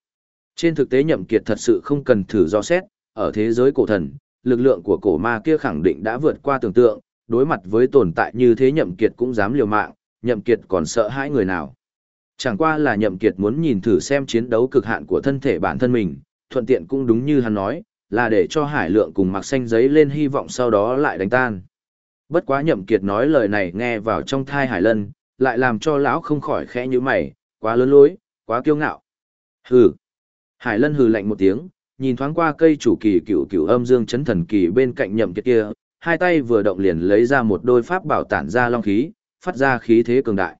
Trên thực tế Nhậm Kiệt thật sự không cần thử dò xét, ở thế giới cổ thần, lực lượng của cổ ma kia khẳng định đã vượt qua tưởng tượng, đối mặt với tồn tại như thế Nhậm Kiệt cũng dám liều mạng, Nhậm Kiệt còn sợ hãi người nào. Chẳng qua là Nhậm Kiệt muốn nhìn thử xem chiến đấu cực hạn của thân thể bản thân mình, thuận tiện cũng đúng như hắn nói, là để cho Hải Lượng cùng mặc Xanh giấy lên hy vọng sau đó lại đánh tan. Bất quá Nhậm Kiệt nói lời này nghe vào trong thai Hải Lân, lại làm cho lão không khỏi khẽ như mày, quá lớn lối, quá kiêu ngạo. Hừ. Hải Lân hừ lạnh một tiếng, nhìn thoáng qua cây chủ kỳ cựu cựu âm dương chấn thần kỳ bên cạnh Nhậm Kiệt kia, hai tay vừa động liền lấy ra một đôi pháp bảo tản ra long khí, phát ra khí thế cường đại.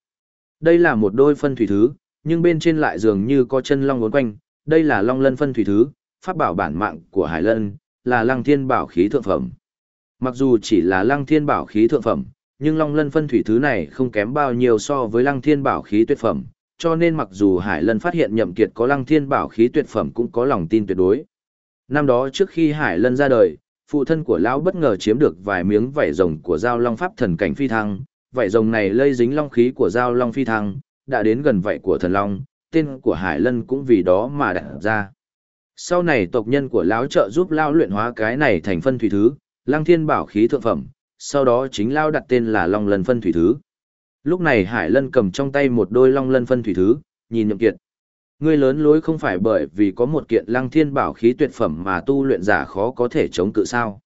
Đây là một đôi phân thủy thứ, nhưng bên trên lại dường như có chân long uốn quanh, đây là long lân phân thủy thứ, pháp bảo bản mạng của Hải Lân, là lăng thiên bảo khí thượng phẩm. Mặc dù chỉ là lăng thiên bảo khí thượng phẩm, nhưng long lân phân thủy thứ này không kém bao nhiêu so với lăng thiên bảo khí tuyệt phẩm, cho nên mặc dù Hải Lân phát hiện nhậm kiệt có lăng thiên bảo khí tuyệt phẩm cũng có lòng tin tuyệt đối. Năm đó trước khi Hải Lân ra đời, phụ thân của lão bất ngờ chiếm được vài miếng vảy rồng của giao long pháp thần cảnh phi thăng, vảy rồng này lây dính long khí của giao long phi thăng, đã đến gần vảy của thần long, tên của Hải Lân cũng vì đó mà đặt ra. Sau này tộc nhân của lão trợ giúp lão luyện hóa cái này thành phân thủy thứ, lăng thiên bảo khí thượng phẩm, sau đó chính lão đặt tên là long lân phân thủy thứ. Lúc này Hải Lân cầm trong tay một đôi long lân phân thủy thứ, nhìn nhậm kiệt. Ngươi lớn lối không phải bởi vì có một kiện lăng thiên bảo khí tuyệt phẩm mà tu luyện giả khó có thể chống cự sao.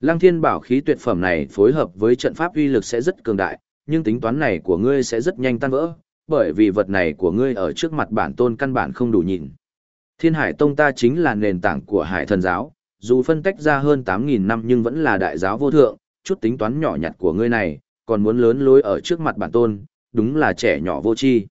Lăng thiên bảo khí tuyệt phẩm này phối hợp với trận pháp uy lực sẽ rất cường đại, nhưng tính toán này của ngươi sẽ rất nhanh tan vỡ, bởi vì vật này của ngươi ở trước mặt bản tôn căn bản không đủ nhìn. Thiên Hải Tông ta chính là nền tảng của Hải Thần Giáo, dù phân tách ra hơn 8.000 năm nhưng vẫn là đại giáo vô thượng, chút tính toán nhỏ nhặt của ngươi này, còn muốn lớn lối ở trước mặt bản tôn, đúng là trẻ nhỏ vô tri.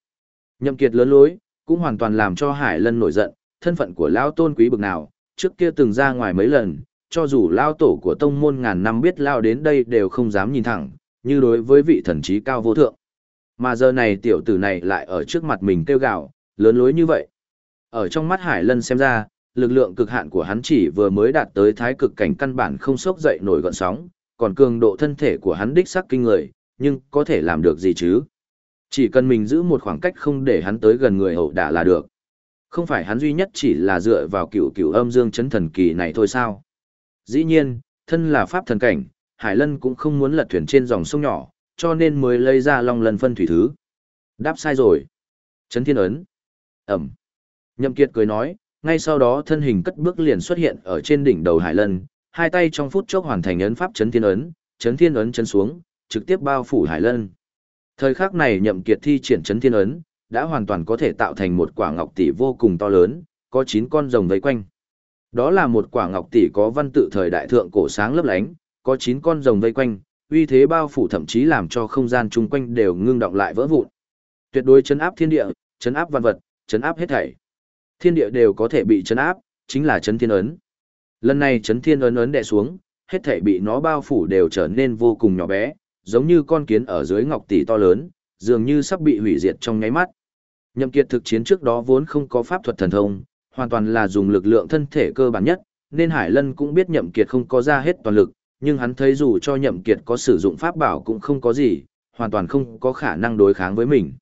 Nhậm Kiệt lớn lối, cũng hoàn toàn làm cho Hải Lân nổi giận, thân phận của lão tôn quý bực nào, trước kia từng ra ngoài mấy lần, cho dù lao tổ của tông môn ngàn năm biết lao đến đây đều không dám nhìn thẳng, như đối với vị thần trí cao vô thượng. Mà giờ này tiểu tử này lại ở trước mặt mình kêu gào, lớn lối như vậy. Ở trong mắt Hải Lân xem ra, lực lượng cực hạn của hắn chỉ vừa mới đạt tới thái cực cảnh căn bản không sốc dậy nổi gọn sóng, còn cường độ thân thể của hắn đích sắc kinh người, nhưng có thể làm được gì chứ? Chỉ cần mình giữ một khoảng cách không để hắn tới gần người hậu đả là được. Không phải hắn duy nhất chỉ là dựa vào cựu cựu âm dương chấn thần kỳ này thôi sao? Dĩ nhiên, thân là pháp thần cảnh, Hải Lân cũng không muốn lật thuyền trên dòng sông nhỏ, cho nên mới lấy ra long lần phân thủy thứ. Đáp sai rồi. Trấn thiên ấn. Ẩm. Nhậm Kiệt cười nói, ngay sau đó thân hình cất bước liền xuất hiện ở trên đỉnh đầu Hải Lân, hai tay trong phút chốc hoàn thành ấn pháp Trấn thiên ấn, Trấn thiên ấn chấn xuống, trực tiếp bao phủ Hải Lân. Thời khắc này Nhậm Kiệt thi triển Trấn thiên ấn, đã hoàn toàn có thể tạo thành một quả ngọc tỷ vô cùng to lớn, có 9 con rồng vây quanh. Đó là một quả ngọc tỷ có văn tự thời đại thượng cổ sáng lấp lánh, có 9 con rồng vây quanh, uy thế bao phủ thậm chí làm cho không gian chung quanh đều ngưng động lại vỡ vụn. Tuyệt đối chấn áp thiên địa, chấn áp văn vật, chấn áp hết thảy. Thiên địa đều có thể bị chấn áp, chính là chấn thiên ấn. Lần này chấn thiên ấn ấn đè xuống, hết thảy bị nó bao phủ đều trở nên vô cùng nhỏ bé, giống như con kiến ở dưới ngọc tỷ to lớn, dường như sắp bị hủy diệt trong nháy mắt. Nhậm Kiệt thực chiến trước đó vốn không có pháp thuật thần thông, hoàn toàn là dùng lực lượng thân thể cơ bản nhất, nên Hải Lân cũng biết Nhậm Kiệt không có ra hết toàn lực, nhưng hắn thấy dù cho Nhậm Kiệt có sử dụng pháp bảo cũng không có gì, hoàn toàn không có khả năng đối kháng với mình.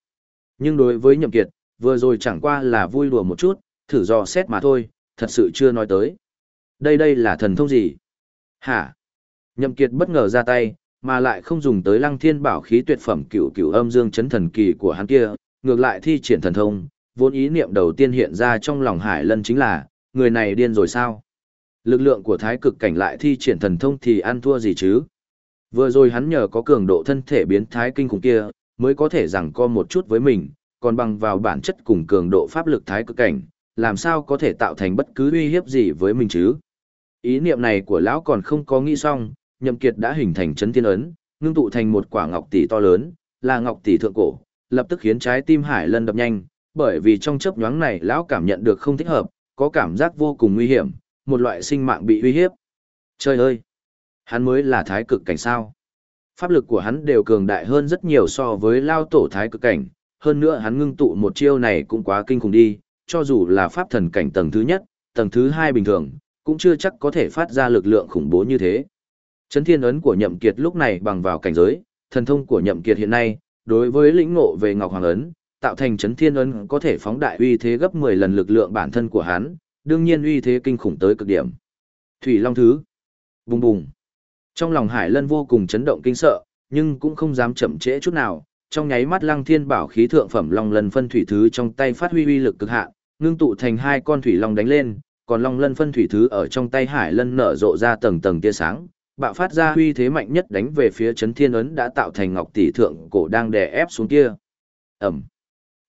Nhưng đối với Nhậm Kiệt, vừa rồi chẳng qua là vui đùa một chút, thử dò xét mà thôi, thật sự chưa nói tới. Đây đây là thần thông gì? Hả? Nhậm Kiệt bất ngờ ra tay, mà lại không dùng tới lăng thiên bảo khí tuyệt phẩm cửu cửu âm dương chấn thần kỳ của hắn kia, ngược lại thi triển thần thông, vốn ý niệm đầu tiên hiện ra trong lòng Hải Lân chính là, người này điên rồi sao? Lực lượng của thái cực cảnh lại thi triển thần thông thì ăn thua gì chứ? Vừa rồi hắn nhờ có cường độ thân thể biến thái kinh khủng kia, mới có thể rằng co một chút với mình, còn bằng vào bản chất cùng cường độ pháp lực thái cực cảnh, làm sao có thể tạo thành bất cứ uy hiếp gì với mình chứ? Ý niệm này của lão còn không có nghĩ xong, Nhậm Kiệt đã hình thành chấn thiên ấn, ngưng tụ thành một quả ngọc tỷ to lớn, là ngọc tỷ thượng cổ, lập tức khiến trái tim Hải Lân đập nhanh, bởi vì trong chớp nhoáng này lão cảm nhận được không thích hợp, có cảm giác vô cùng nguy hiểm, một loại sinh mạng bị uy hiếp. Trời ơi! Hắn mới là thái cực cảnh sao? Pháp lực của hắn đều cường đại hơn rất nhiều so với lao tổ thái cực cảnh, hơn nữa hắn ngưng tụ một chiêu này cũng quá kinh khủng đi, cho dù là pháp thần cảnh tầng thứ nhất, tầng thứ hai bình thường, cũng chưa chắc có thể phát ra lực lượng khủng bố như thế. Chấn thiên ấn của nhậm kiệt lúc này bằng vào cảnh giới, thần thông của nhậm kiệt hiện nay, đối với lĩnh ngộ về ngọc hoàng ấn, tạo thành chấn thiên ấn có thể phóng đại uy thế gấp 10 lần lực lượng bản thân của hắn, đương nhiên uy thế kinh khủng tới cực điểm. Thủy Long Thứ. Bùng bùng. Trong lòng Hải Lân vô cùng chấn động kinh sợ, nhưng cũng không dám chậm trễ chút nào, trong nháy mắt Lăng Thiên Bảo khí thượng phẩm Long Lân phân thủy thứ trong tay phát huy uy lực cực hạn, ngưng tụ thành hai con thủy long đánh lên, còn Long Lân phân thủy thứ ở trong tay Hải Lân nở rộ ra tầng tầng tia sáng, bạo phát ra uy thế mạnh nhất đánh về phía chấn thiên ấn đã tạo thành ngọc tỷ thượng cổ đang đè ép xuống kia. Ẩm.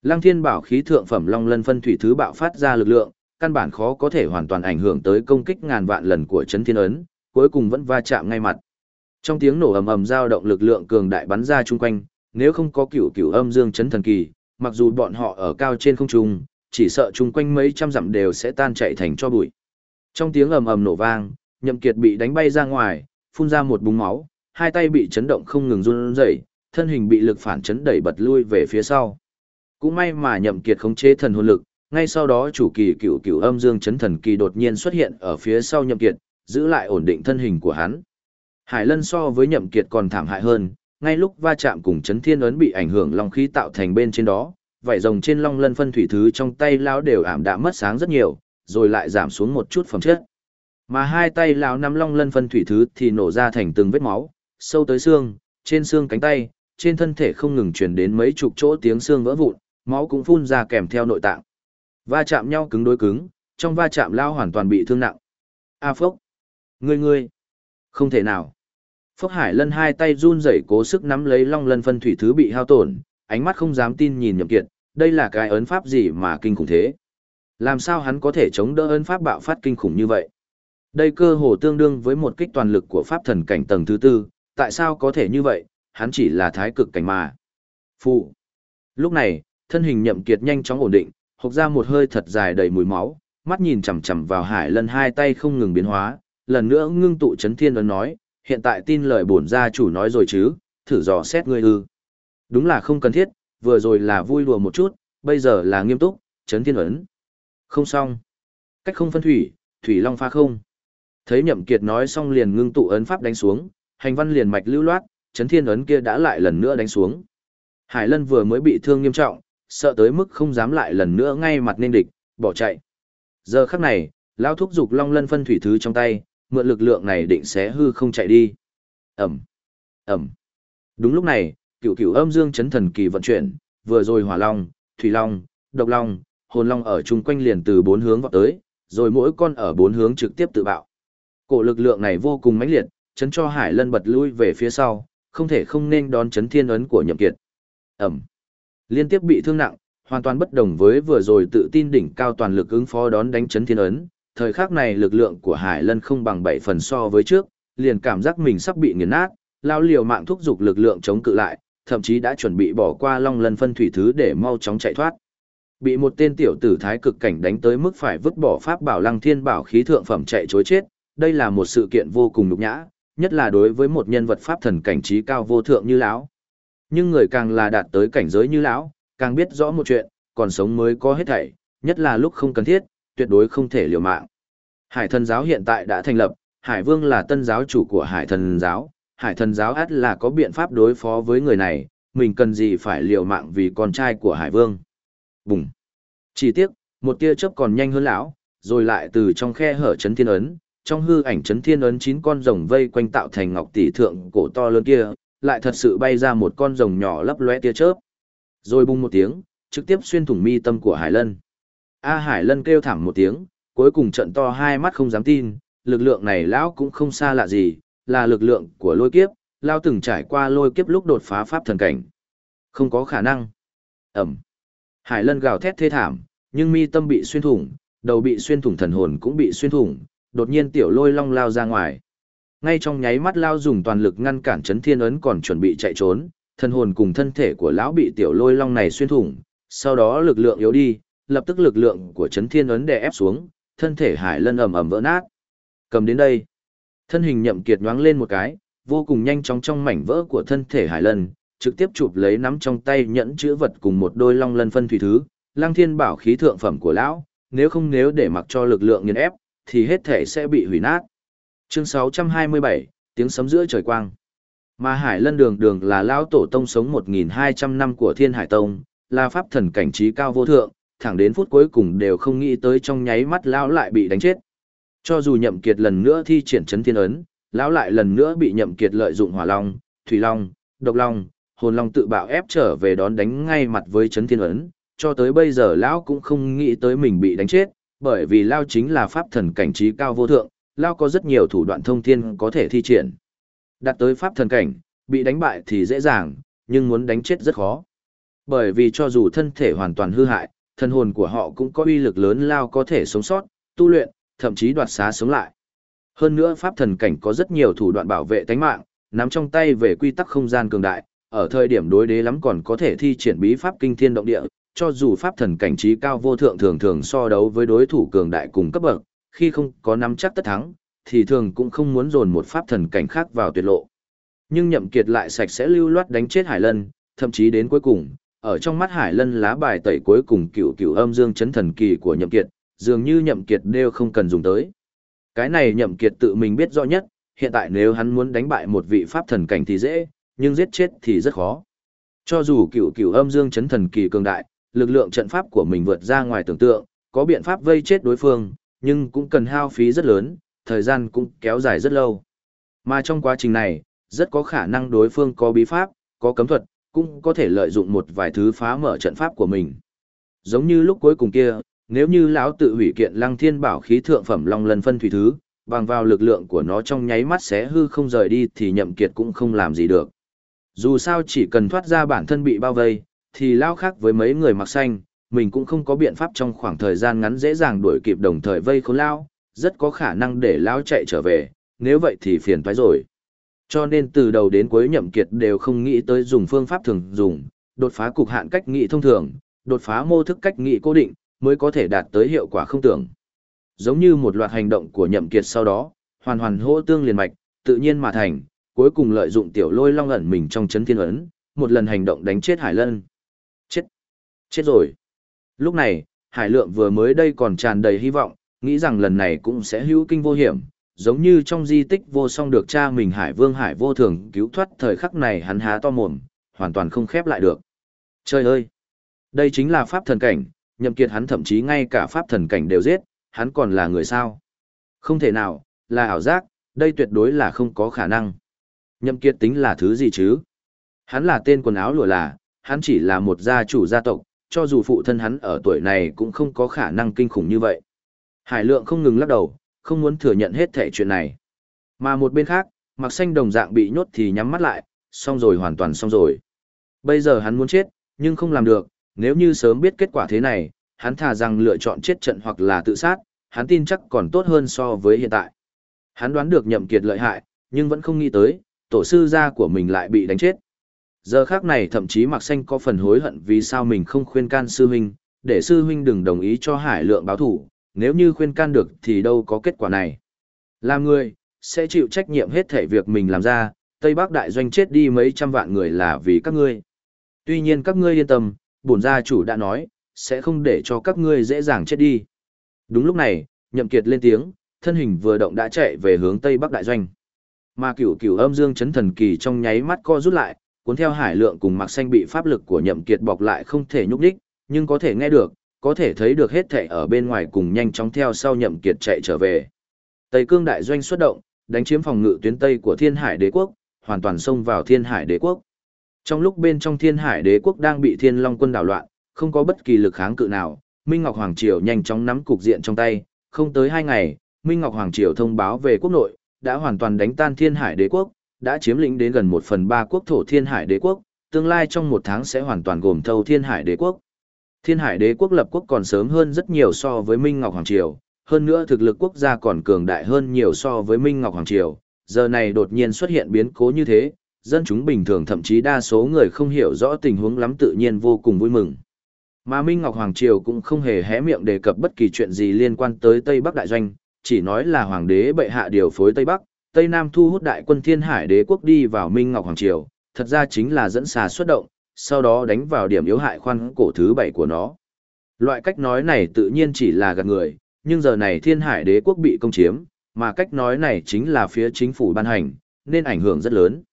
Lăng Thiên Bảo khí thượng phẩm Long Lân phân thủy thứ bạo phát ra lực lượng, căn bản khó có thể hoàn toàn ảnh hưởng tới công kích ngàn vạn lần của chấn thiên ấn, cuối cùng vẫn va chạm ngay mặt. Trong tiếng nổ ầm ầm dao động lực lượng cường đại bắn ra chung quanh, nếu không có cửu cửu âm dương chấn thần kỳ, mặc dù bọn họ ở cao trên không trung, chỉ sợ chung quanh mấy trăm dặm đều sẽ tan chảy thành cho bụi. Trong tiếng ầm ầm nổ vang, Nhậm Kiệt bị đánh bay ra ngoài, phun ra một búng máu, hai tay bị chấn động không ngừng run rẩy, thân hình bị lực phản chấn đẩy bật lui về phía sau. Cũng may mà Nhậm Kiệt khống chế thần hồn lực, ngay sau đó chủ kỳ cửu cửu âm dương chấn thần kỳ đột nhiên xuất hiện ở phía sau Nhậm Kiệt, giữ lại ổn định thân hình của hắn. Hải Lân so với Nhậm Kiệt còn thảm hại hơn, ngay lúc va chạm cùng chấn thiên ấn bị ảnh hưởng long khí tạo thành bên trên đó, vảy rồng trên long lân phân thủy thứ trong tay lão đều ảm đạm mất sáng rất nhiều, rồi lại giảm xuống một chút phẩm chất. Mà hai tay lão nắm long lân phân thủy thứ thì nổ ra thành từng vết máu, sâu tới xương, trên xương cánh tay, trên thân thể không ngừng truyền đến mấy chục chỗ tiếng xương vỡ vụn, máu cũng phun ra kèm theo nội tạng. Va chạm nhau cứng đối cứng, trong va chạm lao hoàn toàn bị thương nặng. A à, phốc, ngươi ngươi, không thể nào. Phốc Hải Lân hai tay run rẩy cố sức nắm lấy long lân phân thủy thứ bị hao tổn, ánh mắt không dám tin nhìn Nhậm Kiệt, đây là cái ấn pháp gì mà kinh khủng thế? Làm sao hắn có thể chống đỡ ấn pháp bạo phát kinh khủng như vậy? Đây cơ hồ tương đương với một kích toàn lực của pháp thần cảnh tầng thứ tư, tại sao có thể như vậy? Hắn chỉ là thái cực cảnh mà. Phụ. Lúc này, thân hình Nhậm Kiệt nhanh chóng ổn định, hộc ra một hơi thật dài đầy mùi máu, mắt nhìn chằm chằm vào Hải Lân hai tay không ngừng biến hóa, lần nữa ngưng tụ chấn thiên ấn nói, hiện tại tin lời bổn gia chủ nói rồi chứ, thử dò xét ngươi ư. Đúng là không cần thiết, vừa rồi là vui đùa một chút, bây giờ là nghiêm túc, chấn thiên ấn. Không xong. Cách không phân thủy, thủy long pha không. Thấy nhậm kiệt nói xong liền ngưng tụ ấn pháp đánh xuống, hành văn liền mạch lưu loát, chấn thiên ấn kia đã lại lần nữa đánh xuống. Hải lân vừa mới bị thương nghiêm trọng, sợ tới mức không dám lại lần nữa ngay mặt nên địch, bỏ chạy. Giờ khắc này, lão thúc dục long lân phân thủy thứ trong tay, mượn lực lượng này định sẽ hư không chạy đi. Ẩm, Ẩm. Đúng lúc này, cựu cựu âm dương chấn thần kỳ vận chuyển, vừa rồi hỏa long, thủy long, độc long, hồn long ở chung quanh liền từ bốn hướng vọt tới, rồi mỗi con ở bốn hướng trực tiếp tự bạo. Cổ lực lượng này vô cùng mãnh liệt, chấn cho Hải Lân bật lui về phía sau, không thể không nên đón chấn thiên ấn của Nhậm Kiệt. Ẩm. Liên tiếp bị thương nặng, hoàn toàn bất đồng với vừa rồi tự tin đỉnh cao toàn lực ứng phó đón đánh chấn thiên ấn, thời khắc này lực lượng của Hải Lân không bằng 7 phần so với trước, liền cảm giác mình sắp bị nghiền nát, lao liều mạng thúc giục lực lượng chống cự lại, thậm chí đã chuẩn bị bỏ qua long lân phân thủy thứ để mau chóng chạy thoát. Bị một tên tiểu tử thái cực cảnh đánh tới mức phải vứt bỏ pháp bảo lăng thiên bảo khí thượng phẩm chạy chối chết, đây là một sự kiện vô cùng nhục nhã, nhất là đối với một nhân vật pháp thần cảnh trí cao vô thượng như lão. Nhưng người càng là đạt tới cảnh giới như lão, càng biết rõ một chuyện, còn sống mới có hết thảy, nhất là lúc không cần thiết, tuyệt đối không thể liều mạng. Hải thần giáo hiện tại đã thành lập, Hải Vương là tân giáo chủ của Hải thần giáo, Hải thần giáo ắt là có biện pháp đối phó với người này, mình cần gì phải liều mạng vì con trai của Hải Vương. Bùng. Chỉ tiếc, một tia chớp còn nhanh hơn lão, rồi lại từ trong khe hở chấn thiên ấn, trong hư ảnh chấn thiên ấn chín con rồng vây quanh tạo thành ngọc tỷ thượng cổ to lớn kia, lại thật sự bay ra một con rồng nhỏ lấp lóe tia chớp. Rồi bung một tiếng, trực tiếp xuyên thủng mi tâm của Hải Lân. A Hải Lân kêu thảm một tiếng, cuối cùng trận to hai mắt không dám tin, lực lượng này lão cũng không xa lạ gì, là lực lượng của lôi kiếp, Lão từng trải qua lôi kiếp lúc đột phá pháp thần cảnh. Không có khả năng. Ẩm. Hải Lân gào thét thê thảm, nhưng mi tâm bị xuyên thủng, đầu bị xuyên thủng thần hồn cũng bị xuyên thủng, đột nhiên tiểu lôi long lao ra ngoài. Ngay trong nháy mắt lao dùng toàn lực ngăn cản chấn thiên ấn còn chuẩn bị chạy trốn, thân hồn cùng thân thể của lão bị tiểu lôi long này xuyên thủng, sau đó lực lượng yếu đi, lập tức lực lượng của chấn thiên ấn đè ép xuống, thân thể hải lân ầm ầm vỡ nát. Cầm đến đây, thân hình nhậm kiệt nhoáng lên một cái, vô cùng nhanh chóng trong mảnh vỡ của thân thể Hải Lân, trực tiếp chụp lấy nắm trong tay nhẫn chữ vật cùng một đôi long lân phân thủy thứ, lang Thiên bảo khí thượng phẩm của lão, nếu không nếu để mặc cho lực lượng nghiền ép, thì hết thể sẽ bị hủy nát. Chương 627, tiếng sấm giữa trời quang. Mà Hải Lân Đường Đường là lão tổ tông sống 1200 năm của Thiên Hải Tông, là pháp thần cảnh trí cao vô thượng, thẳng đến phút cuối cùng đều không nghĩ tới trong nháy mắt lão lại bị đánh chết. Cho dù Nhậm Kiệt lần nữa thi triển chấn thiên ấn, lão lại lần nữa bị Nhậm Kiệt lợi dụng Hỏa Long, Thủy Long, Độc Long, Hồn Long tự bạo ép trở về đón đánh ngay mặt với chấn thiên ấn, cho tới bây giờ lão cũng không nghĩ tới mình bị đánh chết, bởi vì lão chính là pháp thần cảnh trí cao vô thượng, lão có rất nhiều thủ đoạn thông thiên có thể thi triển. Đạt tới pháp thần cảnh, bị đánh bại thì dễ dàng, nhưng muốn đánh chết rất khó. Bởi vì cho dù thân thể hoàn toàn hư hại, thân hồn của họ cũng có uy lực lớn lao có thể sống sót, tu luyện, thậm chí đoạt xá sống lại. Hơn nữa pháp thần cảnh có rất nhiều thủ đoạn bảo vệ tánh mạng, nắm trong tay về quy tắc không gian cường đại, ở thời điểm đối đế lắm còn có thể thi triển bí pháp kinh thiên động địa, cho dù pháp thần cảnh trí cao vô thượng thường thường so đấu với đối thủ cường đại cùng cấp bậc, khi không có nắm chắc tất thắng, thì thường cũng không muốn dồn một pháp thần cảnh khác vào tuyệt lộ. Nhưng nhậm kiệt lại sạch sẽ lưu loát đánh chết Hải Lân, thậm chí đến cuối cùng, ở trong mắt Hải Lân lá bài tẩy cuối cùng cựu cựu âm dương chấn thần kỳ của nhậm kiệt, dường như nhậm kiệt đều không cần dùng tới. Cái này nhậm kiệt tự mình biết rõ nhất, hiện tại nếu hắn muốn đánh bại một vị pháp thần cảnh thì dễ, nhưng giết chết thì rất khó. Cho dù cựu cựu âm dương chấn thần kỳ cường đại, lực lượng trận pháp của mình vượt ra ngoài tưởng tượng, có biện pháp vây chết đối phương, nhưng cũng cần hao phí rất lớn, thời gian cũng kéo dài rất lâu. Mà trong quá trình này, rất có khả năng đối phương có bí pháp, có cấm thuật, cũng có thể lợi dụng một vài thứ phá mở trận pháp của mình. Giống như lúc cuối cùng kia, nếu như lão tự hủy kiện Lăng Thiên Bảo khí thượng phẩm Long Lân phân thủy thứ, bằng vào lực lượng của nó trong nháy mắt sẽ hư không rời đi thì Nhậm Kiệt cũng không làm gì được. Dù sao chỉ cần thoát ra bản thân bị bao vây, thì lão khác với mấy người mặc xanh, mình cũng không có biện pháp trong khoảng thời gian ngắn dễ dàng đuổi kịp đồng thời vây khốn lão, rất có khả năng để lão chạy trở về, nếu vậy thì phiền toái rồi. Cho nên từ đầu đến cuối nhậm kiệt đều không nghĩ tới dùng phương pháp thường dùng, đột phá cục hạn cách nghị thông thường, đột phá mô thức cách nghị cố định, mới có thể đạt tới hiệu quả không tưởng. Giống như một loạt hành động của nhậm kiệt sau đó, hoàn hoàn hô tương liền mạch, tự nhiên mà thành, cuối cùng lợi dụng tiểu lôi long ẩn mình trong chấn thiên ấn, một lần hành động đánh chết Hải Lân. Chết! Chết rồi! Lúc này, Hải Lượng vừa mới đây còn tràn đầy hy vọng, nghĩ rằng lần này cũng sẽ hữu kinh vô hiểm, giống như trong di tích vô song được cha mình Hải Vương Hải vô thường cứu thoát thời khắc này hắn há to mồm, hoàn toàn không khép lại được. Trời ơi! Đây chính là pháp thần cảnh, nhậm kiệt hắn thậm chí ngay cả pháp thần cảnh đều giết, hắn còn là người sao? Không thể nào, là ảo giác, đây tuyệt đối là không có khả năng. Nhậm kiệt tính là thứ gì chứ? Hắn là tên quần áo lụa là, hắn chỉ là một gia chủ gia tộc, cho dù phụ thân hắn ở tuổi này cũng không có khả năng kinh khủng như vậy. Hải lượng không ngừng lắc đầu, không muốn thừa nhận hết thể chuyện này. Mà một bên khác, mặc xanh đồng dạng bị nhốt thì nhắm mắt lại, xong rồi hoàn toàn xong rồi. Bây giờ hắn muốn chết, nhưng không làm được, nếu như sớm biết kết quả thế này, hắn thà rằng lựa chọn chết trận hoặc là tự sát, hắn tin chắc còn tốt hơn so với hiện tại. Hắn đoán được nhậm kiệt lợi hại, nhưng vẫn không nghĩ tới, tổ sư gia của mình lại bị đánh chết. Giờ khác này thậm chí Mạc Xanh có phần hối hận vì sao mình không khuyên can sư huynh, để sư huynh đừng đồng ý cho Hải Lượng báo thủ, nếu như khuyên can được thì đâu có kết quả này. Làm người, sẽ chịu trách nhiệm hết thể việc mình làm ra, Tây Bắc đại doanh chết đi mấy trăm vạn người là vì các ngươi. Tuy nhiên các ngươi yên tâm, bổn gia chủ đã nói, sẽ không để cho các ngươi dễ dàng chết đi. Đúng lúc này, Nhậm Kiệt lên tiếng, thân hình vừa động đã chạy về hướng Tây Bắc đại doanh. Mà cửu cửu âm dương chấn thần kỳ trong nháy mắt co rút lại, cuốn theo hải lượng cùng mặc xanh bị pháp lực của Nhậm Kiệt bọc lại không thể nhúc đích, nhưng có thể nghe được, có thể thấy được hết thảy ở bên ngoài cùng nhanh chóng theo sau Nhậm Kiệt chạy trở về. Tây Cương đại doanh xuất động, đánh chiếm phòng ngự tuyến Tây của Thiên Hải Đế quốc, hoàn toàn xông vào Thiên Hải Đế quốc. Trong lúc bên trong Thiên Hải Đế quốc đang bị Thiên Long quân đảo loạn, không có bất kỳ lực kháng cự nào, Minh Ngọc Hoàng Triều nhanh chóng nắm cục diện trong tay, không tới hai ngày, Minh Ngọc Hoàng Triều thông báo về quốc nội, đã hoàn toàn đánh tan Thiên Hải Đế quốc, đã chiếm lĩnh đến gần một phần ba quốc thổ Thiên Hải Đế quốc, tương lai trong một tháng sẽ hoàn toàn gồm thâu Thiên Hải Đế quốc. Thiên Hải Đế quốc lập quốc còn sớm hơn rất nhiều so với Minh Ngọc Hoàng Triều, hơn nữa thực lực quốc gia còn cường đại hơn nhiều so với Minh Ngọc Hoàng Triều, giờ này đột nhiên xuất hiện biến cố như thế, dân chúng bình thường thậm chí đa số người không hiểu rõ tình huống lắm tự nhiên vô cùng vui mừng. Mà Minh Ngọc Hoàng Triều cũng không hề hé miệng đề cập bất kỳ chuyện gì liên quan tới Tây Bắc Đại Doanh, chỉ nói là Hoàng đế bệ hạ điều phối Tây Bắc, Tây Nam thu hút đại quân Thiên Hải Đế quốc đi vào Minh Ngọc Hoàng Triều, thật ra chính là dẫn xà xuất động, sau đó đánh vào điểm yếu hại khoan cổ thứ bảy của nó. Loại cách nói này tự nhiên chỉ là gạt người, nhưng giờ này Thiên Hải Đế quốc bị công chiếm, mà cách nói này chính là phía chính phủ ban hành, nên ảnh hưởng rất lớn.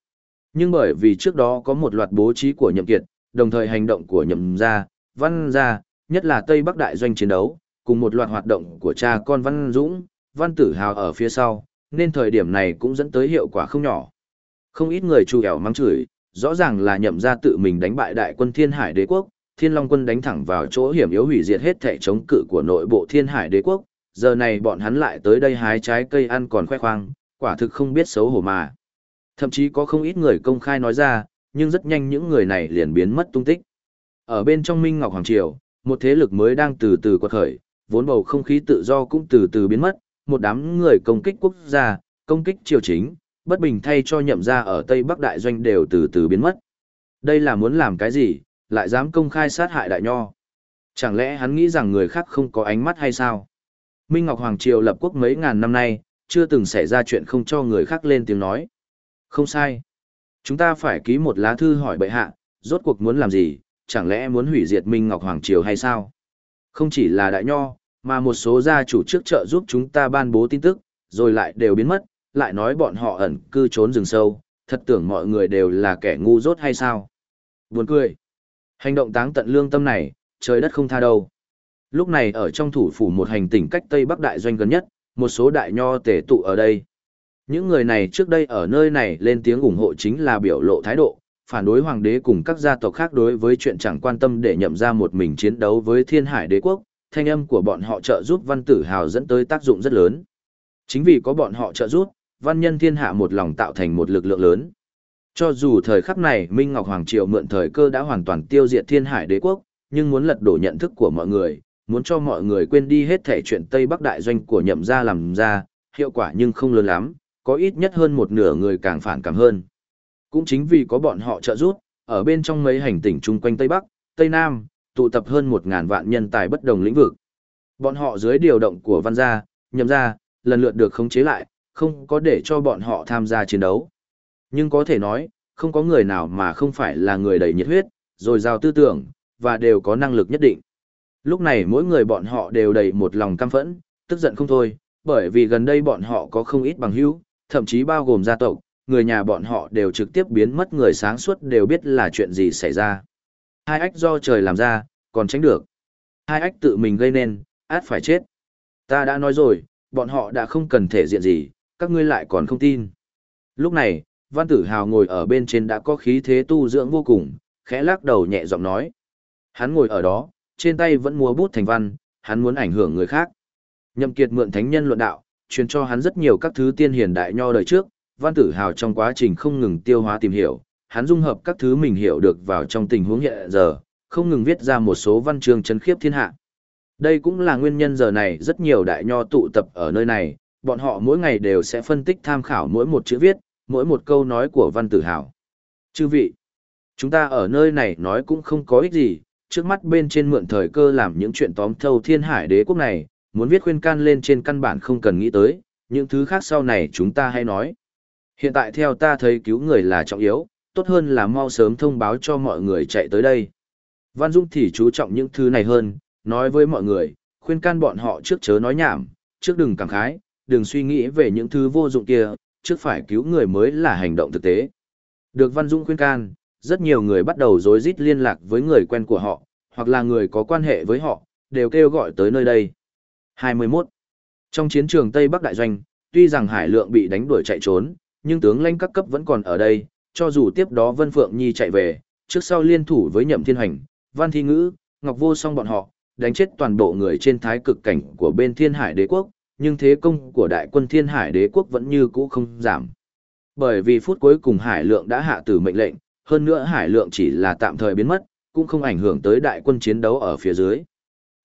Nhưng bởi vì trước đó có một loạt bố trí của nhậm kiệt, đồng thời hành động của nhậm gia, văn gia, nhất là Tây Bắc đại doanh chiến đấu, cùng một loạt hoạt động của cha con Văn Dũng, Văn Tử Hào ở phía sau, nên thời điểm này cũng dẫn tới hiệu quả không nhỏ. Không ít người chu ẻo mắng chửi, rõ ràng là nhậm ra tự mình đánh bại đại quân Thiên Hải Đế quốc, Thiên Long quân đánh thẳng vào chỗ hiểm yếu hủy diệt hết thể chống cự của nội bộ Thiên Hải Đế quốc, giờ này bọn hắn lại tới đây hái trái cây ăn còn khoe khoang, quả thực không biết xấu hổ mà. Thậm chí có không ít người công khai nói ra, nhưng rất nhanh những người này liền biến mất tung tích. Ở bên trong Minh Ngọc Hoàng Triều, một thế lực mới đang từ từ quật khởi, vốn bầu không khí tự do cũng từ từ biến mất, một đám người công kích quốc gia, công kích triều chính, bất bình thay cho nhậm ra ở Tây Bắc Đại Doanh đều từ từ biến mất. Đây là muốn làm cái gì, lại dám công khai sát hại đại nho. Chẳng lẽ hắn nghĩ rằng người khác không có ánh mắt hay sao? Minh Ngọc Hoàng Triều lập quốc mấy ngàn năm nay, chưa từng xảy ra chuyện không cho người khác lên tiếng nói. Không sai. Chúng ta phải ký một lá thư hỏi bệ hạ, rốt cuộc muốn làm gì, chẳng lẽ muốn hủy diệt Minh Ngọc Hoàng Triều hay sao? Không chỉ là đại nho, mà một số gia chủ trước trợ giúp chúng ta ban bố tin tức, rồi lại đều biến mất, lại nói bọn họ ẩn cư trốn rừng sâu, thật tưởng mọi người đều là kẻ ngu dốt hay sao? Buồn cười. Hành động táng tận lương tâm này, trời đất không tha đâu. Lúc này ở trong thủ phủ một hành tỉnh cách Tây Bắc Đại Doanh gần nhất, một số đại nho tề tụ ở đây. Những người này trước đây ở nơi này lên tiếng ủng hộ chính là biểu lộ thái độ, phản đối hoàng đế cùng các gia tộc khác đối với chuyện chẳng quan tâm để nhậm ra một mình chiến đấu với thiên hải đế quốc, thanh âm của bọn họ trợ giúp văn tử hào dẫn tới tác dụng rất lớn. Chính vì có bọn họ trợ giúp, văn nhân thiên hạ một lòng tạo thành một lực lượng lớn. Cho dù thời khắc này Minh Ngọc Hoàng Triều mượn thời cơ đã hoàn toàn tiêu diệt thiên hải đế quốc, nhưng muốn lật đổ nhận thức của mọi người, muốn cho mọi người quên đi hết thể chuyện Tây Bắc đại doanh của nhậm gia làm ra, hiệu quả nhưng không lớn lắm, có ít nhất hơn một nửa người càng phản cảm hơn. Cũng chính vì có bọn họ trợ giúp, ở bên trong mấy hành tỉnh chung quanh Tây Bắc, Tây Nam, tụ tập hơn một ngàn vạn nhân tài bất đồng lĩnh vực. Bọn họ dưới điều động của văn gia, nhậm gia, lần lượt được khống chế lại, không có để cho bọn họ tham gia chiến đấu. Nhưng có thể nói, không có người nào mà không phải là người đầy nhiệt huyết, rồi giao tư tưởng, và đều có năng lực nhất định. Lúc này mỗi người bọn họ đều đầy một lòng căm phẫn, tức giận không thôi, bởi vì gần đây bọn họ có không ít bằng hữu, thậm chí bao gồm gia tộc, người nhà bọn họ đều trực tiếp biến mất người sáng suốt đều biết là chuyện gì xảy ra. Hai ách do trời làm ra, còn tránh được. Hai ách tự mình gây nên, át phải chết. Ta đã nói rồi, bọn họ đã không cần thể diện gì, các ngươi lại còn không tin. Lúc này, văn tử hào ngồi ở bên trên đã có khí thế tu dưỡng vô cùng, khẽ lắc đầu nhẹ giọng nói. Hắn ngồi ở đó, trên tay vẫn múa bút thành văn, hắn muốn ảnh hưởng người khác. Nhậm kiệt mượn thánh nhân luận đạo, truyền cho hắn rất nhiều các thứ tiên hiền đại nho đời trước, văn tử hào trong quá trình không ngừng tiêu hóa tìm hiểu, hắn dung hợp các thứ mình hiểu được vào trong tình huống hiện giờ, không ngừng viết ra một số văn chương chấn khiếp thiên hạ. Đây cũng là nguyên nhân giờ này rất nhiều đại nho tụ tập ở nơi này, bọn họ mỗi ngày đều sẽ phân tích tham khảo mỗi một chữ viết, mỗi một câu nói của văn tử hào. Chư vị, chúng ta ở nơi này nói cũng không có ích gì, trước mắt bên trên mượn thời cơ làm những chuyện tóm thâu thiên hải đế quốc này, muốn viết khuyên can lên trên căn bản không cần nghĩ tới, những thứ khác sau này chúng ta hay nói. Hiện tại theo ta thấy cứu người là trọng yếu, tốt hơn là mau sớm thông báo cho mọi người chạy tới đây. Văn Dung thì chú trọng những thứ này hơn, nói với mọi người, khuyên can bọn họ trước chớ nói nhảm, trước đừng cảm khái, đừng suy nghĩ về những thứ vô dụng kia, trước phải cứu người mới là hành động thực tế. Được Văn Dung khuyên can, rất nhiều người bắt đầu rối rít liên lạc với người quen của họ, hoặc là người có quan hệ với họ, đều kêu gọi tới nơi đây. 21. Trong chiến trường Tây Bắc Đại Doanh, tuy rằng Hải Lượng bị đánh đuổi chạy trốn, nhưng tướng lãnh các cấp vẫn còn ở đây, cho dù tiếp đó Vân Phượng Nhi chạy về, trước sau liên thủ với Nhậm Thiên Hành, Văn Thi Ngữ, Ngọc Vô song bọn họ, đánh chết toàn bộ người trên thái cực cảnh của bên Thiên Hải Đế quốc, nhưng thế công của đại quân Thiên Hải Đế quốc vẫn như cũ không giảm. Bởi vì phút cuối cùng Hải Lượng đã hạ tử mệnh lệnh, hơn nữa Hải Lượng chỉ là tạm thời biến mất, cũng không ảnh hưởng tới đại quân chiến đấu ở phía dưới.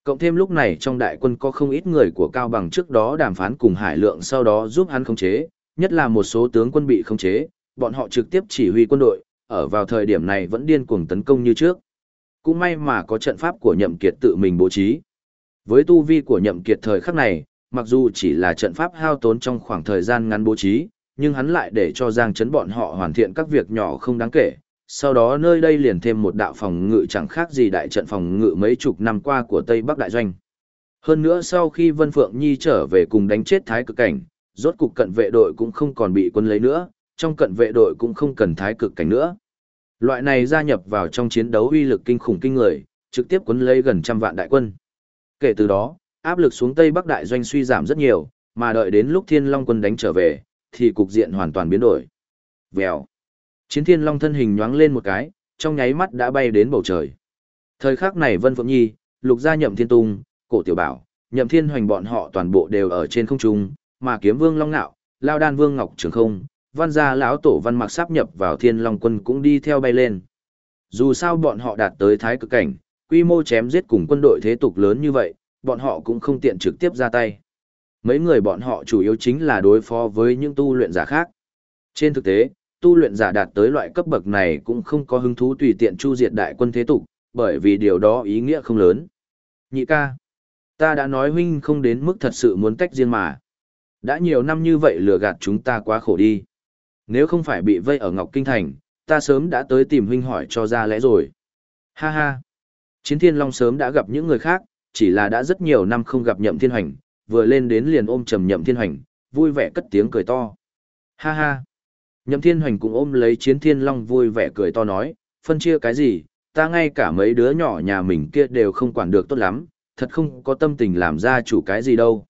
Cộng thêm lúc này trong đại quân có không ít người của Cao Bằng trước đó đàm phán cùng Hải Lượng sau đó giúp hắn khống chế, nhất là một số tướng quân bị khống chế, bọn họ trực tiếp chỉ huy quân đội, ở vào thời điểm này vẫn điên cuồng tấn công như trước. Cũng may mà có trận pháp của Nhậm Kiệt tự mình bố trí. Với tu vi của Nhậm Kiệt thời khắc này, mặc dù chỉ là trận pháp hao tốn trong khoảng thời gian ngắn bố trí, nhưng hắn lại để cho Giang Trấn bọn họ hoàn thiện các việc nhỏ không đáng kể. Sau đó nơi đây liền thêm một đạo phòng ngự chẳng khác gì đại trận phòng ngự mấy chục năm qua của Tây Bắc Đại Doanh. Hơn nữa sau khi Vân Phượng Nhi trở về cùng đánh chết Thái Cực Cảnh, rốt cục cận vệ đội cũng không còn bị quân lấy nữa, trong cận vệ đội cũng không cần Thái Cực Cảnh nữa. Loại này gia nhập vào trong chiến đấu uy lực kinh khủng kinh người, trực tiếp cuốn lấy gần trăm vạn đại quân. Kể từ đó, áp lực xuống Tây Bắc Đại Doanh suy giảm rất nhiều, mà đợi đến lúc Thiên Long quân đánh trở về, thì cục diện hoàn toàn biến đổi. Vèo. Chiến Thiên Long thân hình nhoáng lên một cái, trong nháy mắt đã bay đến bầu trời. Thời khắc này Vân Phượng Nhi, Lục Gia Nhậm Thiên Tung, Cổ Tiểu Bảo, Nhậm Thiên Hoành bọn họ toàn bộ đều ở trên không trung, mà Kiếm Vương Long Nạo, Lao Đan Vương Ngọc Trường Không, Văn Gia lão tổ Văn Mặc sắp nhập vào Thiên Long quân cũng đi theo bay lên. Dù sao bọn họ đạt tới thái cực cảnh, quy mô chém giết cùng quân đội thế tục lớn như vậy, bọn họ cũng không tiện trực tiếp ra tay. Mấy người bọn họ chủ yếu chính là đối phó với những tu luyện giả khác. Trên thực tế, tu luyện giả đạt tới loại cấp bậc này cũng không có hứng thú tùy tiện chu diệt đại quân thế tục, bởi vì điều đó ý nghĩa không lớn. Nhị ca, ta đã nói huynh không đến mức thật sự muốn tách riêng mà. Đã nhiều năm như vậy lừa gạt chúng ta quá khổ đi. Nếu không phải bị vây ở Ngọc Kinh Thành, ta sớm đã tới tìm huynh hỏi cho ra lẽ rồi. Ha ha. Chiến Thiên Long sớm đã gặp những người khác, chỉ là đã rất nhiều năm không gặp Nhậm Thiên Hoành, vừa lên đến liền ôm trầm Nhậm Thiên Hoành, vui vẻ cất tiếng cười to. Ha ha. Nhậm Thiên Hoành cũng ôm lấy Chiến Thiên Long vui vẻ cười to nói, phân chia cái gì, ta ngay cả mấy đứa nhỏ nhà mình kia đều không quản được tốt lắm, thật không có tâm tình làm ra chủ cái gì đâu.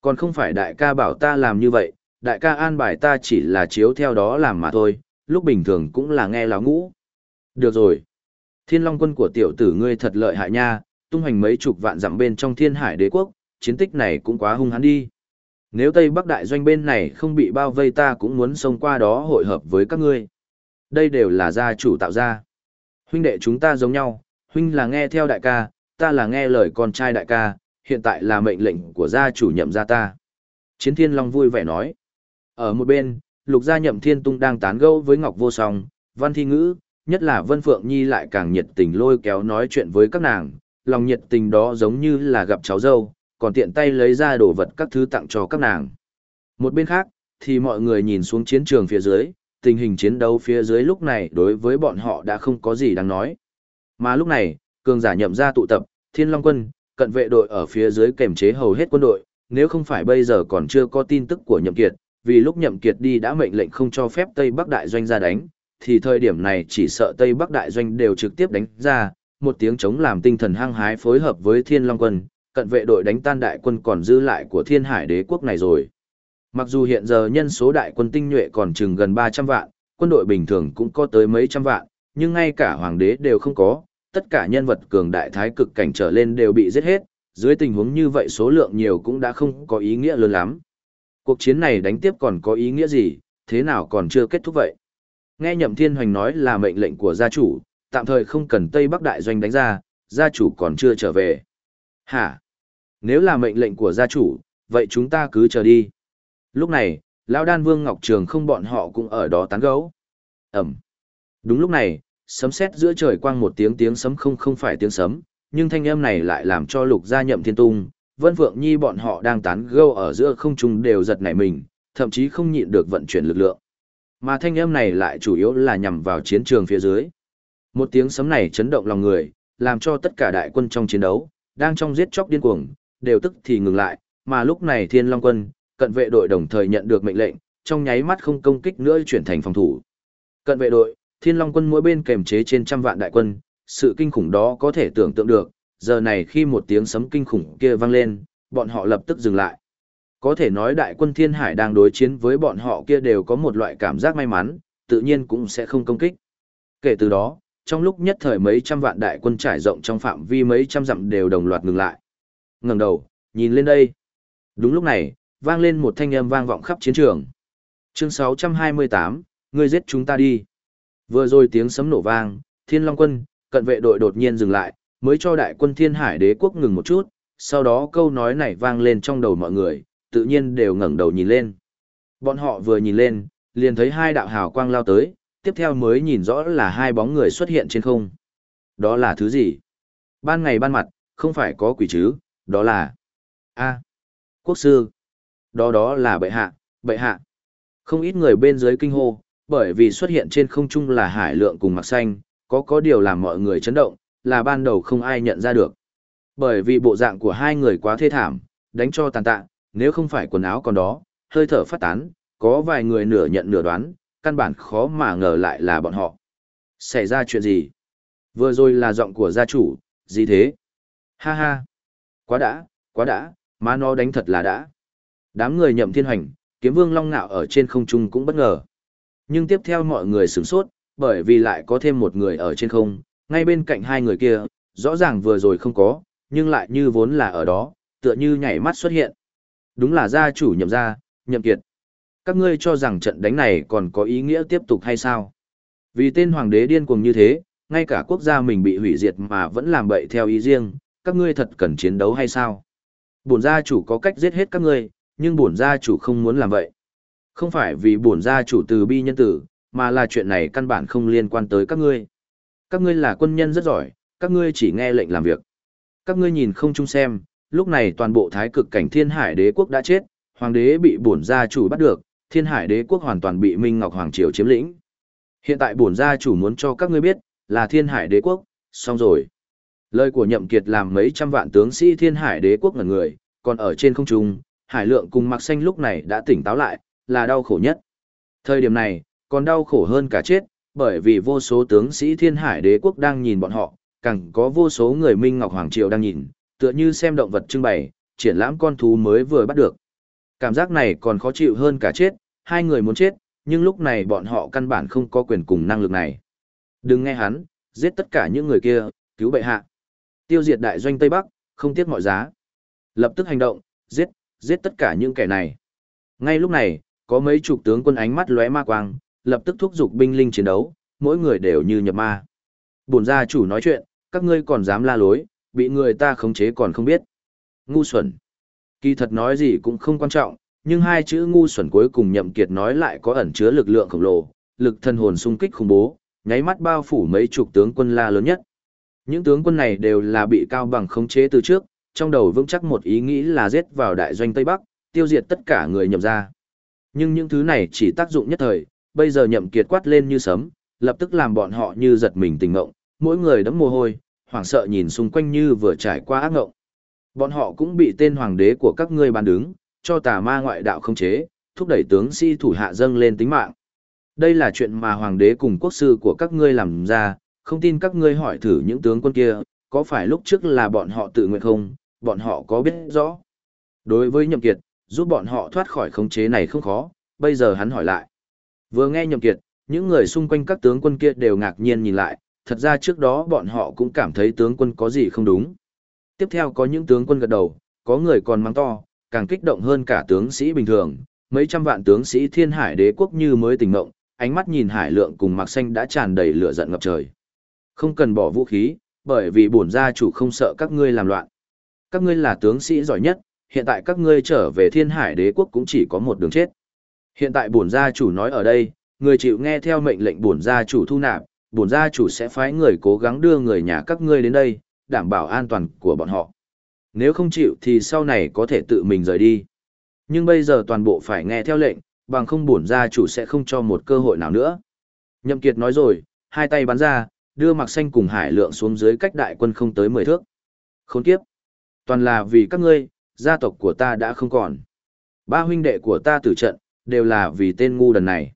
Còn không phải đại ca bảo ta làm như vậy, đại ca an bài ta chỉ là chiếu theo đó làm mà thôi, lúc bình thường cũng là nghe láo ngũ. Được rồi. Thiên Long quân của tiểu tử ngươi thật lợi hại nha, tung hành mấy chục vạn dặm bên trong thiên hải đế quốc, chiến tích này cũng quá hung hãn đi. Nếu Tây Bắc đại doanh bên này không bị bao vây ta cũng muốn xông qua đó hội hợp với các ngươi. Đây đều là gia chủ tạo ra. Huynh đệ chúng ta giống nhau, huynh là nghe theo đại ca, ta là nghe lời con trai đại ca, hiện tại là mệnh lệnh của gia chủ nhậm gia ta. Chiến Thiên Long vui vẻ nói. Ở một bên, lục gia nhậm thiên tung đang tán gẫu với Ngọc Vô Song, Văn Thi Ngữ, nhất là Vân Phượng Nhi lại càng nhiệt tình lôi kéo nói chuyện với các nàng, lòng nhiệt tình đó giống như là gặp cháu dâu, còn tiện tay lấy ra đồ vật các thứ tặng cho các nàng. Một bên khác, thì mọi người nhìn xuống chiến trường phía dưới, tình hình chiến đấu phía dưới lúc này đối với bọn họ đã không có gì đáng nói. Mà lúc này, cường giả nhậm ra tụ tập, Thiên Long quân, cận vệ đội ở phía dưới kềm chế hầu hết quân đội, nếu không phải bây giờ còn chưa có tin tức của Nhậm Kiệt, vì lúc Nhậm Kiệt đi đã mệnh lệnh không cho phép Tây Bắc đại doanh ra đánh, thì thời điểm này chỉ sợ Tây Bắc đại doanh đều trực tiếp đánh ra, một tiếng chống làm tinh thần hăng hái phối hợp với Thiên Long quân, cận vệ đội đánh tan đại quân còn dư lại của Thiên Hải đế quốc này rồi. Mặc dù hiện giờ nhân số đại quân tinh nhuệ còn chừng gần 300 vạn, quân đội bình thường cũng có tới mấy trăm vạn, nhưng ngay cả hoàng đế đều không có, tất cả nhân vật cường đại thái cực cảnh trở lên đều bị giết hết, dưới tình huống như vậy số lượng nhiều cũng đã không có ý nghĩa lớn lắm. Cuộc chiến này đánh tiếp còn có ý nghĩa gì, thế nào còn chưa kết thúc vậy? Nghe Nhậm Thiên Hoành nói là mệnh lệnh của gia chủ, tạm thời không cần Tây Bắc Đại Doanh đánh ra, gia chủ còn chưa trở về. Hả? Nếu là mệnh lệnh của gia chủ, vậy chúng ta cứ chờ đi. Lúc này, Lão Đan Vương Ngọc Trường không bọn họ cũng ở đó tán gấu. Ẩm. Đúng lúc này, sấm sét giữa trời quang một tiếng tiếng sấm không không phải tiếng sấm, nhưng thanh âm này lại làm cho lục gia nhậm thiên tung, Vân Phượng Nhi bọn họ đang tán gẫu ở giữa không trung đều giật nảy mình, thậm chí không nhịn được vận chuyển lực lượng. Mà thanh âm này lại chủ yếu là nhằm vào chiến trường phía dưới. Một tiếng sấm này chấn động lòng người, làm cho tất cả đại quân trong chiến đấu, đang trong giết chóc điên cuồng, đều tức thì ngừng lại, mà lúc này Thiên Long quân, cận vệ đội đồng thời nhận được mệnh lệnh, trong nháy mắt không công kích nữa chuyển thành phòng thủ. Cận vệ đội, Thiên Long quân mỗi bên kềm chế trên trăm vạn đại quân, sự kinh khủng đó có thể tưởng tượng được, giờ này khi một tiếng sấm kinh khủng kia vang lên, bọn họ lập tức dừng lại. Có thể nói đại quân Thiên Hải đang đối chiến với bọn họ kia đều có một loại cảm giác may mắn, tự nhiên cũng sẽ không công kích. Kể từ đó, trong lúc nhất thời mấy trăm vạn đại quân trải rộng trong phạm vi mấy trăm dặm đều đồng loạt ngừng lại. Ngẩng đầu, nhìn lên đây. Đúng lúc này, vang lên một thanh âm vang vọng khắp chiến trường. Chương 628, ngươi giết chúng ta đi. Vừa rồi tiếng sấm nổ vang, Thiên Long quân, cận vệ đội đột nhiên dừng lại, mới cho đại quân Thiên Hải đế quốc ngừng một chút, sau đó câu nói này vang lên trong đầu mọi người, tự nhiên đều ngẩng đầu nhìn lên. Bọn họ vừa nhìn lên, liền thấy hai đạo hào quang lao tới, tiếp theo mới nhìn rõ là hai bóng người xuất hiện trên không. Đó là thứ gì? Ban ngày ban mặt, không phải có quỷ chứ, đó là... a quốc sư. Đó đó là bệ hạ, bệ hạ. Không ít người bên dưới kinh hô, bởi vì xuất hiện trên không trung là hải lượng cùng mặc xanh, có có điều làm mọi người chấn động, là ban đầu không ai nhận ra được. Bởi vì bộ dạng của hai người quá thê thảm, đánh cho tàn tạ, nếu không phải quần áo còn đó, hơi thở phát tán, có vài người nửa nhận nửa đoán, căn bản khó mà ngờ lại là bọn họ. Xảy ra chuyện gì? Vừa rồi là giọng của gia chủ, gì thế? Ha ha! Quá đã, quá đã, má nó đánh thật là đã. Đám người nhậm thiên hành, kiếm vương long nạo ở trên không trung cũng bất ngờ. Nhưng tiếp theo mọi người sửng sốt, bởi vì lại có thêm một người ở trên không, ngay bên cạnh hai người kia, rõ ràng vừa rồi không có, nhưng lại như vốn là ở đó, tựa như nhảy mắt xuất hiện. Đúng là gia chủ nhậm gia, nhậm kiệt. Các ngươi cho rằng trận đánh này còn có ý nghĩa tiếp tục hay sao? Vì tên hoàng đế điên cuồng như thế, ngay cả quốc gia mình bị hủy diệt mà vẫn làm bậy theo ý riêng, các ngươi thật cần chiến đấu hay sao? Bổn gia chủ có cách giết hết các ngươi, nhưng bổn gia chủ không muốn làm vậy. Không phải vì bổn gia chủ từ bi nhân tử, mà là chuyện này căn bản không liên quan tới các ngươi. Các ngươi là quân nhân rất giỏi, các ngươi chỉ nghe lệnh làm việc. Các ngươi nhìn không chung xem, lúc này toàn bộ thái cực cảnh thiên hải đế quốc đã chết, hoàng đế bị bổn gia chủ bắt được, thiên hải đế quốc hoàn toàn bị Minh Ngọc Hoàng Triều chiếm lĩnh. Hiện tại bổn gia chủ muốn cho các ngươi biết, là thiên hải đế quốc, xong rồi. Lời của nhậm kiệt làm mấy trăm vạn tướng sĩ thiên hải đế quốc ngẩn người, còn ở trên không trung, hải lượng cùng mặc xanh lúc này đã tỉnh táo lại, là đau khổ nhất. Thời điểm này, còn đau khổ hơn cả chết, bởi vì vô số tướng sĩ thiên hải đế quốc đang nhìn bọn họ, càng có vô số người Minh Ngọc Hoàng Triều đang nhìn, tựa như xem động vật trưng bày, triển lãm con thú mới vừa bắt được. Cảm giác này còn khó chịu hơn cả chết, hai người muốn chết, nhưng lúc này bọn họ căn bản không có quyền cùng năng lực này. Đừng nghe hắn, giết tất cả những người kia, cứu bệ hạ. Tiêu diệt đại doanh Tây Bắc, không tiếc mọi giá. Lập tức hành động, giết, giết tất cả những kẻ này. Ngay lúc này, có mấy chục tướng quân ánh mắt lóe ma quang, lập tức thúc giục binh linh chiến đấu, mỗi người đều như nhập ma. Bổn gia chủ nói chuyện, các ngươi còn dám la lối, bị người ta khống chế còn không biết. Ngu xuẩn. Kỳ thật nói gì cũng không quan trọng, nhưng hai chữ ngu xuẩn cuối cùng nhậm kiệt nói lại có ẩn chứa lực lượng khổng lồ, lực thân hồn xung kích khủng bố, nháy mắt bao phủ mấy chục tướng quân la lớn nhất. Những tướng quân này đều là bị cao bằng khống chế từ trước, trong đầu vững chắc một ý nghĩ là giết vào đại doanh Tây Bắc, tiêu diệt tất cả người nhậm ra. Nhưng những thứ này chỉ tác dụng nhất thời, bây giờ nhậm kiệt quát lên như sấm, lập tức làm bọn họ như giật mình tỉnh ngộng, mỗi người đẫm mồ hôi, hoảng sợ nhìn xung quanh như vừa trải qua ác ngộng. Bọn họ cũng bị tên hoàng đế của các ngươi bàn đứng, cho tà ma ngoại đạo không chế, thúc đẩy tướng sĩ thủ hạ dâng lên tính mạng. Đây là chuyện mà hoàng đế cùng quốc sư của các ngươi làm ra, không tin các ngươi hỏi thử những tướng quân kia, có phải lúc trước là bọn họ tự nguyện không, bọn họ có biết rõ. Đối với Nhậm Kiệt, giúp bọn họ thoát khỏi khống chế này không khó, bây giờ hắn hỏi lại. Vừa nghe Nhậm Kiệt, những người xung quanh các tướng quân kia đều ngạc nhiên nhìn lại, thật ra trước đó bọn họ cũng cảm thấy tướng quân có gì không đúng. Tiếp theo có những tướng quân gật đầu, có người còn mắng to, càng kích động hơn cả tướng sĩ bình thường, mấy trăm vạn tướng sĩ thiên hải đế quốc như mới tỉnh ngộng, ánh mắt nhìn hải lượng cùng mặc xanh đã tràn đầy lửa giận ngập trời. Không cần bỏ vũ khí, bởi vì bổn gia chủ không sợ các ngươi làm loạn. Các ngươi là tướng sĩ giỏi nhất, hiện tại các ngươi trở về thiên hải đế quốc cũng chỉ có một đường chết. Hiện tại bổn gia chủ nói ở đây, người chịu nghe theo mệnh lệnh bổn gia chủ thu nạp, bổn gia chủ sẽ phái người cố gắng đưa người nhà các ngươi đến đây, đảm bảo an toàn của bọn họ. Nếu không chịu thì sau này có thể tự mình rời đi. Nhưng bây giờ toàn bộ phải nghe theo lệnh, bằng không bổn gia chủ sẽ không cho một cơ hội nào nữa. Nhậm Kiệt nói rồi, hai tay bắn ra, đưa Mạc Xanh cùng Hải Lượng xuống dưới cách đại quân không tới 10 thước. Khốn kiếp! Toàn là vì các ngươi, gia tộc của ta đã không còn. Ba huynh đệ của ta tử trận, đều là vì tên ngu đần này.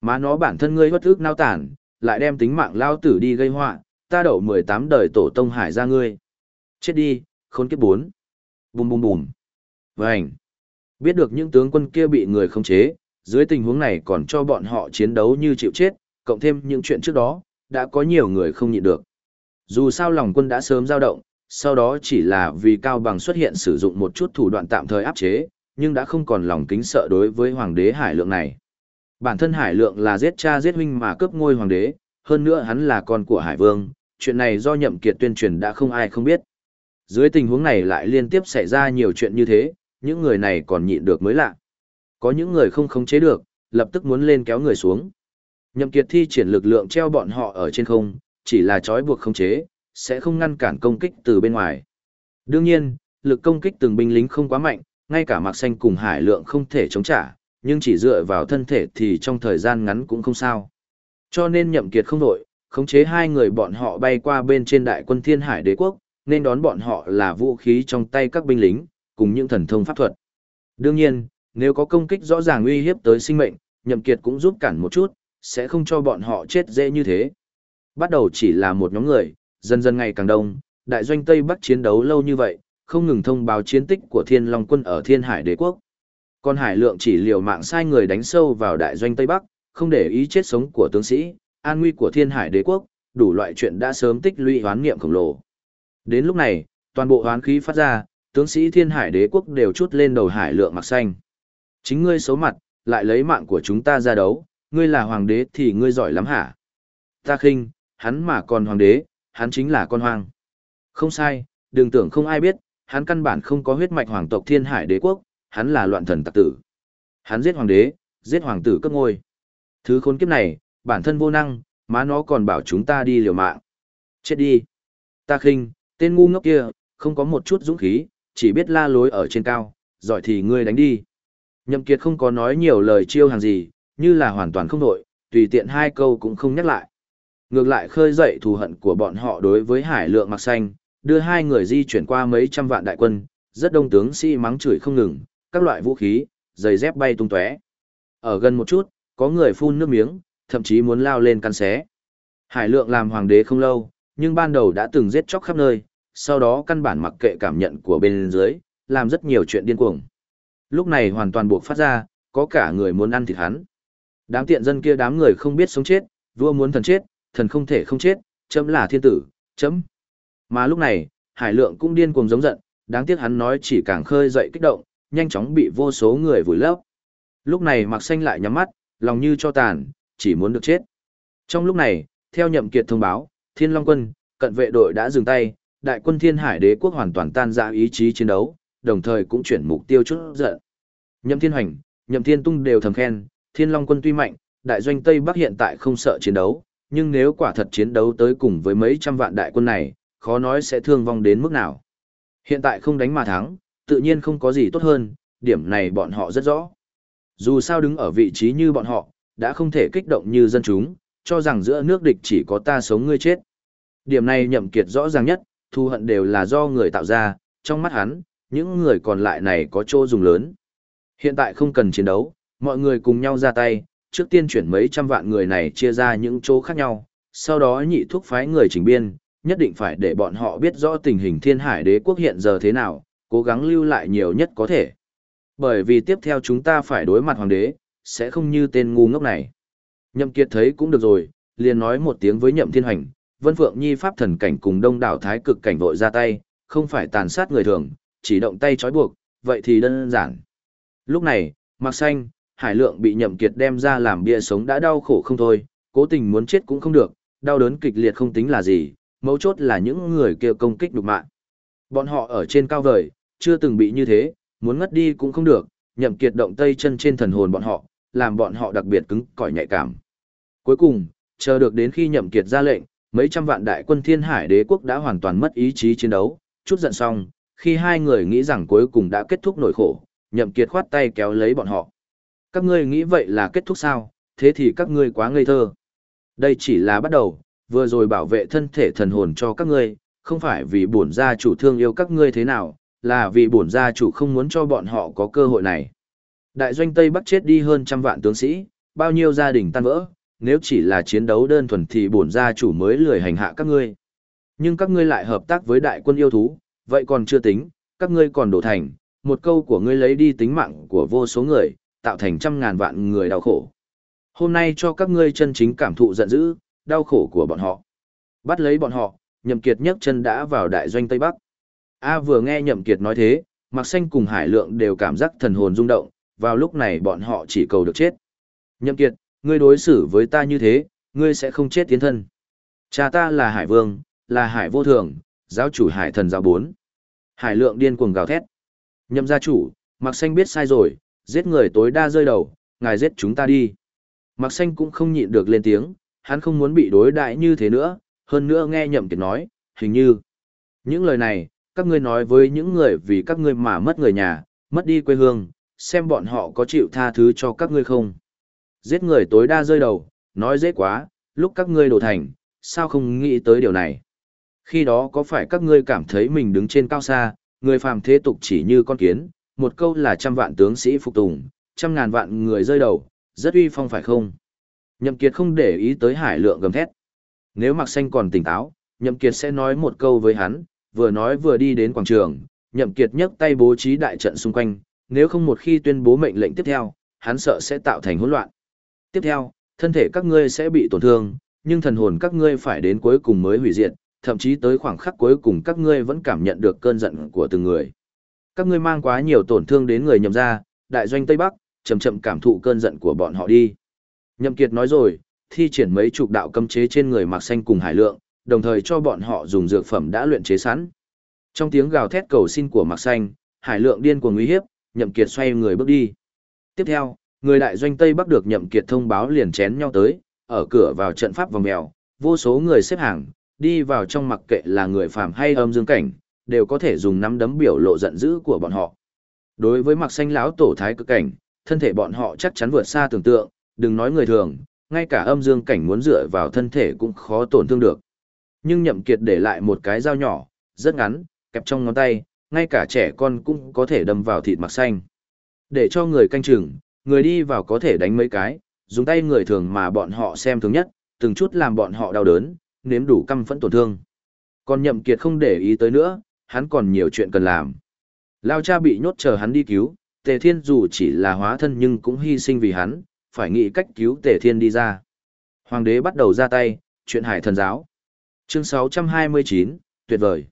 Má nó bản thân ngươi bất ức nao tản, lại đem tính mạng lao tử đi gây họa, ta đậu 18 đời tổ tông hải ra ngươi. Chết đi, khốn kiếp bốn. Bùm bùm bùm. Vânh. Biết được những tướng quân kia bị người khống chế, dưới tình huống này còn cho bọn họ chiến đấu như chịu chết, cộng thêm những chuyện trước đó, đã có nhiều người không nhịn được. Dù sao lòng quân đã sớm dao động, sau đó chỉ là vì Cao Bằng xuất hiện sử dụng một chút thủ đoạn tạm thời áp chế, nhưng đã không còn lòng kính sợ đối với hoàng đế Hải Lượng này. Bản thân Hải Lượng là giết cha giết huynh mà cướp ngôi hoàng đế, hơn nữa hắn là con của Hải Vương, chuyện này do nhậm kiệt tuyên truyền đã không ai không biết. Dưới tình huống này lại liên tiếp xảy ra nhiều chuyện như thế, những người này còn nhịn được mới lạ. Có những người không khống chế được, lập tức muốn lên kéo người xuống. Nhậm kiệt thi triển lực lượng treo bọn họ ở trên không, chỉ là trói buộc khống chế, sẽ không ngăn cản công kích từ bên ngoài. Đương nhiên, lực công kích từng binh lính không quá mạnh, ngay cả Mạc Xanh cùng Hải Lượng không thể chống trả, nhưng chỉ dựa vào thân thể thì trong thời gian ngắn cũng không sao. Cho nên nhậm kiệt không đổi, khống chế hai người bọn họ bay qua bên trên đại quân thiên hải đế quốc, nên đón bọn họ là vũ khí trong tay các binh lính, cùng những thần thông pháp thuật. Đương nhiên, nếu có công kích rõ ràng uy hiếp tới sinh mệnh, nhậm kiệt cũng giúp cản một chút, sẽ không cho bọn họ chết dễ như thế. Bắt đầu chỉ là một nhóm người, dần dần ngày càng đông, đại doanh Tây Bắc chiến đấu lâu như vậy, không ngừng thông báo chiến tích của Thiên Long quân ở Thiên Hải Đế quốc. Còn Hải Lượng chỉ liều mạng sai người đánh sâu vào đại doanh Tây Bắc, không để ý chết sống của tướng sĩ, an nguy của Thiên Hải Đế quốc, đủ loại chuyện đã sớm tích lũy hoán niệm khổng lồ. Đến lúc này, toàn bộ hoán khí phát ra, tướng sĩ Thiên Hải Đế quốc đều chút lên đầu Hải Lượng mặc xanh. Chính ngươi xấu mặt, lại lấy mạng của chúng ta ra đấu, ngươi là hoàng đế thì ngươi giỏi lắm hả? Ta khinh, hắn mà còn hoàng đế, hắn chính là con hoang. Không sai, đừng tưởng không ai biết, hắn căn bản không có huyết mạch hoàng tộc thiên hải đế quốc, hắn là loạn thần tặc tử. Hắn giết hoàng đế, giết hoàng tử cấp ngôi. Thứ khốn kiếp này, bản thân vô năng, má nó còn bảo chúng ta đi liều mạng. Chết đi. Ta khinh, tên ngu ngốc kia, không có một chút dũng khí, chỉ biết la lối ở trên cao, giỏi thì ngươi đánh đi. Nhậm Kiệt không có nói nhiều lời chiêu hàng gì, như là hoàn toàn không đổi, tùy tiện hai câu cũng không nhắc lại. Ngược lại khơi dậy thù hận của bọn họ đối với hải lượng mặc xanh, đưa hai người di chuyển qua mấy trăm vạn đại quân, rất đông tướng sĩ si mắng chửi không ngừng, các loại vũ khí, giày dép bay tung tóe. Ở gần một chút, có người phun nước miếng, thậm chí muốn lao lên căn xé. Hải lượng làm hoàng đế không lâu, nhưng ban đầu đã từng giết chóc khắp nơi, sau đó căn bản mặc kệ cảm nhận của bên dưới, làm rất nhiều chuyện điên cuồng. Lúc này hoàn toàn buộc phát ra, có cả người muốn ăn thịt hắn. Đám tiện dân kia đám người không biết sống chết, vua muốn thần chết, thần không thể không chết, chấm là thiên tử, chấm. Mà lúc này, Hải Lượng cũng điên cuồng giống giận, đáng tiếc hắn nói chỉ càng khơi dậy kích động, nhanh chóng bị vô số người vùi lấp. Lúc này Mạc Xanh lại nhắm mắt, lòng như cho tàn, chỉ muốn được chết. Trong lúc này, theo nhậm kiệt thông báo, Thiên Long quân, cận vệ đội đã dừng tay, đại quân Thiên Hải đế quốc hoàn toàn tan ra ý chí chiến đấu, đồng thời cũng chuyển mục tiêu chút giận. Nhậm Thiên Hoành, Nhậm Thiên Tung đều thầm khen, Thiên Long quân tuy mạnh, đại doanh Tây Bắc hiện tại không sợ chiến đấu, nhưng nếu quả thật chiến đấu tới cùng với mấy trăm vạn đại quân này, khó nói sẽ thương vong đến mức nào. Hiện tại không đánh mà thắng, tự nhiên không có gì tốt hơn, điểm này bọn họ rất rõ. Dù sao đứng ở vị trí như bọn họ, đã không thể kích động như dân chúng, cho rằng giữa nước địch chỉ có ta sống ngươi chết. Điểm này nhậm kiệt rõ ràng nhất, thù hận đều là do người tạo ra, trong mắt hắn, những người còn lại này có chỗ dùng lớn. Hiện tại không cần chiến đấu, mọi người cùng nhau ra tay, trước tiên chuyển mấy trăm vạn người này chia ra những chỗ khác nhau, sau đó nhị thúc phái người chỉnh biên, nhất định phải để bọn họ biết rõ tình hình thiên hải đế quốc hiện giờ thế nào, cố gắng lưu lại nhiều nhất có thể. Bởi vì tiếp theo chúng ta phải đối mặt hoàng đế, sẽ không như tên ngu ngốc này. Nhậm Kiệt thấy cũng được rồi, liền nói một tiếng với Nhậm Thiên Hành, Vân Phượng Nhi pháp thần cảnh cùng đông đảo thái cực cảnh vội ra tay, không phải tàn sát người thường, chỉ động tay trói buộc, vậy thì đơn giản. Lúc này, Mạc Xanh, Hải Lượng bị Nhậm Kiệt đem ra làm bia sống đã đau khổ không thôi, cố tình muốn chết cũng không được, đau đớn kịch liệt không tính là gì, mấu chốt là những người kia công kích đục mạng. Bọn họ ở trên cao vời, chưa từng bị như thế, muốn ngất đi cũng không được, Nhậm Kiệt động tay chân trên thần hồn bọn họ, làm bọn họ đặc biệt cứng cỏi nhạy cảm. Cuối cùng, chờ được đến khi Nhậm Kiệt ra lệnh, mấy trăm vạn đại quân Thiên Hải Đế quốc đã hoàn toàn mất ý chí chiến đấu, chút giận xong, khi hai người nghĩ rằng cuối cùng đã kết thúc nỗi khổ, Nhậm Kiệt khoát tay kéo lấy bọn họ. Các ngươi nghĩ vậy là kết thúc sao, thế thì các ngươi quá ngây thơ. Đây chỉ là bắt đầu, vừa rồi bảo vệ thân thể thần hồn cho các ngươi, không phải vì bổn gia chủ thương yêu các ngươi thế nào, là vì bổn gia chủ không muốn cho bọn họ có cơ hội này. Đại doanh Tây Bắc chết đi hơn trăm vạn tướng sĩ, bao nhiêu gia đình tan vỡ, nếu chỉ là chiến đấu đơn thuần thì bổn gia chủ mới lười hành hạ các ngươi. Nhưng các ngươi lại hợp tác với đại quân yêu thú, vậy còn chưa tính, các ngươi còn đổ thành, một câu của ngươi lấy đi tính mạng của vô số người, tạo thành trăm ngàn vạn người đau khổ. Hôm nay cho các ngươi chân chính cảm thụ giận dữ, đau khổ của bọn họ. Bắt lấy bọn họ, Nhậm Kiệt nhấc chân đã vào đại doanh Tây Bắc. A vừa nghe Nhậm Kiệt nói thế, Mạc Xanh cùng Hải Lượng đều cảm giác thần hồn rung động, vào lúc này bọn họ chỉ cầu được chết. Nhậm Kiệt, ngươi đối xử với ta như thế, ngươi sẽ không chết tiến thân. Cha ta là Hải Vương, là Hải Vô Thường, giáo chủ Hải Thần giáo bốn. Hải Lượng điên cuồng gào thét. Nhậm gia chủ, Mạc Xanh biết sai rồi, giết người tối đa rơi đầu, ngài giết chúng ta đi. Mạc Xanh cũng không nhịn được lên tiếng, hắn không muốn bị đối đại như thế nữa, hơn nữa nghe nhậm kiệt nói, hình như. Những lời này, các ngươi nói với những người vì các ngươi mà mất người nhà, mất đi quê hương, xem bọn họ có chịu tha thứ cho các ngươi không. Giết người tối đa rơi đầu, nói dễ quá, lúc các ngươi đổ thành, sao không nghĩ tới điều này. Khi đó có phải các ngươi cảm thấy mình đứng trên cao xa, người phàm thế tục chỉ như con kiến, một câu là trăm vạn tướng sĩ phục tùng, trăm ngàn vạn người rơi đầu, rất uy phong phải không? Nhậm Kiệt không để ý tới hải lượng gầm thét. Nếu Mạc Xanh còn tỉnh táo, Nhậm Kiệt sẽ nói một câu với hắn, vừa nói vừa đi đến quảng trường, Nhậm Kiệt nhấc tay bố trí đại trận xung quanh, nếu không một khi tuyên bố mệnh lệnh tiếp theo, hắn sợ sẽ tạo thành hỗn loạn. Tiếp theo, thân thể các ngươi sẽ bị tổn thương, nhưng thần hồn các ngươi phải đến cuối cùng mới hủy diệt, thậm chí tới khoảng khắc cuối cùng các ngươi vẫn cảm nhận được cơn giận của từng người. Các ngươi mang quá nhiều tổn thương đến người nhậm ra, đại doanh Tây Bắc, chậm chậm cảm thụ cơn giận của bọn họ đi. Nhậm Kiệt nói rồi, thi triển mấy chục đạo cấm chế trên người Mạc Xanh cùng Hải Lượng, đồng thời cho bọn họ dùng dược phẩm đã luyện chế sẵn. Trong tiếng gào thét cầu xin của Mạc Xanh, Hải Lượng điên cuồng uy hiếp, Nhậm Kiệt xoay người bước đi. Tiếp theo, người đại doanh Tây Bắc được Nhậm Kiệt thông báo liền chén nhau tới, ở cửa vào trận pháp vòng mèo, vô số người xếp hàng, đi vào trong mặc kệ là người phàm hay âm dương cảnh, đều có thể dùng nắm đấm biểu lộ giận dữ của bọn họ. Đối với Mạc Xanh lão tổ thái cực cảnh, thân thể bọn họ chắc chắn vượt xa tưởng tượng, đừng nói người thường, ngay cả âm dương cảnh muốn dựa vào thân thể cũng khó tổn thương được. Nhưng nhậm kiệt để lại một cái dao nhỏ, rất ngắn, kẹp trong ngón tay, ngay cả trẻ con cũng có thể đâm vào thịt mặc xanh. Để cho người canh chừng, người đi vào có thể đánh mấy cái, dùng tay người thường mà bọn họ xem thường nhất, từng chút làm bọn họ đau đớn, nếm đủ căm phẫn tổn thương. Còn nhậm kiệt không để ý tới nữa, hắn còn nhiều chuyện cần làm. Lao cha bị nhốt chờ hắn đi cứu, tề thiên dù chỉ là hóa thân nhưng cũng hy sinh vì hắn, phải nghĩ cách cứu tề thiên đi ra. Hoàng đế bắt đầu ra tay, chuyện hải thần giáo. Chương 629, tuyệt vời.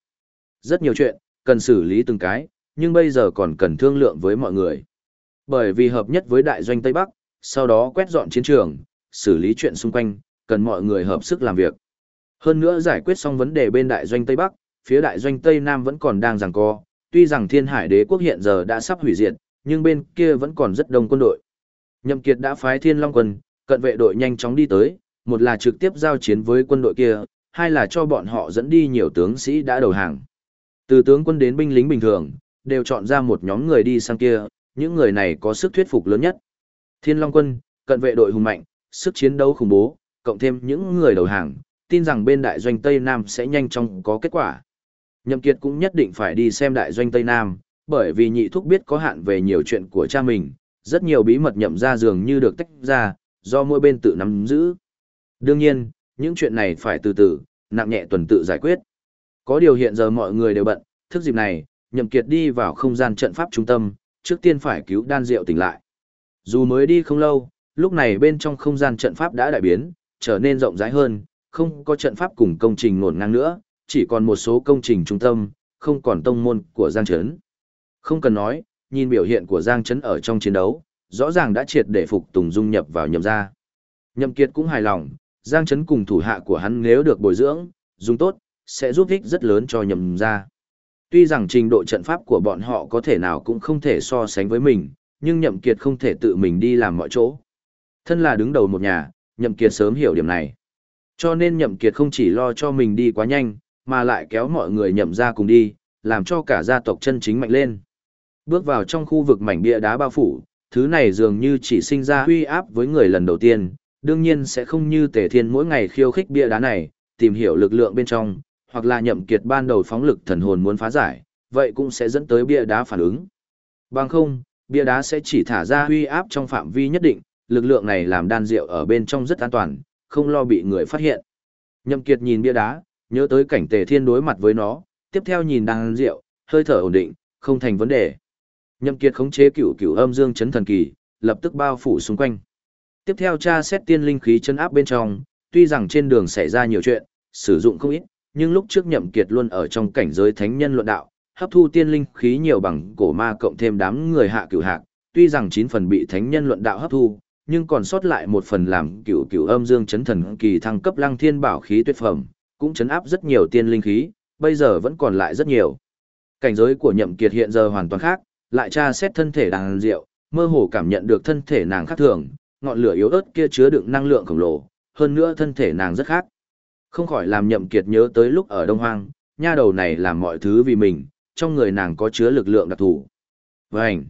Rất nhiều chuyện, cần xử lý từng cái, nhưng bây giờ còn cần thương lượng với mọi người. Bởi vì hợp nhất với đại doanh Tây Bắc, sau đó quét dọn chiến trường, xử lý chuyện xung quanh, cần mọi người hợp sức làm việc. Hơn nữa giải quyết xong vấn đề bên đại doanh Tây Bắc, phía đại doanh Tây Nam vẫn còn đang giằng co, tuy rằng thiên hải đế quốc hiện giờ đã sắp hủy diệt, nhưng bên kia vẫn còn rất đông quân đội. Nhậm Kiệt đã phái thiên long quân, cận vệ đội nhanh chóng đi tới, một là trực tiếp giao chiến với quân đội kia, hai là cho bọn họ dẫn đi nhiều tướng sĩ đã đầu hàng. Từ tướng quân đến binh lính bình thường, đều chọn ra một nhóm người đi sang kia, những người này có sức thuyết phục lớn nhất. Thiên Long quân, cận vệ đội hùng mạnh, sức chiến đấu khủng bố, cộng thêm những người đầu hàng, tin rằng bên đại doanh Tây Nam sẽ nhanh chóng có kết quả. Nhậm Kiệt cũng nhất định phải đi xem đại doanh Tây Nam, bởi vì nhị thúc biết có hạn về nhiều chuyện của cha mình, rất nhiều bí mật nhậm ra dường như được tách ra, do mỗi bên tự nắm giữ. Đương nhiên, những chuyện này phải từ từ, nặng nhẹ tuần tự giải quyết. Có điều hiện giờ mọi người đều bận, thức dịp này, Nhậm Kiệt đi vào không gian trận pháp trung tâm, trước tiên phải cứu đan diệu tỉnh lại. Dù mới đi không lâu, lúc này bên trong không gian trận pháp đã đại biến, trở nên rộng rãi hơn, không có trận pháp cùng công trình ngổn ngang nữa, chỉ còn một số công trình trung tâm, không còn tông môn của Giang Trấn. Không cần nói, nhìn biểu hiện của Giang Trấn ở trong chiến đấu, rõ ràng đã triệt để phục tùng dung nhập vào nhậm gia. Nhậm Kiệt cũng hài lòng, Giang Trấn cùng thủ hạ của hắn nếu được bồi dưỡng, dùng tốt, sẽ giúp ích rất lớn cho nhậm gia. Tuy rằng trình độ trận pháp của bọn họ có thể nào cũng không thể so sánh với mình, nhưng Nhậm Kiệt không thể tự mình đi làm mọi chỗ. Thân là đứng đầu một nhà, Nhậm Kiệt sớm hiểu điểm này. Cho nên Nhậm Kiệt không chỉ lo cho mình đi quá nhanh, mà lại kéo mọi người nhậm ra cùng đi, làm cho cả gia tộc chân chính mạnh lên. Bước vào trong khu vực mảnh bia đá bao phủ, thứ này dường như chỉ sinh ra uy áp với người lần đầu tiên, đương nhiên sẽ không như Tề Thiên mỗi ngày khiêu khích bia đá này, tìm hiểu lực lượng bên trong, hoặc là nhậm kiệt ban đầu phóng lực thần hồn muốn phá giải, vậy cũng sẽ dẫn tới bia đá phản ứng. Bằng không, bia đá sẽ chỉ thả ra uy áp trong phạm vi nhất định, lực lượng này làm đan rượu ở bên trong rất an toàn, không lo bị người phát hiện. Nhậm kiệt nhìn bia đá, nhớ tới cảnh tề thiên đối mặt với nó, tiếp theo nhìn đan rượu, hơi thở ổn định, không thành vấn đề. Nhậm kiệt khống chế cửu cửu âm dương chấn thần kỳ, lập tức bao phủ xung quanh. Tiếp theo tra xét tiên linh khí chân áp bên trong, tuy rằng trên đường xảy ra nhiều chuyện, sử dụng không ít, nhưng lúc trước nhậm kiệt luôn ở trong cảnh giới thánh nhân luận đạo, hấp thu tiên linh khí nhiều bằng cổ ma cộng thêm đám người hạ cửu hạc, tuy rằng 9 phần bị thánh nhân luận đạo hấp thu, nhưng còn sót lại một phần làm cửu cửu âm dương chấn thần kỳ thăng cấp lăng thiên bảo khí tuyệt phẩm, cũng chấn áp rất nhiều tiên linh khí, bây giờ vẫn còn lại rất nhiều. Cảnh giới của nhậm kiệt hiện giờ hoàn toàn khác, lại tra xét thân thể đàn diệu, mơ hồ cảm nhận được thân thể nàng khác thường, ngọn lửa yếu ớt kia chứa đựng năng lượng khổng lồ, hơn nữa thân thể nàng rất khác. Không khỏi làm nhậm kiệt nhớ tới lúc ở Đông Hoang, nha đầu này làm mọi thứ vì mình, trong người nàng có chứa lực lượng đặc thù. Vânh!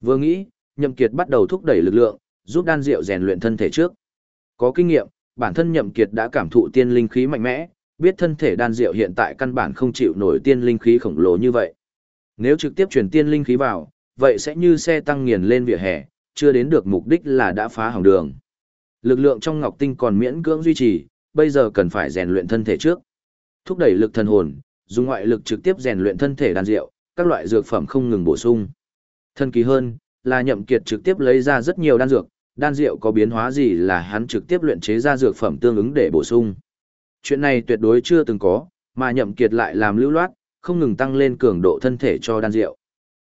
Vừa nghĩ, Nhậm Kiệt bắt đầu thúc đẩy lực lượng, giúp đan diệu rèn luyện thân thể trước. Có kinh nghiệm, bản thân Nhậm Kiệt đã cảm thụ tiên linh khí mạnh mẽ, biết thân thể đan diệu hiện tại căn bản không chịu nổi tiên linh khí khổng lồ như vậy. Nếu trực tiếp truyền tiên linh khí vào, vậy sẽ như xe tăng nghiền lên vỉa hè, chưa đến được mục đích là đã phá hỏng đường. Lực lượng trong ngọc tinh còn miễn cưỡng duy trì, bây giờ cần phải rèn luyện thân thể trước. Thúc đẩy lực thần hồn, dùng ngoại lực trực tiếp rèn luyện thân thể đan diệu, các loại dược phẩm không ngừng bổ sung. Thân kỳ hơn, là nhậm kiệt trực tiếp lấy ra rất nhiều đan dược, đan diệu có biến hóa gì là hắn trực tiếp luyện chế ra dược phẩm tương ứng để bổ sung. Chuyện này tuyệt đối chưa từng có, mà nhậm kiệt lại làm lưu loát, không ngừng tăng lên cường độ thân thể cho đan diệu.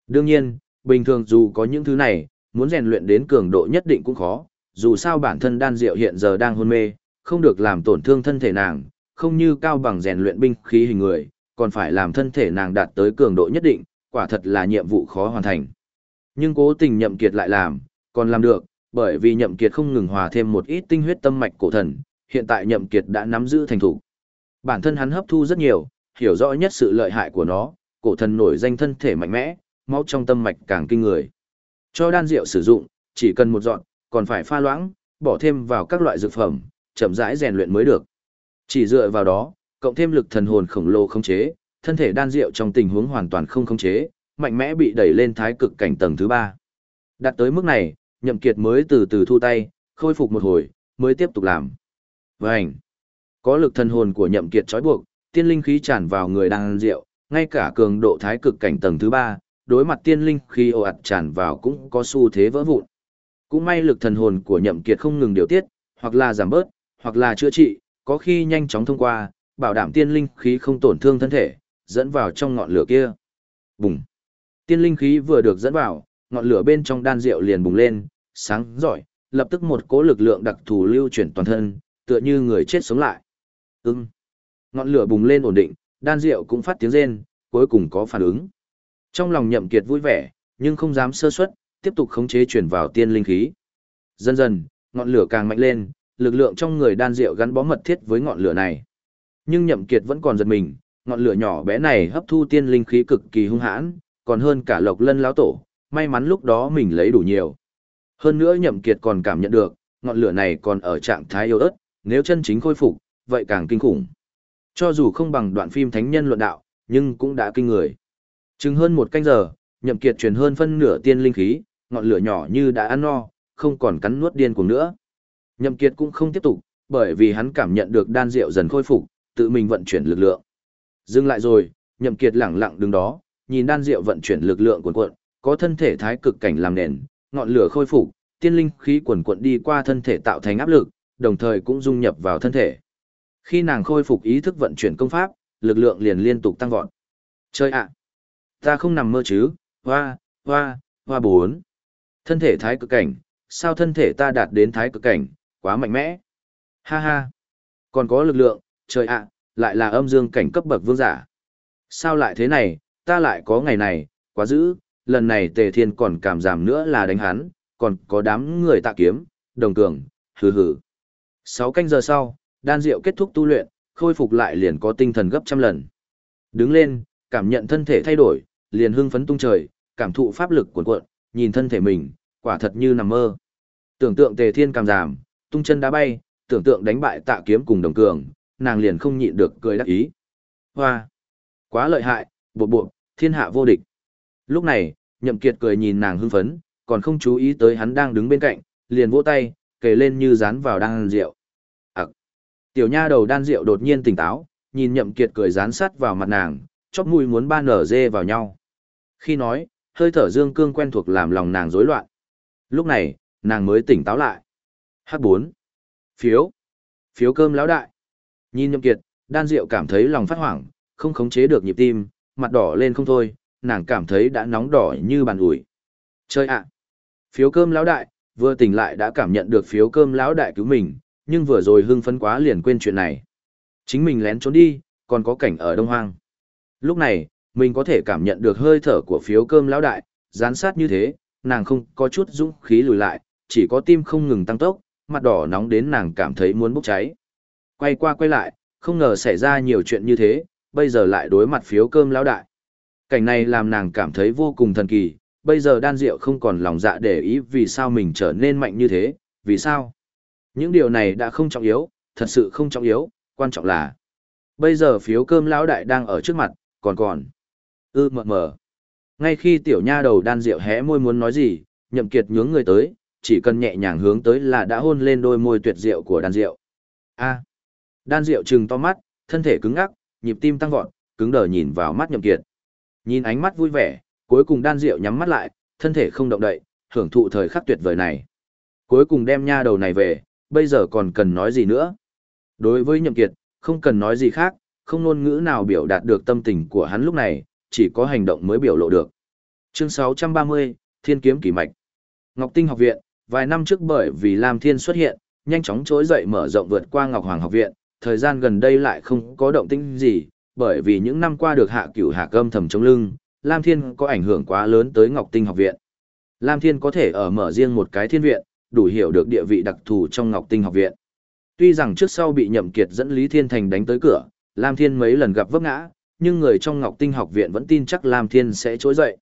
Đương nhiên, bình thường dù có những thứ này, muốn rèn luyện đến cường độ nhất định cũng khó, dù sao bản thân đan diệu hiện giờ đang hôn mê, không được làm tổn thương thân thể nàng, không như cao bằng rèn luyện binh khí hình người, còn phải làm thân thể nàng đạt tới cường độ nhất định, quả thật là nhiệm vụ khó hoàn thành. Nhưng cố tình nhậm kiệt lại làm, còn làm được, bởi vì nhậm kiệt không ngừng hòa thêm một ít tinh huyết tâm mạch cổ thần, hiện tại nhậm kiệt đã nắm giữ thành thủ. Bản thân hắn hấp thu rất nhiều, hiểu rõ nhất sự lợi hại của nó, cổ thần nổi danh thân thể mạnh mẽ, máu trong tâm mạch càng kinh người. Cho đan rượu sử dụng, chỉ cần một dọn, còn phải pha loãng, bỏ thêm vào các loại dược phẩm, chậm rãi rèn luyện mới được. Chỉ dựa vào đó, cộng thêm lực thần hồn khổng lồ không chế, thân thể đan rượu trong tình huống hoàn toàn không khống chế, mạnh mẽ bị đẩy lên thái cực cảnh tầng thứ ba. Đạt tới mức này, Nhậm Kiệt mới từ từ thu tay, khôi phục một hồi, mới tiếp tục làm. Vành. Có lực thần hồn của Nhậm Kiệt trói buộc, tiên linh khí tràn vào người đan rượu, ngay cả cường độ thái cực cảnh tầng thứ ba, đối mặt tiên linh khí ồ ạt tràn vào cũng có xu thế vỡ vụn. Cũng may lực thần hồn của Nhậm Kiệt không ngừng điều tiết, hoặc là giảm bớt, hoặc là chữa trị, có khi nhanh chóng thông qua, bảo đảm tiên linh khí không tổn thương thân thể, dẫn vào trong ngọn lửa kia. Bùng. Tiên linh khí vừa được dẫn vào, ngọn lửa bên trong đan rượu liền bùng lên, sáng rọi, lập tức một cỗ lực lượng đặc thù lưu chuyển toàn thân, tựa như người chết sống lại. Ừm. Ngọn lửa bùng lên ổn định, đan rượu cũng phát tiếng rên, cuối cùng có phản ứng. Trong lòng Nhậm Kiệt vui vẻ, nhưng không dám sơ suất, tiếp tục khống chế truyền vào tiên linh khí. Dần dần, ngọn lửa càng mạnh lên, lực lượng trong người đan rượu gắn bó mật thiết với ngọn lửa này. Nhưng Nhậm Kiệt vẫn còn giật mình, ngọn lửa nhỏ bé này hấp thu tiên linh khí cực kỳ hung hãn, còn hơn cả Lộc Lân lão tổ, may mắn lúc đó mình lấy đủ nhiều. Hơn nữa Nhậm Kiệt còn cảm nhận được, ngọn lửa này còn ở trạng thái yếu ớt, nếu chân chính khôi phục, vậy càng kinh khủng. Cho dù không bằng đoạn phim Thánh Nhân luận đạo, nhưng cũng đã kinh người. Chừng hơn một canh giờ, Nhậm Kiệt truyền hơn phân nửa tiên linh khí, ngọn lửa nhỏ như đã ăn no, không còn cắn nuốt điên cuồng nữa. Nhậm Kiệt cũng không tiếp tục, bởi vì hắn cảm nhận được đan rượu dần khôi phục, tự mình vận chuyển lực lượng. Dừng lại rồi, Nhậm Kiệt lẳng lặng đứng đó, nhìn đan rượu vận chuyển lực lượng cuồn cuộn, có thân thể thái cực cảnh làm nền, ngọn lửa khôi phục, tiên linh khí cuồn cuộn đi qua thân thể tạo thành áp lực, đồng thời cũng dung nhập vào thân thể. Khi nàng khôi phục ý thức vận chuyển công pháp, lực lượng liền liên tục tăng vọt. Chơi ạ! Ta không nằm mơ chứ, hoa, hoa, hoa bốn. Thân thể thái cực cảnh, sao thân thể ta đạt đến thái cực cảnh, quá mạnh mẽ. Ha ha! Còn có lực lượng, trời ạ, lại là âm dương cảnh cấp bậc vương giả. Sao lại thế này, ta lại có ngày này, quá dữ, lần này tề thiên còn cảm giảm nữa là đánh hắn, còn có đám người tạ kiếm, đồng cường, hừ hừ. Sáu canh giờ sau, đan diệu kết thúc tu luyện, khôi phục lại liền có tinh thần gấp trăm lần. Đứng lên, cảm nhận thân thể thay đổi, liền hưng phấn tung trời, cảm thụ pháp lực cuồn cuộn, nhìn thân thể mình, quả thật như nằm mơ. Tưởng tượng tề thiên cảm giảm, tung chân đá bay, tưởng tượng đánh bại tạ kiếm cùng đồng cường, nàng liền không nhịn được cười đắc ý. Hoa! Quá lợi hại, bộ bộ, thiên hạ vô địch. Lúc này, nhậm kiệt cười nhìn nàng hưng phấn, còn không chú ý tới hắn đang đứng bên cạnh, liền vỗ tay, kề lên như dán vào đang rượu. Tiểu nha đầu đan rượu đột nhiên tỉnh táo, nhìn nhậm kiệt cười dán sát vào mặt nàng, chóp mũi muốn ba nở dê vào nhau. Khi nói, hơi thở dương cương quen thuộc làm lòng nàng rối loạn. Lúc này, nàng mới tỉnh táo lại. H4. Phiếu. Phiếu cơm lão đại. Nhìn nhậm kiệt, đan rượu cảm thấy lòng phát hoảng, không khống chế được nhịp tim, mặt đỏ lên không thôi, nàng cảm thấy đã nóng đỏ như bàn ủi. Chơi ạ! Phiếu cơm lão đại, vừa tỉnh lại đã cảm nhận được phiếu cơm lão đại cứu mình, nhưng vừa rồi hưng phấn quá liền quên chuyện này. Chính mình lén trốn đi, còn có cảnh ở Đông Hoang. Lúc này, mình có thể cảm nhận được hơi thở của phiếu cơm lão đại, gián sát như thế, nàng không có chút dũng khí lùi lại, chỉ có tim không ngừng tăng tốc, mặt đỏ nóng đến nàng cảm thấy muốn bốc cháy. Quay qua quay lại, không ngờ xảy ra nhiều chuyện như thế, bây giờ lại đối mặt phiếu cơm lão đại. Cảnh này làm nàng cảm thấy vô cùng thần kỳ, bây giờ đan diệu không còn lòng dạ để ý vì sao mình trở nên mạnh như thế, vì sao? Những điều này đã không trọng yếu, thật sự không trọng yếu, quan trọng là bây giờ phiếu cơm lão đại đang ở trước mặt, còn còn. Ư mờ mờ. Ngay khi tiểu nha đầu đan diệu hé môi muốn nói gì, nhậm kiệt nhướng người tới, chỉ cần nhẹ nhàng hướng tới là đã hôn lên đôi môi tuyệt diệu của đan diệu. A. Đan diệu trừng to mắt, thân thể cứng ngắc, nhịp tim tăng vọt, cứng đờ nhìn vào mắt nhậm kiệt. Nhìn ánh mắt vui vẻ, cuối cùng đan diệu nhắm mắt lại, thân thể không động đậy, hưởng thụ thời khắc tuyệt vời này. Cuối cùng đem nha đầu này về, bây giờ còn cần nói gì nữa? Đối với nhậm kiệt, không cần nói gì khác, không ngôn ngữ nào biểu đạt được tâm tình của hắn lúc này, chỉ có hành động mới biểu lộ được. Chương 630, Thiên Kiếm Kỳ Mạch Ngọc Tinh Học Viện, vài năm trước bởi vì Lam Thiên xuất hiện, nhanh chóng trỗi dậy mở rộng vượt qua Ngọc Hoàng Học Viện, thời gian gần đây lại không có động tĩnh gì, bởi vì những năm qua được hạ cửu hạ cơm thầm chống lưng, Lam Thiên có ảnh hưởng quá lớn tới Ngọc Tinh Học Viện. Lam Thiên có thể ở mở riêng một cái thiên viện, đủ hiểu được địa vị đặc thù trong Ngọc Tinh Học Viện. Tuy rằng trước sau bị Nhậm Kiệt dẫn Lý Thiên Thành đánh tới cửa, Lam Thiên mấy lần gặp vấp ngã, nhưng người trong Ngọc Tinh học viện vẫn tin chắc Lam Thiên sẽ trỗi dậy.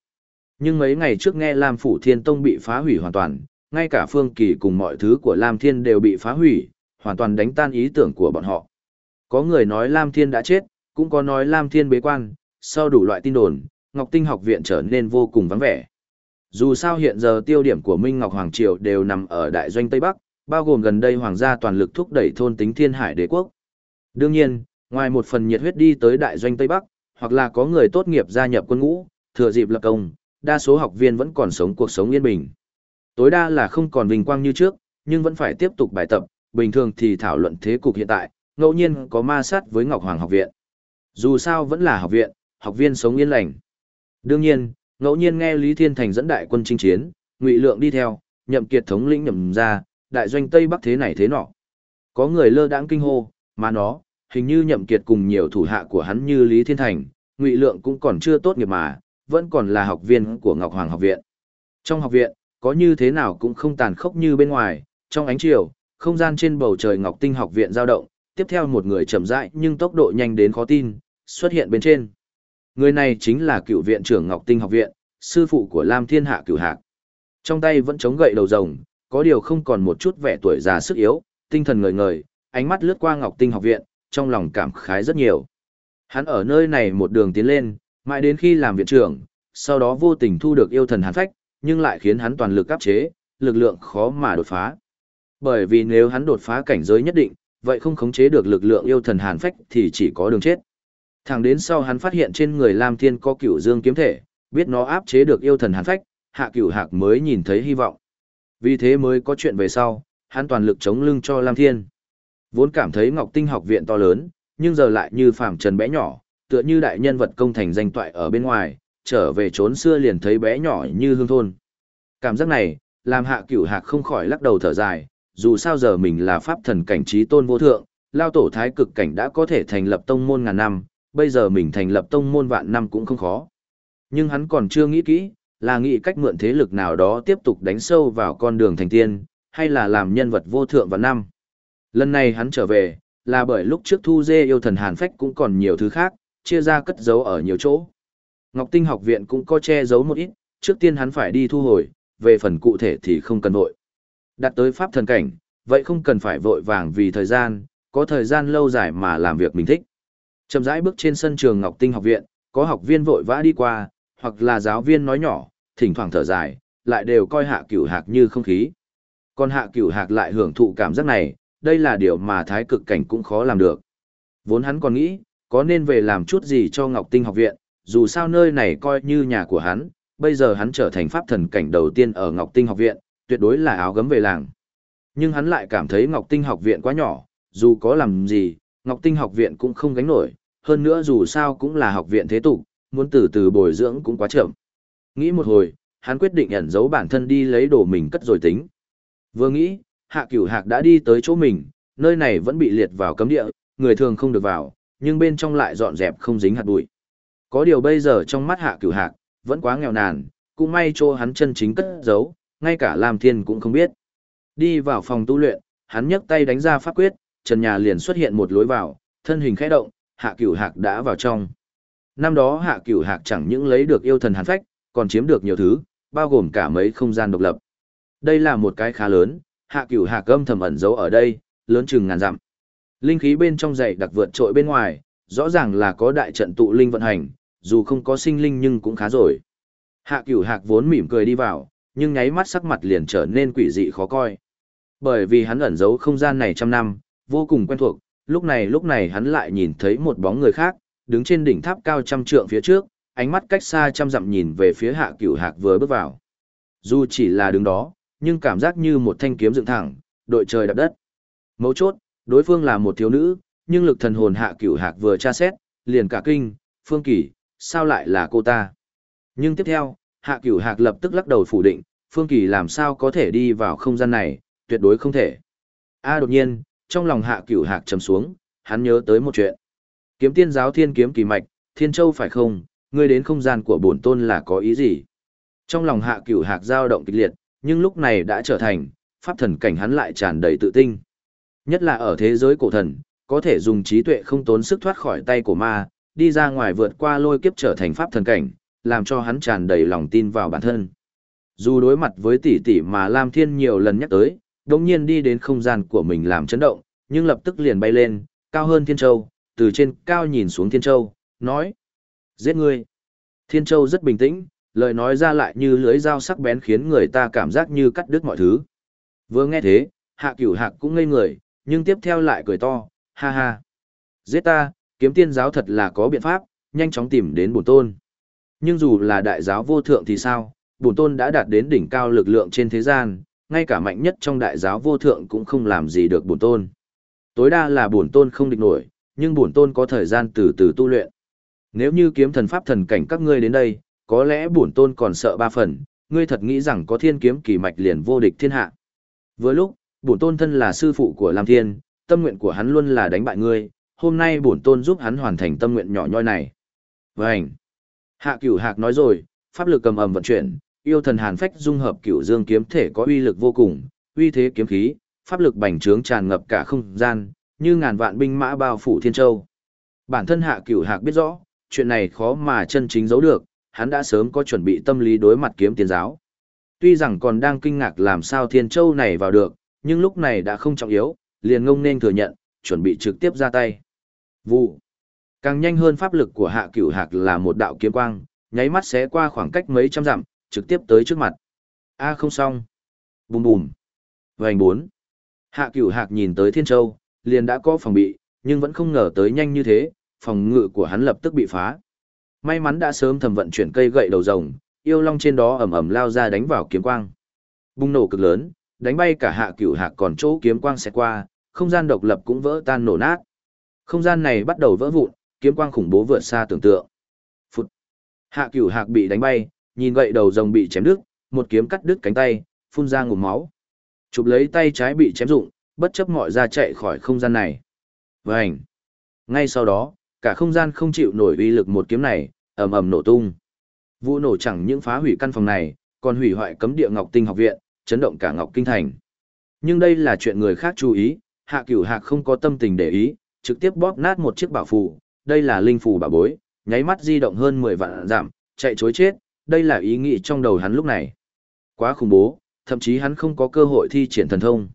Nhưng mấy ngày trước nghe Lam Phủ Thiên Tông bị phá hủy hoàn toàn, ngay cả Phương Kỳ cùng mọi thứ của Lam Thiên đều bị phá hủy, hoàn toàn đánh tan ý tưởng của bọn họ. Có người nói Lam Thiên đã chết, cũng có nói Lam Thiên bế quan, sau đủ loại tin đồn, Ngọc Tinh học viện trở nên vô cùng vắng vẻ. Dù sao hiện giờ tiêu điểm của Minh Ngọc Hoàng Triều đều nằm ở đại doanh Tây Bắc, bao gồm gần đây hoàng gia toàn lực thúc đẩy thôn tính thiên hải đế quốc. Đương nhiên, ngoài một phần nhiệt huyết đi tới đại doanh Tây Bắc, hoặc là có người tốt nghiệp gia nhập quân ngũ, thừa dịp lập công, đa số học viên vẫn còn sống cuộc sống yên bình. Tối đa là không còn vinh quang như trước, nhưng vẫn phải tiếp tục bài tập, bình thường thì thảo luận thế cục hiện tại, ngẫu nhiên có ma sát với Ngọc Hoàng học viện. Dù sao vẫn là học viện, học viên sống yên lành. Đương nhiên, ngẫu nhiên nghe Lý Thiên Thành dẫn đại quân chinh chiến, Ngụy Lượng đi theo, nhậm kiệt thống lĩnh nhậm ra, đại doanh Tây Bắc thế này thế nọ. Có người lơ đãng kinh hô, mà nó, hình như nhậm kiệt cùng nhiều thủ hạ của hắn như Lý Thiên Thành, Ngụy Lượng cũng còn chưa tốt nghiệp mà, vẫn còn là học viên của Ngọc Hoàng học viện. Trong học viện, có như thế nào cũng không tàn khốc như bên ngoài, trong ánh chiều, không gian trên bầu trời Ngọc Tinh học viện dao động, tiếp theo một người chậm rãi nhưng tốc độ nhanh đến khó tin, xuất hiện bên trên. Người này chính là cựu viện trưởng Ngọc Tinh học viện, sư phụ của Lam Thiên Hạ cửu hạc. Trong tay vẫn chống gậy đầu rồng, có điều không còn một chút vẻ tuổi già sức yếu, tinh thần ngời ngời, ánh mắt lướt qua Ngọc Tinh học viện, trong lòng cảm khái rất nhiều. Hắn ở nơi này một đường tiến lên, mãi đến khi làm viện trưởng, sau đó vô tình thu được yêu thần hàn phách, nhưng lại khiến hắn toàn lực áp chế, lực lượng khó mà đột phá. Bởi vì nếu hắn đột phá cảnh giới nhất định, vậy không khống chế được lực lượng yêu thần hàn phách thì chỉ có đường chết. Thẳng đến sau hắn phát hiện trên người Lam Thiên có cửu dương kiếm thể, biết nó áp chế được yêu thần hàn phách, hạ cửu hạc mới nhìn thấy hy vọng. Vì thế mới có chuyện về sau, hắn toàn lực chống lưng cho Lam Thiên. Vốn cảm thấy Ngọc Tinh học viện to lớn, nhưng giờ lại như phàm trần bé nhỏ, tựa như đại nhân vật công thành danh toại ở bên ngoài, trở về trốn xưa liền thấy bé nhỏ như hương thôn. Cảm giác này, làm hạ cửu hạc không khỏi lắc đầu thở dài, dù sao giờ mình là pháp thần cảnh trí tôn vô thượng, lao tổ thái cực cảnh đã có thể thành lập tông môn ngàn năm, bây giờ mình thành lập tông môn vạn năm cũng không khó. Nhưng hắn còn chưa nghĩ kỹ, là nghĩ cách mượn thế lực nào đó tiếp tục đánh sâu vào con đường thành tiên, hay là làm nhân vật vô thượng vạn năm. Lần này hắn trở về, là bởi lúc trước thu dê yêu thần hàn phách cũng còn nhiều thứ khác, chia ra cất giấu ở nhiều chỗ. Ngọc Tinh học viện cũng có che giấu một ít, trước tiên hắn phải đi thu hồi, về phần cụ thể thì không cần vội. Đặt tới pháp thần cảnh, vậy không cần phải vội vàng vì thời gian, có thời gian lâu dài mà làm việc mình thích. Chậm rãi bước trên sân trường Ngọc Tinh học viện, có học viên vội vã đi qua, hoặc là giáo viên nói nhỏ, thỉnh thoảng thở dài, lại đều coi hạ cửu hạc như không khí. Còn hạ cửu hạc lại hưởng thụ cảm giác này, đây là điều mà thái cực cảnh cũng khó làm được. Vốn hắn còn nghĩ, có nên về làm chút gì cho Ngọc Tinh học viện, dù sao nơi này coi như nhà của hắn, bây giờ hắn trở thành pháp thần cảnh đầu tiên ở Ngọc Tinh học viện, tuyệt đối là áo gấm về làng. Nhưng hắn lại cảm thấy Ngọc Tinh học viện quá nhỏ, dù có làm gì, Ngọc Tinh học viện cũng không gánh nổi, hơn nữa dù sao cũng là học viện thế tục, muốn từ từ bồi dưỡng cũng quá chậm. Nghĩ một hồi, hắn quyết định ẩn giấu bản thân đi lấy đồ mình cất rồi tính. Vừa nghĩ, hạ cửu hạc đã đi tới chỗ mình, nơi này vẫn bị liệt vào cấm địa, người thường không được vào, nhưng bên trong lại dọn dẹp không dính hạt bụi. Có điều bây giờ trong mắt hạ cửu hạc, vẫn quá nghèo nàn, cũng may cho hắn chân chính cất giấu, ngay cả Lam Thiên cũng không biết. Đi vào phòng tu luyện, hắn nhấc tay đánh ra pháp quyết, trần nhà liền xuất hiện một lối vào, thân hình khẽ động, hạ cửu hạc đã vào trong. Năm đó hạ cửu hạc chẳng những lấy được yêu thần hàn phách, còn chiếm được nhiều thứ, bao gồm cả mấy không gian độc lập. Đây là một cái khá lớn, hạ cửu hạc âm thầm ẩn giấu ở đây, lớn chừng ngàn dặm. Linh khí bên trong dày đặc vượt trội bên ngoài, rõ ràng là có đại trận tụ linh vận hành, dù không có sinh linh nhưng cũng khá rồi. Hạ cửu hạc vốn mỉm cười đi vào, nhưng nháy mắt sắc mặt liền trở nên quỷ dị khó coi. Bởi vì hắn ẩn giấu không gian này trăm năm, vô cùng quen thuộc, lúc này lúc này hắn lại nhìn thấy một bóng người khác, đứng trên đỉnh tháp cao trăm trượng phía trước, ánh mắt cách xa trăm dặm nhìn về phía hạ cửu hạc vừa bước vào. Dù chỉ là đứng đó, nhưng cảm giác như một thanh kiếm dựng thẳng, đội trời đạp đất. Mấu chốt, đối phương là một thiếu nữ, nhưng lực thần hồn hạ cửu hạc vừa tra xét, liền cả kinh, phương kỳ, sao lại là cô ta? Nhưng tiếp theo, hạ cửu hạc lập tức lắc đầu phủ định, phương kỳ làm sao có thể đi vào không gian này, tuyệt đối không thể. A đột nhiên, trong lòng hạ cửu hạc trầm xuống, hắn nhớ tới một chuyện. Kiếm tiên giáo thiên kiếm kỳ mạch, thiên châu phải không, ngươi đến không gian của bổn tôn là có ý gì? Trong lòng hạ cửu hạc dao động kịch liệt, nhưng lúc này đã trở thành, pháp thần cảnh hắn lại tràn đầy tự tin. Nhất là ở thế giới cổ thần, có thể dùng trí tuệ không tốn sức thoát khỏi tay của ma, đi ra ngoài vượt qua lôi kiếp trở thành pháp thần cảnh, làm cho hắn tràn đầy lòng tin vào bản thân. Dù đối mặt với tỷ tỷ mà Lam Thiên nhiều lần nhắc tới, đồng nhiên đi đến không gian của mình làm chấn động, nhưng lập tức liền bay lên, cao hơn Thiên Châu, từ trên cao nhìn xuống Thiên Châu, nói. Giết ngươi. Thiên Châu rất bình tĩnh, lời nói ra lại như lưới dao sắc bén khiến người ta cảm giác như cắt đứt mọi thứ. Vừa nghe thế, hạ cửu hạc cũng ngây người, nhưng tiếp theo lại cười to, ha ha. Giết ta, kiếm tiên giáo thật là có biện pháp, nhanh chóng tìm đến bổn tôn. Nhưng dù là đại giáo vô thượng thì sao, bổn tôn đã đạt đến đỉnh cao lực lượng trên thế gian, ngay cả mạnh nhất trong đại giáo vô thượng cũng không làm gì được bổn tôn. Tối đa là bổn tôn không địch nổi, nhưng bổn tôn có thời gian từ từ tu luyện. Nếu như kiếm thần pháp thần cảnh các ngươi đến đây, có lẽ bổn tôn còn sợ ba phần, ngươi thật nghĩ rằng có thiên kiếm kỳ mạch liền vô địch thiên hạ. Vừa lúc, bổn tôn thân là sư phụ của Lam Thiên, tâm nguyện của hắn luôn là đánh bại ngươi, hôm nay bổn tôn giúp hắn hoàn thành tâm nguyện nhỏ nhoi này. Vâng! Hạ cửu hạc nói rồi, pháp lực cầm ầm vận chuyển, yêu thần hàn phách dung hợp cửu dương kiếm thể có uy lực vô cùng, uy thế kiếm khí, pháp lực bành trướng tràn ngập cả không gian, như ngàn vạn binh mã bao phủ thiên châu. Bản thân hạ cửu hạc biết rõ, chuyện này khó mà chân chính giấu được, hắn đã sớm có chuẩn bị tâm lý đối mặt kiếm tiền giáo. Tuy rằng còn đang kinh ngạc làm sao thiên châu này vào được, nhưng lúc này đã không trọng yếu, liền ngông nên thừa nhận, chuẩn bị trực tiếp ra tay. Vụ. Càng nhanh hơn pháp lực của hạ cửu hạc là một đạo kiếm quang, nháy mắt xé qua khoảng cách mấy trăm dặm, trực tiếp tới trước mặt. A không xong. Bùm bùm. Vành bốn. Hạ cửu hạc nhìn tới thiên châu, liền đã có phòng bị, nhưng vẫn không ngờ tới nhanh như thế, phòng ngự của hắn lập tức bị phá. May mắn đã sớm thầm vận chuyển cây gậy đầu rồng, yêu long trên đó ầm ầm lao ra đánh vào kiếm quang. Bùng nổ cực lớn, đánh bay cả hạ cửu hạc còn chỗ kiếm quang sẽ qua, không gian độc lập cũng vỡ tan nổ nát. Không gian này bắt đầu vỡ vụn, kiếm quang khủng bố vượt xa tưởng tượng. Phút. Hạ cửu hạc bị đánh bay, nhìn gậy đầu rồng bị chém đứt, một kiếm cắt đứt cánh tay, phun ra ngụm máu. Chụp lấy tay trái bị chém rụng, bất chấp mọi ra chạy khỏi không gian này. Vành. Ngay sau đó, cả không gian không chịu nổi uy lực một kiếm này, ầm ầm nổ tung. Vụ nổ chẳng những phá hủy căn phòng này, còn hủy hoại cấm địa Ngọc Tinh học viện, chấn động cả Ngọc Kinh thành. Nhưng đây là chuyện người khác chú ý, Hạ Cửu Hạc không có tâm tình để ý, trực tiếp bóp nát một chiếc bảo phù, đây là linh phù bảo bối, nháy mắt di động hơn 10 vạn giảm, chạy chối chết, đây là ý nghĩ trong đầu hắn lúc này. Quá khủng bố, thậm chí hắn không có cơ hội thi triển thần thông.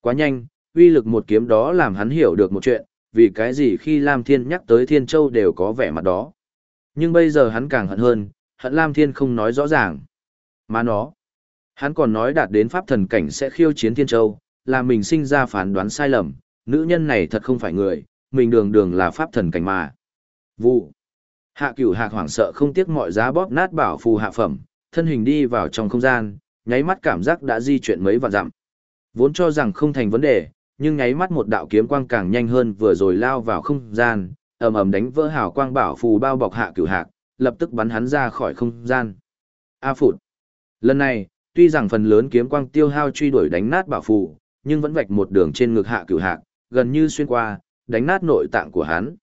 Quá nhanh, uy lực một kiếm đó làm hắn hiểu được một chuyện, vì cái gì khi Lam Thiên nhắc tới Thiên Châu đều có vẻ mặt đó. Nhưng bây giờ hắn càng hận hơn, hận Lam Thiên không nói rõ ràng. Mà nó, hắn còn nói đạt đến pháp thần cảnh sẽ khiêu chiến Thiên Châu, là mình sinh ra phán đoán sai lầm, nữ nhân này thật không phải người, mình đường đường là pháp thần cảnh mà. Vụ. Hạ cửu hạc hoảng sợ không tiếc mọi giá bóp nát bảo phù hạ phẩm, thân hình đi vào trong không gian, nháy mắt cảm giác đã di chuyển mấy vạn dặm. Vốn cho rằng không thành vấn đề, nhưng nháy mắt một đạo kiếm quang càng nhanh hơn vừa rồi lao vào không gian, ầm ầm đánh vỡ hào quang bảo phù bao bọc hạ cửu hạc, lập tức bắn hắn ra khỏi không gian. A phụt. Lần này, tuy rằng phần lớn kiếm quang tiêu hao truy đuổi đánh nát bảo phù, nhưng vẫn vạch một đường trên ngực hạ cửu hạc, gần như xuyên qua, đánh nát nội tạng của hắn.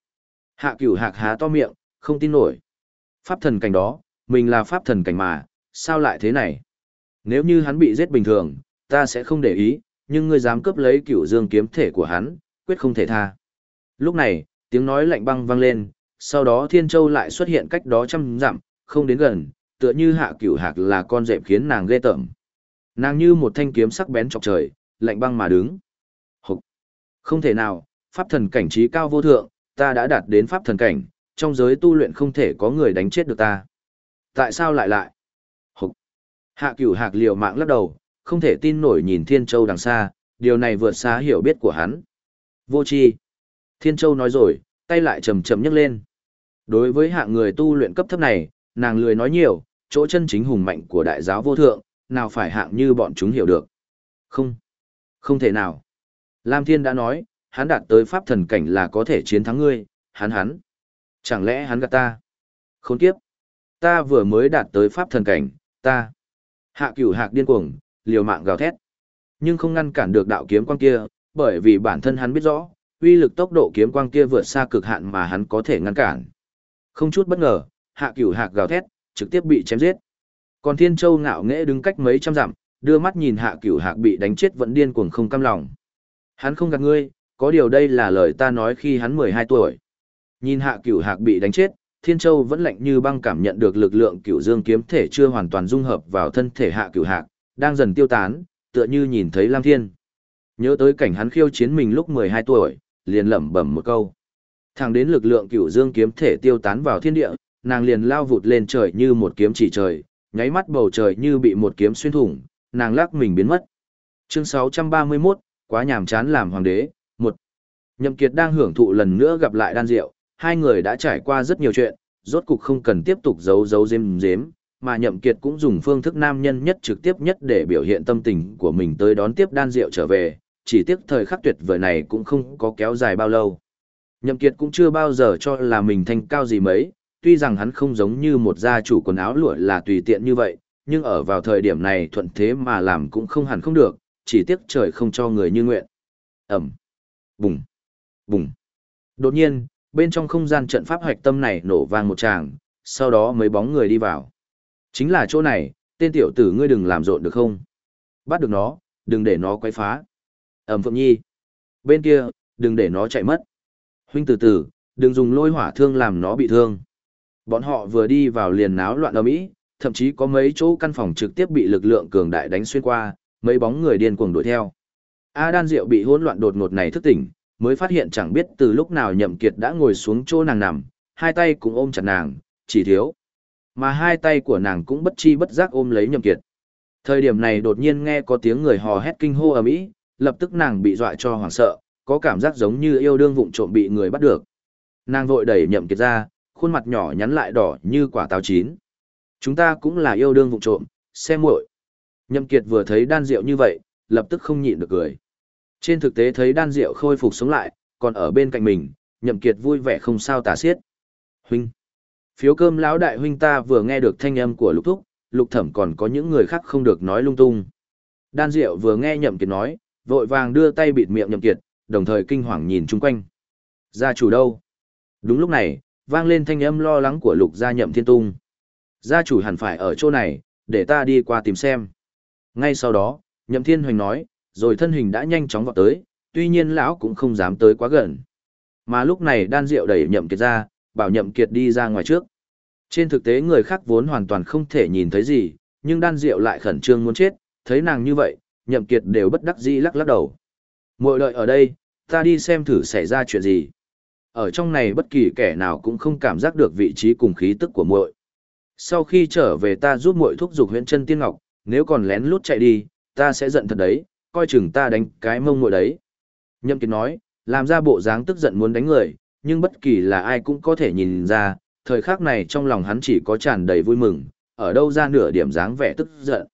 Hạ cửu hạc há to miệng, không tin nổi. Pháp thần cảnh đó, mình là pháp thần cảnh mà, sao lại thế này? Nếu như hắn bị giết bình thường, ta sẽ không để ý, nhưng ngươi dám cướp lấy cửu dương kiếm thể của hắn, quyết không thể tha. Lúc này, tiếng nói lạnh băng vang lên, sau đó Thiên Châu lại xuất hiện cách đó trăm dặm, không đến gần, tựa như hạ cửu hạc là con dẹp khiến nàng ghê tởm. Nàng như một thanh kiếm sắc bén chọc trời, lạnh băng mà đứng. Hục! Không thể nào, pháp thần cảnh trí cao vô thượng, ta đã đạt đến pháp thần cảnh, trong giới tu luyện không thể có người đánh chết được ta. Tại sao lại lại? Hục! Hạ cửu hạc liều mạng lắc đầu, không thể tin nổi nhìn Thiên Châu đằng xa, điều này vượt xa hiểu biết của hắn. Vô chi! Thiên Châu nói rồi, tay lại chầm chậm nhấc lên. Đối với hạng người tu luyện cấp thấp này, nàng lười nói nhiều, chỗ chân chính hùng mạnh của đại giáo vô thượng, nào phải hạng như bọn chúng hiểu được. Không, không thể nào. Lam Thiên đã nói, hắn đạt tới pháp thần cảnh là có thể chiến thắng ngươi, hắn hắn. Chẳng lẽ hắn gạt ta? Khốn kiếp. Ta vừa mới đạt tới pháp thần cảnh, ta. Hạ cửu hạc điên cuồng, liều mạng gào thét. Nhưng không ngăn cản được đạo kiếm quang kia, bởi vì bản thân hắn biết rõ, uy lực tốc độ kiếm quang kia vượt xa cực hạn mà hắn có thể ngăn cản. Không chút bất ngờ, hạ cửu hạc gào thét, trực tiếp bị chém giết. Còn Thiên Châu ngạo nghễ đứng cách mấy trăm dặm, đưa mắt nhìn hạ cửu hạc bị đánh chết vẫn điên cuồng không cam lòng. Hắn không gạt ngươi, có điều đây là lời ta nói khi hắn 12 tuổi. Nhìn hạ cửu hạc bị đánh chết, Thiên Châu vẫn lạnh như băng cảm nhận được lực lượng cửu dương kiếm thể chưa hoàn toàn dung hợp vào thân thể hạ cửu hạc, đang dần tiêu tán, tựa như nhìn thấy Lam Thiên. Nhớ tới cảnh hắn khiêu chiến mình lúc 12 tuổi, liền lẩm bẩm một câu. Thẳng đến lực lượng cửu dương kiếm thể tiêu tán vào thiên địa, nàng liền lao vụt lên trời như một kiếm chỉ trời, nháy mắt bầu trời như bị một kiếm xuyên thủng, nàng lắc mình biến mất. Chương 631, quá nhàm chán làm hoàng đế, một Nhậm Kiệt đang hưởng thụ lần nữa gặp lại đan diệu, hai người đã trải qua rất nhiều chuyện, rốt cục không cần tiếp tục giấu giấu giếm giếm, mà Nhậm Kiệt cũng dùng phương thức nam nhân nhất trực tiếp nhất để biểu hiện tâm tình của mình tới đón tiếp đan diệu trở về, chỉ tiếc thời khắc tuyệt vời này cũng không có kéo dài bao lâu. Nhậm Kiệt cũng chưa bao giờ cho là mình thanh cao gì mấy, tuy rằng hắn không giống như một gia chủ quần áo lụa là tùy tiện như vậy, nhưng ở vào thời điểm này thuận thế mà làm cũng không hẳn không được, chỉ tiếc trời không cho người như nguyện. Ẩm, bùng, bùng. Đột nhiên, bên trong không gian trận pháp hoạch tâm này nổ vang một tràng, sau đó mấy bóng người đi vào. Chính là chỗ này, tên tiểu tử ngươi đừng làm rộn được không? Bắt được nó, đừng để nó quấy phá. Ẩm Phượng Nhi. Bên kia, đừng để nó chạy mất. Huynh từ từ, đừng dùng lôi hỏa thương làm nó bị thương. Bọn họ vừa đi vào liền náo loạn ầm ĩ, thậm chí có mấy chỗ căn phòng trực tiếp bị lực lượng cường đại đánh xuyên qua, mấy bóng người điên cuồng đuổi theo. A Đan Diệu bị hỗn loạn đột ngột này thức tỉnh, mới phát hiện chẳng biết từ lúc nào Nhậm Kiệt đã ngồi xuống chỗ nàng nằm, hai tay cũng ôm chặt nàng, chỉ thiếu. Mà hai tay của nàng cũng bất chi bất giác ôm lấy Nhậm Kiệt. Thời điểm này đột nhiên nghe có tiếng người hò hét kinh hô ầm ĩ, lập tức nàng bị dọa cho hoảng sợ, có cảm giác giống như yêu đương vụng trộm bị người bắt được. Nàng vội đẩy Nhậm Kiệt ra, khuôn mặt nhỏ nhắn lại đỏ như quả táo chín. Chúng ta cũng là yêu đương vụng trộm, xem muội. Nhậm Kiệt vừa thấy đan rượu như vậy, lập tức không nhịn được cười. Trên thực tế thấy đan rượu khôi phục sống lại, còn ở bên cạnh mình, Nhậm Kiệt vui vẻ không sao tả xiết. Huynh. Phiếu cơm lão đại huynh ta vừa nghe được thanh âm của lục thúc, lục thẩm còn có những người khác không được nói lung tung. Đan rượu vừa nghe Nhậm Kiệt nói, vội vàng đưa tay bịt miệng Nhậm Kiệt, đồng thời kinh hoàng nhìn chung quanh. Gia chủ đâu? Đúng lúc này, vang lên thanh âm lo lắng của lục gia nhậm thiên tung. Gia chủ hẳn phải ở chỗ này, để ta đi qua tìm xem. Ngay sau đó, nhậm thiên hoành nói, rồi thân hình đã nhanh chóng vọt tới, tuy nhiên lão cũng không dám tới quá gần. Mà lúc này đan rượu đẩy nhậm kiệt ra, bảo nhậm kiệt đi ra ngoài trước. Trên thực tế người khác vốn hoàn toàn không thể nhìn thấy gì, nhưng đan rượu lại khẩn trương muốn chết, thấy nàng như vậy, nhậm kiệt đều bất đắc dĩ lắc lắc đầu. Muội đợi ở đây, ta đi xem thử xảy ra chuyện gì. Ở trong này bất kỳ kẻ nào cũng không cảm giác được vị trí cùng khí tức của muội. Sau khi trở về ta giúp muội thúc giục huyện chân tiên ngọc, nếu còn lén lút chạy đi, ta sẽ giận thật đấy, coi chừng ta đánh cái mông ngồi đấy. Nhậm Kiệt nói, làm ra bộ dáng tức giận muốn đánh người, nhưng bất kỳ là ai cũng có thể nhìn ra, thời khắc này trong lòng hắn chỉ có tràn đầy vui mừng, ở đâu ra nửa điểm dáng vẻ tức giận.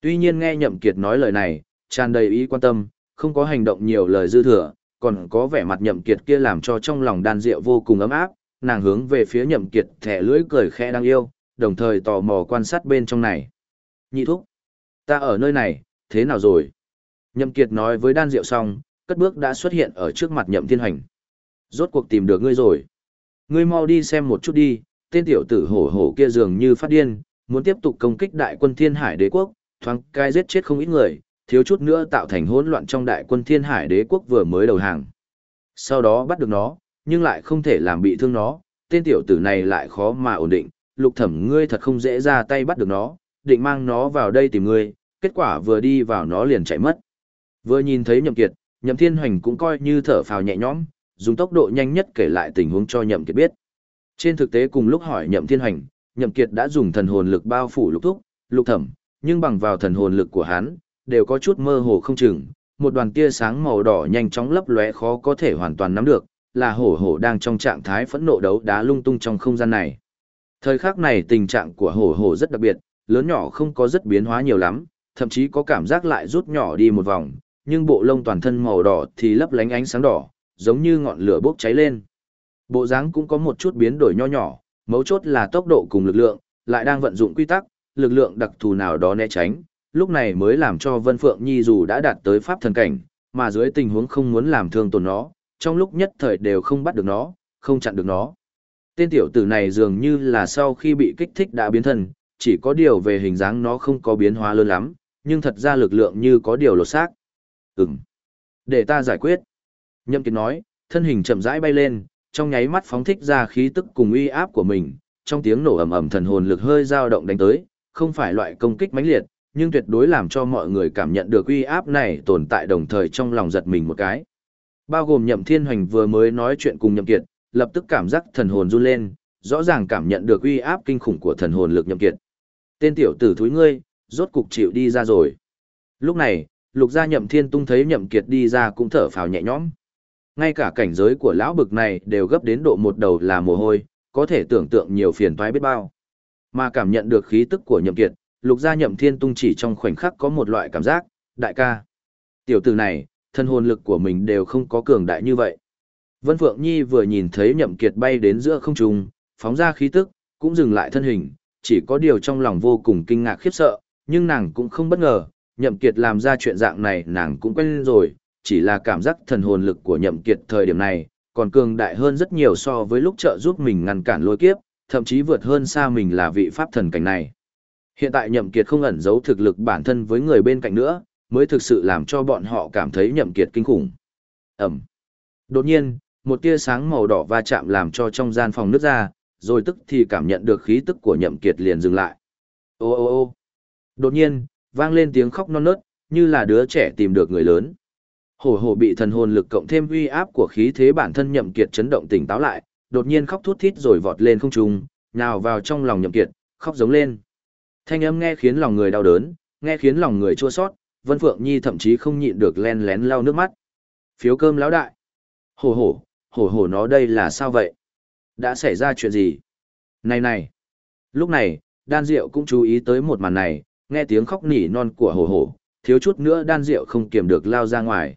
Tuy nhiên nghe Nhậm Kiệt nói lời này, tràn đầy ý quan tâm, không có hành động nhiều lời dư thừa, còn có vẻ mặt nhậm kiệt kia làm cho trong lòng đan rượu vô cùng ấm áp, nàng hướng về phía nhậm kiệt thẻ lưỡi cười khẽ đang yêu, đồng thời tò mò quan sát bên trong này. Nhị thúc, ta ở nơi này, thế nào rồi? Nhậm kiệt nói với đan Diệu xong, cất bước đã xuất hiện ở trước mặt nhậm thiên hành. Rốt cuộc tìm được ngươi rồi. Ngươi mau đi xem một chút đi, tên tiểu tử hổ hổ kia dường như phát điên, muốn tiếp tục công kích đại quân thiên hải đế quốc, thoáng cai giết chết không ít người, thiếu chút nữa tạo thành hỗn loạn trong đại quân thiên hải đế quốc vừa mới đầu hàng. Sau đó bắt được nó, nhưng lại không thể làm bị thương nó, tên tiểu tử này lại khó mà ổn định, lục thẩm ngươi thật không dễ ra tay bắt được nó, định mang nó vào đây tìm ngươi, kết quả vừa đi vào nó liền chạy mất. Vừa nhìn thấy nhậm kiệt, nhậm thiên hoành cũng coi như thở phào nhẹ nhõm, dùng tốc độ nhanh nhất kể lại tình huống cho nhậm kiệt biết. Trên thực tế cùng lúc hỏi nhậm thiên hoành, nhậm kiệt đã dùng thần hồn lực bao phủ lục thúc, lục thẩm, nhưng bằng vào thần hồn lực của hắn, đều có chút mơ hồ không chừng, một đoàn tia sáng màu đỏ nhanh chóng lấp lóe khó có thể hoàn toàn nắm được, là hổ hổ đang trong trạng thái phẫn nộ đấu đá lung tung trong không gian này. Thời khắc này tình trạng của hổ hổ rất đặc biệt, lớn nhỏ không có rất biến hóa nhiều lắm, thậm chí có cảm giác lại rút nhỏ đi một vòng, nhưng bộ lông toàn thân màu đỏ thì lấp lánh ánh sáng đỏ, giống như ngọn lửa bốc cháy lên. Bộ dáng cũng có một chút biến đổi nho nhỏ, mấu chốt là tốc độ cùng lực lượng, lại đang vận dụng quy tắc, lực lượng đặc thù nào đó né tránh, lúc này mới làm cho Vân Phượng Nhi dù đã đạt tới pháp thần cảnh, mà dưới tình huống không muốn làm thương tổn nó, trong lúc nhất thời đều không bắt được nó, không chặn được nó. Tên tiểu tử này dường như là sau khi bị kích thích đã biến thân, chỉ có điều về hình dáng nó không có biến hóa lớn lắm, nhưng thật ra lực lượng như có điều lột xác. Ừm. Để ta giải quyết. Nhậm Kiệt nói, thân hình chậm rãi bay lên, trong nháy mắt phóng thích ra khí tức cùng uy áp của mình, trong tiếng nổ ầm ầm thần hồn lực hơi dao động đánh tới, không phải loại công kích mãnh liệt, nhưng tuyệt đối làm cho mọi người cảm nhận được uy áp này tồn tại đồng thời trong lòng giật mình một cái. Bao gồm Nhậm Thiên Hoành vừa mới nói chuyện cùng Nhậm Kiệt, lập tức cảm giác thần hồn run lên, rõ ràng cảm nhận được uy áp kinh khủng của thần hồn lực Nhậm Kiệt. Tên tiểu tử thúi ngươi, rốt cục chịu đi ra rồi. Lúc này, lục gia Nhậm Thiên Tung thấy Nhậm Kiệt đi ra cũng thở phào nhẹ nhõm. Ngay cả cảnh giới của lão bực này đều gấp đến độ một đầu là mồ hôi, có thể tưởng tượng nhiều phiền toái biết bao. Mà cảm nhận được khí tức của Nhậm Kiệt, lục gia Nhậm Thiên Tung chỉ trong khoảnh khắc có một loại cảm giác, đại ca. Tiểu tử này, thân hồn lực của mình đều không có cường đại như vậy. Vân Phượng Nhi vừa nhìn thấy Nhậm Kiệt bay đến giữa không trung, phóng ra khí tức, cũng dừng lại thân hình, chỉ có điều trong lòng vô cùng kinh ngạc khiếp sợ, nhưng nàng cũng không bất ngờ, Nhậm Kiệt làm ra chuyện dạng này nàng cũng quen rồi, chỉ là cảm giác thần hồn lực của Nhậm Kiệt thời điểm này, còn cường đại hơn rất nhiều so với lúc trợ giúp mình ngăn cản lôi kiếp, thậm chí vượt hơn xa mình là vị pháp thần cảnh này. Hiện tại Nhậm Kiệt không ẩn giấu thực lực bản thân với người bên cạnh nữa, mới thực sự làm cho bọn họ cảm thấy Nhậm Kiệt kinh khủng. Ẩm. Đột nhiên, một tia sáng màu đỏ va chạm làm cho trong gian phòng nứt ra, rồi tức thì cảm nhận được khí tức của Nhậm Kiệt liền dừng lại. Ô ô ô. Đột nhiên, vang lên tiếng khóc non nớt, như là đứa trẻ tìm được người lớn. Hổ hổ bị thần hồn lực cộng thêm uy áp của khí thế bản thân nhậm kiệt chấn động tỉnh táo lại, đột nhiên khóc thút thít rồi vọt lên không trung, nhào vào trong lòng nhậm kiệt, khóc giống lên. Thanh âm nghe khiến lòng người đau đớn, nghe khiến lòng người chua xót, Vân Phượng Nhi thậm chí không nhịn được len lén lau nước mắt. Phiếu cơm lão đại. Hổ hổ, hổ hổ nó đây là sao vậy? Đã xảy ra chuyện gì? Này này. Lúc này, đan diệu cũng chú ý tới một màn này, nghe tiếng khóc nỉ non của hổ hổ, thiếu chút nữa đan diệu không kiềm được lao ra ngoài.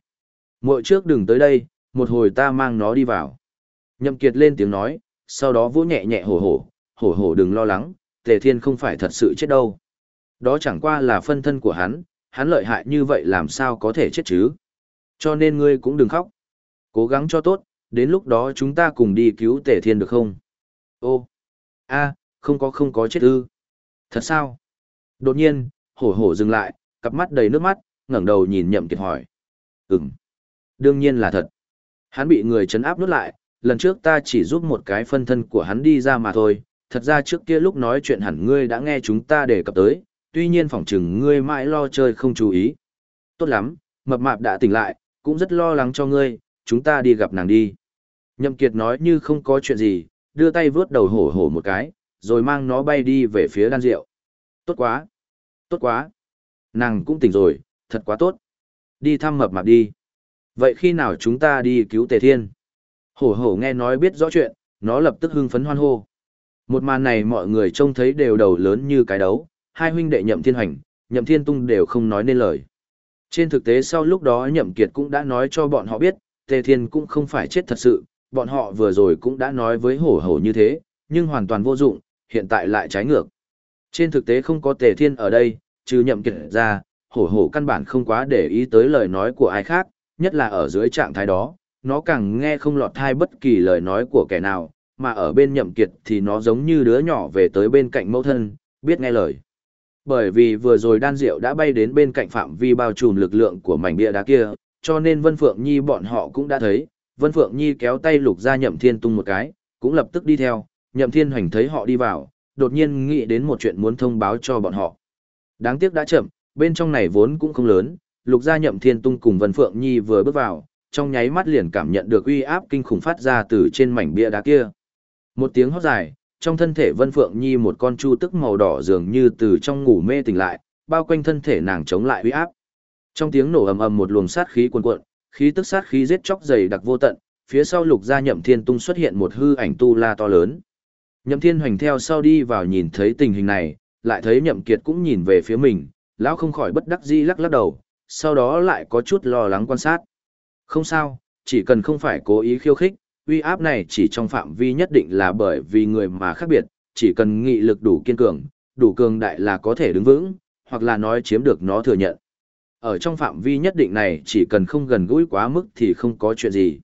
Muội trước đừng tới đây, một hồi ta mang nó đi vào. Nhậm Kiệt lên tiếng nói, sau đó vỗ nhẹ nhẹ hổ hổ, hổ hổ đừng lo lắng, Tề Thiên không phải thật sự chết đâu. Đó chẳng qua là phân thân của hắn, hắn lợi hại như vậy làm sao có thể chết chứ. Cho nên ngươi cũng đừng khóc. Cố gắng cho tốt, đến lúc đó chúng ta cùng đi cứu Tề Thiên được không? Ô, a, không có không có chết ư. Thật sao? Đột nhiên, hổ hổ dừng lại, cặp mắt đầy nước mắt, ngẩng đầu nhìn Nhậm Kiệt hỏi. Ừm. Đương nhiên là thật. Hắn bị người chấn áp nuốt lại, lần trước ta chỉ giúp một cái phân thân của hắn đi ra mà thôi, thật ra trước kia lúc nói chuyện hẳn ngươi đã nghe chúng ta đề cập tới, tuy nhiên phỏng chừng ngươi mãi lo chơi không chú ý. Tốt lắm, mập mạp đã tỉnh lại, cũng rất lo lắng cho ngươi, chúng ta đi gặp nàng đi. Nhậm Kiệt nói như không có chuyện gì, đưa tay vướt đầu hổ hổ một cái, rồi mang nó bay đi về phía đan rượu. Tốt quá! Tốt quá! Nàng cũng tỉnh rồi, thật quá tốt. Đi thăm mập mạp đi. Vậy khi nào chúng ta đi cứu Tề Thiên? Hổ hổ nghe nói biết rõ chuyện, nó lập tức hưng phấn hoan hô. Một màn này mọi người trông thấy đều đầu lớn như cái đấu, hai huynh đệ nhậm thiên hành, nhậm thiên tung đều không nói nên lời. Trên thực tế sau lúc đó nhậm kiệt cũng đã nói cho bọn họ biết, Tề Thiên cũng không phải chết thật sự, bọn họ vừa rồi cũng đã nói với hổ hổ như thế, nhưng hoàn toàn vô dụng, hiện tại lại trái ngược. Trên thực tế không có Tề Thiên ở đây, trừ nhậm kiệt ra, hổ hổ căn bản không quá để ý tới lời nói của ai khác, nhất là ở dưới trạng thái đó, nó càng nghe không lọt thai bất kỳ lời nói của kẻ nào, mà ở bên nhậm kiệt thì nó giống như đứa nhỏ về tới bên cạnh mẫu thân, biết nghe lời. Bởi vì vừa rồi đan diệu đã bay đến bên cạnh phạm vi bao trùm lực lượng của mảnh bia đá kia, cho nên Vân Phượng Nhi bọn họ cũng đã thấy, Vân Phượng Nhi kéo tay lục ra nhậm thiên tung một cái, cũng lập tức đi theo, nhậm thiên hoành thấy họ đi vào, đột nhiên nghĩ đến một chuyện muốn thông báo cho bọn họ. Đáng tiếc đã chậm, bên trong này vốn cũng không lớn, lục gia nhậm thiên tung cùng Vân Phượng Nhi vừa bước vào, trong nháy mắt liền cảm nhận được uy áp kinh khủng phát ra từ trên mảnh bia đá kia. Một tiếng hót dài, trong thân thể Vân Phượng Nhi một con chu tức màu đỏ dường như từ trong ngủ mê tỉnh lại, bao quanh thân thể nàng chống lại uy áp. Trong tiếng nổ ầm ầm một luồng sát khí cuồn cuộn, khí tức sát khí giết chóc dày đặc vô tận, phía sau lục gia nhậm thiên tung xuất hiện một hư ảnh tu la to lớn. Nhậm thiên hoành theo sau đi vào nhìn thấy tình hình này, lại thấy nhậm kiệt cũng nhìn về phía mình, lão không khỏi bất đắc dĩ lắc lắc đầu, sau đó lại có chút lo lắng quan sát. Không sao, chỉ cần không phải cố ý khiêu khích, uy áp này chỉ trong phạm vi nhất định là bởi vì người mà khác biệt, chỉ cần nghị lực đủ kiên cường, đủ cường đại là có thể đứng vững, hoặc là nói chiếm được nó thừa nhận. Ở trong phạm vi nhất định này chỉ cần không gần gũi quá mức thì không có chuyện gì.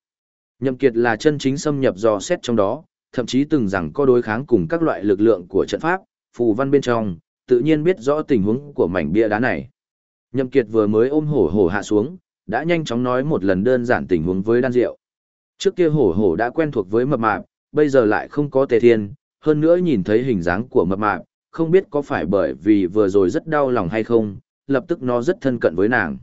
Nhậm Kiệt là chân chính xâm nhập dò xét trong đó, thậm chí từng rằng có đối kháng cùng các loại lực lượng của trận pháp, phù văn bên trong, tự nhiên biết rõ tình huống của mảnh bia đá này. Nhậm Kiệt vừa mới ôm hổ hổ hạ xuống, đã nhanh chóng nói một lần đơn giản tình huống với đan diệu. Trước kia hổ hổ đã quen thuộc với mập mạp, bây giờ lại không có tề thiên, hơn nữa nhìn thấy hình dáng của mập mạp, không biết có phải bởi vì vừa rồi rất đau lòng hay không, lập tức nó rất thân cận với nàng.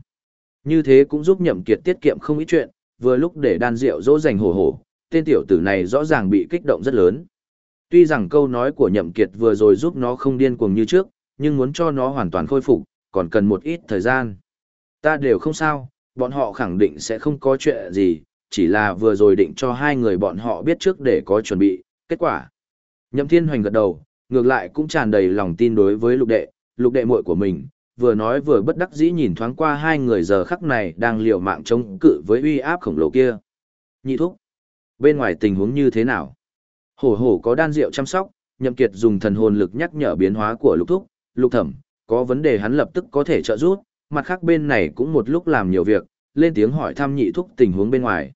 Như thế cũng giúp nhậm kiệt tiết kiệm không ít chuyện, vừa lúc để đan diệu dỗ dành hổ hổ, tên tiểu tử này rõ ràng bị kích động rất lớn. Tuy rằng câu nói của nhậm kiệt vừa rồi giúp nó không điên cuồng như trước, nhưng muốn cho nó hoàn toàn khôi phục, còn cần một ít thời gian. Ta đều không sao, bọn họ khẳng định sẽ không có chuyện gì, chỉ là vừa rồi định cho hai người bọn họ biết trước để có chuẩn bị, kết quả. Nhậm Thiên Hoành gật đầu, ngược lại cũng tràn đầy lòng tin đối với lục đệ, lục đệ muội của mình, vừa nói vừa bất đắc dĩ nhìn thoáng qua hai người giờ khắc này đang liều mạng chống cự với uy áp khổng lồ kia. Nhị thúc, bên ngoài tình huống như thế nào? Hổ hổ có đan rượu chăm sóc, Nhậm Kiệt dùng thần hồn lực nhắc nhở biến hóa của lục thúc, lục thẩm, có vấn đề hắn lập tức có thể trợ giúp, mặt khác bên này cũng một lúc làm nhiều việc, lên tiếng hỏi thăm nhị thúc tình huống bên ngoài.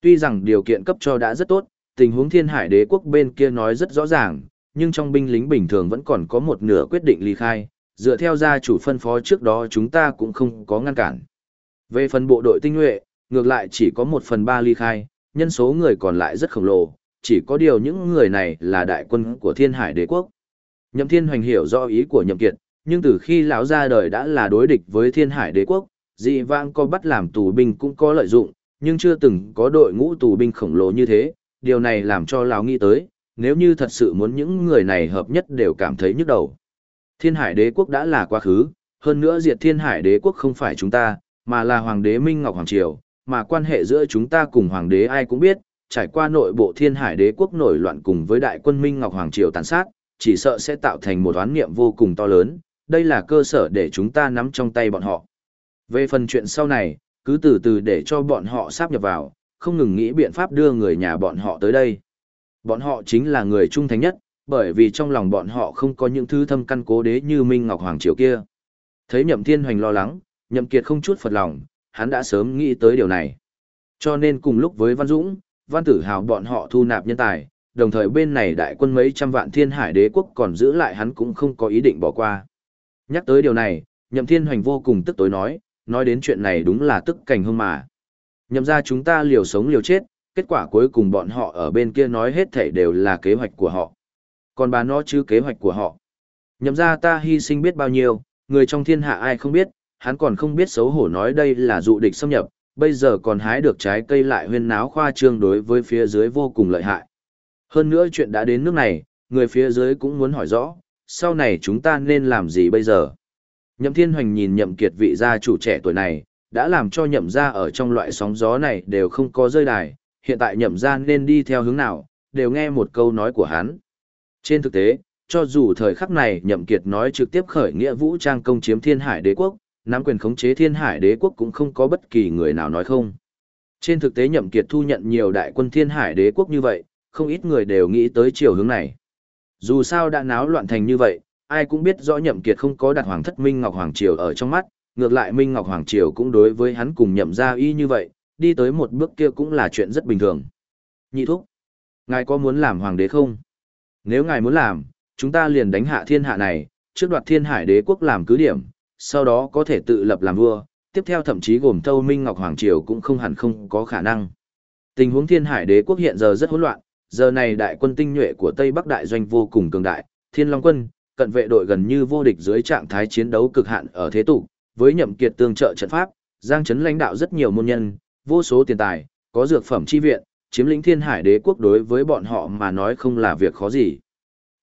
Tuy rằng điều kiện cấp cho đã rất tốt, tình huống thiên hải đế quốc bên kia nói rất rõ ràng, nhưng trong binh lính bình thường vẫn còn có một nửa quyết định ly khai, dựa theo gia chủ phân phó trước đó chúng ta cũng không có ngăn cản. Về phần bộ đội tinh nhuệ, ngược lại chỉ có một phần ba ly khai, nhân số người còn lại rất khổng lồ, chỉ có điều những người này là đại quân của thiên hải đế quốc. Nhậm thiên hoành hiểu rõ ý của nhậm kiệt, nhưng từ khi lão ra đời đã là đối địch với thiên hải đế quốc, dị vãng có bắt làm tù binh cũng có lợi dụng, nhưng chưa từng có đội ngũ tù binh khổng lồ như thế, điều này làm cho lão nghĩ tới, nếu như thật sự muốn những người này hợp nhất đều cảm thấy nhức đầu. Thiên hải đế quốc đã là quá khứ, hơn nữa diệt thiên hải đế quốc không phải chúng ta, mà là hoàng đế Minh Ngọc Hoàng Triều, mà quan hệ giữa chúng ta cùng hoàng đế ai cũng biết, trải qua nội bộ thiên hải đế quốc nổi loạn cùng với đại quân Minh Ngọc Hoàng Triều tàn sát, chỉ sợ sẽ tạo thành một oán niệm vô cùng to lớn, đây là cơ sở để chúng ta nắm trong tay bọn họ. Về phần chuyện sau này, cứ từ từ để cho bọn họ sáp nhập vào, không ngừng nghĩ biện pháp đưa người nhà bọn họ tới đây. Bọn họ chính là người trung thành nhất, bởi vì trong lòng bọn họ không có những thứ thâm căn cố đế như Minh Ngọc Hoàng Triều kia. Thấy Nhậm Thiên Hoành lo lắng, Nhậm Kiệt không chút phật lòng, hắn đã sớm nghĩ tới điều này. Cho nên cùng lúc với Văn Dũng, Văn Tử Hào bọn họ thu nạp nhân tài, đồng thời bên này đại quân mấy trăm vạn thiên hải đế quốc còn giữ lại hắn cũng không có ý định bỏ qua. Nhắc tới điều này, Nhậm Thiên Hoành vô cùng tức tối nói, nói đến chuyện này đúng là tức cảnh hơn mà. Nhậm ra chúng ta liều sống liều chết, kết quả cuối cùng bọn họ ở bên kia nói hết thảy đều là kế hoạch của họ. Còn bà nó chứ kế hoạch của họ. Nhậm ra ta hy sinh biết bao nhiêu, người trong thiên hạ ai không biết, hắn còn không biết xấu hổ nói đây là dụ địch xâm nhập, bây giờ còn hái được trái cây lại huyên náo khoa trương đối với phía dưới vô cùng lợi hại. Hơn nữa chuyện đã đến nước này, người phía dưới cũng muốn hỏi rõ, sau này chúng ta nên làm gì bây giờ? Nhậm Thiên Hoành nhìn nhậm kiệt vị gia chủ trẻ tuổi này, đã làm cho nhậm gia ở trong loại sóng gió này đều không có rơi đài, hiện tại nhậm gia nên đi theo hướng nào, đều nghe một câu nói của hắn. Trên thực tế, cho dù thời khắc này nhậm kiệt nói trực tiếp khởi nghĩa vũ trang công chiếm thiên hải đế quốc, nắm quyền khống chế thiên hải đế quốc cũng không có bất kỳ người nào nói không. Trên thực tế nhậm kiệt thu nhận nhiều đại quân thiên hải đế quốc như vậy, không ít người đều nghĩ tới chiều hướng này. Dù sao đã náo loạn thành như vậy, ai cũng biết rõ nhậm kiệt không có đặt hoàng thất Minh Ngọc Hoàng Triều ở trong mắt, ngược lại Minh Ngọc Hoàng Triều cũng đối với hắn cùng nhậm gia y như vậy, đi tới một bước kia cũng là chuyện rất bình thường. Nhị thúc, ngài có muốn làm hoàng đế không? Nếu ngài muốn làm, chúng ta liền đánh hạ thiên hạ này, trước đoạt thiên hải đế quốc làm cứ điểm, sau đó có thể tự lập làm vua, tiếp theo thậm chí gồm thâu Minh Ngọc Hoàng Triều cũng không hẳn không có khả năng. Tình huống thiên hải đế quốc hiện giờ rất hỗn loạn, giờ này đại quân tinh nhuệ của Tây Bắc đại doanh vô cùng cường đại, Thiên Long quân, cận vệ đội gần như vô địch dưới trạng thái chiến đấu cực hạn ở thế tục, với nhậm kiệt tương trợ trận pháp, Giang chấn lãnh đạo rất nhiều môn nhân, vô số tiền tài, có dược phẩm chi viện, chiếm lĩnh thiên hải đế quốc đối với bọn họ mà nói không là việc khó gì.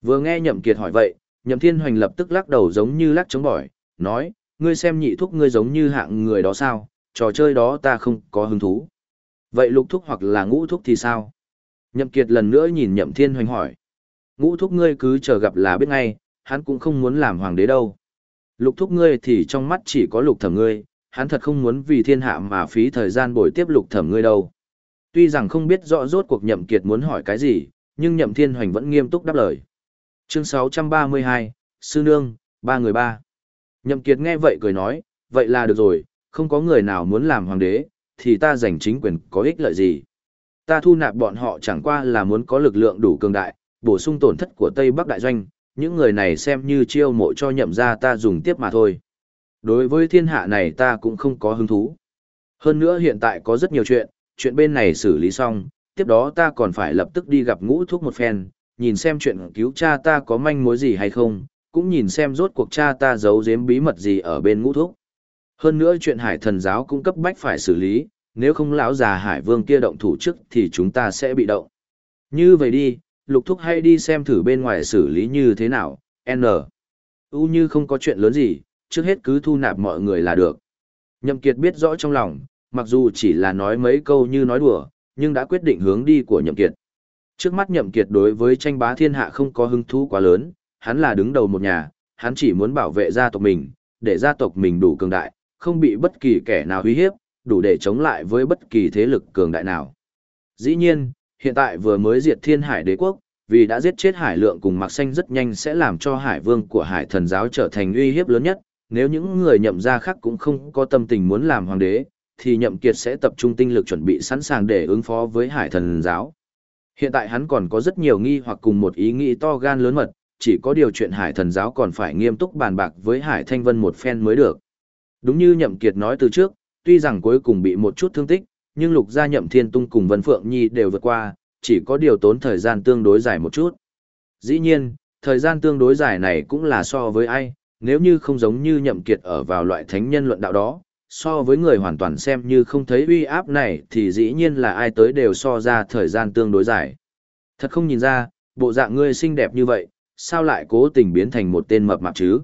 Vừa nghe nhậm kiệt hỏi vậy, nhậm thiên hoành lập tức lắc đầu giống như lắc chống bỏi, nói, ngươi xem nhị thúc ngươi giống như hạng người đó sao, trò chơi đó ta không có hứng thú. Vậy lục thúc hoặc là ngũ thúc thì sao? Nhậm kiệt lần nữa nhìn nhậm thiên hoành hỏi. Ngũ thúc ngươi cứ chờ gặp là biết ngay, hắn cũng không muốn làm hoàng đế đâu. Lục thúc ngươi thì trong mắt chỉ có lục thẩm ngươi, hắn thật không muốn vì thiên hạ mà phí thời gian bồi tiếp lục thẩm ngươi đâu. Tuy rằng không biết rõ rốt cuộc nhậm kiệt muốn hỏi cái gì, nhưng nhậm thiên hoành vẫn nghiêm túc đáp lời. Chương 632, Sư Nương, ba người ba. Nhậm kiệt nghe vậy cười nói, vậy là được rồi, không có người nào muốn làm hoàng đế, thì ta giành chính quyền có ích lợi gì. Ta thu nạp bọn họ chẳng qua là muốn có lực lượng đủ cường đại, bổ sung tổn thất của Tây Bắc Đại Doanh, những người này xem như chiêu mộ cho nhậm gia ta dùng tiếp mà thôi. Đối với thiên hạ này ta cũng không có hứng thú. Hơn nữa hiện tại có rất nhiều chuyện, chuyện bên này xử lý xong, tiếp đó ta còn phải lập tức đi gặp ngũ thuốc một phen, nhìn xem chuyện cứu cha ta có manh mối gì hay không, cũng nhìn xem rốt cuộc cha ta giấu giếm bí mật gì ở bên ngũ thuốc. Hơn nữa chuyện hải thần giáo cũng cấp bách phải xử lý, nếu không lão già hải vương kia động thủ trước thì chúng ta sẽ bị động. Như vậy đi, lục thúc hay đi xem thử bên ngoài xử lý như thế nào, N. U như không có chuyện lớn gì, trước hết cứ thu nạp mọi người là được. Nhậm Kiệt biết rõ trong lòng, mặc dù chỉ là nói mấy câu như nói đùa, nhưng đã quyết định hướng đi của Nhậm Kiệt. Trước mắt Nhậm Kiệt đối với tranh bá thiên hạ không có hứng thú quá lớn, hắn là đứng đầu một nhà, hắn chỉ muốn bảo vệ gia tộc mình, để gia tộc mình đủ cường đại, không bị bất kỳ kẻ nào uy hiếp, đủ để chống lại với bất kỳ thế lực cường đại nào. Dĩ nhiên, hiện tại vừa mới diệt thiên hải đế quốc, vì đã giết chết hải lượng cùng mặc xanh rất nhanh sẽ làm cho hải vương của hải thần giáo trở thành uy hiếp lớn nhất, nếu những người nhậm gia khác cũng không có tâm tình muốn làm hoàng đế, thì nhậm kiệt sẽ tập trung tinh lực chuẩn bị sẵn sàng để ứng phó với hải thần giáo. Hiện tại hắn còn có rất nhiều nghi hoặc cùng một ý nghĩ to gan lớn mật, chỉ có điều chuyện hải thần giáo còn phải nghiêm túc bàn bạc với hải thanh vân một phen mới được. Đúng như nhậm kiệt nói từ trước, tuy rằng cuối cùng bị một chút thương tích, nhưng lục gia nhậm thiên tung cùng vân phượng nhi đều vượt qua, chỉ có điều tốn thời gian tương đối dài một chút. Dĩ nhiên, thời gian tương đối dài này cũng là so với ai, nếu như không giống như nhậm kiệt ở vào loại thánh nhân luận đạo đó, so với người hoàn toàn xem như không thấy uy áp này thì dĩ nhiên là ai tới đều so ra thời gian tương đối dài. Thật không nhìn ra, bộ dạng ngươi xinh đẹp như vậy, sao lại cố tình biến thành một tên mập mạp chứ?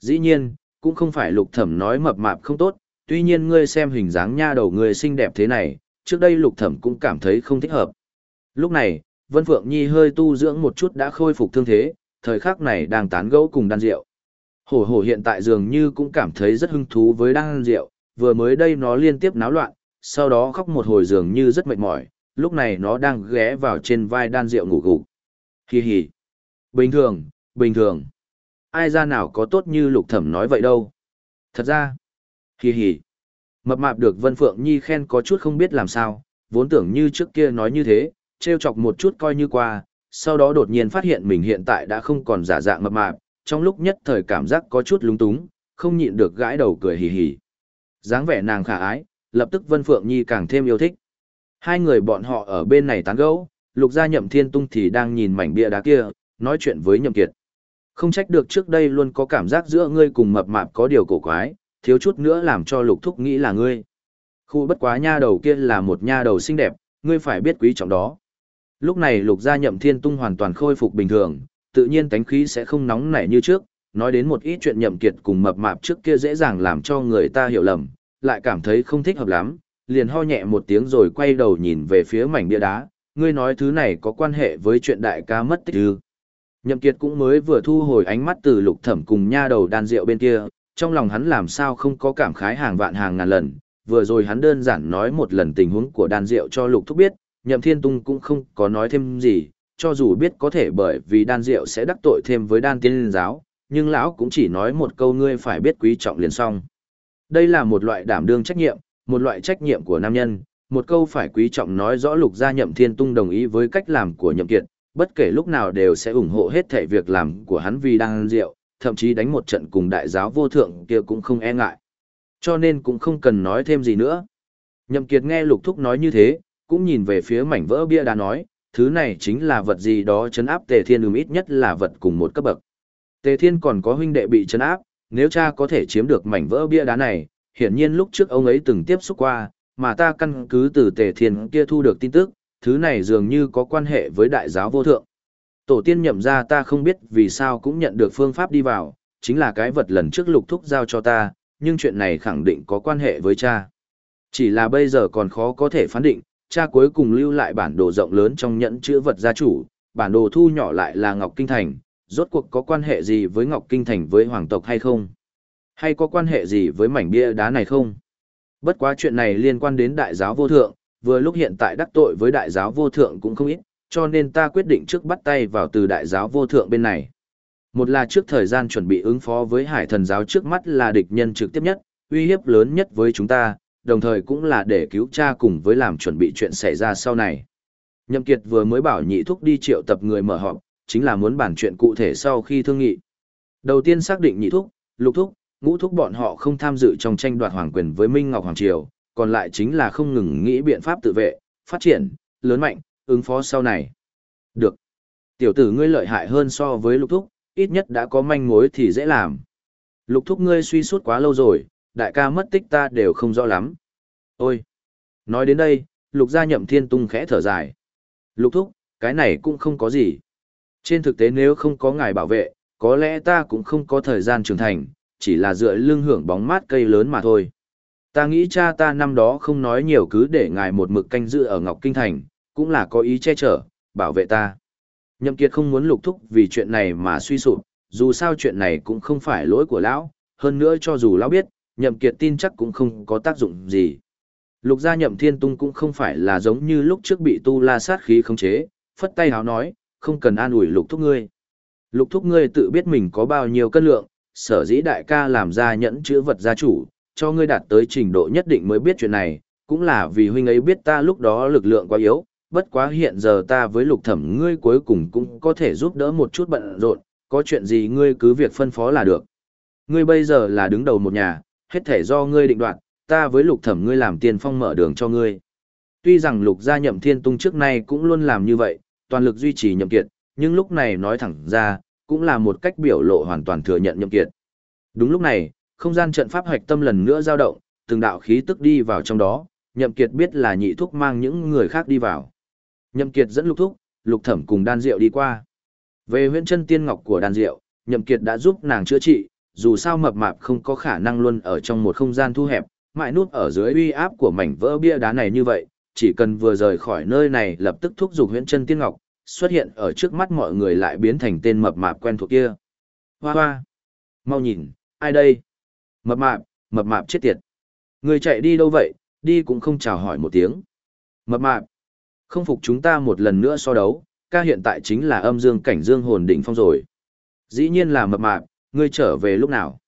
Dĩ nhiên, cũng không phải lục thẩm nói mập mạp không tốt, tuy nhiên ngươi xem hình dáng nha đầu ngươi xinh đẹp thế này, trước đây lục thẩm cũng cảm thấy không thích hợp. Lúc này, Vân Phượng Nhi hơi tu dưỡng một chút đã khôi phục thương thế, thời khắc này đang tán gẫu cùng đan rượu. Hổ hổ hiện tại dường như cũng cảm thấy rất hứng thú với đan rượu, vừa mới đây nó liên tiếp náo loạn, sau đó khóc một hồi dường như rất mệt mỏi, lúc này nó đang ghé vào trên vai đan rượu ngủ gục. Hi hi. Bình thường, bình thường. Ai ra nào có tốt như lục thẩm nói vậy đâu. Thật ra, hì hì. Mập mạp được Vân Phượng Nhi khen có chút không biết làm sao, vốn tưởng như trước kia nói như thế, trêu chọc một chút coi như qua, sau đó đột nhiên phát hiện mình hiện tại đã không còn giả dạng mập mạp, trong lúc nhất thời cảm giác có chút lúng túng, không nhịn được gãi đầu cười hì hì. dáng vẻ nàng khả ái, lập tức Vân Phượng Nhi càng thêm yêu thích. Hai người bọn họ ở bên này tán gẫu, lục gia nhậm thiên tung thì đang nhìn mảnh bia đá kia, nói chuyện với nhậm kiệt. Không trách được trước đây luôn có cảm giác giữa ngươi cùng mập mạp có điều cổ quái, thiếu chút nữa làm cho lục thúc nghĩ là ngươi. Khu bất quá nha đầu kia là một nha đầu xinh đẹp, ngươi phải biết quý trọng đó. Lúc này lục gia nhậm thiên tung hoàn toàn khôi phục bình thường, tự nhiên tánh khí sẽ không nóng nảy như trước, nói đến một ít chuyện nhậm kiệt cùng mập mạp trước kia dễ dàng làm cho người ta hiểu lầm, lại cảm thấy không thích hợp lắm, liền ho nhẹ một tiếng rồi quay đầu nhìn về phía mảnh bia đá, ngươi nói thứ này có quan hệ với chuyện đại ca mất tích ư. Nhậm kiệt cũng mới vừa thu hồi ánh mắt từ lục thẩm cùng nha đầu đan rượu bên kia, trong lòng hắn làm sao không có cảm khái hàng vạn hàng ngàn lần, vừa rồi hắn đơn giản nói một lần tình huống của đan rượu cho lục thúc biết, nhậm thiên tung cũng không có nói thêm gì, cho dù biết có thể bởi vì đan rượu sẽ đắc tội thêm với đan tiên giáo, nhưng lão cũng chỉ nói một câu ngươi phải biết quý trọng liền xong. Đây là một loại đảm đương trách nhiệm, một loại trách nhiệm của nam nhân, một câu phải quý trọng nói rõ lục gia nhậm thiên tung đồng ý với cách làm của nhậm kiệt, bất kể lúc nào đều sẽ ủng hộ hết thể việc làm của hắn vì đang rượu, thậm chí đánh một trận cùng đại giáo vô thượng kia cũng không e ngại. Cho nên cũng không cần nói thêm gì nữa. Nhậm kiệt nghe lục thúc nói như thế, cũng nhìn về phía mảnh vỡ bia đá nói, thứ này chính là vật gì đó chấn áp Tề Thiên ừm ít nhất là vật cùng một cấp bậc. Tề Thiên còn có huynh đệ bị chấn áp, nếu cha có thể chiếm được mảnh vỡ bia đá này, hiển nhiên lúc trước ông ấy từng tiếp xúc qua, mà ta căn cứ từ Tề Thiên kia thu được tin tức, thứ này dường như có quan hệ với đại giáo vô thượng. Tổ tiên nhậm ra ta không biết vì sao cũng nhận được phương pháp đi vào, chính là cái vật lần trước lục thúc giao cho ta, nhưng chuyện này khẳng định có quan hệ với cha. Chỉ là bây giờ còn khó có thể phán định, cha cuối cùng lưu lại bản đồ rộng lớn trong nhẫn chữ vật gia chủ, bản đồ thu nhỏ lại là Ngọc Kinh Thành, rốt cuộc có quan hệ gì với Ngọc Kinh Thành với hoàng tộc hay không? Hay có quan hệ gì với mảnh bia đá này không? Bất quá chuyện này liên quan đến đại giáo vô thượng, vừa lúc hiện tại đắc tội với đại giáo vô thượng cũng không ít, cho nên ta quyết định trước bắt tay vào từ đại giáo vô thượng bên này. Một là trước thời gian chuẩn bị ứng phó với hải thần giáo trước mắt là địch nhân trực tiếp nhất, uy hiếp lớn nhất với chúng ta, đồng thời cũng là để cứu cha cùng với làm chuẩn bị chuyện xảy ra sau này. Nhậm Kiệt vừa mới bảo nhị thúc đi triệu tập người mở họp, chính là muốn bàn chuyện cụ thể sau khi thương nghị. Đầu tiên xác định nhị thúc, lục thúc, ngũ thúc bọn họ không tham dự trong tranh đoạt hoàng quyền với Minh Ngọc Hoàng Triều, còn lại chính là không ngừng nghĩ biện pháp tự vệ, phát triển, lớn mạnh, ứng phó sau này. Được. Tiểu tử ngươi lợi hại hơn so với lục thúc, ít nhất đã có manh mối thì dễ làm. Lục thúc ngươi suy suốt quá lâu rồi, đại ca mất tích ta đều không rõ lắm. Ôi! Nói đến đây, lục gia nhậm thiên tung khẽ thở dài. Lục thúc, cái này cũng không có gì. Trên thực tế nếu không có ngài bảo vệ, có lẽ ta cũng không có thời gian trưởng thành, chỉ là dựa lưng hưởng bóng mát cây lớn mà thôi. Ta nghĩ cha ta năm đó không nói nhiều cứ để ngài một mực canh giữ ở Ngọc Kinh Thành, cũng là có ý che chở, bảo vệ ta. Nhậm Kiệt không muốn lục thúc vì chuyện này mà suy sụp, dù sao chuyện này cũng không phải lỗi của lão, hơn nữa cho dù lão biết, Nhậm Kiệt tin chắc cũng không có tác dụng gì. Lục gia Nhậm Thiên Tung cũng không phải là giống như lúc trước bị tu la sát khí khống chế, phất tay háo nói, không cần an ủi lục thúc ngươi. Lục thúc ngươi tự biết mình có bao nhiêu cân lượng, sở dĩ đại ca làm ra nhẫn chữ vật gia chủ, cho ngươi đạt tới trình độ nhất định mới biết chuyện này, cũng là vì huynh ấy biết ta lúc đó lực lượng quá yếu, bất quá hiện giờ ta với lục thẩm ngươi cuối cùng cũng có thể giúp đỡ một chút bận rộn, có chuyện gì ngươi cứ việc phân phó là được. Ngươi bây giờ là đứng đầu một nhà, hết thể do ngươi định đoạt, ta với lục thẩm ngươi làm tiền phong mở đường cho ngươi. Tuy rằng lục gia nhậm thiên tung trước nay cũng luôn làm như vậy, toàn lực duy trì nhậm kiệt, nhưng lúc này nói thẳng ra, cũng là một cách biểu lộ hoàn toàn thừa nhận nhậm kiệt. Đúng lúc này, không gian trận pháp hoạch tâm lần nữa dao động, từng đạo khí tức đi vào trong đó, nhậm kiệt biết là nhị thúc mang những người khác đi vào. Nhậm kiệt dẫn lục thúc, lục thẩm cùng đan diệu đi qua. Về huyện chân tiên ngọc của đan diệu, nhậm kiệt đã giúp nàng chữa trị, dù sao mập mạp không có khả năng luôn ở trong một không gian thu hẹp, mãi nút ở dưới uy áp của mảnh vỡ bia đá này như vậy, chỉ cần vừa rời khỏi nơi này lập tức thúc giục huyện chân tiên ngọc, xuất hiện ở trước mắt mọi người lại biến thành tên mập mạp quen thuộc kia. Hoa hoa! Mau nhìn, ai đây? Mập mạp, mập mạp chết tiệt. Người chạy đi đâu vậy, đi cũng không chào hỏi một tiếng. Mập mạp, không phục chúng ta một lần nữa so đấu, ca hiện tại chính là âm dương cảnh dương hồn đỉnh phong rồi. Dĩ nhiên là mập mạp, ngươi trở về lúc nào?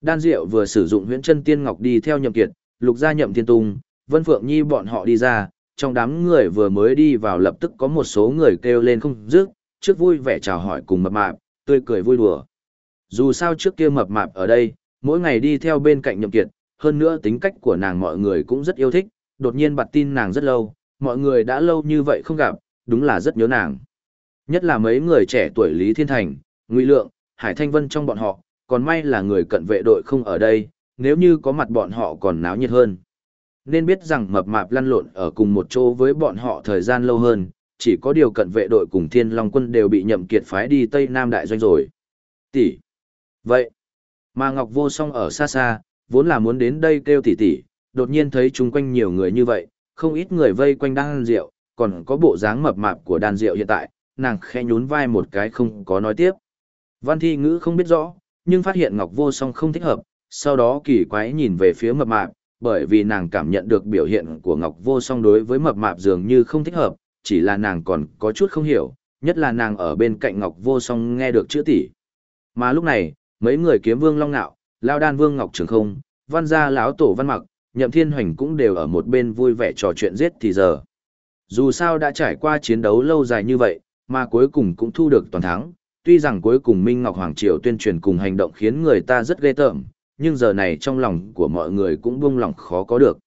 Đan Diệu vừa sử dụng huyễn chân tiên ngọc đi theo nhậm kiệt, lục gia nhậm thiên tung, vân phượng nhi bọn họ đi ra, trong đám người vừa mới đi vào lập tức có một số người kêu lên không dứt, trước vui vẻ chào hỏi cùng mập mạp, tươi cười vui đùa. Dù sao trước kia mập mạp ở đây, mỗi ngày đi theo bên cạnh nhậm kiệt, hơn nữa tính cách của nàng mọi người cũng rất yêu thích, đột nhiên bật tin nàng rất lâu, mọi người đã lâu như vậy không gặp, đúng là rất nhớ nàng. Nhất là mấy người trẻ tuổi Lý Thiên Thành, Ngụy Lượng, Hải Thanh Vân trong bọn họ, còn may là người cận vệ đội không ở đây, nếu như có mặt bọn họ còn náo nhiệt hơn. Nên biết rằng mập mạp lăn lộn ở cùng một chỗ với bọn họ thời gian lâu hơn, chỉ có điều cận vệ đội cùng Thiên Long quân đều bị nhậm kiệt phái đi Tây Nam Đại Doanh rồi. Tỷ. Vậy, mà Ngọc Vô Song ở xa xa, vốn là muốn đến đây kêu tỷ tỷ, đột nhiên thấy chung quanh nhiều người như vậy, không ít người vây quanh đan rượu, còn có bộ dáng mập mạp của đan rượu hiện tại, nàng khẽ nhún vai một cái không có nói tiếp. Văn thi ngữ không biết rõ, nhưng phát hiện Ngọc Vô Song không thích hợp, sau đó kỳ quái nhìn về phía mập mạp, bởi vì nàng cảm nhận được biểu hiện của Ngọc Vô Song đối với mập mạp dường như không thích hợp, chỉ là nàng còn có chút không hiểu, nhất là nàng ở bên cạnh Ngọc Vô Song nghe được chữ tỷ. Mà lúc này, mấy người kiếm vương long nạo, lao đan vương Ngọc Trường Không, văn gia lão tổ văn mặc, nhậm thiên hoành cũng đều ở một bên vui vẻ trò chuyện giết thì giờ. Dù sao đã trải qua chiến đấu lâu dài như vậy, mà cuối cùng cũng thu được toàn thắng, tuy rằng cuối cùng Minh Ngọc Hoàng Triều tuyên truyền cùng hành động khiến người ta rất ghê tởm, nhưng giờ này trong lòng của mọi người cũng buông lỏng khó có được.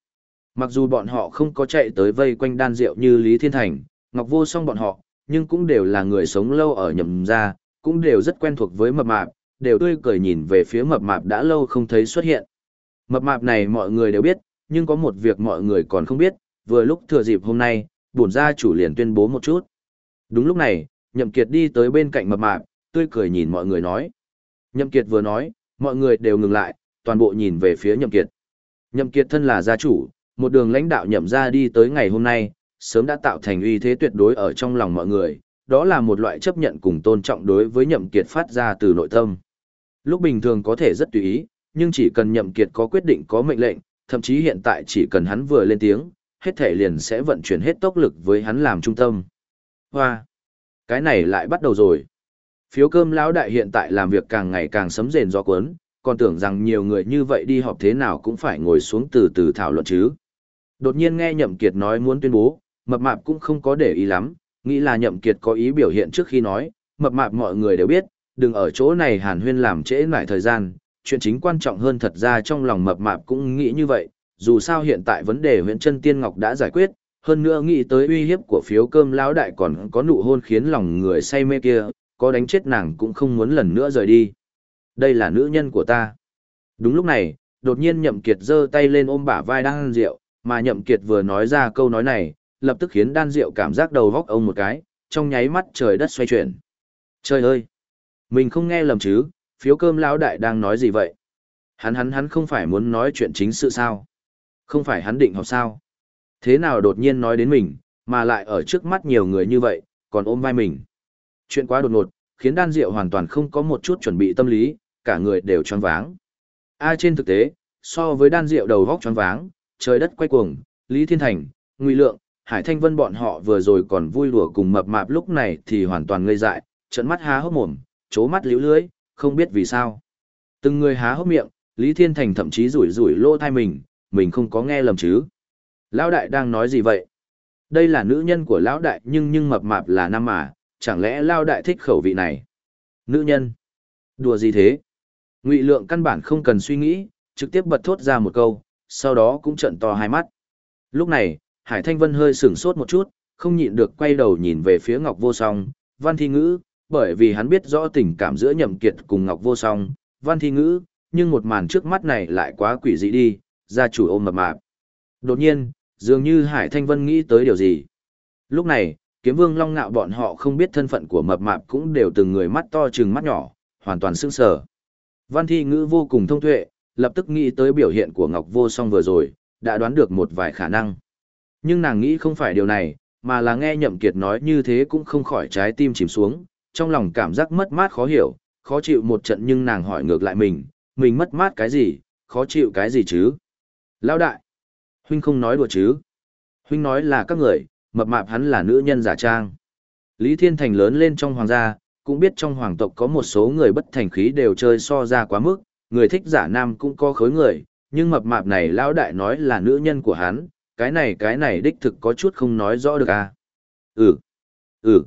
Mặc dù bọn họ không có chạy tới vây quanh đan rượu như Lý Thiên Thành, Ngọc Vô Song bọn họ, nhưng cũng đều là người sống lâu ở nhậm gia, cũng đều rất quen thuộc với mập mạp, đều tươi cười nhìn về phía mập mạp đã lâu không thấy xuất hiện. Mập mạp này mọi người đều biết, nhưng có một việc mọi người còn không biết, vừa lúc thừa dịp hôm nay, bổn gia chủ liền tuyên bố một chút. Đúng lúc này, Nhậm Kiệt đi tới bên cạnh mập mạp, tươi cười nhìn mọi người nói. Nhậm Kiệt vừa nói, mọi người đều ngừng lại, toàn bộ nhìn về phía Nhậm Kiệt. Nhậm Kiệt thân là gia chủ, một đường lãnh đạo nhậm gia đi tới ngày hôm nay, sớm đã tạo thành uy thế tuyệt đối ở trong lòng mọi người, đó là một loại chấp nhận cùng tôn trọng đối với Nhậm Kiệt phát ra từ nội tâm. Lúc bình thường có thể rất tùy ý, nhưng chỉ cần Nhậm Kiệt có quyết định có mệnh lệnh, thậm chí hiện tại chỉ cần hắn vừa lên tiếng, hết thể liền sẽ vận chuyển hết tốc lực với hắn làm trung tâm. Hoa! Cái này lại bắt đầu rồi. Phiếu cơm lão đại hiện tại làm việc càng ngày càng sấm rền gió cuốn, còn tưởng rằng nhiều người như vậy đi họp thế nào cũng phải ngồi xuống từ từ thảo luận chứ. Đột nhiên nghe Nhậm Kiệt nói muốn tuyên bố, mập mạp cũng không có để ý lắm, nghĩ là Nhậm Kiệt có ý biểu hiện trước khi nói, mập mạp mọi người đều biết, đừng ở chỗ này hàn huyên làm trễ lại thời gian, chuyện chính quan trọng hơn thật ra trong lòng mập mạp cũng nghĩ như vậy, dù sao hiện tại vấn đề huyện chân tiên ngọc đã giải quyết, hơn nữa nghĩ tới uy hiếp của phiếu cơm lão đại còn có nụ hôn khiến lòng người say mê kia, có đánh chết nàng cũng không muốn lần nữa rời đi. Đây là nữ nhân của ta. Đúng lúc này, đột nhiên Nhậm Kiệt giơ tay lên ôm bả vai Đan Diệu, mà Nhậm Kiệt vừa nói ra câu nói này, lập tức khiến Đan Diệu cảm giác đầu góc ông một cái, trong nháy mắt trời đất xoay chuyển. Trời ơi! Mình không nghe lầm chứ, phiếu cơm lão đại đang nói gì vậy? Hắn hắn hắn không phải muốn nói chuyện chính sự sao? Không phải hắn định học sao? Thế nào đột nhiên nói đến mình, mà lại ở trước mắt nhiều người như vậy, còn ôm vai mình. Chuyện quá đột ngột, khiến đan diệu hoàn toàn không có một chút chuẩn bị tâm lý, cả người đều choáng váng. A trên thực tế, so với đan diệu đầu vóc choáng váng, trời đất quay cuồng, Lý Thiên Thành, Ngụy Lượng, Hải Thanh Vân bọn họ vừa rồi còn vui đùa cùng mập mạp lúc này thì hoàn toàn ngây dại, trận mắt há hốc mồm, chố mắt liễu lưới, không biết vì sao. Từng người há hốc miệng, Lý Thiên Thành thậm chí rủi rủi lô thai mình, mình không có nghe lầm chứ. Lão đại đang nói gì vậy? Đây là nữ nhân của lão đại nhưng nhưng mập mạp là nam mà, chẳng lẽ lão đại thích khẩu vị này? Nữ nhân? Đùa gì thế? Ngụy lượng căn bản không cần suy nghĩ, trực tiếp bật thốt ra một câu, sau đó cũng trận to hai mắt. Lúc này, Hải Thanh Vân hơi sửng sốt một chút, không nhịn được quay đầu nhìn về phía Ngọc Vô Song, Văn Thi Ngữ, bởi vì hắn biết rõ tình cảm giữa Nhậm Kiệt cùng Ngọc Vô Song, Văn Thi Ngữ, nhưng một màn trước mắt này lại quá quỷ dị đi, gia chủ ôm mập mạp. Đột nhiên, dường như Hải Thanh Vân nghĩ tới điều gì. Lúc này, kiếm vương long ngạo bọn họ không biết thân phận của mập mạp cũng đều từng người mắt to chừng mắt nhỏ, hoàn toàn sững sờ. Văn thi ngữ vô cùng thông tuệ, lập tức nghĩ tới biểu hiện của Ngọc Vô Song vừa rồi, đã đoán được một vài khả năng. Nhưng nàng nghĩ không phải điều này, mà là nghe Nhậm Kiệt nói như thế cũng không khỏi trái tim chìm xuống, trong lòng cảm giác mất mát khó hiểu, khó chịu một trận nhưng nàng hỏi ngược lại mình, mình mất mát cái gì, khó chịu cái gì chứ? Lão đại, huynh không nói đùa chứ? Huynh nói là các người, mập mạp hắn là nữ nhân giả trang. Lý Thiên Thành lớn lên trong hoàng gia, cũng biết trong hoàng tộc có một số người bất thành khí đều chơi so ra quá mức, người thích giả nam cũng có khối người, nhưng mập mạp này lão đại nói là nữ nhân của hắn, cái này cái này đích thực có chút không nói rõ được à. Ừ, ừ.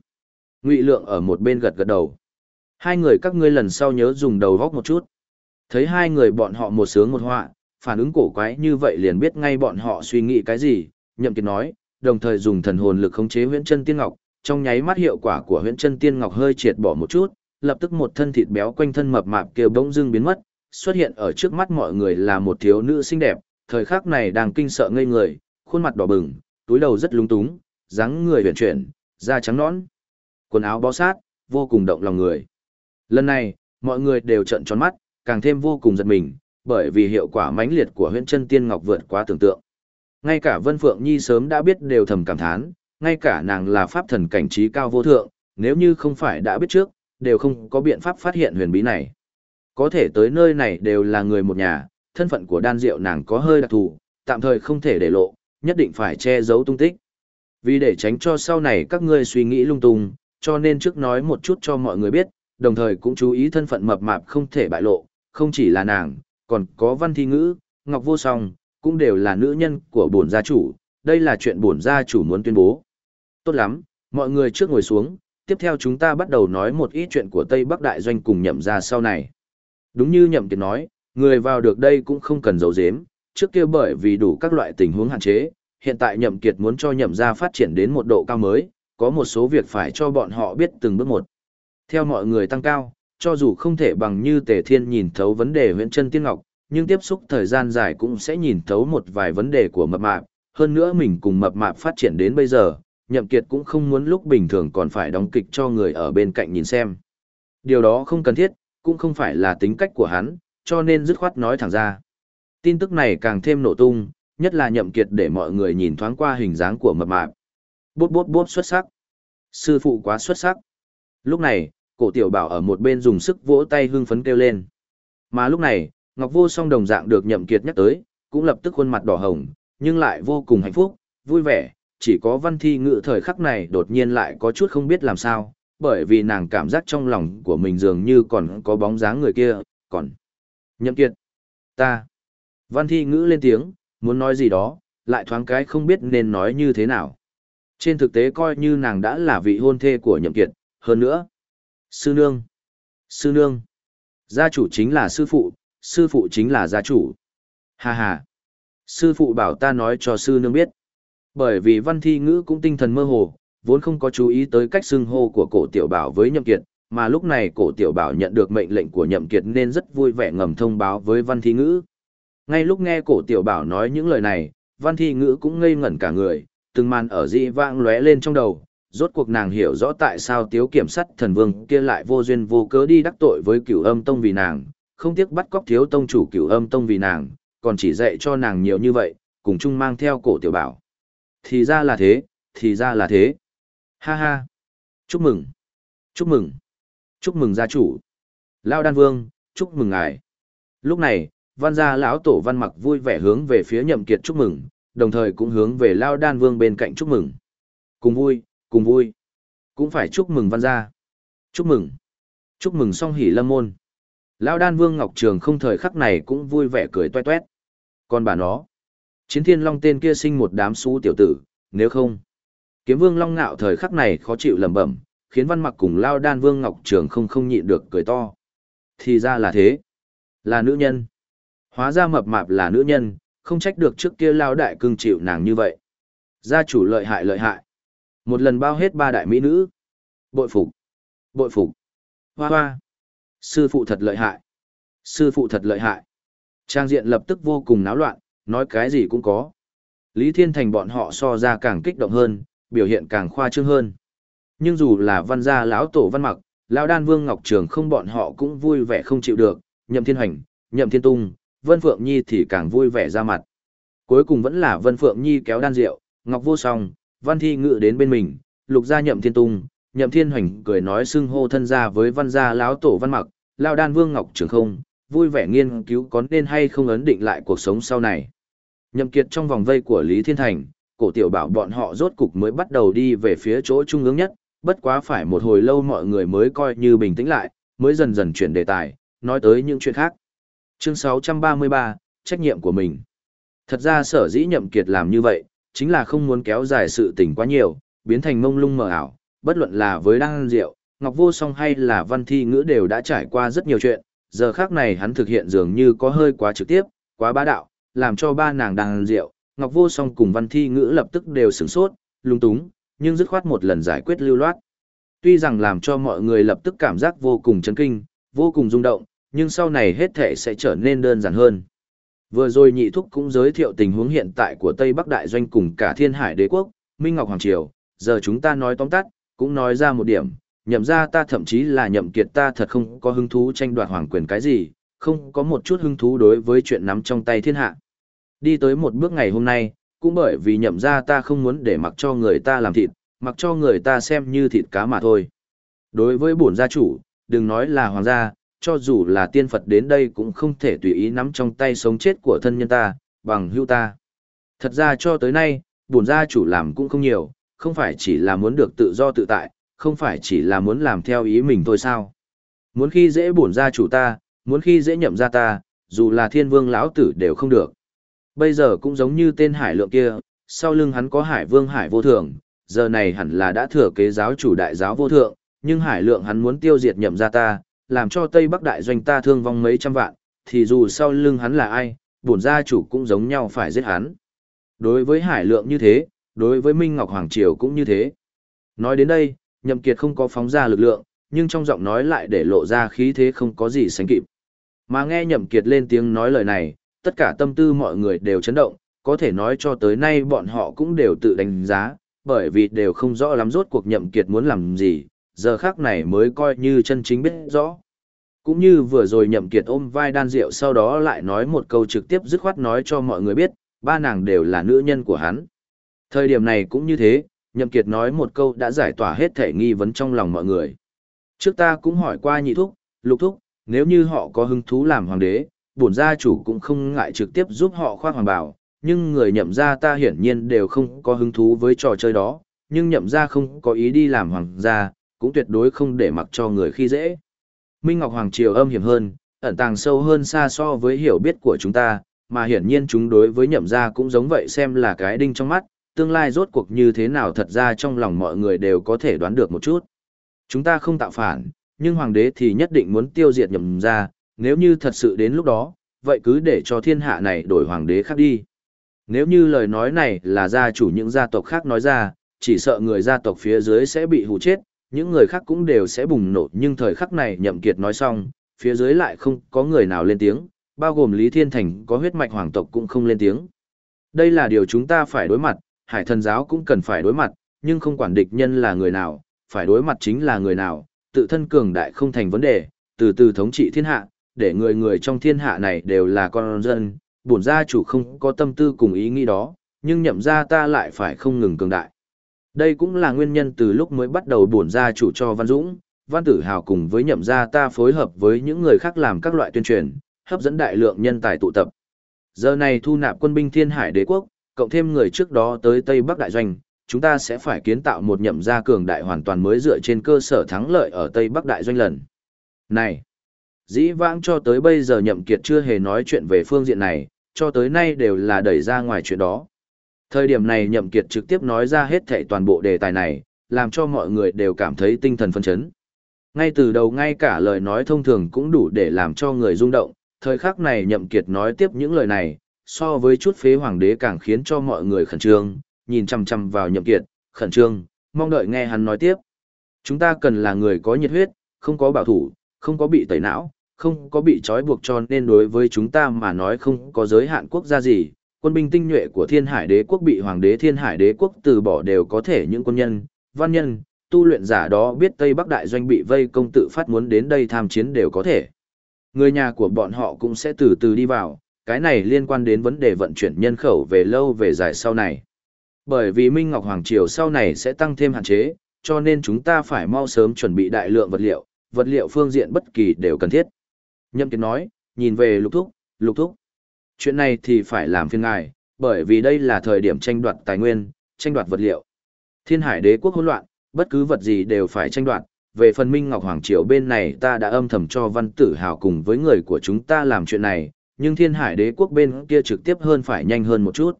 Ngụy Lượng ở một bên gật gật đầu. Hai người các ngươi lần sau nhớ dùng đầu góc một chút. Thấy hai người bọn họ một sướng một họa, phản ứng cổ quái như vậy liền biết ngay bọn họ suy nghĩ cái gì, nhậm kiệt nói, đồng thời dùng thần hồn lực khống chế huyễn chân tiên ngọc, trong nháy mắt hiệu quả của huyễn chân tiên ngọc hơi triệt bỏ một chút, lập tức một thân thịt béo quanh thân mập mạp kia bỗng dưng biến mất, xuất hiện ở trước mắt mọi người là một thiếu nữ xinh đẹp, thời khắc này đang kinh sợ ngây người, khuôn mặt đỏ bừng, túi đầu rất lúng túng, dáng người huyền chuyển, da trắng nõn, quần áo bó sát, vô cùng động lòng người. Lần này, mọi người đều trợn tròn mắt, càng thêm vô cùng giật mình, bởi vì hiệu quả mãnh liệt của huyễn chân tiên ngọc vượt quá tưởng tượng. Ngay cả Vân Phượng Nhi sớm đã biết đều thầm cảm thán, ngay cả nàng là pháp thần cảnh trí cao vô thượng, nếu như không phải đã biết trước, đều không có biện pháp phát hiện huyền bí này. Có thể tới nơi này đều là người một nhà, thân phận của đan diệu nàng có hơi đặc thù, tạm thời không thể để lộ, nhất định phải che giấu tung tích. Vì để tránh cho sau này các ngươi suy nghĩ lung tung, cho nên trước nói một chút cho mọi người biết, đồng thời cũng chú ý thân phận mập mạp không thể bại lộ, không chỉ là nàng, còn có văn thi ngữ, ngọc vô song, cũng đều là nữ nhân của bổn gia chủ, đây là chuyện bổn gia chủ muốn tuyên bố. Tốt lắm, mọi người trước ngồi xuống, tiếp theo chúng ta bắt đầu nói một ít chuyện của Tây Bắc Đại Doanh cùng nhậm ra sau này. Đúng như nhậm kiệt nói, người vào được đây cũng không cần giấu giếm, trước kia bởi vì đủ các loại tình huống hạn chế, hiện tại nhậm kiệt muốn cho nhậm ra phát triển đến một độ cao mới, có một số việc phải cho bọn họ biết từng bước một. Theo mọi người tăng cao, cho dù không thể bằng như Tề Thiên nhìn thấu vấn đề huyện chân tiên ngọc, nhưng tiếp xúc thời gian dài cũng sẽ nhìn thấu một vài vấn đề của mập mạp. Hơn nữa mình cùng mập mạp phát triển đến bây giờ, nhậm kiệt cũng không muốn lúc bình thường còn phải đóng kịch cho người ở bên cạnh nhìn xem. Điều đó không cần thiết, cũng không phải là tính cách của hắn, cho nên dứt khoát nói thẳng ra. Tin tức này càng thêm nổ tung, nhất là nhậm kiệt để mọi người nhìn thoáng qua hình dáng của mập mạp. Bốp bốp bốp xuất sắc. Sư phụ quá xuất sắc. Lúc này, cổ tiểu bảo ở một bên dùng sức vỗ tay hưng phấn kêu lên. Mà lúc này, Ngọc Vô song đồng dạng được nhậm kiệt nhắc tới, cũng lập tức khuôn mặt đỏ hồng, nhưng lại vô cùng hạnh phúc, vui vẻ, chỉ có văn thi ngự thời khắc này đột nhiên lại có chút không biết làm sao, bởi vì nàng cảm giác trong lòng của mình dường như còn có bóng dáng người kia, còn... Nhậm kiệt! Ta! Văn thi ngữ lên tiếng, muốn nói gì đó, lại thoáng cái không biết nên nói như thế nào. Trên thực tế coi như nàng đã là vị hôn thê của nhậm kiệt, hơn nữa. Sư nương! Sư nương! Gia chủ chính là sư phụ, sư phụ chính là gia chủ. Hà hà! Sư phụ bảo ta nói cho sư nương biết. Bởi vì văn thi ngữ cũng tinh thần mơ hồ, vốn không có chú ý tới cách xưng hô của cổ tiểu bảo với nhậm kiệt, mà lúc này cổ tiểu bảo nhận được mệnh lệnh của nhậm kiệt nên rất vui vẻ ngầm thông báo với văn thi ngữ. Ngay lúc nghe cổ tiểu bảo nói những lời này, văn thi ngữ cũng ngây ngẩn cả người, từng màn ở dị vãng lóe lên trong đầu, rốt cuộc nàng hiểu rõ tại sao tiếu kiểm sát thần vương kia lại vô duyên vô cớ đi đắc tội với cửu âm tông vì nàng, không tiếc bắt cóc thiếu tông chủ cửu âm tông vì nàng, còn chỉ dạy cho nàng nhiều như vậy, cùng chung mang theo cổ tiểu bảo. Thì ra là thế, thì ra là thế. Ha ha. Chúc mừng. Chúc mừng. Chúc mừng gia chủ. Lao đan vương, chúc mừng ngài. Lúc này, văn gia lão tổ văn mặc vui vẻ hướng về phía nhậm kiệt chúc mừng, đồng thời cũng hướng về Lao đan vương bên cạnh chúc mừng. Cùng vui, cùng vui. Cũng phải chúc mừng văn gia. Chúc mừng. Chúc mừng song hỷ lâm môn. Lao đan vương Ngọc Trường không thời khắc này cũng vui vẻ cười toe toét. Còn bà nó, chiến thiên long tên kia sinh một đám xú tiểu tử, nếu không. Kiếm vương long ngạo thời khắc này khó chịu lẩm bẩm, khiến văn mặc cùng lao đan vương ngọc trường không không nhịn được cười to. Thì ra là thế. Là nữ nhân. Hóa ra mập mạp là nữ nhân, không trách được trước kia lao đại cưng chịu nàng như vậy. Gia chủ lợi hại lợi hại. Một lần bao hết ba đại mỹ nữ. Bội phục. Bội phục. Hoa hoa. Sư phụ thật lợi hại. Sư phụ thật lợi hại. Trang diện lập tức vô cùng náo loạn, nói cái gì cũng có. Lý Thiên Thành bọn họ so ra càng kích động hơn, biểu hiện càng khoa trương hơn. Nhưng dù là văn gia lão tổ văn mặc, lão đan vương ngọc trường không bọn họ cũng vui vẻ không chịu được, nhậm thiên hành, nhậm thiên tung, vân phượng nhi thì càng vui vẻ ra mặt. Cuối cùng vẫn là vân phượng nhi kéo đan rượu, ngọc vô song, văn thi ngự đến bên mình, lục gia nhậm thiên tung, nhậm thiên hoành cười nói xưng hô thân gia với văn gia lão tổ văn mặc, lão đan vương ngọc trường không, vui vẻ nghiên cứu có nên hay không ấn định lại cuộc sống sau này. Nhậm kiệt trong vòng vây của Lý Thiên Thành, cổ tiểu bảo bọn họ rốt cục mới bắt đầu đi về phía chỗ trung ương nhất, bất quá phải một hồi lâu mọi người mới coi như bình tĩnh lại, mới dần dần chuyển đề tài, nói tới những chuyện khác. Chương 633, trách nhiệm của mình. Thật ra sở dĩ nhậm kiệt làm như vậy, chính là không muốn kéo dài sự tình quá nhiều, biến thành mông lung mờ ảo, bất luận là với Đăng Diệu, Ngọc Vô Song hay là Văn Thi Ngữ đều đã trải qua rất nhiều chuyện, giờ khác này hắn thực hiện dường như có hơi quá trực tiếp, quá bá đạo, làm cho ba nàng Đăng Diệu, Ngọc Vô Song cùng Văn Thi Ngữ lập tức đều sửng sốt, lung túng, nhưng dứt khoát một lần giải quyết lưu loát. Tuy rằng làm cho mọi người lập tức cảm giác vô cùng chấn kinh, vô cùng rung động, nhưng sau này hết thể sẽ trở nên đơn giản hơn. Vừa rồi nhị thúc cũng giới thiệu tình huống hiện tại của Tây Bắc Đại Doanh cùng cả thiên hải đế quốc, Minh Ngọc Hoàng Triều, giờ chúng ta nói tóm tắt, cũng nói ra một điểm, nhậm ra ta thậm chí là nhậm kiệt ta thật không có hứng thú tranh đoạt hoàng quyền cái gì, không có một chút hứng thú đối với chuyện nắm trong tay thiên hạ. Đi tới một bước ngày hôm nay, cũng bởi vì nhậm ra ta không muốn để mặc cho người ta làm thịt, mặc cho người ta xem như thịt cá mà thôi. Đối với bổn gia chủ, đừng nói là hoàng gia, cho dù là tiên Phật đến đây cũng không thể tùy ý nắm trong tay sống chết của thân nhân ta, bằng hữu ta. Thật ra cho tới nay, bổn gia chủ làm cũng không nhiều, không phải chỉ là muốn được tự do tự tại, không phải chỉ là muốn làm theo ý mình thôi sao. Muốn khi dễ bổn gia chủ ta, muốn khi dễ nhậm gia ta, dù là thiên vương lão tử đều không được. Bây giờ cũng giống như tên hải lượng kia, sau lưng hắn có hải vương hải vô thường, giờ này hẳn là đã thừa kế giáo chủ đại giáo vô thượng, nhưng hải lượng hắn muốn tiêu diệt nhậm gia ta, làm cho Tây Bắc đại doanh ta thương vong mấy trăm vạn, thì dù sau lưng hắn là ai, bổn gia chủ cũng giống nhau phải giết hắn. Đối với hải lượng như thế, đối với Minh Ngọc Hoàng Triều cũng như thế. Nói đến đây, Nhậm Kiệt không có phóng ra lực lượng, nhưng trong giọng nói lại để lộ ra khí thế không có gì sánh kịp. Mà nghe Nhậm Kiệt lên tiếng nói lời này, tất cả tâm tư mọi người đều chấn động, có thể nói cho tới nay bọn họ cũng đều tự đánh giá, bởi vì đều không rõ lắm rốt cuộc Nhậm Kiệt muốn làm gì, giờ khác này mới coi như chân chính biết rõ. Cũng như vừa rồi Nhậm Kiệt ôm vai đan rượu sau đó lại nói một câu trực tiếp dứt khoát nói cho mọi người biết, ba nàng đều là nữ nhân của hắn. Thời điểm này cũng như thế, Nhậm Kiệt nói một câu đã giải tỏa hết thể nghi vấn trong lòng mọi người. Trước ta cũng hỏi qua nhị thúc, lục thúc, nếu như họ có hứng thú làm hoàng đế, bổn gia chủ cũng không ngại trực tiếp giúp họ khoác hoàng bào, nhưng người nhậm gia ta hiển nhiên đều không có hứng thú với trò chơi đó, nhưng nhậm gia không có ý đi làm hoàng gia, cũng tuyệt đối không để mặc cho người khi dễ. Minh Ngọc Hoàng Triều âm hiểm hơn, ẩn tàng sâu hơn xa so với hiểu biết của chúng ta, mà hiển nhiên chúng đối với nhậm gia cũng giống vậy xem là cái đinh trong mắt, tương lai rốt cuộc như thế nào thật ra trong lòng mọi người đều có thể đoán được một chút. Chúng ta không tạo phản, nhưng hoàng đế thì nhất định muốn tiêu diệt nhậm gia, nếu như thật sự đến lúc đó, vậy cứ để cho thiên hạ này đổi hoàng đế khác đi. Nếu như lời nói này là gia chủ những gia tộc khác nói ra, chỉ sợ người gia tộc phía dưới sẽ bị hù chết, những người khác cũng đều sẽ bùng nổ nhưng thời khắc này nhậm kiệt nói xong, phía dưới lại không có người nào lên tiếng, bao gồm Lý Thiên Thành có huyết mạch hoàng tộc cũng không lên tiếng. Đây là điều chúng ta phải đối mặt, hải thần giáo cũng cần phải đối mặt, nhưng không quản địch nhân là người nào, phải đối mặt chính là người nào, tự thân cường đại không thành vấn đề, từ từ thống trị thiên hạ, để người người trong thiên hạ này đều là con dân, bổn gia chủ không có tâm tư cùng ý nghĩ đó, nhưng nhậm ra ta lại phải không ngừng cường đại. Đây cũng là nguyên nhân từ lúc mới bắt đầu bổn gia chủ cho Văn Dũng, Văn Tử Hào cùng với nhậm gia ta phối hợp với những người khác làm các loại tuyên truyền, hấp dẫn đại lượng nhân tài tụ tập. Giờ này thu nạp quân binh thiên hải đế quốc, cộng thêm người trước đó tới Tây Bắc Đại Doanh, chúng ta sẽ phải kiến tạo một nhậm gia cường đại hoàn toàn mới dựa trên cơ sở thắng lợi ở Tây Bắc Đại Doanh lần. Này! Dĩ vãng cho tới bây giờ nhậm kiệt chưa hề nói chuyện về phương diện này, cho tới nay đều là đẩy ra ngoài chuyện đó. Thời điểm này nhậm kiệt trực tiếp nói ra hết thảy toàn bộ đề tài này, làm cho mọi người đều cảm thấy tinh thần phấn chấn. Ngay từ đầu ngay cả lời nói thông thường cũng đủ để làm cho người rung động, thời khắc này nhậm kiệt nói tiếp những lời này, so với chút phế hoàng đế càng khiến cho mọi người khẩn trương, nhìn chăm chăm vào nhậm kiệt, khẩn trương, mong đợi nghe hắn nói tiếp. Chúng ta cần là người có nhiệt huyết, không có bảo thủ, không có bị tẩy não, không có bị trói buộc cho nên đối với chúng ta mà nói không có giới hạn quốc gia gì, quân binh tinh nhuệ của thiên hải đế quốc bị hoàng đế thiên hải đế quốc từ bỏ đều có thể những quân nhân, văn nhân, tu luyện giả đó biết Tây Bắc Đại Doanh bị vây công tự phát muốn đến đây tham chiến đều có thể. Người nhà của bọn họ cũng sẽ từ từ đi vào, cái này liên quan đến vấn đề vận chuyển nhân khẩu về lâu về dài sau này. Bởi vì Minh Ngọc Hoàng Triều sau này sẽ tăng thêm hạn chế, cho nên chúng ta phải mau sớm chuẩn bị đại lượng vật liệu, vật liệu phương diện bất kỳ đều cần thiết. Nhâm Kiệt nói, nhìn về lục thúc, lục thúc. Chuyện này thì phải làm phiên ngài, bởi vì đây là thời điểm tranh đoạt tài nguyên, tranh đoạt vật liệu. Thiên hải đế quốc hỗn loạn, bất cứ vật gì đều phải tranh đoạt. Về phần Minh Ngọc Hoàng Triều bên này ta đã âm thầm cho văn tử hào cùng với người của chúng ta làm chuyện này, nhưng thiên hải đế quốc bên kia trực tiếp hơn phải nhanh hơn một chút.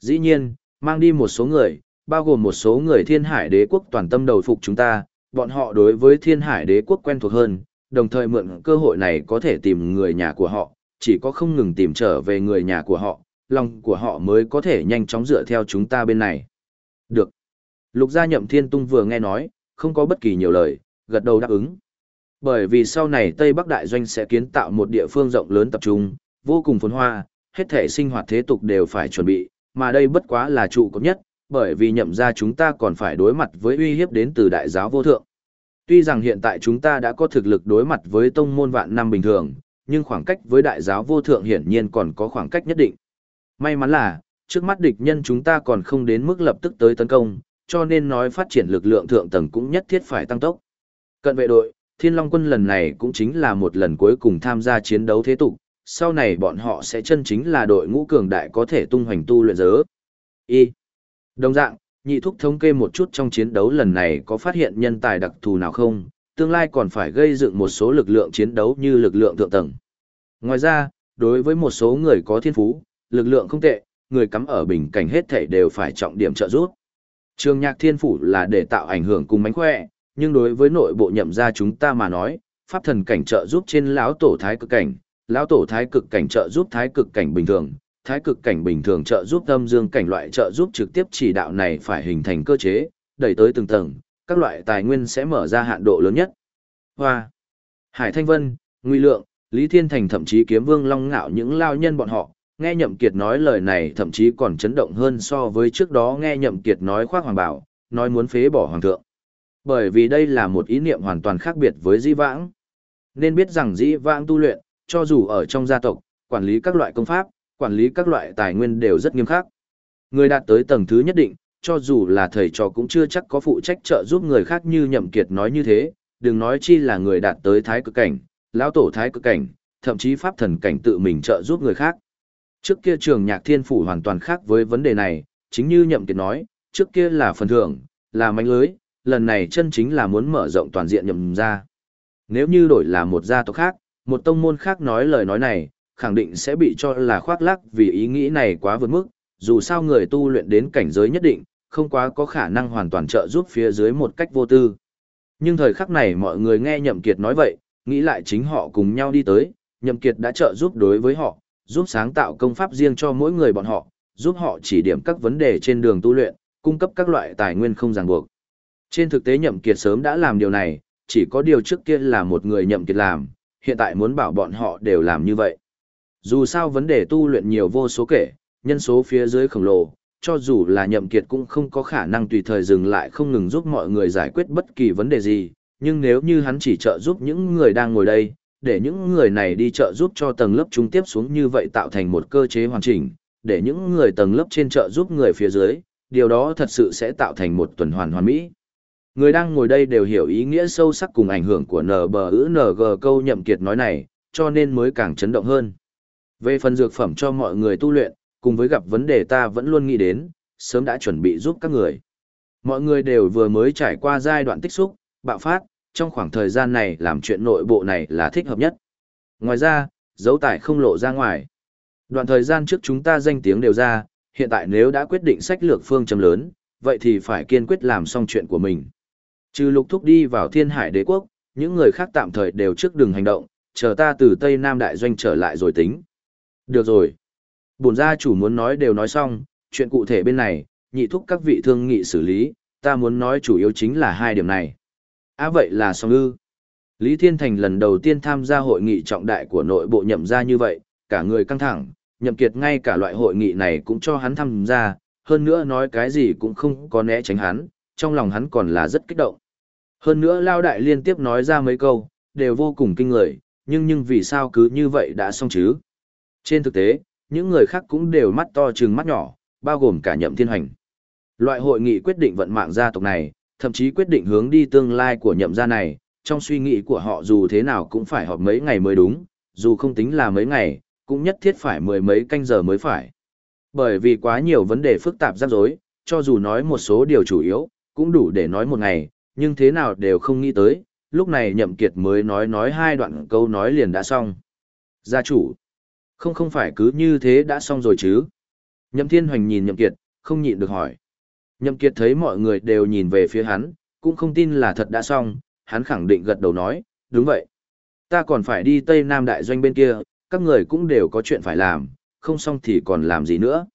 Dĩ nhiên, mang đi một số người, bao gồm một số người thiên hải đế quốc toàn tâm đầu phục chúng ta, bọn họ đối với thiên hải đế quốc quen thuộc hơn, đồng thời mượn cơ hội này có thể tìm người nhà của họ, chỉ có không ngừng tìm trở về người nhà của họ, lòng của họ mới có thể nhanh chóng dựa theo chúng ta bên này. Được. Lục gia nhậm thiên tung vừa nghe nói, không có bất kỳ nhiều lời, gật đầu đáp ứng. Bởi vì sau này Tây Bắc Đại Doanh sẽ kiến tạo một địa phương rộng lớn tập trung, vô cùng phồn hoa, hết thể sinh hoạt thế tục đều phải chuẩn bị, mà đây bất quá là trụ cột nhất, bởi vì nhậm ra chúng ta còn phải đối mặt với uy hiếp đến từ đại giáo vô thượng. Tuy rằng hiện tại chúng ta đã có thực lực đối mặt với tông môn vạn năm bình thường, nhưng khoảng cách với đại giáo vô thượng hiển nhiên còn có khoảng cách nhất định. May mắn là, trước mắt địch nhân chúng ta còn không đến mức lập tức tới tấn công, cho nên nói phát triển lực lượng thượng tầng cũng nhất thiết phải tăng tốc. Cận vệ đội, Thiên Long quân lần này cũng chính là một lần cuối cùng tham gia chiến đấu thế tục, sau này bọn họ sẽ chân chính là đội ngũ cường đại có thể tung hoành tu luyện giới. Y. Đồng dạng, nhị thúc thống kê một chút trong chiến đấu lần này có phát hiện nhân tài đặc thù nào không, tương lai còn phải gây dựng một số lực lượng chiến đấu như lực lượng thượng tầng. Ngoài ra, đối với một số người có thiên phú, lực lượng không tệ, người cắm ở bình cảnh hết thảy đều phải trọng điểm trợ giúp. Trường nhạc thiên phủ là để tạo ảnh hưởng cùng mánh khỏe, nhưng đối với nội bộ nhậm gia chúng ta mà nói, pháp thần cảnh trợ giúp trên lão tổ thái cực cảnh, lão tổ thái cực cảnh trợ giúp thái cực cảnh bình thường, thái cực cảnh bình thường trợ giúp âm dương cảnh loại trợ giúp trực tiếp chỉ đạo này phải hình thành cơ chế, đẩy tới từng tầng, các loại tài nguyên sẽ mở ra hạn độ lớn nhất. Hoa, Hải Thanh Vân, Ngụy Lượng, Lý Thiên Thành thậm chí kiếm vương long ngạo những lao nhân bọn họ, nghe Nhậm Kiệt nói lời này thậm chí còn chấn động hơn so với trước đó nghe Nhậm Kiệt nói khoác hoàng bảo, nói muốn phế bỏ hoàng thượng. Bởi vì đây là một ý niệm hoàn toàn khác biệt với Di Vãng. Nên biết rằng Di Vãng tu luyện, cho dù ở trong gia tộc, quản lý các loại công pháp, quản lý các loại tài nguyên đều rất nghiêm khắc. Người đạt tới tầng thứ nhất định, cho dù là thầy trò cũng chưa chắc có phụ trách trợ giúp người khác như Nhậm Kiệt nói như thế, đừng nói chi là người đạt tới thái cực cảnh, lão tổ thái cực cảnh, thậm chí pháp thần cảnh tự mình trợ giúp người khác. Trước kia trường nhạc thiên phủ hoàn toàn khác với vấn đề này, chính như Nhậm Kiệt nói, trước kia là phần thưởng, là mánh lưới, lần này chân chính là muốn mở rộng toàn diện nhậm ra. Nếu như đổi là một gia tộc khác, một tông môn khác nói lời nói này, khẳng định sẽ bị cho là khoác lác vì ý nghĩ này quá vượt mức, dù sao người tu luyện đến cảnh giới nhất định, không quá có khả năng hoàn toàn trợ giúp phía dưới một cách vô tư. Nhưng thời khắc này mọi người nghe Nhậm Kiệt nói vậy, nghĩ lại chính họ cùng nhau đi tới, Nhậm Kiệt đã trợ giúp đối với họ, giúp sáng tạo công pháp riêng cho mỗi người bọn họ, giúp họ chỉ điểm các vấn đề trên đường tu luyện, cung cấp các loại tài nguyên không ràng buộc. Trên thực tế Nhậm Kiệt sớm đã làm điều này, chỉ có điều trước kia là một người Nhậm Kiệt làm, hiện tại muốn bảo bọn họ đều làm như vậy. Dù sao vấn đề tu luyện nhiều vô số kể, nhân số phía dưới khổng lồ, cho dù là Nhậm Kiệt cũng không có khả năng tùy thời dừng lại không ngừng giúp mọi người giải quyết bất kỳ vấn đề gì, nhưng nếu như hắn chỉ trợ giúp những người đang ngồi đây, để những người này đi trợ giúp cho tầng lớp trung tiếp xuống như vậy tạo thành một cơ chế hoàn chỉnh, để những người tầng lớp trên trợ giúp người phía dưới, điều đó thật sự sẽ tạo thành một tuần hoàn hoàn mỹ. Người đang ngồi đây đều hiểu ý nghĩa sâu sắc cùng ảnh hưởng của NBUNG câu nhậm kiệt nói này, cho nên mới càng chấn động hơn. Về phần dược phẩm cho mọi người tu luyện, cùng với gặp vấn đề ta vẫn luôn nghĩ đến, sớm đã chuẩn bị giúp các người. Mọi người đều vừa mới trải qua giai đoạn tích xúc, bạo phát, trong khoảng thời gian này làm chuyện nội bộ này là thích hợp nhất. Ngoài ra, dấu tải không lộ ra ngoài. Đoạn thời gian trước chúng ta danh tiếng đều ra, hiện tại nếu đã quyết định sách lược phương châm lớn, vậy thì phải kiên quyết làm xong chuyện của mình. Trừ lục thúc đi vào thiên hải đế quốc, những người khác tạm thời đều trước đường hành động, chờ ta từ Tây Nam Đại Doanh trở lại rồi tính. Được rồi. Bổn gia chủ muốn nói đều nói xong, chuyện cụ thể bên này, nhị thúc các vị thương nghị xử lý, ta muốn nói chủ yếu chính là hai điểm này. À vậy là xong ư. Lý Thiên Thành lần đầu tiên tham gia hội nghị trọng đại của nội bộ nhậm ra như vậy, cả người căng thẳng, nhậm kiệt ngay cả loại hội nghị này cũng cho hắn tham gia, hơn nữa nói cái gì cũng không có né tránh hắn, trong lòng hắn còn là rất kích động. Hơn nữa Lao Đại liên tiếp nói ra mấy câu, đều vô cùng kinh người, nhưng nhưng vì sao cứ như vậy đã xong chứ? Trên thực tế, những người khác cũng đều mắt to chừng mắt nhỏ, bao gồm cả nhậm thiên hành. Loại hội nghị quyết định vận mạng gia tộc này, thậm chí quyết định hướng đi tương lai của nhậm gia này, trong suy nghĩ của họ dù thế nào cũng phải họp mấy ngày mới đúng, dù không tính là mấy ngày, cũng nhất thiết phải mười mấy canh giờ mới phải. Bởi vì quá nhiều vấn đề phức tạp rắc rối, cho dù nói một số điều chủ yếu, cũng đủ để nói một ngày, nhưng thế nào đều không nghĩ tới, lúc này nhậm kiệt mới nói nói hai đoạn câu nói liền đã xong. Gia chủ, không không phải cứ như thế đã xong rồi chứ. Nhậm thiên hoành nhìn nhậm kiệt, không nhịn được hỏi. Nhậm kiệt thấy mọi người đều nhìn về phía hắn, cũng không tin là thật đã xong, hắn khẳng định gật đầu nói, đúng vậy. Ta còn phải đi Tây Nam Đại Doanh bên kia, các người cũng đều có chuyện phải làm, không xong thì còn làm gì nữa.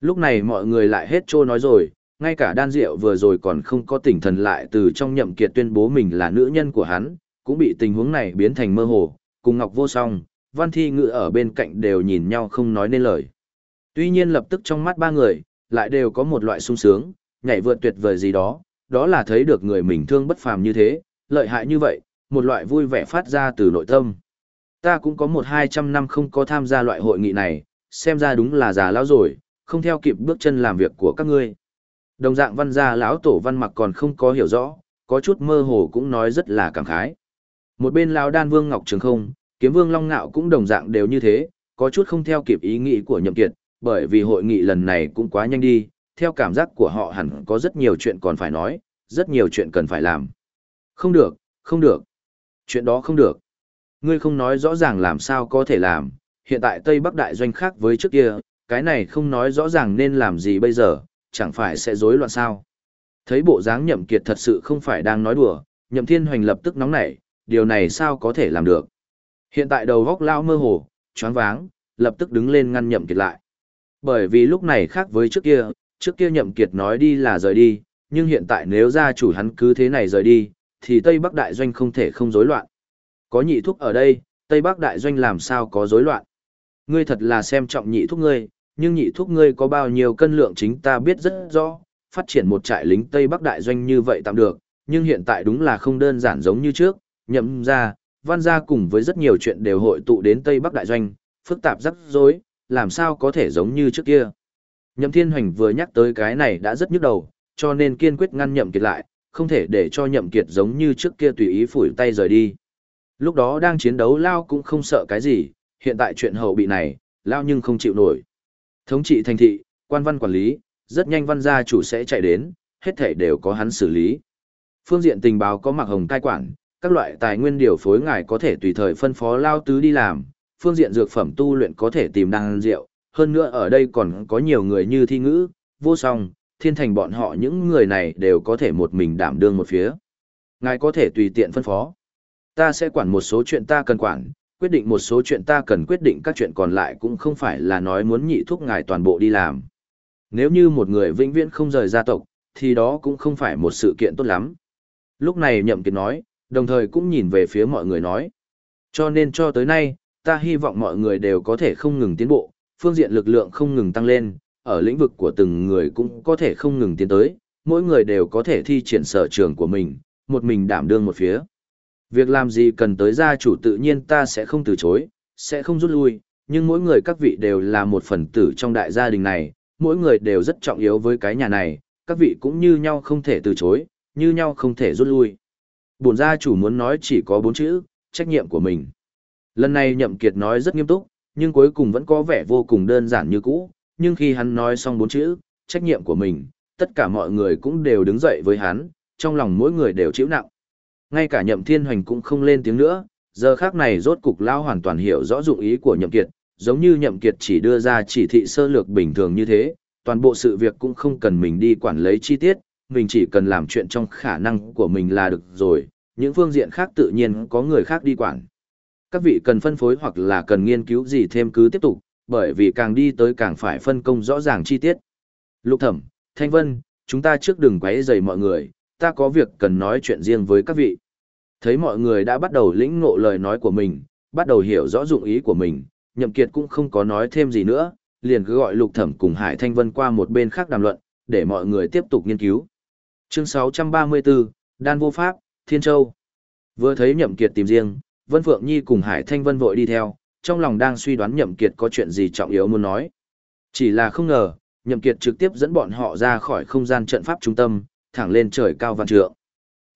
Lúc này mọi người lại hết trô nói rồi, ngay cả đan diệu vừa rồi còn không có tỉnh thần lại từ trong nhậm kiệt tuyên bố mình là nữ nhân của hắn, cũng bị tình huống này biến thành mơ hồ, cùng Ngọc Vô Song, Văn Thi Ngự ở bên cạnh đều nhìn nhau không nói nên lời. Tuy nhiên lập tức trong mắt ba người, lại đều có một loại sung sướng, nhảy vượt tuyệt vời gì đó, đó là thấy được người mình thương bất phàm như thế, lợi hại như vậy, một loại vui vẻ phát ra từ nội tâm. Ta cũng có một hai trăm năm không có tham gia loại hội nghị này, xem ra đúng là già lão rồi, không theo kịp bước chân làm việc của các ngươi. Đồng dạng văn gia lão tổ văn mặc còn không có hiểu rõ, có chút mơ hồ cũng nói rất là cảm khái. Một bên lão đan vương ngọc trường không, kiếm vương long ngạo cũng đồng dạng đều như thế, có chút không theo kịp ý nghĩ của nhậm kiệt, bởi vì hội nghị lần này cũng quá nhanh đi, theo cảm giác của họ hẳn có rất nhiều chuyện còn phải nói, rất nhiều chuyện cần phải làm. Không được, không được. Chuyện đó không được. Ngươi không nói rõ ràng làm sao có thể làm, hiện tại Tây Bắc Đại doanh khác với trước kia, cái này không nói rõ ràng nên làm gì bây giờ, chẳng phải sẽ rối loạn sao. Thấy bộ dáng nhậm kiệt thật sự không phải đang nói đùa, nhậm thiên hoành lập tức nóng nảy, điều này sao có thể làm được. Hiện tại đầu góc lao mơ hồ, choáng váng, lập tức đứng lên ngăn nhậm kiệt lại. Bởi vì lúc này khác với trước kia, trước kia nhậm kiệt nói đi là rời đi, nhưng hiện tại nếu gia chủ hắn cứ thế này rời đi, thì Tây Bắc Đại Doanh không thể không rối loạn. Có nhị thúc ở đây, Tây Bắc Đại Doanh làm sao có rối loạn. Ngươi thật là xem trọng nhị thúc ngươi, nhưng nhị thúc ngươi có bao nhiêu cân lượng chính ta biết rất rõ, phát triển một trại lính Tây Bắc Đại Doanh như vậy tạm được, nhưng hiện tại đúng là không đơn giản giống như trước, nhậm ra, văn gia cùng với rất nhiều chuyện đều hội tụ đến Tây Bắc Đại Doanh, phức tạp rắc rối, làm sao có thể giống như trước kia. Nhậm Thiên Hoành vừa nhắc tới cái này đã rất nhức đầu, cho nên kiên quyết ngăn Nhậm Kiệt lại, không thể để cho Nhậm Kiệt giống như trước kia tùy ý phủi tay rời đi. Lúc đó đang chiến đấu Lao cũng không sợ cái gì, hiện tại chuyện hậu bị này, Lao nhưng không chịu nổi. Thống trị thành thị, quan văn quản lý, rất nhanh văn gia chủ sẽ chạy đến, hết thảy đều có hắn xử lý. Phương diện tình báo có mặc hồng cai quản, các loại tài nguyên điều phối ngài có thể tùy thời phân phó Lao tứ đi làm, phương diện dược phẩm tu luyện có thể tìm đăng rượu, hơn nữa ở đây còn có nhiều người như thi ngữ, vô song, thiên thành bọn họ những người này đều có thể một mình đảm đương một phía. Ngài có thể tùy tiện phân phó. Ta sẽ quản một số chuyện ta cần quản, quyết định một số chuyện ta cần quyết định các chuyện còn lại cũng không phải là nói muốn nhị thúc ngài toàn bộ đi làm. Nếu như một người vĩnh viễn không rời gia tộc, thì đó cũng không phải một sự kiện tốt lắm. Lúc này nhậm kiệt nói, đồng thời cũng nhìn về phía mọi người nói. Cho nên cho tới nay, ta hy vọng mọi người đều có thể không ngừng tiến bộ, phương diện lực lượng không ngừng tăng lên, ở lĩnh vực của từng người cũng có thể không ngừng tiến tới, mỗi người đều có thể thi triển sở trường của mình, một mình đảm đương một phía. Việc làm gì cần tới gia chủ tự nhiên ta sẽ không từ chối, sẽ không rút lui, nhưng mỗi người các vị đều là một phần tử trong đại gia đình này, mỗi người đều rất trọng yếu với cái nhà này, các vị cũng như nhau không thể từ chối, như nhau không thể rút lui. Bổn gia chủ muốn nói chỉ có bốn chữ, trách nhiệm của mình. Lần này Nhậm Kiệt nói rất nghiêm túc, nhưng cuối cùng vẫn có vẻ vô cùng đơn giản như cũ, nhưng khi hắn nói xong bốn chữ, trách nhiệm của mình, tất cả mọi người cũng đều đứng dậy với hắn, trong lòng mỗi người đều chịu nặng. Ngay cả Nhậm Thiên Hoành cũng không lên tiếng nữa, giờ khác này rốt cục lao hoàn toàn hiểu rõ dụng ý của Nhậm Kiệt, giống như Nhậm Kiệt chỉ đưa ra chỉ thị sơ lược bình thường như thế, toàn bộ sự việc cũng không cần mình đi quản lấy chi tiết, mình chỉ cần làm chuyện trong khả năng của mình là được rồi, những phương diện khác tự nhiên có người khác đi quản các vị cần phân phối hoặc là cần nghiên cứu gì thêm cứ tiếp tục, bởi vì càng đi tới càng phải phân công rõ ràng chi tiết. Lục thẩm, Thanh Vân, chúng ta trước đừng quấy rầy mọi người, ta có việc cần nói chuyện riêng với các vị. Thấy mọi người đã bắt đầu lĩnh ngộ lời nói của mình, bắt đầu hiểu rõ dụng ý của mình, Nhậm Kiệt cũng không có nói thêm gì nữa, liền cứ gọi Lục Thẩm cùng Hải Thanh Vân qua một bên khác đàm luận, để mọi người tiếp tục nghiên cứu. Chương 634, Đan Vô Pháp, Thiên Châu. Vừa thấy Nhậm Kiệt tìm riêng, Vân Phượng Nhi cùng Hải Thanh Vân vội đi theo, trong lòng đang suy đoán Nhậm Kiệt có chuyện gì trọng yếu muốn nói. Chỉ là không ngờ, Nhậm Kiệt trực tiếp dẫn bọn họ ra khỏi không gian trận pháp trung tâm, thẳng lên trời cao vạn trượng.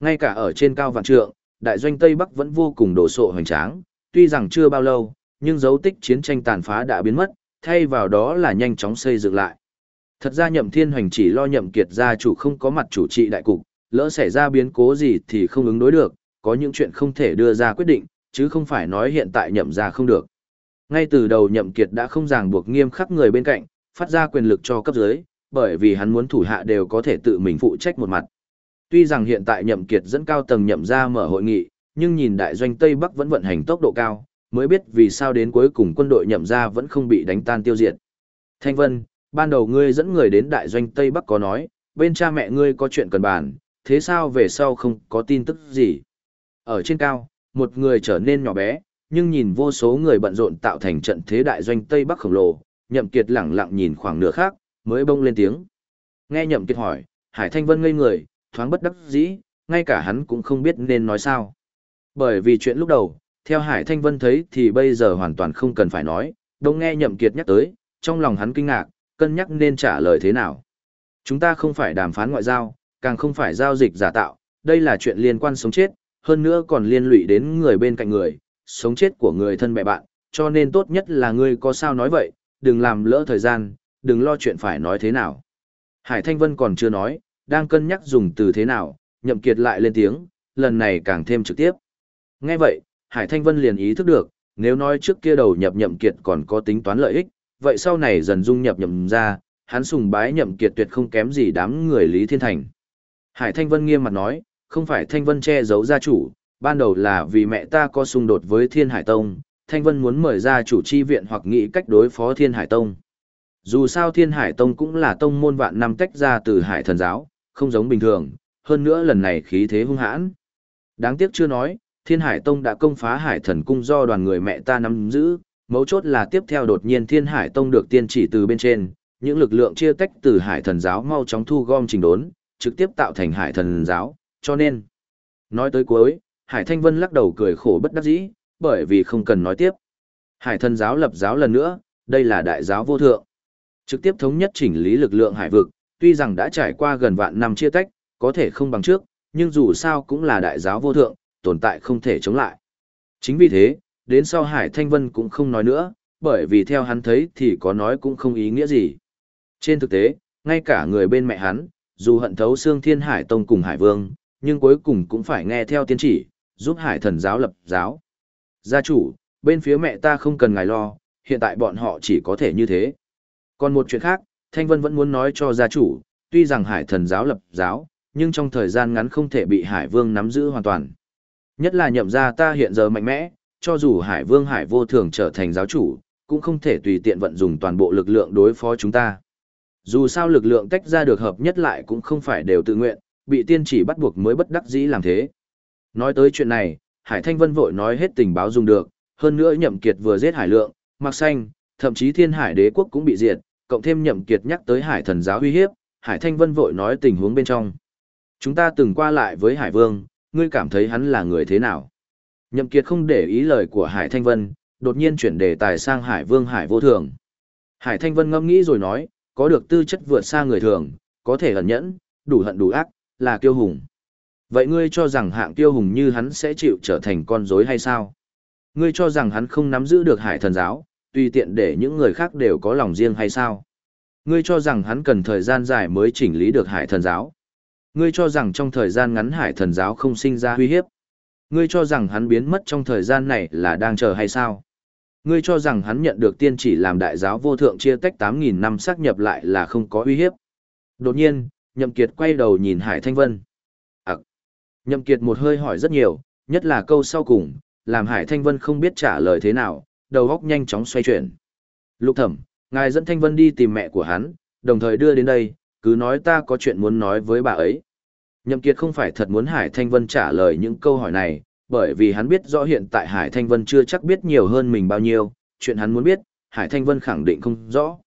Ngay cả ở trên cao vạn trượng, đại doanh Tây Bắc vẫn vô cùng đồ sộ hoành tráng, tuy rằng chưa bao lâu, nhưng dấu tích chiến tranh tàn phá đã biến mất, thay vào đó là nhanh chóng xây dựng lại. Thật ra Nhậm Thiên Hoành chỉ lo Nhậm Kiệt gia chủ không có mặt chủ trị đại cục, lỡ xảy ra biến cố gì thì không ứng đối được, có những chuyện không thể đưa ra quyết định, chứ không phải nói hiện tại nhậm ra không được. Ngay từ đầu nhậm kiệt đã không ràng buộc nghiêm khắc người bên cạnh, phát ra quyền lực cho cấp dưới, bởi vì hắn muốn thủ hạ đều có thể tự mình phụ trách một mặt. Tuy rằng hiện tại nhậm kiệt dẫn cao tầng nhậm ra mở hội nghị, nhưng nhìn đại doanh Tây Bắc vẫn vận hành tốc độ cao, mới biết vì sao đến cuối cùng quân đội nhậm ra vẫn không bị đánh tan tiêu diệt. Thanh Vân, ban đầu ngươi dẫn người đến đại doanh Tây Bắc có nói, bên cha mẹ ngươi có chuyện cần bàn, thế sao về sau không có tin tức gì? Ở trên cao, một người trở nên nhỏ bé, nhưng nhìn vô số người bận rộn tạo thành trận thế đại doanh Tây Bắc khổng lồ, Nhậm Kiệt lẳng lặng nhìn khoảng nửa khác, mới bông lên tiếng. Nghe Nhậm Kiệt hỏi, Hải Thanh Vân ngây người, thoáng bất đắc dĩ, ngay cả hắn cũng không biết nên nói sao. Bởi vì chuyện lúc đầu, theo Hải Thanh Vân thấy thì bây giờ hoàn toàn không cần phải nói, đông nghe Nhậm Kiệt nhắc tới, trong lòng hắn kinh ngạc, cân nhắc nên trả lời thế nào. Chúng ta không phải đàm phán ngoại giao, càng không phải giao dịch giả tạo, đây là chuyện liên quan sống chết, hơn nữa còn liên lụy đến người bên cạnh người, sống chết của người thân bè bạn, cho nên tốt nhất là ngươi có sao nói vậy, đừng làm lỡ thời gian, đừng lo chuyện phải nói thế nào. Hải Thanh Vân còn chưa nói, đang cân nhắc dùng từ thế nào, nhậm kiệt lại lên tiếng, lần này càng thêm trực tiếp. Nghe vậy, Hải Thanh Vân liền ý thức được, nếu nói trước kia đầu nhập nhậm kiệt còn có tính toán lợi ích, vậy sau này dần dung nhập nhậm ra, hắn sùng bái nhậm kiệt tuyệt không kém gì đám người Lý Thiên Thành. Hải Thanh Vân nghiêm mặt nói, không phải Thanh Vân che giấu gia chủ, ban đầu là vì mẹ ta có xung đột với Thiên Hải Tông, Thanh Vân muốn mời gia chủ chi viện hoặc nghĩ cách đối phó Thiên Hải Tông. Dù sao Thiên Hải Tông cũng là tông môn vạn năm tách ra từ Hải Thần Giáo, không giống bình thường, hơn nữa lần này khí thế hung hãn. Đáng tiếc chưa nói, Thiên Hải Tông đã công phá Hải Thần Cung do đoàn người mẹ ta nắm giữ, mấu chốt là tiếp theo đột nhiên Thiên Hải Tông được tiên chỉ từ bên trên, những lực lượng chia tách từ Hải Thần giáo mau chóng thu gom trình đốn, trực tiếp tạo thành Hải Thần giáo, cho nên nói tới cuối, Hải Thanh Vân lắc đầu cười khổ bất đắc dĩ, bởi vì không cần nói tiếp. Hải Thần giáo lập giáo lần nữa, đây là đại giáo vô thượng. Trực tiếp thống nhất chỉnh lý lực lượng hải vực, tuy rằng đã trải qua gần vạn năm chia tách, có thể không bằng trước, nhưng dù sao cũng là đại giáo vô thượng, tồn tại không thể chống lại. Chính vì thế, đến sau Hải Thanh Vân cũng không nói nữa, bởi vì theo hắn thấy thì có nói cũng không ý nghĩa gì. Trên thực tế, ngay cả người bên mẹ hắn, dù hận thấu xương thiên hải tông cùng hải vương, nhưng cuối cùng cũng phải nghe theo tiên chỉ, giúp hải thần giáo lập giáo. Gia chủ, bên phía mẹ ta không cần ngài lo, hiện tại bọn họ chỉ có thể như thế. Còn một chuyện khác, Thanh Vân vẫn muốn nói cho gia chủ, tuy rằng hải thần giáo lập giáo, nhưng trong thời gian ngắn không thể bị hải vương nắm giữ hoàn toàn. Nhất là nhậm ra ta hiện giờ mạnh mẽ, cho dù hải vương hải vô thường trở thành giáo chủ, cũng không thể tùy tiện vận dùng toàn bộ lực lượng đối phó chúng ta. Dù sao lực lượng tách ra được hợp nhất lại cũng không phải đều tự nguyện, bị tiên chỉ bắt buộc mới bất đắc dĩ làm thế. Nói tới chuyện này, Hải Thanh Vân vội nói hết tình báo dùng được, hơn nữa nhậm kiệt vừa giết hải lượng, mặc xanh, thậm chí thiên hải đế quốc cũng bị diệt, cộng thêm nhậm kiệt nhắc tới hải thần giáo uy hiếp, Hải Thanh Vân vội nói tình huống bên trong. Chúng ta từng qua lại với Hải Vương, ngươi cảm thấy hắn là người thế nào? Nhậm kiệt không để ý lời của Hải Thanh Vân, đột nhiên chuyển đề tài sang Hải Vương Hải vô thường. Hải Thanh Vân ngẫm nghĩ rồi nói, có được tư chất vượt xa người thường, có thể hận nhẫn, đủ hận đủ ác, là kiêu hùng. Vậy ngươi cho rằng hạng kiêu hùng như hắn sẽ chịu trở thành con rối hay sao? Ngươi cho rằng hắn không nắm giữ được hải thần giáo, tùy tiện để những người khác đều có lòng riêng hay sao? Ngươi cho rằng hắn cần thời gian dài mới chỉnh lý được hải thần giáo. Ngươi cho rằng trong thời gian ngắn hải thần giáo không sinh ra uy hiếp. Ngươi cho rằng hắn biến mất trong thời gian này là đang chờ hay sao? Ngươi cho rằng hắn nhận được tiên chỉ làm đại giáo vô thượng chia tách 8.000 năm xác nhập lại là không có uy hiếp. Đột nhiên, Nhậm Kiệt quay đầu nhìn Hải Thanh Vân. Ấc! Nhậm Kiệt một hơi hỏi rất nhiều, nhất là câu sau cùng, làm Hải Thanh Vân không biết trả lời thế nào, đầu óc nhanh chóng xoay chuyển. Lục thẩm, ngài dẫn Thanh Vân đi tìm mẹ của hắn, đồng thời đưa đến đây, cứ nói ta có chuyện muốn nói với bà ấy. Nhậm Kiệt không phải thật muốn Hải Thanh Vân trả lời những câu hỏi này, bởi vì hắn biết rõ hiện tại Hải Thanh Vân chưa chắc biết nhiều hơn mình bao nhiêu, chuyện hắn muốn biết, Hải Thanh Vân khẳng định không rõ.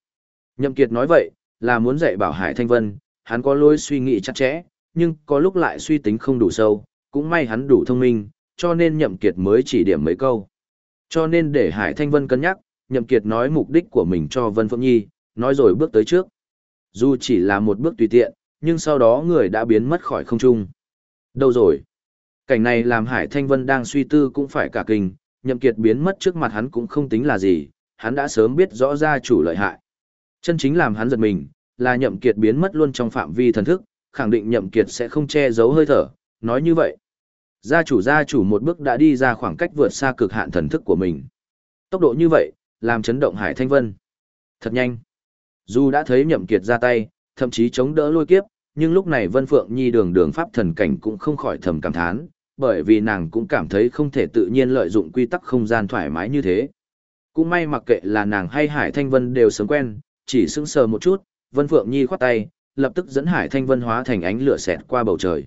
Nhậm Kiệt nói vậy, là muốn dạy bảo Hải Thanh Vân, hắn có lối suy nghĩ chặt chẽ, nhưng có lúc lại suy tính không đủ sâu, cũng may hắn đủ thông minh, cho nên Nhậm Kiệt mới chỉ điểm mấy câu. Cho nên để Hải Thanh Vân cân nhắc, Nhậm Kiệt nói mục đích của mình cho Vân Phượng Nhi, nói rồi bước tới trước. Dù chỉ là một bước tùy tiện, nhưng sau đó người đã biến mất khỏi không trung. Đâu rồi? Cảnh này làm Hải Thanh Vân đang suy tư cũng phải cả kinh, Nhậm Kiệt biến mất trước mặt hắn cũng không tính là gì, hắn đã sớm biết rõ ra chủ lợi hại. Chân chính làm hắn giật mình, là Nhậm Kiệt biến mất luôn trong phạm vi thần thức, khẳng định Nhậm Kiệt sẽ không che giấu hơi thở, nói như vậy. Gia chủ gia chủ một bước đã đi ra khoảng cách vượt xa cực hạn thần thức của mình. Tốc độ như vậy, làm chấn động Hải Thanh Vân. Thật nhanh. Dù đã thấy Nhậm Kiệt ra tay, thậm chí chống đỡ lôi kiếp, nhưng lúc này Vân Phượng Nhi đường đường pháp thần cảnh cũng không khỏi thầm cảm thán, bởi vì nàng cũng cảm thấy không thể tự nhiên lợi dụng quy tắc không gian thoải mái như thế. Cũng may mặc kệ là nàng hay Hải Thanh Vân đều sớm quen, chỉ sững sờ một chút, Vân Phượng Nhi khoát tay, lập tức dẫn Hải Thanh Vân hóa thành ánh lửa xẹt qua bầu trời.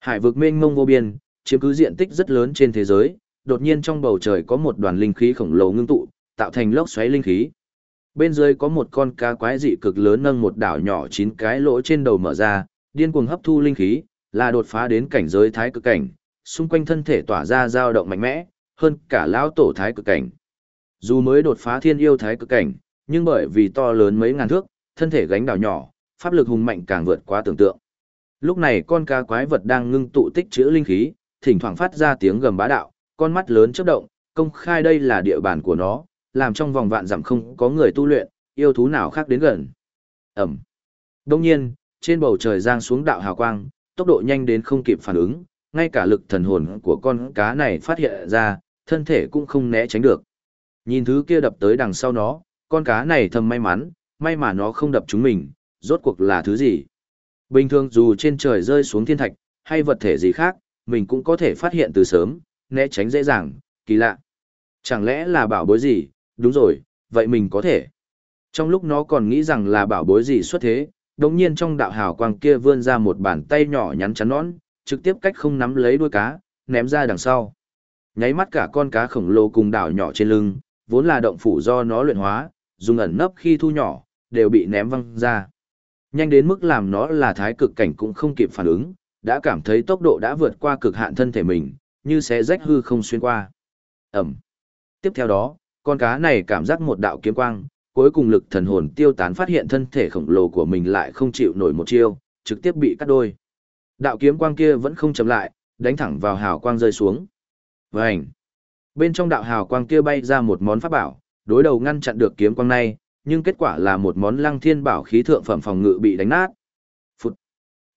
Hải vực mênh mông vô biên, chiếm cứ diện tích rất lớn trên thế giới, đột nhiên trong bầu trời có một đoàn linh khí khổng lồ ngưng tụ, tạo thành lốc xoáy linh khí. Bên dưới có một con cá quái dị cực lớn nâng một đảo nhỏ chín cái lỗ trên đầu mở ra, điên cuồng hấp thu linh khí, là đột phá đến cảnh giới thái cực cảnh, xung quanh thân thể tỏa ra dao động mạnh mẽ, hơn cả lão tổ thái cực cảnh. Dù mới đột phá thiên yêu thái cực cảnh, nhưng bởi vì to lớn mấy ngàn thước, thân thể gánh đảo nhỏ, pháp lực hùng mạnh càng vượt quá tưởng tượng. Lúc này con cá quái vật đang ngưng tụ tích trữ linh khí, thỉnh thoảng phát ra tiếng gầm bá đạo, con mắt lớn chớp động, công khai đây là địa bàn của nó, làm trong vòng vạn dặm không có người tu luyện, yêu thú nào khác đến gần. Ẩm. Đông nhiên, trên bầu trời giang xuống đạo hào quang, tốc độ nhanh đến không kịp phản ứng, ngay cả lực thần hồn của con cá này phát hiện ra, thân thể cũng không né tránh được. Nhìn thứ kia đập tới đằng sau nó, con cá này thầm may mắn, may mà nó không đập chúng mình, rốt cuộc là thứ gì. Bình thường dù trên trời rơi xuống thiên thạch, hay vật thể gì khác, mình cũng có thể phát hiện từ sớm, né tránh dễ dàng, kỳ lạ. Chẳng lẽ là bảo bối gì, đúng rồi, vậy mình có thể. Trong lúc nó còn nghĩ rằng là bảo bối gì xuất thế, đồng nhiên trong đạo hào quang kia vươn ra một bàn tay nhỏ nhắn chắn nón trực tiếp cách không nắm lấy đuôi cá, ném ra đằng sau. Nháy mắt cả con cá khổng lồ cùng đảo nhỏ trên lưng, vốn là động phủ do nó luyện hóa, dùng ẩn nấp khi thu nhỏ, đều bị ném văng ra. Nhanh đến mức làm nó là thái cực cảnh cũng không kịp phản ứng, đã cảm thấy tốc độ đã vượt qua cực hạn thân thể mình, như sẽ rách hư không xuyên qua. Ẩm. Tiếp theo đó, con cá này cảm giác một đạo kiếm quang, cuối cùng lực thần hồn tiêu tán phát hiện thân thể khổng lồ của mình lại không chịu nổi một chiêu, trực tiếp bị cắt đôi. Đạo kiếm quang kia vẫn không chậm lại, đánh thẳng vào hào quang rơi xuống. Vành. Bên trong đạo hào quang kia bay ra một món pháp bảo, đối đầu ngăn chặn được kiếm quang này, nhưng kết quả là một món lăng thiên bảo khí thượng phẩm phòng ngự bị đánh nát. Phụt.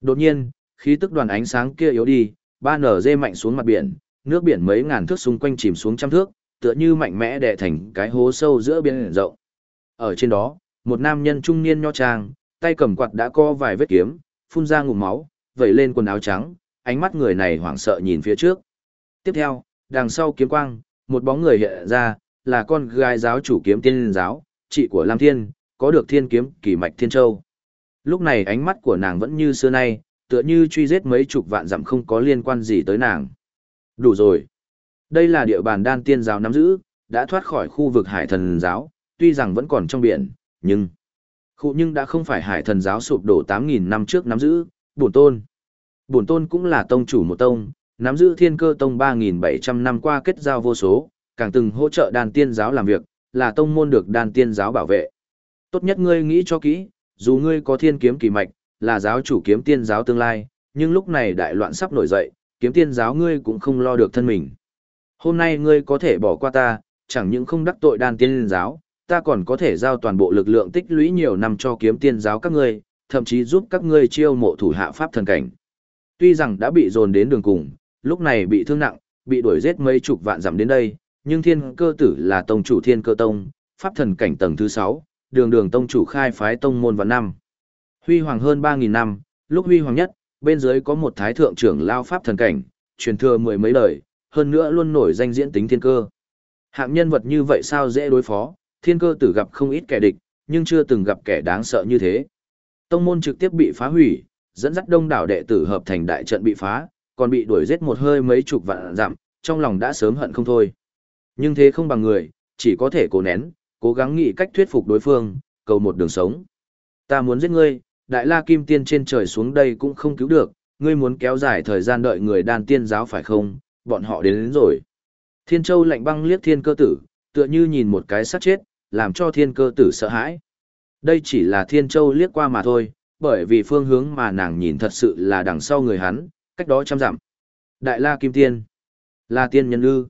Đột nhiên, khí tức đoàn ánh sáng kia yếu đi, ba nở dê mạnh xuống mặt biển, nước biển mấy ngàn thước xung quanh chìm xuống trăm thước, tựa như mạnh mẽ đè thành cái hố sâu giữa biển rộng. Ở trên đó, một nam nhân trung niên nho trang, tay cầm quạt đã co vài vết kiếm, phun ra ngụm máu, vẩy lên quần áo trắng, ánh mắt người này hoảng sợ nhìn phía trước. Tiếp theo, đằng sau kiếm quang, một bóng người hiện ra, là con gái giáo chủ kiếm tiên giáo, chị của Lam Thiên, có được thiên kiếm kỳ mạch thiên châu. Lúc này ánh mắt của nàng vẫn như xưa nay, tựa như truy giết mấy chục vạn dặm không có liên quan gì tới nàng. Đủ rồi. Đây là địa bàn đan tiên giáo nắm giữ, đã thoát khỏi khu vực hải thần giáo, tuy rằng vẫn còn trong biển, nhưng... Khu nhưng đã không phải hải thần giáo sụp đổ 8.000 năm trước nắm giữ, bổn tôn. Bổn tôn cũng là tông chủ một tông, nắm giữ thiên cơ tông 3.700 năm qua kết giao vô số, càng từng hỗ trợ đan tiên giáo làm việc, là tông môn được đan tiên giáo bảo vệ. Tốt nhất ngươi nghĩ cho kỹ, dù ngươi có thiên kiếm kỳ mạch, là giáo chủ kiếm tiên giáo tương lai, nhưng lúc này đại loạn sắp nổi dậy, kiếm tiên giáo ngươi cũng không lo được thân mình. Hôm nay ngươi có thể bỏ qua ta, chẳng những không đắc tội đan tiên giáo, ta còn có thể giao toàn bộ lực lượng tích lũy nhiều năm cho kiếm tiên giáo các ngươi, thậm chí giúp các ngươi chiêu mộ thủ hạ pháp thần cảnh. Tuy rằng đã bị dồn đến đường cùng, lúc này bị thương nặng, bị đuổi giết mấy chục vạn dặm đến đây, nhưng thiên cơ tử là tông chủ thiên cơ tông, pháp thần cảnh tầng thứ 6, đường đường tông chủ khai phái tông môn vào năm. Huy hoàng hơn 3.000 năm, lúc huy hoàng nhất, bên dưới có một thái thượng trưởng lao pháp thần cảnh, truyền thừa mười mấy đời, hơn nữa luôn nổi danh diễn tính thiên cơ. Hạng nhân vật như vậy sao dễ đối phó, thiên cơ tử gặp không ít kẻ địch, nhưng chưa từng gặp kẻ đáng sợ như thế. Tông môn trực tiếp bị phá hủy, dẫn dắt đông đảo đệ tử hợp thành đại trận bị phá, còn bị đuổi giết một hơi mấy chục vạn giảm. trong lòng đã sớm hận không thôi. Nhưng thế không bằng người, chỉ có thể cố nén, cố gắng nghĩ cách thuyết phục đối phương, cầu một đường sống. Ta muốn giết ngươi, đại la kim tiên trên trời xuống đây cũng không cứu được, ngươi muốn kéo dài thời gian đợi người đan tiên giáo phải không, bọn họ đến, đến rồi. Thiên châu lạnh băng liếc thiên cơ tử, tựa như nhìn một cái sát chết, làm cho thiên cơ tử sợ hãi. Đây chỉ là thiên châu liếc qua mà thôi, bởi vì phương hướng mà nàng nhìn thật sự là đằng sau người hắn, cách đó trăm dặm. Đại la kim tiên, là tiên nhân ư.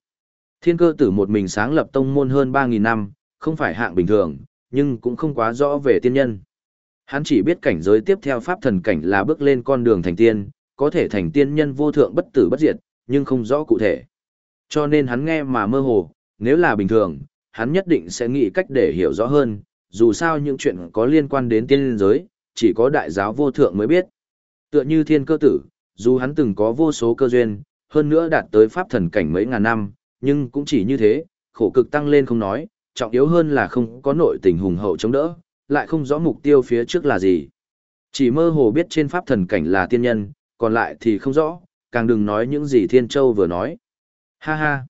Thiên cơ tử một mình sáng lập tông môn hơn 3.000 năm, không phải hạng bình thường, nhưng cũng không quá rõ về tiên nhân. Hắn chỉ biết cảnh giới tiếp theo pháp thần cảnh là bước lên con đường thành tiên, có thể thành tiên nhân vô thượng bất tử bất diệt, nhưng không rõ cụ thể. Cho nên hắn nghe mà mơ hồ, nếu là bình thường, hắn nhất định sẽ nghĩ cách để hiểu rõ hơn, dù sao những chuyện có liên quan đến tiên giới, chỉ có đại giáo vô thượng mới biết. Tựa như thiên cơ tử, dù hắn từng có vô số cơ duyên, hơn nữa đạt tới pháp thần cảnh mấy ngàn năm, nhưng cũng chỉ như thế, khổ cực tăng lên không nói, trọng yếu hơn là không có nội tình hùng hậu chống đỡ, lại không rõ mục tiêu phía trước là gì. Chỉ mơ hồ biết trên pháp thần cảnh là tiên nhân, còn lại thì không rõ, càng đừng nói những gì Thiên Châu vừa nói. Ha ha!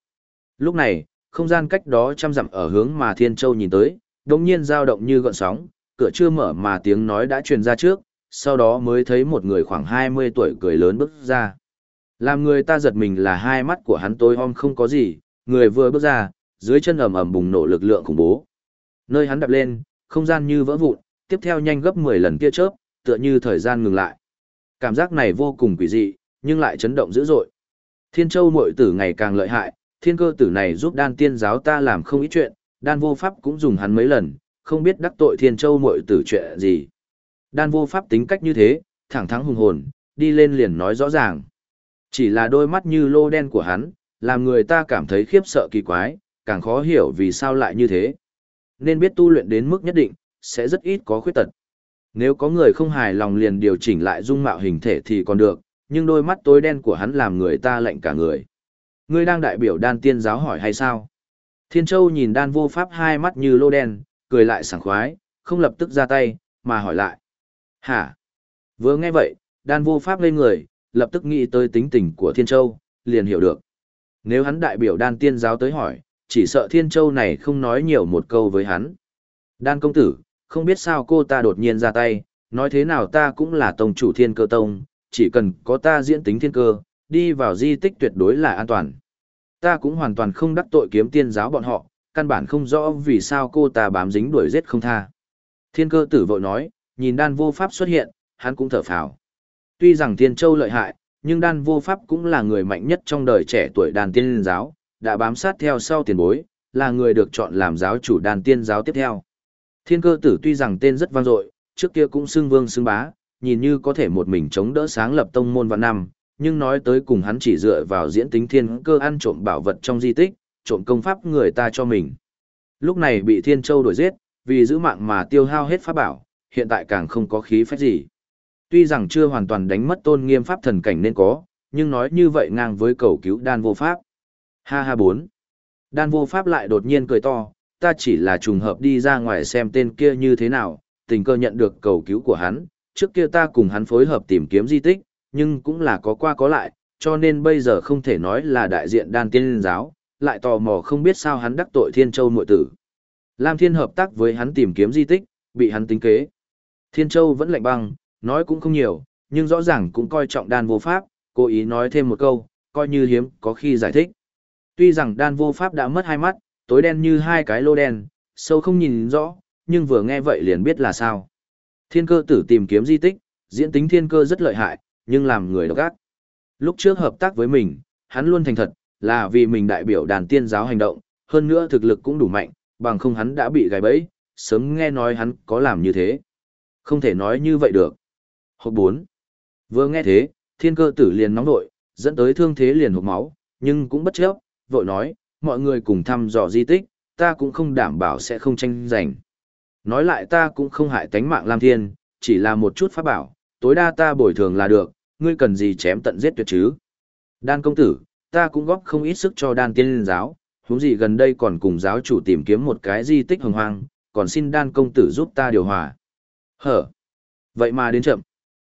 Lúc này, không gian cách đó trăm dặm ở hướng mà Thiên Châu nhìn tới, đồng nhiên dao động như gọn sóng, cửa chưa mở mà tiếng nói đã truyền ra trước, sau đó mới thấy một người khoảng 20 tuổi cười lớn bước ra. Làm người ta giật mình là hai mắt của hắn tối om không có gì, người vừa bước ra, dưới chân ầm ầm bùng nổ lực lượng khủng bố. Nơi hắn đạp lên, không gian như vỡ vụn, tiếp theo nhanh gấp 10 lần tia chớp, tựa như thời gian ngừng lại. Cảm giác này vô cùng quỷ dị, nhưng lại chấn động dữ dội. Thiên Châu muội tử ngày càng lợi hại, thiên cơ tử này giúp đan tiên giáo ta làm không ít chuyện, đan vô pháp cũng dùng hắn mấy lần, không biết đắc tội thiên châu muội tử chuyện gì. Đan vô pháp tính cách như thế, thẳng thắn hùng hồn, đi lên liền nói rõ ràng. Chỉ là đôi mắt như lô đen của hắn, làm người ta cảm thấy khiếp sợ kỳ quái, càng khó hiểu vì sao lại như thế. Nên biết tu luyện đến mức nhất định, sẽ rất ít có khuyết tật. Nếu có người không hài lòng liền điều chỉnh lại dung mạo hình thể thì còn được, nhưng đôi mắt tối đen của hắn làm người ta lạnh cả người. Ngươi đang đại biểu đan tiên giáo hỏi hay sao? Thiên Châu nhìn đan vô pháp hai mắt như lô đen, cười lại sảng khoái, không lập tức ra tay, mà hỏi lại. Hả? Vừa nghe vậy, đan vô pháp lên người, lập tức nghĩ tới tính tình của Thiên Châu, liền hiểu được. Nếu hắn đại biểu đan tiên giáo tới hỏi, chỉ sợ Thiên Châu này không nói nhiều một câu với hắn. Đan công tử, không biết sao cô ta đột nhiên ra tay, nói thế nào ta cũng là tông chủ thiên cơ tông, chỉ cần có ta diễn tính thiên cơ, đi vào di tích tuyệt đối là an toàn. Ta cũng hoàn toàn không đắc tội kiếm tiên giáo bọn họ, căn bản không rõ vì sao cô ta bám dính đuổi giết không tha. Thiên cơ tử vội nói, nhìn đan vô pháp xuất hiện, hắn cũng thở phào. Tuy rằng thiên châu lợi hại, nhưng đan vô pháp cũng là người mạnh nhất trong đời trẻ tuổi đàn tiên giáo, đã bám sát theo sau tiền bối, là người được chọn làm giáo chủ đàn tiên giáo tiếp theo. Thiên cơ tử tuy rằng tên rất vang dội, trước kia cũng xưng vương xưng bá, nhìn như có thể một mình chống đỡ sáng lập tông môn vạn năm, nhưng nói tới cùng hắn chỉ dựa vào diễn tính thiên cơ ăn trộm bảo vật trong di tích, trộm công pháp người ta cho mình. Lúc này bị Thiên Châu đuổi giết, vì giữ mạng mà tiêu hao hết pháp bảo, hiện tại càng không có khí phách gì. Tuy rằng chưa hoàn toàn đánh mất tôn nghiêm pháp thần cảnh nên có, nhưng nói như vậy ngang với cầu cứu đan vô pháp. Ha ha bốn. Đan vô pháp lại đột nhiên cười to, ta chỉ là trùng hợp đi ra ngoài xem tên kia như thế nào, tình cơ nhận được cầu cứu của hắn, trước kia ta cùng hắn phối hợp tìm kiếm di tích, nhưng cũng là có qua có lại, cho nên bây giờ không thể nói là đại diện đan tiên giáo, lại tò mò không biết sao hắn đắc tội Thiên Châu muội tử. Lam Thiên hợp tác với hắn tìm kiếm di tích, bị hắn tính kế. Thiên Châu vẫn lạnh băng, nói cũng không nhiều, nhưng rõ ràng cũng coi trọng đan vô pháp, cố ý nói thêm một câu, coi như hiếm có khi giải thích. Tuy rằng đan vô pháp đã mất hai mắt, tối đen như hai cái lô đen, sâu không nhìn rõ, nhưng vừa nghe vậy liền biết là sao. Thiên cơ tử tìm kiếm di tích, diễn tính thiên cơ rất lợi hại, nhưng làm người độc ác. Lúc trước hợp tác với mình, hắn luôn thành thật, là vì mình đại biểu đàn tiên giáo hành động, hơn nữa thực lực cũng đủ mạnh, bằng không hắn đã bị gài bẫy, sớm nghe nói hắn có làm như thế. Không thể nói như vậy được. Hộp 4. Vừa nghe thế, thiên cơ tử liền nóng nội, dẫn tới thương thế liền hộp máu, nhưng cũng bất chấp, vội nói, mọi người cùng thăm dò di tích, ta cũng không đảm bảo sẽ không tranh giành. Nói lại ta cũng không hại tánh mạng Lam Thiên, chỉ là một chút pháp bảo, tối đa ta bồi thường là được, ngươi cần gì chém tận giết tuyệt chứ. Đan công tử, ta cũng góp không ít sức cho đan tiên Linh giáo, huống gì gần đây còn cùng giáo chủ tìm kiếm một cái di tích hồng hoang, còn xin đan công tử giúp ta điều hòa. Hở! Vậy mà đến chậm.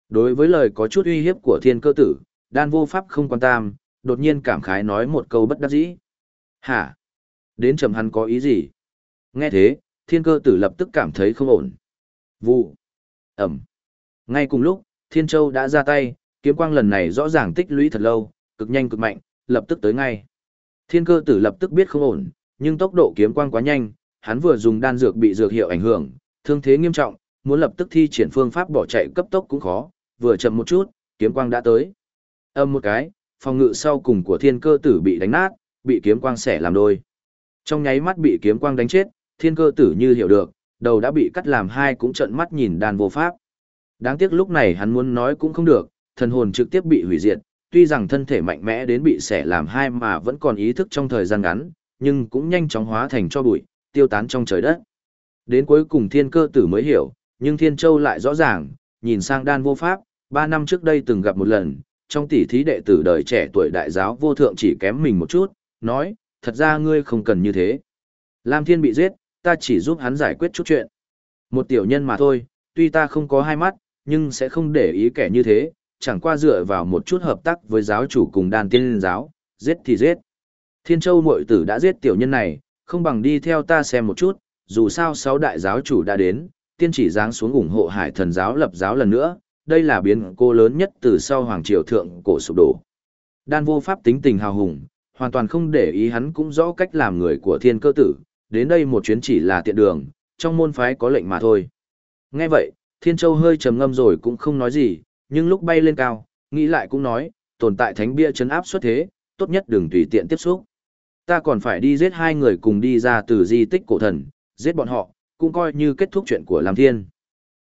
Đối với lời có chút uy hiếp của thiên cơ tử, đan vô pháp không quan tâm, đột nhiên cảm khái nói một câu bất đắc dĩ. Hả? Đến chậm hắn có ý gì? Nghe thế, thiên cơ tử lập tức cảm thấy không ổn. Vụ. Ẩm. Ngay cùng lúc, thiên châu đã ra tay, kiếm quang lần này rõ ràng tích lũy thật lâu, cực nhanh cực mạnh, lập tức tới ngay. Thiên cơ tử lập tức biết không ổn, nhưng tốc độ kiếm quang quá nhanh, hắn vừa dùng đan dược bị dược hiệu ảnh hưởng, thương thế nghiêm trọng, muốn lập tức thi triển phương pháp bỏ chạy cấp tốc cũng khó, vừa chậm một chút, kiếm quang đã tới. Âm một cái, phòng ngự sau cùng của thiên cơ tử bị đánh nát, bị kiếm quang xẻ làm đôi. Trong nháy mắt bị kiếm quang đánh chết, thiên cơ tử như hiểu được, đầu đã bị cắt làm hai cũng trợn mắt nhìn đàn vô pháp. Đáng tiếc lúc này hắn muốn nói cũng không được, thần hồn trực tiếp bị hủy diệt, tuy rằng thân thể mạnh mẽ đến bị xẻ làm hai mà vẫn còn ý thức trong thời gian ngắn, nhưng cũng nhanh chóng hóa thành cho bụi, tiêu tán trong trời đất. Đến cuối cùng thiên cơ tử mới hiểu, nhưng thiên châu lại rõ ràng, nhìn sang đan vô pháp, ba năm trước đây từng gặp một lần, trong tỷ thí đệ tử đời trẻ tuổi đại giáo vô thượng chỉ kém mình một chút, nói, thật ra ngươi không cần như thế. Lam thiên bị giết, ta chỉ giúp hắn giải quyết chút chuyện. Một tiểu nhân mà thôi, tuy ta không có hai mắt, nhưng sẽ không để ý kẻ như thế, chẳng qua dựa vào một chút hợp tác với giáo chủ cùng đàn tiên giáo, giết thì giết. Thiên Châu muội tử đã giết tiểu nhân này, không bằng đi theo ta xem một chút, dù sao sáu đại giáo chủ đã đến, tiên chỉ giáng xuống ủng hộ hải thần giáo lập giáo lần nữa, đây là biến cô lớn nhất từ sau Hoàng Triều Thượng cổ sụp đổ. Đan vô pháp tính tình hào hùng, hoàn toàn không để ý hắn cũng rõ cách làm người của thiên cơ tử, đến đây một chuyến chỉ là tiện đường, trong môn phái có lệnh mà thôi. Nghe vậy, Thiên Châu hơi trầm ngâm rồi cũng không nói gì, nhưng lúc bay lên cao, nghĩ lại cũng nói, tồn tại thánh bia chấn áp xuất thế, tốt nhất đừng tùy tiện tiếp xúc. Ta còn phải đi giết hai người cùng đi ra từ di tích cổ thần, giết bọn họ, cũng coi như kết thúc chuyện của Lam Thiên.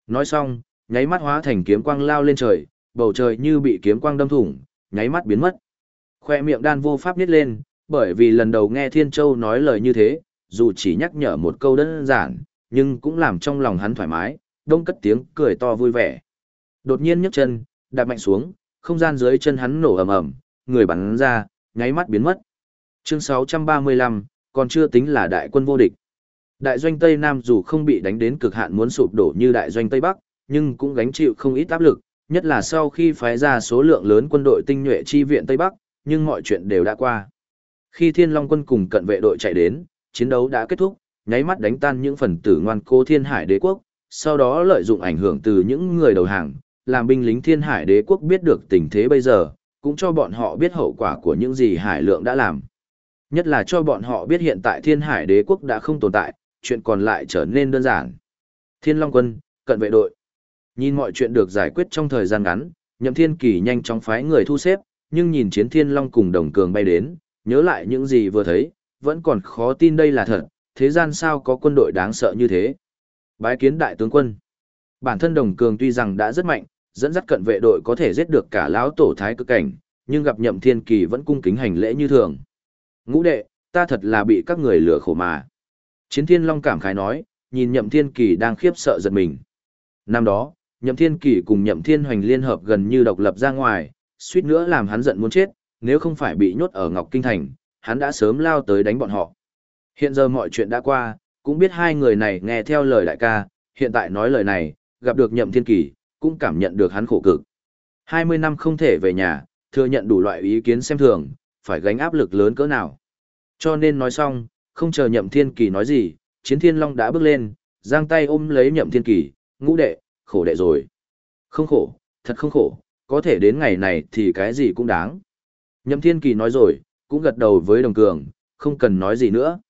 Nói xong, nháy mắt hóa thành kiếm quang lao lên trời, bầu trời như bị kiếm quang đâm thủng, nháy mắt biến mất. Khoe miệng đan vô pháp nít lên, bởi vì lần đầu nghe Thiên Châu nói lời như thế, dù chỉ nhắc nhở một câu đơn giản, nhưng cũng làm trong lòng hắn thoải mái, đông cất tiếng cười to vui vẻ. Đột nhiên nhấc chân, đạp mạnh xuống, không gian dưới chân hắn nổ ầm ầm, người bắn ra, nháy mắt biến mất. Chương 635, còn chưa tính là đại quân vô địch. Đại doanh Tây Nam dù không bị đánh đến cực hạn muốn sụp đổ như đại doanh Tây Bắc, nhưng cũng gánh chịu không ít áp lực, nhất là sau khi phái ra số lượng lớn quân đội tinh nhuệ chi viện Tây Bắc, nhưng mọi chuyện đều đã qua. Khi Thiên Long quân cùng cận vệ đội chạy đến, chiến đấu đã kết thúc, nháy mắt đánh tan những phần tử ngoan cố Thiên Hải đế quốc, sau đó lợi dụng ảnh hưởng từ những người đầu hàng, làm binh lính Thiên Hải đế quốc biết được tình thế bây giờ, cũng cho bọn họ biết hậu quả của những gì Hải Lượng đã làm. Nhất là cho bọn họ biết hiện tại Thiên Hải đế quốc đã không tồn tại, chuyện còn lại trở nên đơn giản. Thiên Long quân, cận vệ đội. Nhìn mọi chuyện được giải quyết trong thời gian ngắn, Nhậm Thiên Kỳ nhanh chóng phái người thu xếp, nhưng nhìn Chiến Thiên Long cùng Đồng Cường bay đến, nhớ lại những gì vừa thấy, vẫn còn khó tin đây là thật, thế gian sao có quân đội đáng sợ như thế. Bái kiến đại tướng quân. Bản thân Đồng Cường tuy rằng đã rất mạnh, dẫn dắt cận vệ đội có thể giết được cả lão tổ thái cực cảnh, nhưng gặp Nhậm Thiên Kỳ vẫn cung kính hành lễ như thường. Ngũ đệ, ta thật là bị các người lừa khổ mà. Chiến Thiên Long cảm khái nói, nhìn Nhậm Thiên Kỳ đang khiếp sợ giật mình. Năm đó, Nhậm Thiên Kỳ cùng Nhậm Thiên Hoành liên hợp gần như độc lập ra ngoài, suýt nữa làm hắn giận muốn chết, nếu không phải bị nhốt ở Ngọc Kinh Thành, hắn đã sớm lao tới đánh bọn họ. Hiện giờ mọi chuyện đã qua, cũng biết hai người này nghe theo lời đại ca, hiện tại nói lời này, gặp được Nhậm Thiên Kỳ, cũng cảm nhận được hắn khổ cực. 20 năm không thể về nhà, thừa nhận đủ loại ý kiến xem thường, phải gánh áp lực lớn cỡ nào. Cho nên nói xong, không chờ Nhậm Thiên Kỳ nói gì, Chiến Thiên Long đã bước lên, giang tay ôm lấy Nhậm Thiên Kỳ, ngũ đệ, khổ đệ rồi. Không khổ, thật không khổ, có thể đến ngày này thì cái gì cũng đáng. Nhậm Thiên Kỳ nói rồi, cũng gật đầu với Đồng Cường, không cần nói gì nữa.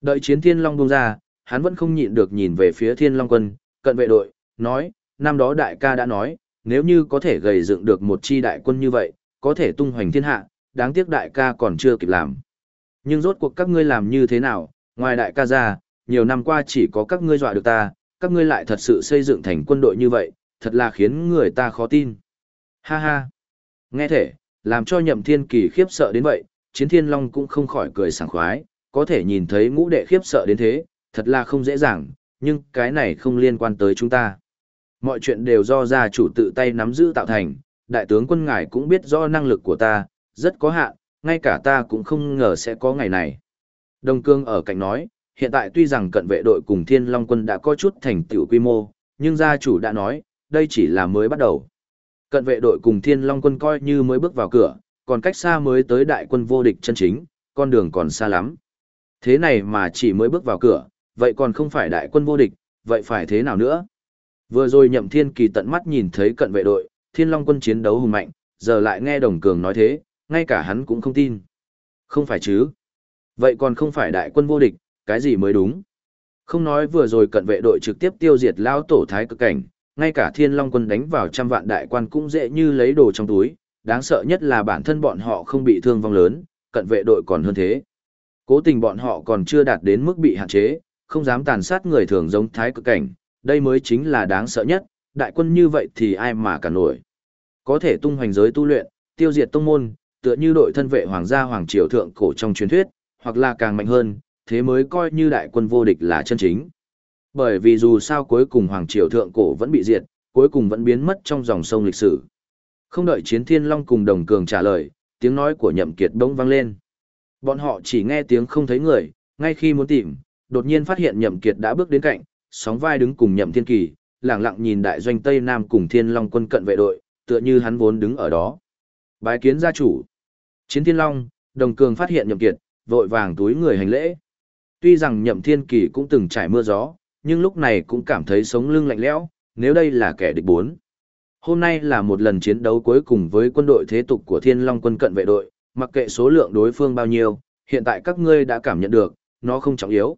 Đợi chiến Thiên Long buông ra, hắn vẫn không nhịn được nhìn về phía Thiên Long quân, cận vệ đội, nói, năm đó đại ca đã nói, nếu như có thể gầy dựng được một chi đại quân như vậy, có thể tung hoành thiên hạ, đáng tiếc đại ca còn chưa kịp làm. Nhưng rốt cuộc các ngươi làm như thế nào, ngoài đại ca ra, nhiều năm qua chỉ có các ngươi dọa được ta, các ngươi lại thật sự xây dựng thành quân đội như vậy, thật là khiến người ta khó tin. Ha ha. Nghe thể, làm cho nhậm thiên kỳ khiếp sợ đến vậy, chiến thiên long cũng không khỏi cười sảng khoái, có thể nhìn thấy ngũ đệ khiếp sợ đến thế, thật là không dễ dàng, nhưng cái này không liên quan tới chúng ta. Mọi chuyện đều do gia chủ tự tay nắm giữ tạo thành, đại tướng quân ngài cũng biết do năng lực của ta, rất có hạn, ngay cả ta cũng không ngờ sẽ có ngày này. Đông Cương ở cạnh nói, hiện tại tuy rằng cận vệ đội cùng Thiên Long quân đã có chút thành tựu quy mô, nhưng gia chủ đã nói, đây chỉ là mới bắt đầu. Cận vệ đội cùng Thiên Long quân coi như mới bước vào cửa, còn cách xa mới tới đại quân vô địch chân chính, con đường còn xa lắm. Thế này mà chỉ mới bước vào cửa, vậy còn không phải đại quân vô địch, vậy phải thế nào nữa? Vừa rồi nhậm thiên kỳ tận mắt nhìn thấy cận vệ đội, Thiên Long quân chiến đấu hùng mạnh, giờ lại nghe Đồng Cường nói thế, ngay cả hắn cũng không tin. Không phải chứ? Vậy còn không phải đại quân vô địch, cái gì mới đúng? Không nói vừa rồi cận vệ đội trực tiếp tiêu diệt lao tổ thái cực cảnh, ngay cả thiên long quân đánh vào trăm vạn đại quan cũng dễ như lấy đồ trong túi, đáng sợ nhất là bản thân bọn họ không bị thương vong lớn, cận vệ đội còn hơn thế. Cố tình bọn họ còn chưa đạt đến mức bị hạn chế, không dám tàn sát người thường giống thái cực cảnh, đây mới chính là đáng sợ nhất, đại quân như vậy thì ai mà cả nổi. Có thể tung hoành giới tu luyện, tiêu diệt tông môn, tựa như đội thân vệ hoàng gia hoàng triều thượng cổ trong truyền thuyết, hoặc là càng mạnh hơn, thế mới coi như đại quân vô địch là chân chính. Bởi vì dù sao cuối cùng Hoàng Triều Thượng Cổ vẫn bị diệt, cuối cùng vẫn biến mất trong dòng sông lịch sử. Không đợi Chiến Thiên Long cùng Đồng Cường trả lời, tiếng nói của Nhậm Kiệt bỗng vang lên. Bọn họ chỉ nghe tiếng không thấy người, ngay khi muốn tìm, đột nhiên phát hiện Nhậm Kiệt đã bước đến cạnh, sóng vai đứng cùng Nhậm Thiên Kỳ, lẳng lặng nhìn đại doanh Tây Nam cùng Thiên Long quân cận vệ đội, tựa như hắn vốn đứng ở đó. Bái kiến gia chủ. Chiến Thiên Long, Đồng Cường phát hiện Nhậm Kiệt, vội vàng túi người hành lễ. Tuy rằng Nhậm Thiên Kỳ cũng từng trải mưa gió, nhưng lúc này cũng cảm thấy sống lưng lạnh lẽo, nếu đây là kẻ địch bốn. Hôm nay là một lần chiến đấu cuối cùng với quân đội thế tục của Thiên Long quân cận vệ đội, mặc kệ số lượng đối phương bao nhiêu, hiện tại các ngươi đã cảm nhận được, nó không trọng yếu.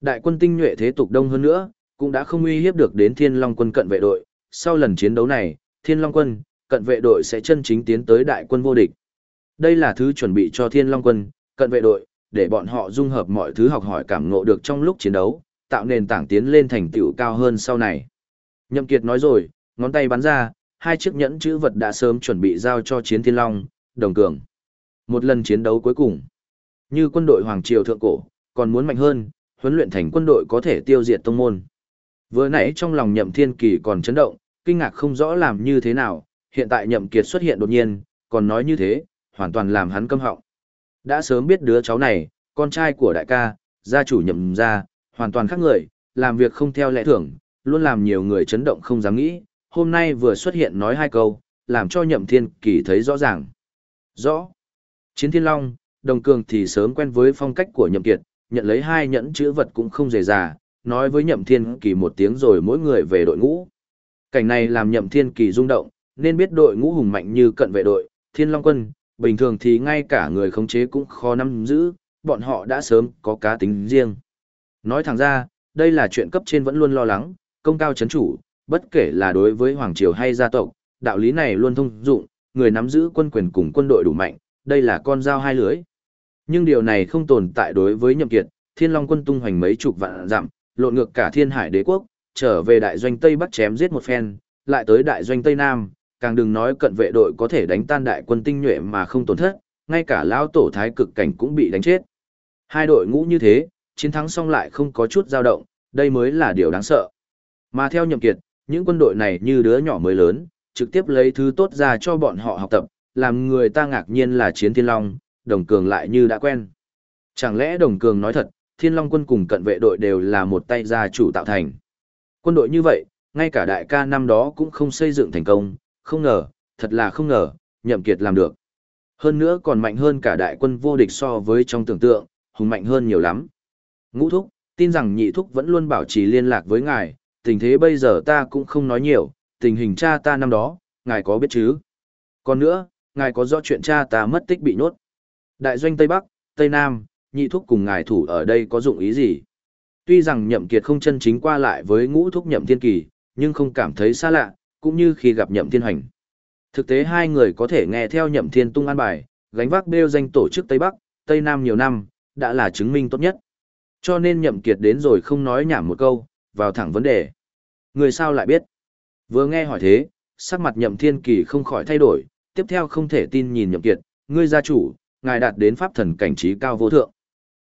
Đại quân tinh nhuệ thế tục đông hơn nữa, cũng đã không uy hiếp được đến Thiên Long quân cận vệ đội. Sau lần chiến đấu này, Thiên Long quân, cận vệ đội sẽ chân chính tiến tới đại quân vô địch. Đây là thứ chuẩn bị cho Thiên Long quân, cận vệ đội, để bọn họ dung hợp mọi thứ học hỏi cảm ngộ được trong lúc chiến đấu, tạo nền tảng tiến lên thành tựu cao hơn sau này. Nhậm Kiệt nói rồi, ngón tay bắn ra, hai chiếc nhẫn chữ vật đã sớm chuẩn bị giao cho Chiến Thiên Long, Đồng Cường. Một lần chiến đấu cuối cùng, như quân đội Hoàng Triều Thượng Cổ, còn muốn mạnh hơn, huấn luyện thành quân đội có thể tiêu diệt tông môn. Vừa nãy trong lòng Nhậm Thiên Kỳ còn chấn động, kinh ngạc không rõ làm như thế nào, hiện tại Nhậm Kiệt xuất hiện đột nhiên, còn nói như thế, hoàn toàn làm hắn câm họng. Đã sớm biết đứa cháu này, con trai của đại ca, gia chủ Nhậm gia, hoàn toàn khác người, làm việc không theo lẽ thường, luôn làm nhiều người chấn động không dám nghĩ, hôm nay vừa xuất hiện nói hai câu, làm cho nhậm thiên kỳ thấy rõ ràng. Rõ. Chiến thiên long, đồng cường thì sớm quen với phong cách của nhậm kiệt, nhận lấy hai nhẫn chữ vật cũng không dễ dàng, nói với nhậm thiên kỳ một tiếng rồi mỗi người về đội ngũ. Cảnh này làm nhậm thiên kỳ rung động, nên biết đội ngũ hùng mạnh như cận vệ đội, thiên long quân, bình thường thì ngay cả người khống chế cũng khó nắm giữ, bọn họ đã sớm có cá tính riêng. Nói thẳng ra, đây là chuyện cấp trên vẫn luôn lo lắng, công cao chấn chủ, bất kể là đối với hoàng triều hay gia tộc, đạo lý này luôn thông dụng, người nắm giữ quân quyền cùng quân đội đủ mạnh, đây là con dao hai lưới. Nhưng điều này không tồn tại đối với nhậm kiệt, thiên long quân tung hoành mấy chục vạn dặm, lộn ngược cả thiên hải đế quốc, trở về đại doanh Tây Bắc chém giết một phen, lại tới đại doanh Tây Nam, càng đừng nói cận vệ đội có thể đánh tan đại quân tinh nhuệ mà không tổn thất, ngay cả lão tổ thái cực cảnh cũng bị đánh chết. Hai đội ngũ như thế, chiến thắng xong lại không có chút dao động, đây mới là điều đáng sợ. Mà theo nhậm kiệt, những quân đội này như đứa nhỏ mới lớn, trực tiếp lấy thứ tốt ra cho bọn họ học tập, làm người ta ngạc nhiên là chiến thiên long, đồng cường lại như đã quen. Chẳng lẽ đồng cường nói thật, thiên long quân cùng cận vệ đội đều là một tay gia chủ tạo thành. Quân đội như vậy, ngay cả đại ca năm đó cũng không xây dựng thành công, không ngờ, thật là không ngờ, nhậm kiệt làm được. Hơn nữa còn mạnh hơn cả đại quân vô địch so với trong tưởng tượng, hùng mạnh hơn nhiều lắm. Ngũ thúc, tin rằng nhị thúc vẫn luôn bảo trì liên lạc với ngài, tình thế bây giờ ta cũng không nói nhiều, tình hình cha ta năm đó, ngài có biết chứ? Còn nữa, ngài có rõ chuyện cha ta mất tích bị nhốt. Đại doanh Tây Bắc, Tây Nam, nhị thúc cùng ngài thủ ở đây có dụng ý gì? Tuy rằng nhậm kiệt không chân chính qua lại với ngũ thúc nhậm thiên kỳ, nhưng không cảm thấy xa lạ, cũng như khi gặp nhậm thiên hành. Thực tế hai người có thể nghe theo nhậm thiên tung an bài, gánh vác bêu danh tổ chức Tây Bắc, Tây Nam nhiều năm, đã là chứng minh tốt nhất. Cho nên nhậm kiệt đến rồi không nói nhảm một câu, vào thẳng vấn đề. Người sao lại biết? Vừa nghe hỏi thế, sắc mặt nhậm thiên kỳ không khỏi thay đổi, tiếp theo không thể tin nhìn nhậm kiệt, ngươi gia chủ, ngài đạt đến pháp thần cảnh trí cao vô thượng.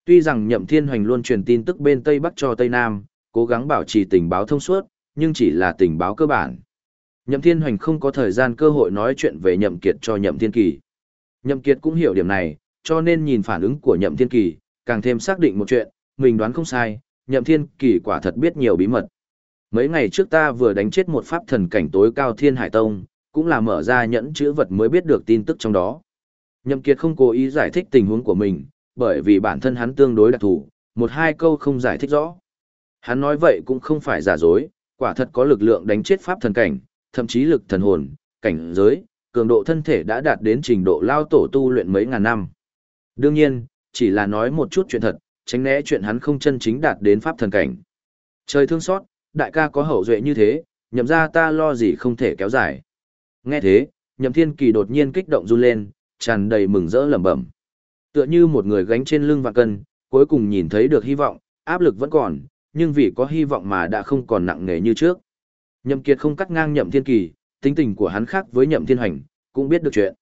Tuy rằng nhậm thiên hoành luôn truyền tin tức bên Tây Bắc cho Tây Nam, cố gắng bảo trì tình báo thông suốt, nhưng chỉ là tình báo cơ bản. Nhậm thiên hoành không có thời gian cơ hội nói chuyện về nhậm kiệt cho nhậm thiên kỳ. Nhậm kiệt cũng hiểu điểm này, cho nên nhìn phản ứng của nhậm thiên kỳ, càng thêm xác định một chuyện, mình đoán không sai, nhậm thiên kỳ quả thật biết nhiều bí mật. Mấy ngày trước ta vừa đánh chết một pháp thần cảnh tối cao thiên hải tông, cũng là mở ra nhẫn chữ vật mới biết được tin tức trong đó. Nhậm Kiệt không cố ý giải thích tình huống của mình, bởi vì bản thân hắn tương đối đặc thù, một hai câu không giải thích rõ. Hắn nói vậy cũng không phải giả dối, quả thật có lực lượng đánh chết pháp thần cảnh, thậm chí lực thần hồn, cảnh giới, cường độ thân thể đã đạt đến trình độ lao tổ tu luyện mấy ngàn năm. Đương nhiên, chỉ là nói một chút chuyện thật, tránh né chuyện hắn không chân chính đạt đến pháp thần cảnh. Trời thương xót, đại ca có hậu duệ như thế, nhậm ra ta lo gì không thể kéo dài. Nghe thế, nhậm thiên kỳ đột nhiên kích động run lên, tràn đầy mừng rỡ lẩm bẩm. Tựa như một người gánh trên lưng vạn cân, cuối cùng nhìn thấy được hy vọng, áp lực vẫn còn, nhưng vì có hy vọng mà đã không còn nặng nề như trước. Nhậm Kiệt không cắt ngang Nhậm Thiên Kỳ, tính tình của hắn khác với Nhậm Thiên Hành, cũng biết được chuyện.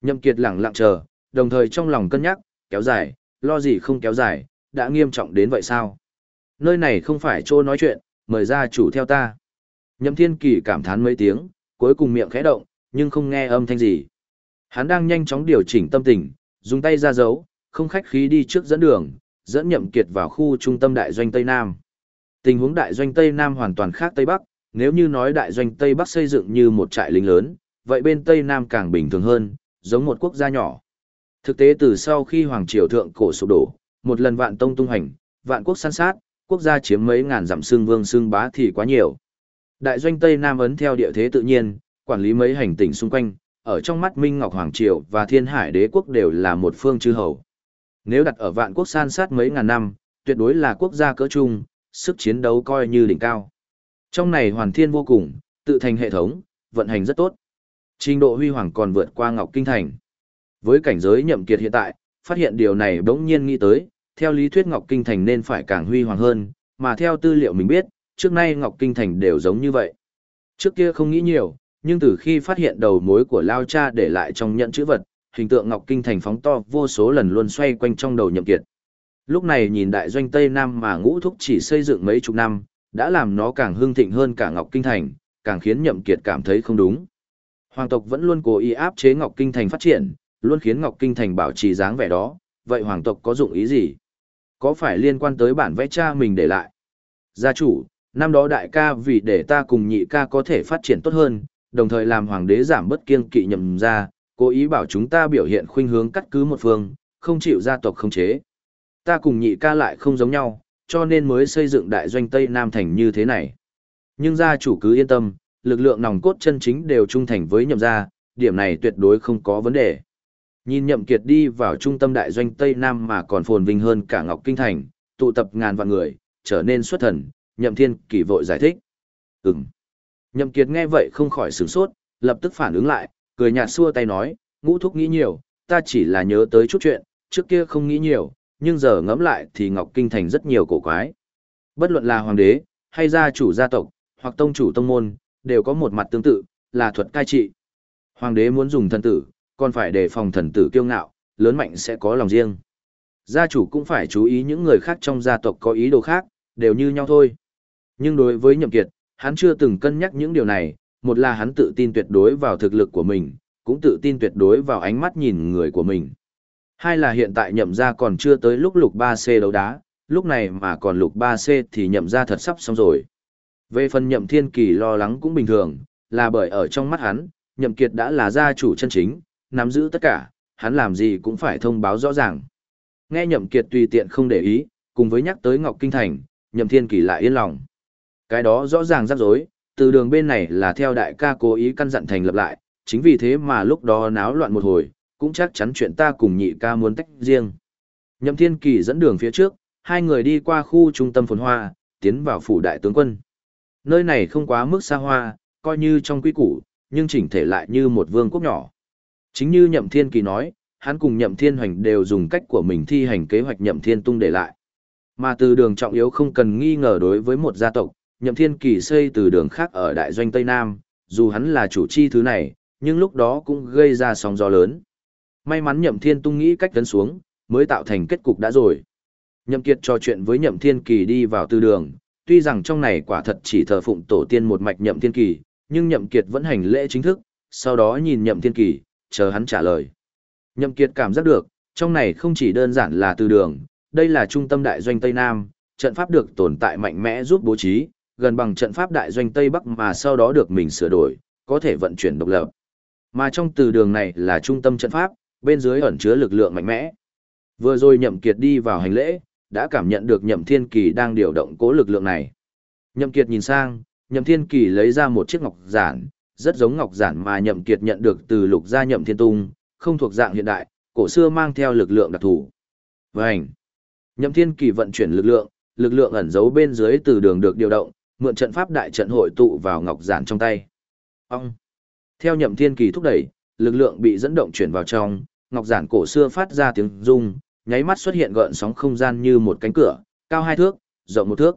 Nhậm Kiệt lặng lặng chờ, đồng thời trong lòng cân nhắc, kéo dài, lo gì không kéo dài, đã nghiêm trọng đến vậy sao? Nơi này không phải chỗ nói chuyện, mời gia chủ theo ta. Nhậm Thiên Kỳ cảm thán mấy tiếng, cuối cùng miệng khẽ động, nhưng không nghe âm thanh gì. Hắn đang nhanh chóng điều chỉnh tâm tình, dùng tay ra dấu, không khách khí đi trước dẫn đường, dẫn Nhậm Kiệt vào khu trung tâm đại doanh Tây Nam. Tình huống đại doanh Tây Nam hoàn toàn khác Tây Bắc, nếu như nói đại doanh Tây Bắc xây dựng như một trại lính lớn, vậy bên Tây Nam càng bình thường hơn, giống một quốc gia nhỏ. Thực tế từ sau khi Hoàng Triều Thượng Cổ sụp đổ, một lần vạn tông tung hành, vạn quốc săn sát, quốc gia chiếm mấy ngàn dặm xương vương xương bá thì quá nhiều. Đại doanh Tây Nam ấn theo địa thế tự nhiên, quản lý mấy hành tỉnh xung quanh, ở trong mắt Minh Ngọc Hoàng Triều và Thiên Hải Đế quốc đều là một phương chư hầu. Nếu đặt ở vạn quốc san sát mấy ngàn năm, tuyệt đối là quốc gia cỡ trung, sức chiến đấu coi như đỉnh cao. Trong này hoàn thiên vô cùng, tự thành hệ thống, vận hành rất tốt. Trình độ huy hoàng còn vượt qua Ngọc Kinh Thành. Với cảnh giới nhậm kiệt hiện tại, phát hiện điều này bỗng nhiên nghĩ tới, theo lý thuyết Ngọc Kinh Thành nên phải càng huy hoàng hơn, mà theo tư liệu mình biết, trước nay Ngọc Kinh Thành đều giống như vậy. Trước kia không nghĩ nhiều, nhưng từ khi phát hiện đầu mối của Lao Cha để lại trong nhận chữ vật, hình tượng Ngọc Kinh Thành phóng to vô số lần luôn xoay quanh trong đầu nhậm kiệt. Lúc này nhìn đại doanh Tây Nam mà ngũ thúc chỉ xây dựng mấy chục năm, đã làm nó càng hưng thịnh hơn cả Ngọc Kinh Thành, càng khiến nhậm kiệt cảm thấy không đúng. Hoàng tộc vẫn luôn cố ý áp chế Ngọc Kinh Thành phát triển, luôn khiến Ngọc Kinh Thành bảo trì dáng vẻ đó, vậy hoàng tộc có dụng ý gì? Có phải liên quan tới bản vẽ cha mình để lại? Gia chủ, Năm đó đại ca vì để ta cùng nhị ca có thể phát triển tốt hơn, đồng thời làm hoàng đế giảm bất kiêng kỵ nhậm ra, cố ý bảo chúng ta biểu hiện khuynh hướng cắt cứ một phương, không chịu gia tộc không chế. Ta cùng nhị ca lại không giống nhau, cho nên mới xây dựng đại doanh Tây Nam thành như thế này. Nhưng gia chủ cứ yên tâm, lực lượng nòng cốt chân chính đều trung thành với nhậm gia, điểm này tuyệt đối không có vấn đề. Nhìn nhậm kiệt đi vào trung tâm đại doanh Tây Nam mà còn phồn vinh hơn cả Ngọc Kinh Thành, tụ tập ngàn vạn người, trở nên xuất thần, nhậm thiên kỳ vội giải thích. Ừm. Nhậm kiệt nghe vậy không khỏi sửng sốt, lập tức phản ứng lại, cười nhạt xua tay nói, ngũ thúc nghĩ nhiều, ta chỉ là nhớ tới chút chuyện, trước kia không nghĩ nhiều, nhưng giờ ngẫm lại thì Ngọc Kinh Thành rất nhiều cổ quái. Bất luận là hoàng đế, hay gia chủ gia tộc, hoặc tông chủ tông môn, đều có một mặt tương tự, là thuật cai trị. Hoàng đế muốn dùng thần tử, còn phải đề phòng thần tử kiêu ngạo, lớn mạnh sẽ có lòng riêng. Gia chủ cũng phải chú ý những người khác trong gia tộc có ý đồ khác, đều như nhau thôi. Nhưng đối với Nhậm Kiệt, hắn chưa từng cân nhắc những điều này, một là hắn tự tin tuyệt đối vào thực lực của mình, cũng tự tin tuyệt đối vào ánh mắt nhìn người của mình. Hai là hiện tại nhậm ra còn chưa tới lúc lục 3C đấu đá, lúc này mà còn lục 3C thì nhậm ra thật sắp xong rồi. Về phần nhậm thiên kỳ lo lắng cũng bình thường, là bởi ở trong mắt hắn, nhậm kiệt đã là gia chủ chân chính, nắm giữ tất cả, hắn làm gì cũng phải thông báo rõ ràng. Nghe nhậm kiệt tùy tiện không để ý, cùng với nhắc tới Ngọc Kinh Thành, nhậm thiên kỳ lại yên lòng. Cái đó rõ ràng rắc rối, từ đường bên này là theo đại ca cố ý căn dặn thành lập lại, chính vì thế mà lúc đó náo loạn một hồi, cũng chắc chắn chuyện ta cùng nhị ca muốn tách riêng. Nhậm Thiên Kỳ dẫn đường phía trước, hai người đi qua khu trung tâm phồn hoa, tiến vào phủ đại tướng quân. Nơi này không quá mức xa hoa, coi như trong quy củ, nhưng chỉnh thể lại như một vương quốc nhỏ. Chính như Nhậm Thiên Kỳ nói, hắn cùng Nhậm Thiên Hoành đều dùng cách của mình thi hành kế hoạch Nhậm Thiên Tung để lại. Mà từ đường trọng yếu không cần nghi ngờ đối với một gia tộc, Nhậm Thiên Kỳ xây từ đường khác ở đại doanh Tây Nam, dù hắn là chủ chi thứ này, nhưng lúc đó cũng gây ra sóng gió lớn. May mắn Nhậm Thiên Tung nghĩ cách tấn xuống, mới tạo thành kết cục đã rồi. Nhậm Kiệt trò chuyện với Nhậm Thiên Kỳ đi vào tư đường, tuy rằng trong này quả thật chỉ thờ phụng tổ tiên một mạch Nhậm Thiên Kỳ, nhưng Nhậm Kiệt vẫn hành lễ chính thức, sau đó nhìn Nhậm Thiên Kỳ, chờ hắn trả lời. Nhậm Kiệt cảm giác được, trong này không chỉ đơn giản là tư đường, đây là trung tâm đại doanh Tây Nam, trận pháp được tồn tại mạnh mẽ giúp bố trí, gần bằng trận pháp đại doanh Tây Bắc mà sau đó được mình sửa đổi, có thể vận chuyển độc lập. Mà trong từ đường này là trung tâm trận pháp, bên dưới ẩn chứa lực lượng mạnh mẽ. Vừa rồi Nhậm Kiệt đi vào hành lễ, đã cảm nhận được Nhậm Thiên Kỳ đang điều động cố lực lượng này. Nhậm Kiệt nhìn sang, Nhậm Thiên Kỳ lấy ra một chiếc ngọc giản, rất giống ngọc giản mà Nhậm Kiệt nhận được từ lục gia Nhậm Thiên Tung, không thuộc dạng hiện đại, cổ xưa mang theo lực lượng đặc thù. Vành. Nhậm Thiên Kỳ vận chuyển lực lượng, lực lượng ẩn giấu bên dưới từ đường được điều động, mượn trận pháp đại trận hội tụ vào ngọc giản trong tay. Ông. Theo Nhậm Thiên Kỳ thúc đẩy, lực lượng bị dẫn động chuyển vào trong, ngọc giản cổ xưa phát ra tiếng rung, nháy mắt xuất hiện gợn sóng không gian như một cánh cửa, cao hai thước, rộng một thước.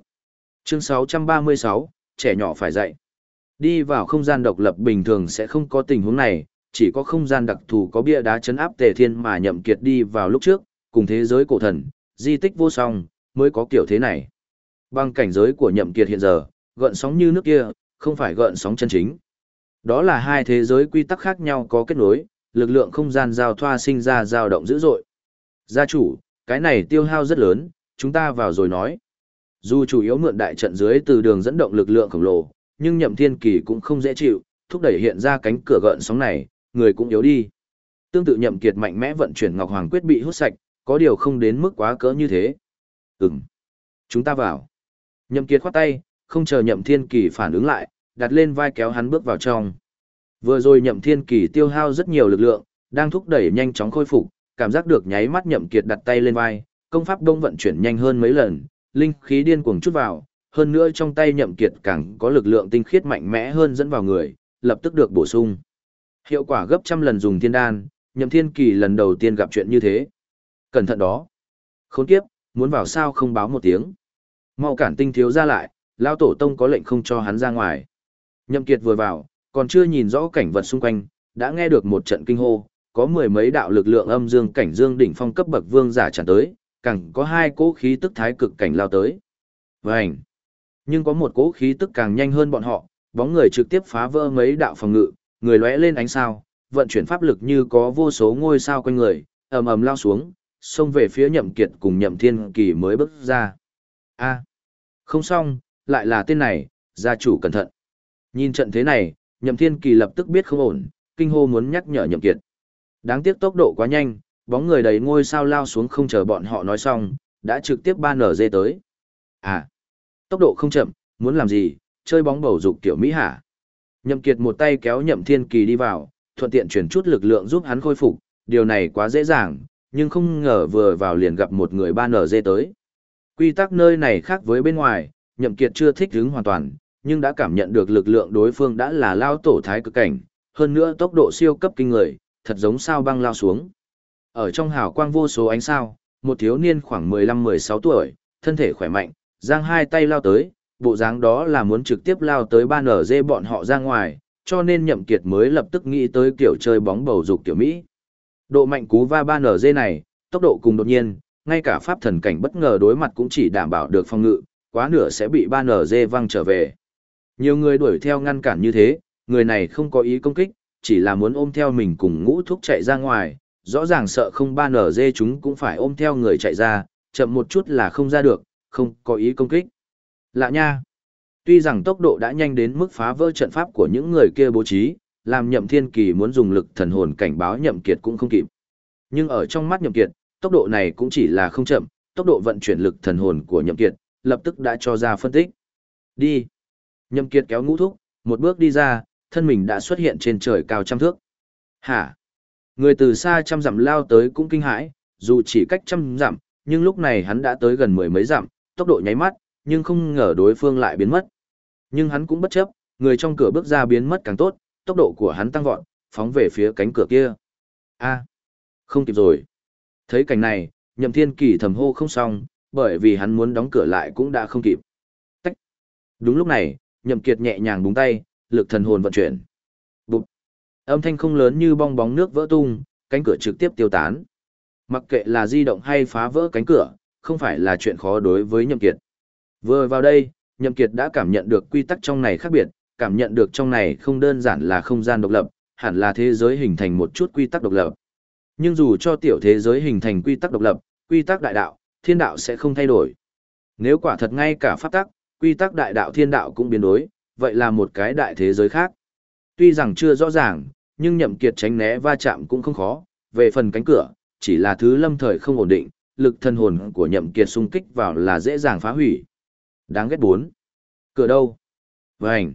Chương 636, trẻ nhỏ phải dạy. Đi vào không gian độc lập bình thường sẽ không có tình huống này, chỉ có không gian đặc thù có bia đá chấn áp tề thiên mà nhậm kiệt đi vào lúc trước, cùng thế giới cổ thần, di tích vô song, mới có kiểu thế này. Bằng cảnh giới của nhậm kiệt hiện giờ, gợn sóng như nước kia, không phải gợn sóng chân chính. Đó là hai thế giới quy tắc khác nhau có kết nối, lực lượng không gian giao thoa sinh ra dao động dữ dội. Gia chủ, cái này tiêu hao rất lớn, chúng ta vào rồi nói. Dù chủ yếu mượn đại trận dưới từ đường dẫn động lực lượng khổng lồ, nhưng nhậm thiên kỳ cũng không dễ chịu, thúc đẩy hiện ra cánh cửa gợn sóng này, người cũng yếu đi. Tương tự nhậm kiệt mạnh mẽ vận chuyển Ngọc Hoàng quyết bị hút sạch, có điều không đến mức quá cỡ như thế. Ừm. Chúng ta vào. Nhậm kiệt khoát tay, không chờ nhậm thiên kỳ phản ứng lại, đặt lên vai kéo hắn bước vào trong. Vừa rồi nhậm thiên kỳ tiêu hao rất nhiều lực lượng, đang thúc đẩy nhanh chóng khôi phục, cảm giác được nháy mắt nhậm kiệt đặt tay lên vai, công pháp đông vận chuyển nhanh hơn mấy lần, linh khí điên cuồng chút vào, hơn nữa trong tay nhậm kiệt càng có lực lượng tinh khiết mạnh mẽ hơn dẫn vào người, lập tức được bổ sung. Hiệu quả gấp trăm lần dùng thiên đan, nhậm thiên kỳ lần đầu tiên gặp chuyện như thế. Cẩn thận đó. Khốn kiếp, muốn vào sao không báo một tiếng. Mau cản tinh thiếu ra lại, lao tổ tông có lệnh không cho hắn ra ngoài. Nhậm kiệt vừa vào, còn chưa nhìn rõ cảnh vật xung quanh, đã nghe được một trận kinh hô, có mười mấy đạo lực lượng âm dương cảnh dương đỉnh phong cấp bậc vương giả tràn tới, càng có hai cỗ khí tức thái cực cảnh lao tới. Vành! Nhưng có một cỗ khí tức càng nhanh hơn bọn họ, bóng người trực tiếp phá vỡ mấy đạo phòng ngự, người lóe lên ánh sao, vận chuyển pháp lực như có vô số ngôi sao quanh người, ầm ầm lao xuống, xông về phía Nhậm Kiệt cùng Nhậm Thiên Kỳ mới bước ra. A! Không xong, lại là tên này, gia chủ cẩn thận. Nhìn trận thế này, Nhậm Thiên Kỳ lập tức biết không ổn, kinh hô muốn nhắc nhở Nhậm Kiệt. Đáng tiếc tốc độ quá nhanh, bóng người đầy ngôi sao lao xuống không chờ bọn họ nói xong, đã trực tiếp ban nở dê tới. À, tốc độ không chậm, muốn làm gì, chơi bóng bầu dục tiểu Mỹ hả? Nhậm Kiệt một tay kéo Nhậm Thiên Kỳ đi vào, thuận tiện chuyển chút lực lượng giúp hắn khôi phục, điều này quá dễ dàng, nhưng không ngờ vừa vào liền gặp một người ban nở dê tới. Quy tắc nơi này khác với bên ngoài, Nhậm Kiệt chưa thích ứng hoàn toàn, nhưng đã cảm nhận được lực lượng đối phương đã là lao tổ thái cực cảnh, hơn nữa tốc độ siêu cấp kinh người, thật giống sao băng lao xuống. Ở trong hào quang vô số ánh sao, một thiếu niên khoảng 15-16 tuổi, thân thể khỏe mạnh, giang hai tay lao tới, bộ dáng đó là muốn trực tiếp lao tới ban ở dê bọn họ ra ngoài, cho nên nhậm kiệt mới lập tức nghĩ tới kiểu chơi bóng bầu dục tiểu Mỹ. Độ mạnh cú va ban ở dê này, tốc độ cùng đột nhiên, ngay cả pháp thần cảnh bất ngờ đối mặt cũng chỉ đảm bảo được phòng ngự, quá nửa sẽ bị ban ở văng trở về. Nhiều người đuổi theo ngăn cản như thế, người này không có ý công kích, chỉ là muốn ôm theo mình cùng ngũ thúc chạy ra ngoài, rõ ràng sợ không ban ở chúng cũng phải ôm theo người chạy ra, chậm một chút là không ra được, không có ý công kích. Lạ nha! Tuy rằng tốc độ đã nhanh đến mức phá vỡ trận pháp của những người kia bố trí, làm nhậm thiên kỳ muốn dùng lực thần hồn cảnh báo nhậm kiệt cũng không kịp. Nhưng ở trong mắt nhậm kiệt, tốc độ này cũng chỉ là không chậm, tốc độ vận chuyển lực thần hồn của nhậm kiệt, lập tức đã cho ra phân tích. Đi! Nhậm kiệt kéo ngũ thúc, một bước đi ra, thân mình đã xuất hiện trên trời cao trăm thước. Hả? Người từ xa trăm dặm lao tới cũng kinh hãi, dù chỉ cách trăm dặm, nhưng lúc này hắn đã tới gần mười mấy dặm, tốc độ nháy mắt, nhưng không ngờ đối phương lại biến mất. Nhưng hắn cũng bất chấp, người trong cửa bước ra biến mất càng tốt, tốc độ của hắn tăng vọt, phóng về phía cánh cửa kia. A, không kịp rồi. Thấy cảnh này, Nhậm Thiên Kỳ thầm hô không xong, bởi vì hắn muốn đóng cửa lại cũng đã không kịp. Tách. Đúng lúc này, Nhậm Kiệt nhẹ nhàng búng tay, lực thần hồn vận chuyển. Bụp. Âm thanh không lớn như bong bóng nước vỡ tung, cánh cửa trực tiếp tiêu tán. Mặc kệ là di động hay phá vỡ cánh cửa, không phải là chuyện khó đối với Nhậm Kiệt. Vừa vào đây, Nhậm Kiệt đã cảm nhận được quy tắc trong này khác biệt, cảm nhận được trong này không đơn giản là không gian độc lập, hẳn là thế giới hình thành một chút quy tắc độc lập. Nhưng dù cho tiểu thế giới hình thành quy tắc độc lập, quy tắc đại đạo, thiên đạo sẽ không thay đổi. Nếu quả thật ngay cả pháp tắc, quy tắc đại đạo thiên đạo cũng biến đổi, vậy là một cái đại thế giới khác. Tuy rằng chưa rõ ràng, nhưng nhậm kiệt tránh né va chạm cũng không khó, về phần cánh cửa, chỉ là thứ lâm thời không ổn định, lực thân hồn của nhậm kiệt xung kích vào là dễ dàng phá hủy. Đáng ghét bốn. Cửa đâu? Vành.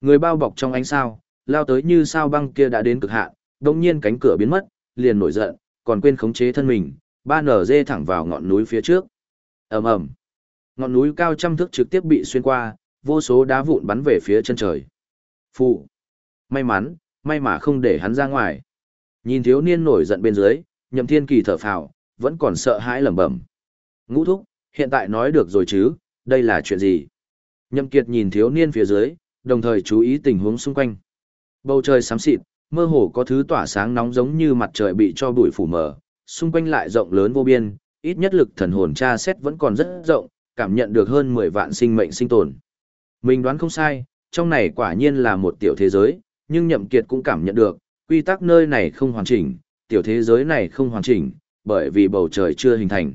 Người bao bọc trong ánh sao, lao tới như sao băng kia đã đến cực hạn, đồng nhiên cánh cửa biến mất, liền nổi giận, còn quên khống chế thân mình, ba nở dê thẳng vào ngọn núi phía trước. ầm ầm, ngọn núi cao trăm thước trực tiếp bị xuyên qua, vô số đá vụn bắn về phía chân trời. Phụ, may mắn, may mà không để hắn ra ngoài. Nhìn thiếu niên nổi giận bên dưới, nhậm thiên kỳ thở phào, vẫn còn sợ hãi lẩm bẩm. Ngũ thúc, hiện tại nói được rồi chứ, đây là chuyện gì? Nhậm kiệt nhìn thiếu niên phía dưới, đồng thời chú ý tình huống xung quanh. Bầu trời xám xịt, mơ hồ có thứ tỏa sáng nóng giống như mặt trời bị cho bụi phủ mờ, xung quanh lại rộng lớn vô biên, ít nhất lực thần hồn tra xét vẫn còn rất rộng, cảm nhận được hơn 10 vạn sinh mệnh sinh tồn. Mình đoán không sai, trong này quả nhiên là một tiểu thế giới, nhưng Nhậm Kiệt cũng cảm nhận được, quy tắc nơi này không hoàn chỉnh, tiểu thế giới này không hoàn chỉnh, bởi vì bầu trời chưa hình thành.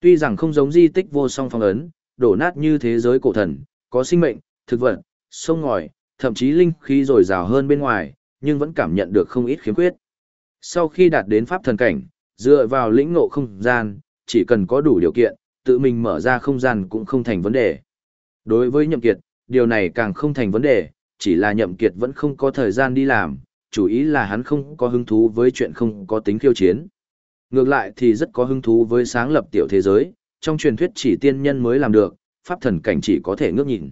Tuy rằng không giống di tích vô song phong ấn, đổ nát như thế giới cổ thần, có sinh mệnh, thực vật, sông ngòi, thậm chí linh khí rồi rào hơn bên ngoài, nhưng vẫn cảm nhận được không ít khiếm khuyết. Sau khi đạt đến pháp thần cảnh, dựa vào lĩnh ngộ không gian, chỉ cần có đủ điều kiện, tự mình mở ra không gian cũng không thành vấn đề. Đối với Nhậm Kiệt, điều này càng không thành vấn đề, chỉ là Nhậm Kiệt vẫn không có thời gian đi làm, chủ ý là hắn không có hứng thú với chuyện không có tính khiêu chiến. Ngược lại thì rất có hứng thú với sáng lập tiểu thế giới, trong truyền thuyết chỉ tiên nhân mới làm được, pháp thần cảnh chỉ có thể ngước nhìn.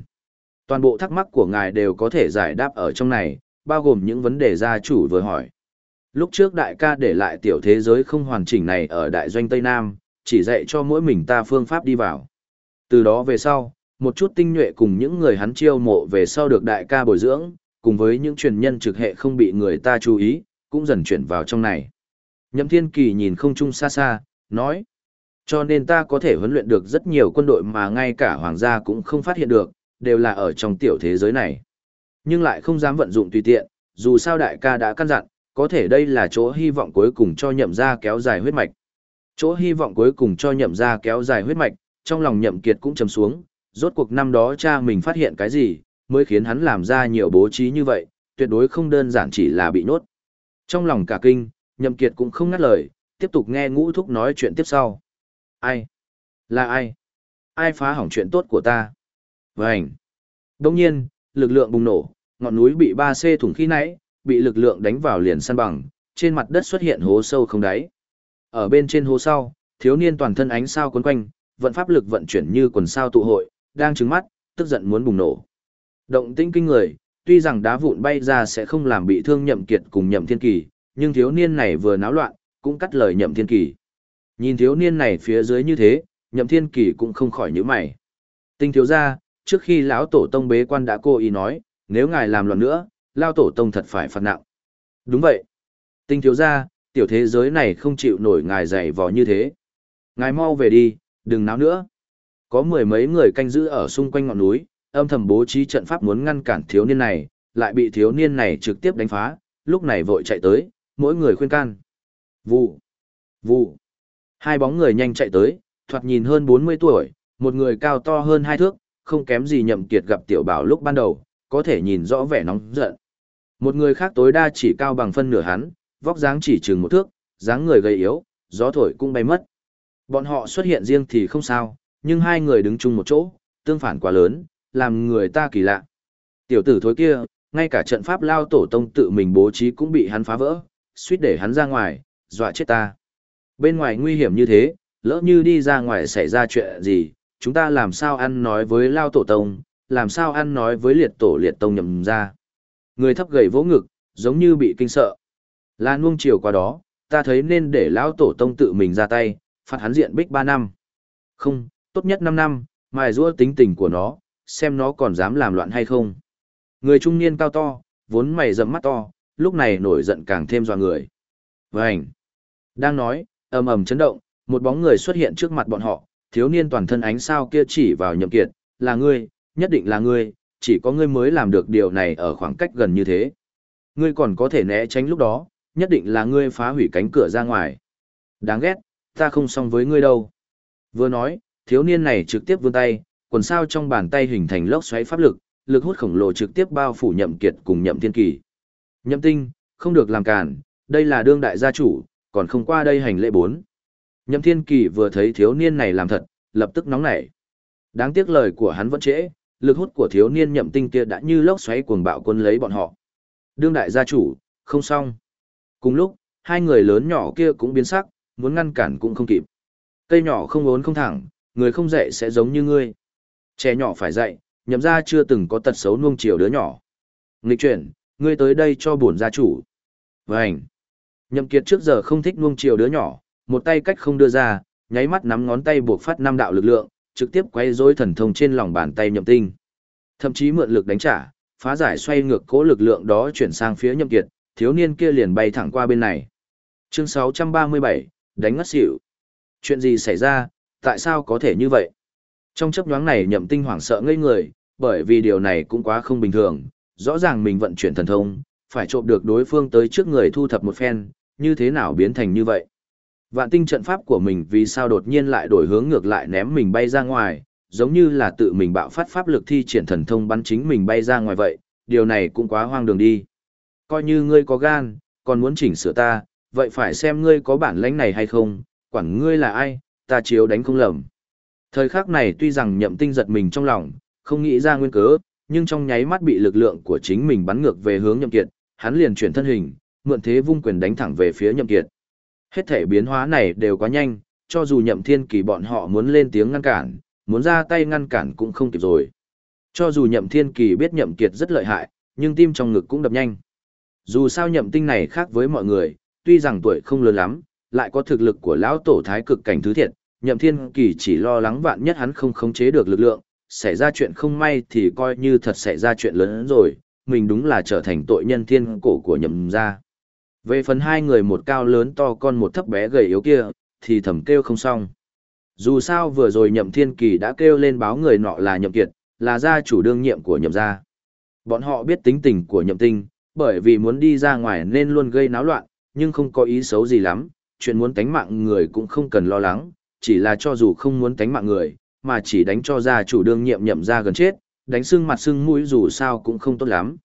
Toàn bộ thắc mắc của ngài đều có thể giải đáp ở trong này, bao gồm những vấn đề gia chủ vừa hỏi. Lúc trước đại ca để lại tiểu thế giới không hoàn chỉnh này ở đại doanh Tây Nam, chỉ dạy cho mỗi mình ta phương pháp đi vào. Từ đó về sau, một chút tinh nhuệ cùng những người hắn chiêu mộ về sau được đại ca bồi dưỡng, cùng với những truyền nhân trực hệ không bị người ta chú ý, cũng dần chuyển vào trong này. Nhậm Thiên Kỳ nhìn không trung xa xa, nói. Cho nên ta có thể huấn luyện được rất nhiều quân đội mà ngay cả hoàng gia cũng không phát hiện được, đều là ở trong tiểu thế giới này. Nhưng lại không dám vận dụng tùy tiện, dù sao đại ca đã căn dặn, có thể đây là chỗ hy vọng cuối cùng cho nhậm gia kéo dài huyết mạch. Chỗ hy vọng cuối cùng cho nhậm gia kéo dài huyết mạch, trong lòng nhậm kiệt cũng trầm xuống, rốt cuộc năm đó cha mình phát hiện cái gì, mới khiến hắn làm ra nhiều bố trí như vậy, tuyệt đối không đơn giản chỉ là bị nốt. Trong lòng cả kinh, Nhậm Kiệt cũng không ngắt lời, tiếp tục nghe ngũ thúc nói chuyện tiếp sau. Ai? Là ai? Ai phá hỏng chuyện tốt của ta? Vânh! Đồng nhiên, lực lượng bùng nổ, ngọn núi bị ba c thủng khi nãy, bị lực lượng đánh vào liền săn bằng, trên mặt đất xuất hiện hố sâu không đáy. Ở bên trên hố sau, thiếu niên toàn thân ánh sao cuốn quanh, vận pháp lực vận chuyển như quần sao tụ hội, đang trừng mắt, tức giận muốn bùng nổ. Động tĩnh kinh người, tuy rằng đá vụn bay ra sẽ không làm bị thương nhậm kiệt cùng nhậm thiên kỳ, nhưng thiếu niên này vừa náo loạn, cũng cắt lời nhậm thiên kỳ. Nhìn thiếu niên này phía dưới như thế, nhậm thiên kỳ cũng không khỏi nhíu mày. Tinh thiếu gia, trước khi lão tổ tông bế quan đã cố ý nói, nếu ngài làm loạn nữa, lao tổ tông thật phải phạt nặng. Đúng vậy. Tinh thiếu gia, tiểu thế giới này không chịu nổi ngài dày vò như thế. Ngài mau về đi, đừng náo nữa. Có mười mấy người canh giữ ở xung quanh ngọn núi, âm thầm bố trí trận pháp muốn ngăn cản thiếu niên này, lại bị thiếu niên này trực tiếp đánh phá, lúc này vội chạy tới, mỗi người khuyên can. Vụ, vụ. Hai bóng người nhanh chạy tới, thoạt nhìn hơn 40 tuổi, một người cao to hơn hai thước, không kém gì nhậm kiệt gặp tiểu bảo lúc ban đầu, có thể nhìn rõ vẻ nóng giận. Một người khác tối đa chỉ cao bằng phân nửa hắn, vóc dáng chỉ chừng một thước, dáng người gầy yếu, gió thổi cũng bay mất. Bọn họ xuất hiện riêng thì không sao, nhưng hai người đứng chung một chỗ, tương phản quá lớn, làm người ta kỳ lạ. Tiểu tử thối kia, ngay cả trận pháp lao tổ tông tự mình bố trí cũng bị hắn phá vỡ, suýt để hắn ra ngoài, dọa chết ta. Bên ngoài nguy hiểm như thế, lỡ như đi ra ngoài xảy ra chuyện gì, chúng ta làm sao ăn nói với lao tổ tông, làm sao ăn nói với liệt tổ liệt tông nhầm ra. Người thấp gầy vỗ ngực, giống như bị kinh sợ. Là nuông chiều qua đó, ta thấy nên để lão tổ tông tự mình ra tay, phạt hắn diện bích 3 năm. Không, tốt nhất 5 năm, mài rũa tính tình của nó, xem nó còn dám làm loạn hay không. Người trung niên cao to, vốn mày rậm mắt to, lúc này nổi giận càng thêm dọa người. Vânh! Đang nói, ầm ầm chấn động, một bóng người xuất hiện trước mặt bọn họ, thiếu niên toàn thân ánh sao kia chỉ vào nhậm kiệt, là ngươi, nhất định là ngươi, chỉ có ngươi mới làm được điều này ở khoảng cách gần như thế. Ngươi còn có thể né tránh lúc đó, nhất định là ngươi phá hủy cánh cửa ra ngoài. Đáng ghét, ta không xong với ngươi đâu. Vừa nói, thiếu niên này trực tiếp vươn tay, quần sao trong bàn tay hình thành lốc xoáy pháp lực, lực hút khổng lồ trực tiếp bao phủ nhậm kiệt cùng nhậm thiên kỳ. Nhậm tinh, không được làm cản, đây là đương đại gia chủ, còn không qua đây hành lễ bốn. Nhậm thiên kỳ vừa thấy thiếu niên này làm thật, lập tức nóng nảy. Đáng tiếc lời của hắn vẫn trễ, lực hút của thiếu niên nhậm tinh kia đã như lốc xoáy cuồng bạo quân lấy bọn họ. Đương đại gia chủ, không xong. Cùng lúc, hai người lớn nhỏ kia cũng biến sắc, muốn ngăn cản cũng không kịp. Cây nhỏ không ốn không thẳng, người không dạy sẽ giống như ngươi. Trẻ nhỏ phải dạy, nhậm ra chưa từng có tật xấu nuông chiều đứa nhỏ. Nghịch chuyển, ngươi tới đây cho bổn gia chủ. Vânh. Nhậm kiệt trước giờ không thích nuông chiều đứa nhỏ, một tay cách không đưa ra, nháy mắt nắm ngón tay buộc phát năm đạo lực lượng, trực tiếp quay rối thần thông trên lòng bàn tay nhậm tinh. Thậm chí mượn lực đánh trả, phá giải xoay ngược cố lực lượng đó chuyển sang phía nhậm kiệt, thiếu niên kia liền bay thẳng qua bên này. Chương 637, đánh ngất xỉu. Chuyện gì xảy ra, tại sao có thể như vậy? Trong chấp nhoáng này nhậm tinh hoảng sợ ngây người, bởi vì điều này cũng quá không bình thường, rõ ràng mình vận chuyển thần thông, phải trộm được đối phương tới trước người thu thập một phen, như thế nào biến thành như vậy? Vạn tinh trận pháp của mình vì sao đột nhiên lại đổi hướng ngược lại ném mình bay ra ngoài, giống như là tự mình bạo phát pháp lực thi triển thần thông bắn chính mình bay ra ngoài vậy, điều này cũng quá hoang đường đi. Coi như ngươi có gan, còn muốn chỉnh sửa ta, vậy phải xem ngươi có bản lãnh này hay không, quản ngươi là ai, ta chiếu đánh không lầm. Thời khắc này tuy rằng nhậm tinh giật mình trong lòng, không nghĩ ra nguyên cớ, nhưng trong nháy mắt bị lực lượng của chính mình bắn ngược về hướng nhậm kiệt, hắn liền chuyển thân hình, mượn thế vung quyền đánh thẳng về phía nhậm kiệt. Hết thể biến hóa này đều quá nhanh, cho dù nhậm thiên kỳ bọn họ muốn lên tiếng ngăn cản, muốn ra tay ngăn cản cũng không kịp rồi. Cho dù nhậm thiên kỳ biết nhậm kiệt rất lợi hại, nhưng tim trong ngực cũng đập nhanh. Dù sao nhậm tinh này khác với mọi người, tuy rằng tuổi không lớn lắm, lại có thực lực của lão tổ thái cực cảnh thứ thiệt, nhậm thiên kỳ chỉ lo lắng vạn nhất hắn không khống chế được lực lượng, xảy ra chuyện không may thì coi như thật xảy ra chuyện lớn hơn rồi, mình đúng là trở thành tội nhân thiên cổ của nhậm gia. Về phần hai người một cao lớn to con một thấp bé gầy yếu kia, thì thầm kêu không xong. Dù sao vừa rồi nhậm thiên kỳ đã kêu lên báo người nọ là nhậm kiệt, là gia chủ đương nhiệm của nhậm gia. Bọn họ biết tính tình của nhậm tinh, bởi vì muốn đi ra ngoài nên luôn gây náo loạn, nhưng không có ý xấu gì lắm, chuyện muốn tánh mạng người cũng không cần lo lắng, chỉ là cho dù không muốn tánh mạng người, mà chỉ đánh cho gia chủ đương nhiệm nhậm gia gần chết, đánh sưng mặt sưng mũi dù sao cũng không tốt lắm.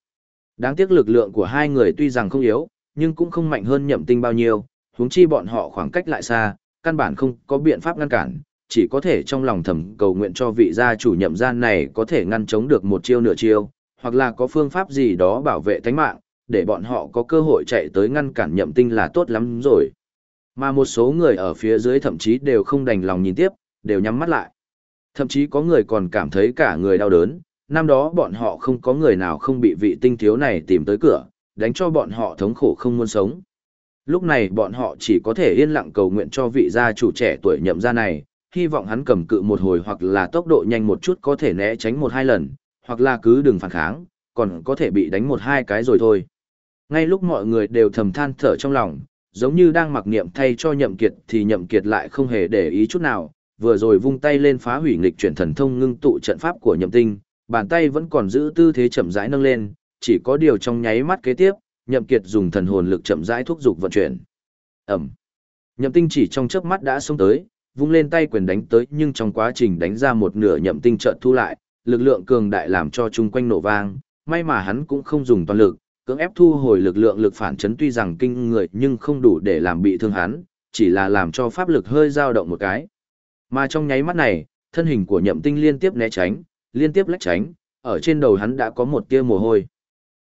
Đáng tiếc lực lượng của hai người tuy rằng không yếu, nhưng cũng không mạnh hơn nhậm tinh bao nhiêu, huống chi bọn họ khoảng cách lại xa, căn bản không có biện pháp ngăn cản, chỉ có thể trong lòng thầm cầu nguyện cho vị gia chủ nhậm gian này có thể ngăn chống được một chiêu nửa chiêu, hoặc là có phương pháp gì đó bảo vệ tánh mạng, để bọn họ có cơ hội chạy tới ngăn cản nhậm tinh là tốt lắm rồi. Mà một số người ở phía dưới thậm chí đều không đành lòng nhìn tiếp, đều nhắm mắt lại. Thậm chí có người còn cảm thấy cả người đau đớn, năm đó bọn họ không có người nào không bị vị tinh thiếu này tìm tới cửa, đánh cho bọn họ thống khổ không muốn sống. Lúc này bọn họ chỉ có thể yên lặng cầu nguyện cho vị gia chủ trẻ tuổi nhậm gia này, hy vọng hắn cầm cự một hồi hoặc là tốc độ nhanh một chút có thể né tránh một hai lần, hoặc là cứ đừng phản kháng, còn có thể bị đánh một hai cái rồi thôi. Ngay lúc mọi người đều thầm than thở trong lòng, giống như đang mặc niệm thay cho nhậm kiệt thì nhậm kiệt lại không hề để ý chút nào, vừa rồi vung tay lên phá hủy nghịch chuyển thần thông ngưng tụ trận pháp của nhậm tinh, bàn tay vẫn còn giữ tư thế chậm rãi nâng lên, chỉ có điều trong nháy mắt kế tiếp, nhậm kiệt dùng thần hồn lực chậm rãi thúc giục vận chuyển. ầm, nhậm tinh chỉ trong chớp mắt đã xông tới, vung lên tay quyền đánh tới nhưng trong quá trình đánh ra một nửa nhậm tinh chợt thu lại, lực lượng cường đại làm cho chung quanh nổ vang, may mà hắn cũng không dùng toàn lực, cưỡng ép thu hồi lực lượng lực phản chấn tuy rằng kinh người nhưng không đủ để làm bị thương hắn, chỉ là làm cho pháp lực hơi dao động một cái. Mà trong nháy mắt này, thân hình của nhậm tinh liên tiếp né tránh, liên tiếp lách tránh, ở trên đầu hắn đã có một tia mồ hôi.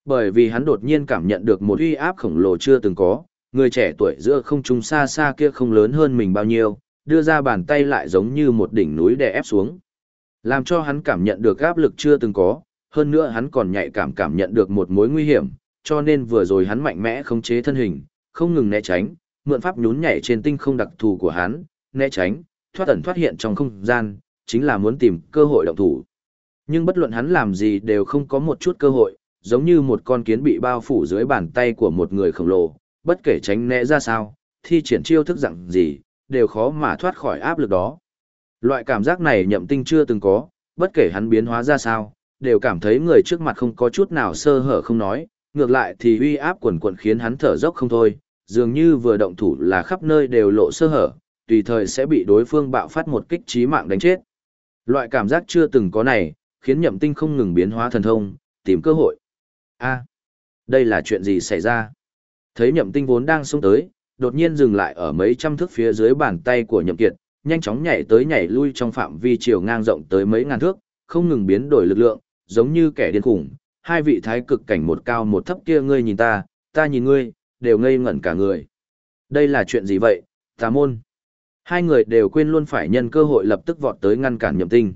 Bởi vì hắn đột nhiên cảm nhận được một uy áp khổng lồ chưa từng có, người trẻ tuổi giữa không trung xa xa kia không lớn hơn mình bao nhiêu, đưa ra bàn tay lại giống như một đỉnh núi đè ép xuống. Làm cho hắn cảm nhận được áp lực chưa từng có, hơn nữa hắn còn nhạy cảm cảm nhận được một mối nguy hiểm, cho nên vừa rồi hắn mạnh mẽ khống chế thân hình, không ngừng né tránh, mượn pháp nhún nhảy trên tinh không đặc thù của hắn, né tránh, thoát ẩn thoát hiện trong không gian, chính là muốn tìm cơ hội động thủ. Nhưng bất luận hắn làm gì đều không có một chút cơ hội, giống như một con kiến bị bao phủ dưới bàn tay của một người khổng lồ, bất kể tránh né ra sao, thi triển chiêu thức dạng gì, đều khó mà thoát khỏi áp lực đó. Loại cảm giác này nhậm tinh chưa từng có, bất kể hắn biến hóa ra sao, đều cảm thấy người trước mặt không có chút nào sơ hở không nói, ngược lại thì uy áp quần quần khiến hắn thở dốc không thôi, dường như vừa động thủ là khắp nơi đều lộ sơ hở, tùy thời sẽ bị đối phương bạo phát một kích trí mạng đánh chết. Loại cảm giác chưa từng có này, khiến nhậm tinh không ngừng biến hóa thần thông, tìm cơ hội a đây là chuyện gì xảy ra? Thấy nhậm tinh vốn đang xông tới, đột nhiên dừng lại ở mấy trăm thước phía dưới bàn tay của nhậm kiệt, nhanh chóng nhảy tới nhảy lui trong phạm vi chiều ngang rộng tới mấy ngàn thước, không ngừng biến đổi lực lượng, giống như kẻ điên khủng. Hai vị thái cực cảnh một cao một thấp kia ngươi nhìn ta, ta nhìn ngươi, đều ngây ngẩn cả người. Đây là chuyện gì vậy, tà môn? Hai người đều quên luôn phải nhân cơ hội lập tức vọt tới ngăn cản nhậm tinh.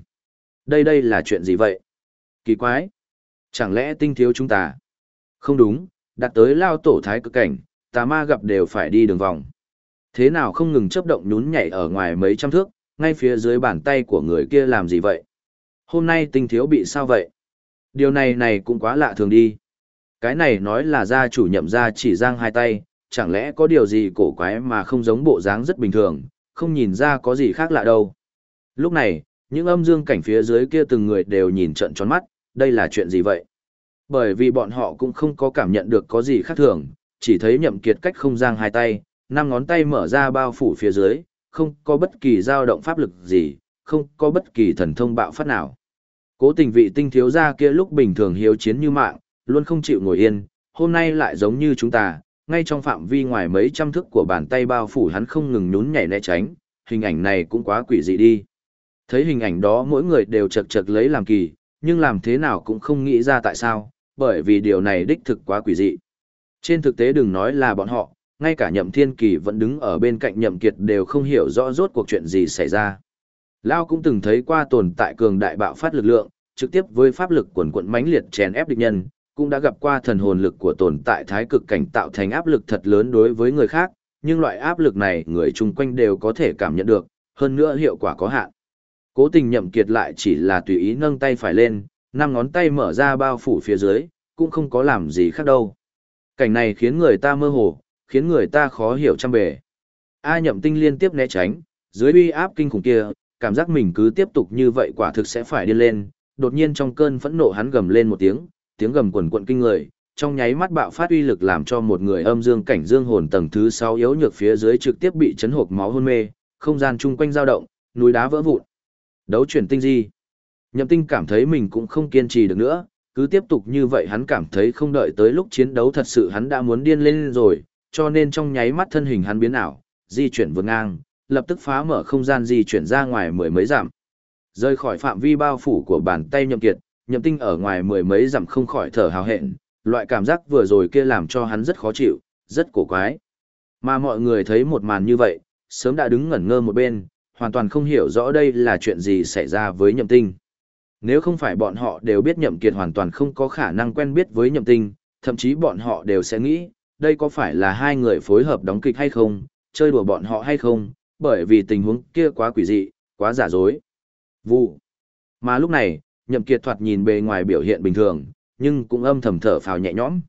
Đây đây là chuyện gì vậy? Kỳ quái! Chẳng lẽ tinh thiếu chúng ta? Không đúng, đặt tới lao tổ thái cực cảnh, tà ma gặp đều phải đi đường vòng. Thế nào không ngừng chấp động nhún nhảy ở ngoài mấy trăm thước, ngay phía dưới bàn tay của người kia làm gì vậy? Hôm nay tinh thiếu bị sao vậy? Điều này này cũng quá lạ thường đi. Cái này nói là gia chủ nhậm ra chỉ giang hai tay, chẳng lẽ có điều gì cổ quái mà không giống bộ dáng rất bình thường, không nhìn ra có gì khác lạ đâu. Lúc này, những âm dương cảnh phía dưới kia từng người đều nhìn trận tròn mắt, đây là chuyện gì vậy? Bởi vì bọn họ cũng không có cảm nhận được có gì khác thường, chỉ thấy nhậm kiệt cách không giang hai tay, năm ngón tay mở ra bao phủ phía dưới, không có bất kỳ dao động pháp lực gì, không có bất kỳ thần thông bạo phát nào. Cố tình vị tinh thiếu gia kia lúc bình thường hiếu chiến như mạng, luôn không chịu ngồi yên, hôm nay lại giống như chúng ta, ngay trong phạm vi ngoài mấy trăm thước của bàn tay bao phủ hắn không ngừng nhún nhảy né tránh, hình ảnh này cũng quá quỷ dị đi. Thấy hình ảnh đó mỗi người đều chật chật lấy làm kỳ, nhưng làm thế nào cũng không nghĩ ra tại sao, bởi vì điều này đích thực quá quỷ dị. Trên thực tế đừng nói là bọn họ, ngay cả nhậm thiên kỳ vẫn đứng ở bên cạnh nhậm kiệt đều không hiểu rõ rốt cuộc chuyện gì xảy ra. Lao cũng từng thấy qua tồn tại cường đại bạo phát lực lượng, trực tiếp với pháp lực quần quận mãnh liệt chèn ép địch nhân, cũng đã gặp qua thần hồn lực của tồn tại thái cực cảnh tạo thành áp lực thật lớn đối với người khác, nhưng loại áp lực này người chung quanh đều có thể cảm nhận được, hơn nữa hiệu quả có hạn. Cố tình nhậm kiệt lại chỉ là tùy ý nâng tay phải lên, năm ngón tay mở ra bao phủ phía dưới, cũng không có làm gì khác đâu. Cảnh này khiến người ta mơ hồ, khiến người ta khó hiểu trăm bề. A nhậm tinh liên tiếp né tránh, dưới uy áp kinh khủng kia, cảm giác mình cứ tiếp tục như vậy quả thực sẽ phải điên lên, đột nhiên trong cơn phẫn nộ hắn gầm lên một tiếng, tiếng gầm quần quận kinh người, trong nháy mắt bạo phát uy lực làm cho một người âm dương cảnh dương hồn tầng thứ 6 yếu nhược phía dưới trực tiếp bị chấn hộp máu hôn mê, không gian chung quanh dao động, núi đá vỡ vụn. Đấu chuyển tinh di. Nhậm tinh cảm thấy mình cũng không kiên trì được nữa, cứ tiếp tục như vậy hắn cảm thấy không đợi tới lúc chiến đấu thật sự hắn đã muốn điên lên rồi, cho nên trong nháy mắt thân hình hắn biến ảo, di chuyển vượt ngang, lập tức phá mở không gian di chuyển ra ngoài mười mấy dặm. Rơi khỏi phạm vi bao phủ của bàn tay nhậm kiệt, nhậm tinh ở ngoài mười mấy dặm không khỏi thở hào hẹn, loại cảm giác vừa rồi kia làm cho hắn rất khó chịu, rất cổ quái. Mà mọi người thấy một màn như vậy, sớm đã đứng ngẩn ngơ một bên, hoàn toàn không hiểu rõ đây là chuyện gì xảy ra với nhậm tinh. Nếu không phải bọn họ đều biết nhậm kiệt hoàn toàn không có khả năng quen biết với nhậm tinh, thậm chí bọn họ đều sẽ nghĩ, đây có phải là hai người phối hợp đóng kịch hay không, chơi đùa bọn họ hay không, bởi vì tình huống kia quá quỷ dị, quá giả dối. Vụ. Mà lúc này, nhậm kiệt thoạt nhìn bề ngoài biểu hiện bình thường, nhưng cũng âm thầm thở phào nhẹ nhõm.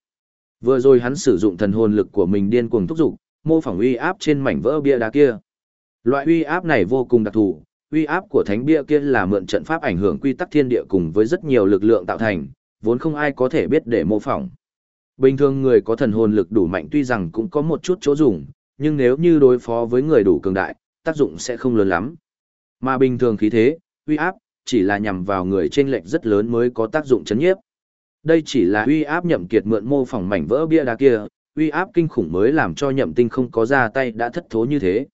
Vừa rồi hắn sử dụng thần hồn lực của mình điên cuồng thúc giục, mô phỏng uy áp trên mảnh vỡ bia đá kia. Loại uy áp này vô cùng đặc thù, uy áp của thánh bia kia là mượn trận pháp ảnh hưởng quy tắc thiên địa cùng với rất nhiều lực lượng tạo thành, vốn không ai có thể biết để mô phỏng. Bình thường người có thần hồn lực đủ mạnh tuy rằng cũng có một chút chỗ dùng, nhưng nếu như đối phó với người đủ cường đại, tác dụng sẽ không lớn lắm. Mà bình thường khí thế, uy áp, chỉ là nhằm vào người trên lệch rất lớn mới có tác dụng chấn nhiếp. Đây chỉ là uy áp nhậm kiệt mượn mô phỏng mảnh vỡ bia đá kia, uy áp kinh khủng mới làm cho nhậm tinh không có ra tay đã thất thố như thế.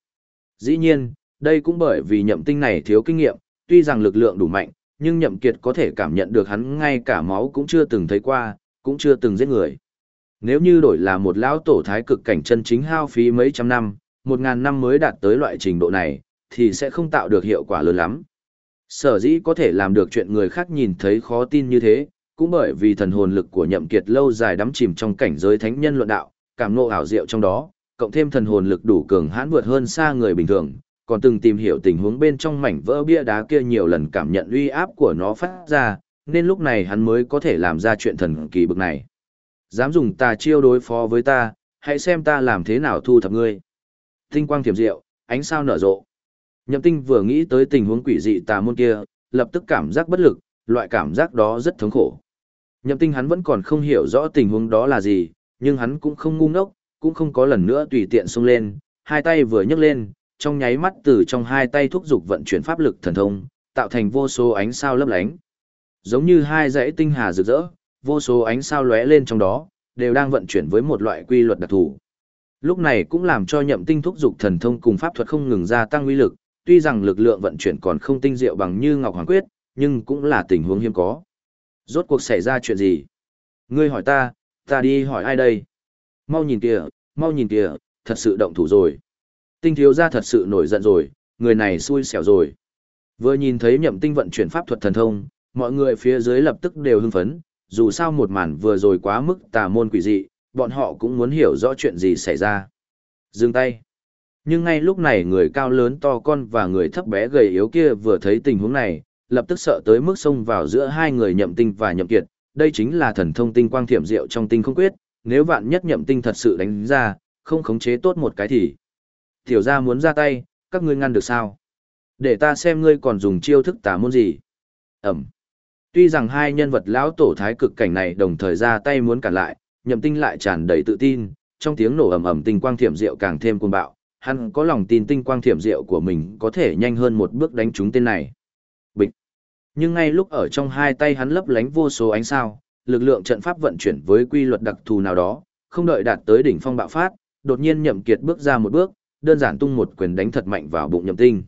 Dĩ nhiên, đây cũng bởi vì nhậm tinh này thiếu kinh nghiệm, tuy rằng lực lượng đủ mạnh, nhưng nhậm kiệt có thể cảm nhận được hắn ngay cả máu cũng chưa từng thấy qua, cũng chưa từng giết người. Nếu như đổi là một lão tổ thái cực cảnh chân chính hao phí mấy trăm năm, một ngàn năm mới đạt tới loại trình độ này, thì sẽ không tạo được hiệu quả lớn lắm. Sở dĩ có thể làm được chuyện người khác nhìn thấy khó tin như thế, cũng bởi vì thần hồn lực của nhậm kiệt lâu dài đắm chìm trong cảnh giới thánh nhân luận đạo, cảm ngộ ảo diệu trong đó, cộng thêm thần hồn lực đủ cường hãn vượt hơn xa người bình thường, còn từng tìm hiểu tình huống bên trong mảnh vỡ bia đá kia nhiều lần cảm nhận uy áp của nó phát ra, nên lúc này hắn mới có thể làm ra chuyện thần kỳ bực này. Dám dùng tà chiêu đối phó với ta, hãy xem ta làm thế nào thu thập ngươi. Tinh quang thiểm diệu, ánh sao nở rộ. Nhậm tinh vừa nghĩ tới tình huống quỷ dị tà môn kia, lập tức cảm giác bất lực, loại cảm giác đó rất thống khổ. Nhậm tinh hắn vẫn còn không hiểu rõ tình huống đó là gì, nhưng hắn cũng không ngu ngốc, cũng không có lần nữa tùy tiện xông lên, hai tay vừa nhấc lên, trong nháy mắt từ trong hai tay thúc dục vận chuyển pháp lực thần thông, tạo thành vô số ánh sao lấp lánh. Giống như hai dãy tinh hà rực rỡ, vô số ánh sao lóe lên trong đó, đều đang vận chuyển với một loại quy luật đặc thù. Lúc này cũng làm cho nhậm tinh thúc dục thần thông cùng pháp thuật không ngừng gia tăng uy lực, tuy rằng lực lượng vận chuyển còn không tinh diệu bằng như Ngọc Hoàng Quyết, nhưng cũng là tình huống hiếm có. Rốt cuộc xảy ra chuyện gì? Ngươi hỏi ta, ta đi hỏi ai đây? Mau nhìn kìa, mau nhìn kìa, thật sự động thủ rồi. Tinh thiếu gia thật sự nổi giận rồi, người này xui xẻo rồi. Vừa nhìn thấy nhậm tinh vận chuyển pháp thuật thần thông, mọi người phía dưới lập tức đều hưng phấn, dù sao một màn vừa rồi quá mức tà môn quỷ dị, bọn họ cũng muốn hiểu rõ chuyện gì xảy ra. Dừng tay. Nhưng ngay lúc này người cao lớn to con và người thấp bé gầy yếu kia vừa thấy tình huống này, lập tức sợ tới mức xông vào giữa hai người nhậm tinh và nhậm kiệt. Đây chính là thần thông tinh quang thiểm diệu trong tinh không quyết, nếu vạn nhất nhậm tinh thật sự đánh ra, không khống chế tốt một cái thì. Tiểu gia muốn ra tay, các ngươi ngăn được sao? Để ta xem ngươi còn dùng chiêu thức tà môn gì. Ẩm. Tuy rằng hai nhân vật lão tổ thái cực cảnh này đồng thời ra tay muốn cản lại, nhậm tinh lại tràn đầy tự tin, trong tiếng nổ ầm ầm tinh quang thiểm diệu càng thêm cuồng bạo, hắn có lòng tin tinh quang thiểm diệu của mình có thể nhanh hơn một bước đánh trúng tên này. Bịch. Nhưng ngay lúc ở trong hai tay hắn lấp lánh vô số ánh sao, lực lượng trận pháp vận chuyển với quy luật đặc thù nào đó, không đợi đạt tới đỉnh phong bạo phát, đột nhiên Nhậm Kiệt bước ra một bước, đơn giản tung một quyền đánh thật mạnh vào bụng Nhậm Tinh.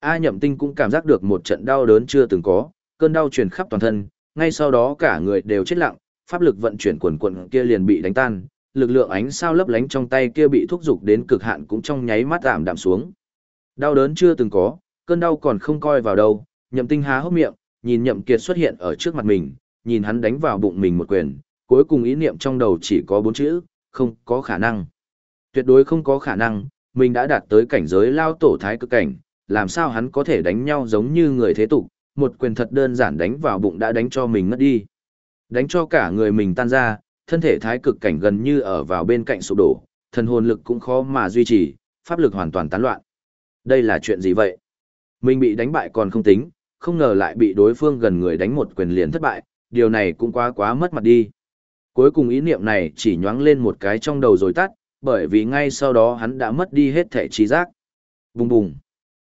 A Nhậm Tinh cũng cảm giác được một trận đau đớn chưa từng có, cơn đau truyền khắp toàn thân, ngay sau đó cả người đều chết lặng, pháp lực vận chuyển quần quần kia liền bị đánh tan, lực lượng ánh sao lấp lánh trong tay kia bị thúc dục đến cực hạn cũng trong nháy mắt giảm đạm xuống. Đau đớn chưa từng có, cơn đau còn không coi vào đâu, Nhậm Tinh há hốc miệng, nhìn Nhậm Kiệt xuất hiện ở trước mặt mình, nhìn hắn đánh vào bụng mình một quyền, cuối cùng ý niệm trong đầu chỉ có bốn chữ, không có khả năng. Tuyệt đối không có khả năng, mình đã đạt tới cảnh giới lao tổ thái cực cảnh, làm sao hắn có thể đánh nhau giống như người thế tục, một quyền thật đơn giản đánh vào bụng đã đánh cho mình ngất đi. Đánh cho cả người mình tan ra, thân thể thái cực cảnh gần như ở vào bên cạnh sụp đổ, thần hồn lực cũng khó mà duy trì, pháp lực hoàn toàn tán loạn. Đây là chuyện gì vậy? Mình bị đánh bại còn không tính, không ngờ lại bị đối phương gần người đánh một quyền liền thất bại, điều này cũng quá quá mất mặt đi. Cuối cùng ý niệm này chỉ nhoáng lên một cái trong đầu rồi tắt, bởi vì ngay sau đó hắn đã mất đi hết thể trí giác. Bùng bùng.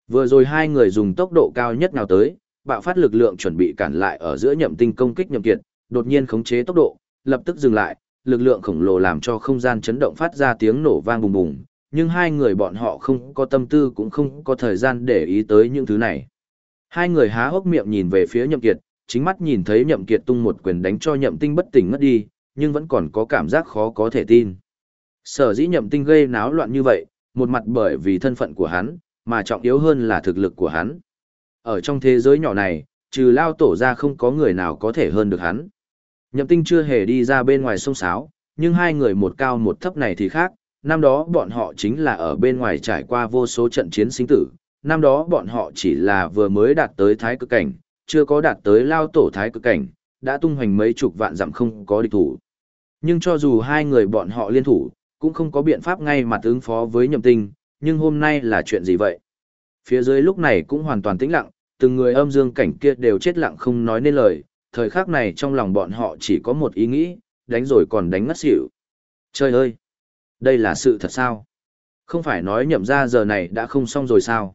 Vừa rồi hai người dùng tốc độ cao nhất nào tới, bạo phát lực lượng chuẩn bị cản lại ở giữa nhậm tinh công kích nhậm kiệt, đột nhiên khống chế tốc độ, lập tức dừng lại, lực lượng khổng lồ làm cho không gian chấn động phát ra tiếng nổ vang bùng bùng, nhưng hai người bọn họ không có tâm tư cũng không có thời gian để ý tới những thứ này. Hai người há hốc miệng nhìn về phía nhậm kiệt, chính mắt nhìn thấy nhậm kiệt tung một quyền đánh cho nhậm tinh bất tỉnh ngất đi, nhưng vẫn còn có cảm giác khó có thể tin. Sở dĩ nhậm tinh gây náo loạn như vậy, một mặt bởi vì thân phận của hắn, mà trọng yếu hơn là thực lực của hắn. Ở trong thế giới nhỏ này, trừ lao tổ ra không có người nào có thể hơn được hắn. Nhậm tinh chưa hề đi ra bên ngoài sông sáo, nhưng hai người một cao một thấp này thì khác, năm đó bọn họ chính là ở bên ngoài trải qua vô số trận chiến sinh tử, năm đó bọn họ chỉ là vừa mới đạt tới thái cực cảnh, chưa có đạt tới lao tổ thái cực cảnh, đã tung hoành mấy chục vạn dặm không có địch thủ. Nhưng cho dù hai người bọn họ liên thủ, cũng không có biện pháp ngay mặt ứng phó với nhậm tinh, nhưng hôm nay là chuyện gì vậy? Phía dưới lúc này cũng hoàn toàn tĩnh lặng, từng người âm dương cảnh kia đều chết lặng không nói nên lời, thời khắc này trong lòng bọn họ chỉ có một ý nghĩ, đánh rồi còn đánh ngất xỉu. Trời ơi! Đây là sự thật sao? Không phải nói nhậm ra giờ này đã không xong rồi sao?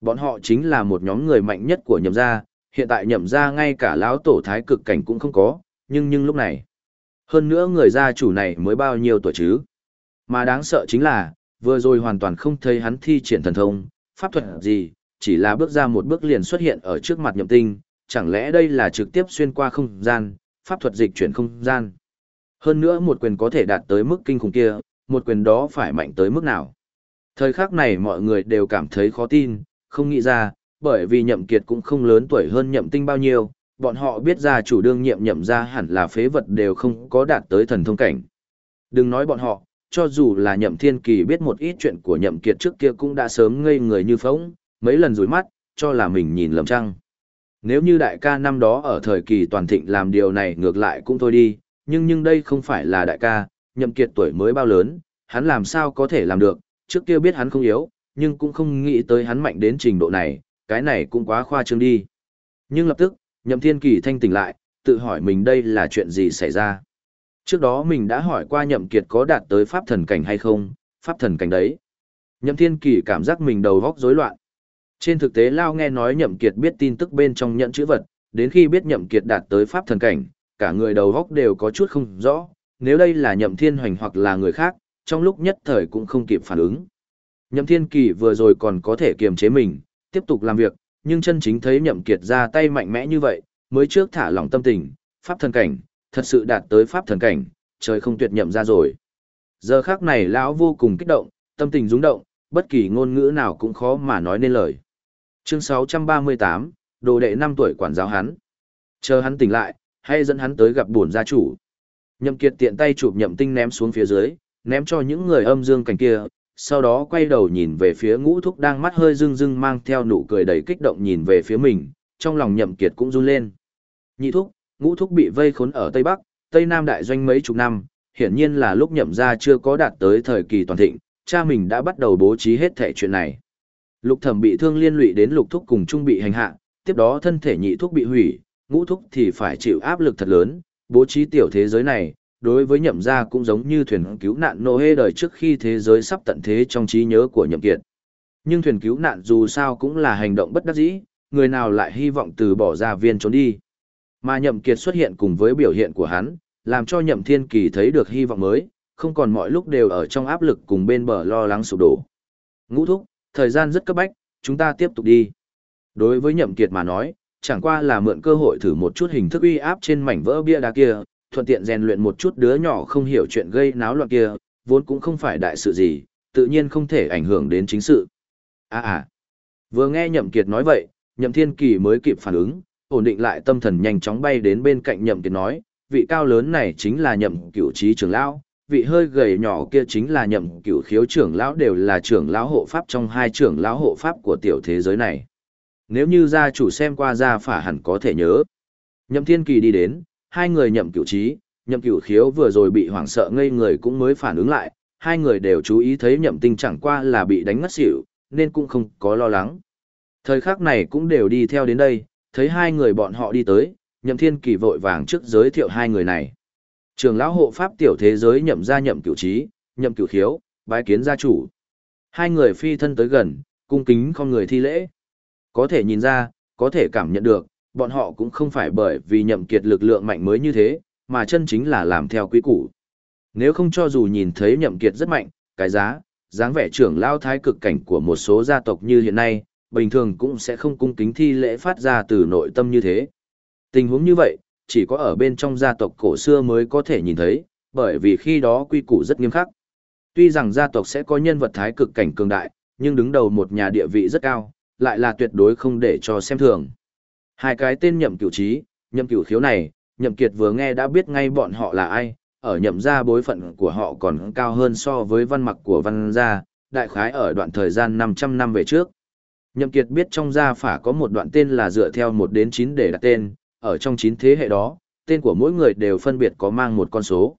Bọn họ chính là một nhóm người mạnh nhất của nhậm gia, hiện tại nhậm gia ngay cả lão tổ thái cực cảnh cũng không có, nhưng nhưng lúc này. Hơn nữa người gia chủ này mới bao nhiêu tuổi chứ? Mà đáng sợ chính là, vừa rồi hoàn toàn không thấy hắn thi triển thần thông, pháp thuật gì, chỉ là bước ra một bước liền xuất hiện ở trước mặt nhậm tinh, chẳng lẽ đây là trực tiếp xuyên qua không gian, pháp thuật dịch chuyển không gian. Hơn nữa một quyền có thể đạt tới mức kinh khủng kia, một quyền đó phải mạnh tới mức nào. Thời khắc này mọi người đều cảm thấy khó tin, không nghĩ ra, bởi vì nhậm kiệt cũng không lớn tuổi hơn nhậm tinh bao nhiêu, bọn họ biết ra chủ đương nhiệm nhậm ra hẳn là phế vật đều không có đạt tới thần thông cảnh. Đừng nói bọn họ, cho dù là nhậm thiên kỳ biết một ít chuyện của nhậm kiệt trước kia cũng đã sớm ngây người như phóng, mấy lần rủi mắt, cho là mình nhìn lầm trăng. Nếu như đại ca năm đó ở thời kỳ toàn thịnh làm điều này ngược lại cũng thôi đi, nhưng nhưng đây không phải là đại ca, nhậm kiệt tuổi mới bao lớn, hắn làm sao có thể làm được, trước kia biết hắn không yếu, nhưng cũng không nghĩ tới hắn mạnh đến trình độ này, cái này cũng quá khoa trương đi. Nhưng lập tức, nhậm thiên kỳ thanh tỉnh lại, tự hỏi mình đây là chuyện gì xảy ra. Trước đó mình đã hỏi qua nhậm kiệt có đạt tới pháp thần cảnh hay không, pháp thần cảnh đấy. Nhậm thiên kỳ cảm giác mình đầu óc rối loạn. Trên thực tế Lao nghe nói nhậm kiệt biết tin tức bên trong nhận chữ vật, đến khi biết nhậm kiệt đạt tới pháp thần cảnh, cả người đầu óc đều có chút không rõ, nếu đây là nhậm thiên hoành hoặc là người khác, trong lúc nhất thời cũng không kịp phản ứng. Nhậm thiên kỳ vừa rồi còn có thể kiềm chế mình, tiếp tục làm việc, nhưng chân chính thấy nhậm kiệt ra tay mạnh mẽ như vậy, mới trước thả lỏng tâm tình, pháp thần cảnh, thật sự đạt tới pháp thần cảnh, trời không tuyệt nhậm ra rồi. Giờ khắc này lão vô cùng kích động, tâm tình rung động, bất kỳ ngôn ngữ nào cũng khó mà nói nên lời. Chương 638, đồ đệ 5 tuổi quản giáo hắn. Chờ hắn tỉnh lại, hay dẫn hắn tới gặp bổn gia chủ. Nhậm Kiệt tiện tay chụp Nhậm Tinh ném xuống phía dưới, ném cho những người âm dương cảnh kia, sau đó quay đầu nhìn về phía Ngũ Thúc đang mắt hơi rưng rưng mang theo nụ cười đầy kích động nhìn về phía mình, trong lòng Nhậm Kiệt cũng run lên. Nhị Thúc, Ngũ Thúc bị vây khốn ở Tây Bắc, Tây Nam đại doanh mấy chục năm, hiển nhiên là lúc Nhậm gia chưa có đạt tới thời kỳ toàn thịnh, cha mình đã bắt đầu bố trí hết thảy chuyện này. Lục Thẩm bị thương liên lụy đến Lục Thúc cùng trung bị hành hạ, tiếp đó thân thể Nhị Thúc bị hủy, Ngũ Thúc thì phải chịu áp lực thật lớn, bố trí tiểu thế giới này, đối với nhậm gia cũng giống như thuyền cứu nạn nô hê đời trước khi thế giới sắp tận thế trong trí nhớ của nhậm kiệt. Nhưng thuyền cứu nạn dù sao cũng là hành động bất đắc dĩ, người nào lại hy vọng từ bỏ ra viên trốn đi. Mà nhậm kiệt xuất hiện cùng với biểu hiện của hắn, làm cho nhậm thiên kỳ thấy được hy vọng mới, không còn mọi lúc đều ở trong áp lực cùng bên bờ lo lắng sụp đổ. Ngũ thúc, thời gian rất cấp bách, chúng ta tiếp tục đi. Đối với nhậm kiệt mà nói, chẳng qua là mượn cơ hội thử một chút hình thức uy áp trên mảnh vỡ bia đá kia, thuận tiện rèn luyện một chút đứa nhỏ không hiểu chuyện gây náo loạn kia, vốn cũng không phải đại sự gì, tự nhiên không thể ảnh hưởng đến chính sự. À à, vừa nghe Nhậm Kiệt nói vậy, Nhậm Thiên Kỳ mới kịp phản ứng, ổn định lại tâm thần nhanh chóng bay đến bên cạnh Nhậm Kiệt nói, vị cao lớn này chính là Nhậm Cửu Trí trưởng lão, vị hơi gầy nhỏ kia chính là Nhậm Cửu Khiếu trưởng lão đều là trưởng lão hộ pháp trong hai trưởng lão hộ pháp của tiểu thế giới này. Nếu như gia chủ xem qua gia phả hẳn có thể nhớ. Nhậm Thiên Kỳ đi đến, hai người nhậm cửu trí, nhậm cửu khiếu vừa rồi bị hoảng sợ ngây người cũng mới phản ứng lại, hai người đều chú ý thấy nhậm tinh chẳng qua là bị đánh ngất xỉu, nên cũng không có lo lắng. Thời khắc này cũng đều đi theo đến đây, thấy hai người bọn họ đi tới, nhậm thiên kỳ vội vàng trước giới thiệu hai người này. Trường lão hộ pháp tiểu thế giới nhậm gia nhậm cửu trí, nhậm cửu khiếu, bái kiến gia chủ. Hai người phi thân tới gần, cung kính không người thi lễ. Có thể nhìn ra, có thể cảm nhận được, bọn họ cũng không phải bởi vì nhậm kiệt lực lượng mạnh mới như thế, mà chân chính là làm theo quy củ. Nếu không cho dù nhìn thấy nhậm kiệt rất mạnh, cái giá, dáng vẻ trưởng lao thái cực cảnh của một số gia tộc như hiện nay, bình thường cũng sẽ không cung kính thi lễ phát ra từ nội tâm như thế. Tình huống như vậy, chỉ có ở bên trong gia tộc cổ xưa mới có thể nhìn thấy, bởi vì khi đó quy củ rất nghiêm khắc. Tuy rằng gia tộc sẽ có nhân vật thái cực cảnh cường đại, nhưng đứng đầu một nhà địa vị rất cao, lại là tuyệt đối không để cho xem thường. Hai cái tên nhậm cửu trí, nhậm cửu khiếu này, nhậm kiệt vừa nghe đã biết ngay bọn họ là ai, ở nhậm gia bối phận của họ còn cao hơn so với văn mặc của văn gia, đại khái ở đoạn thời gian 500 năm về trước. Nhậm kiệt biết trong gia phả có một đoạn tên là dựa theo 1 đến 9 để đặt tên, ở trong 9 thế hệ đó, tên của mỗi người đều phân biệt có mang một con số.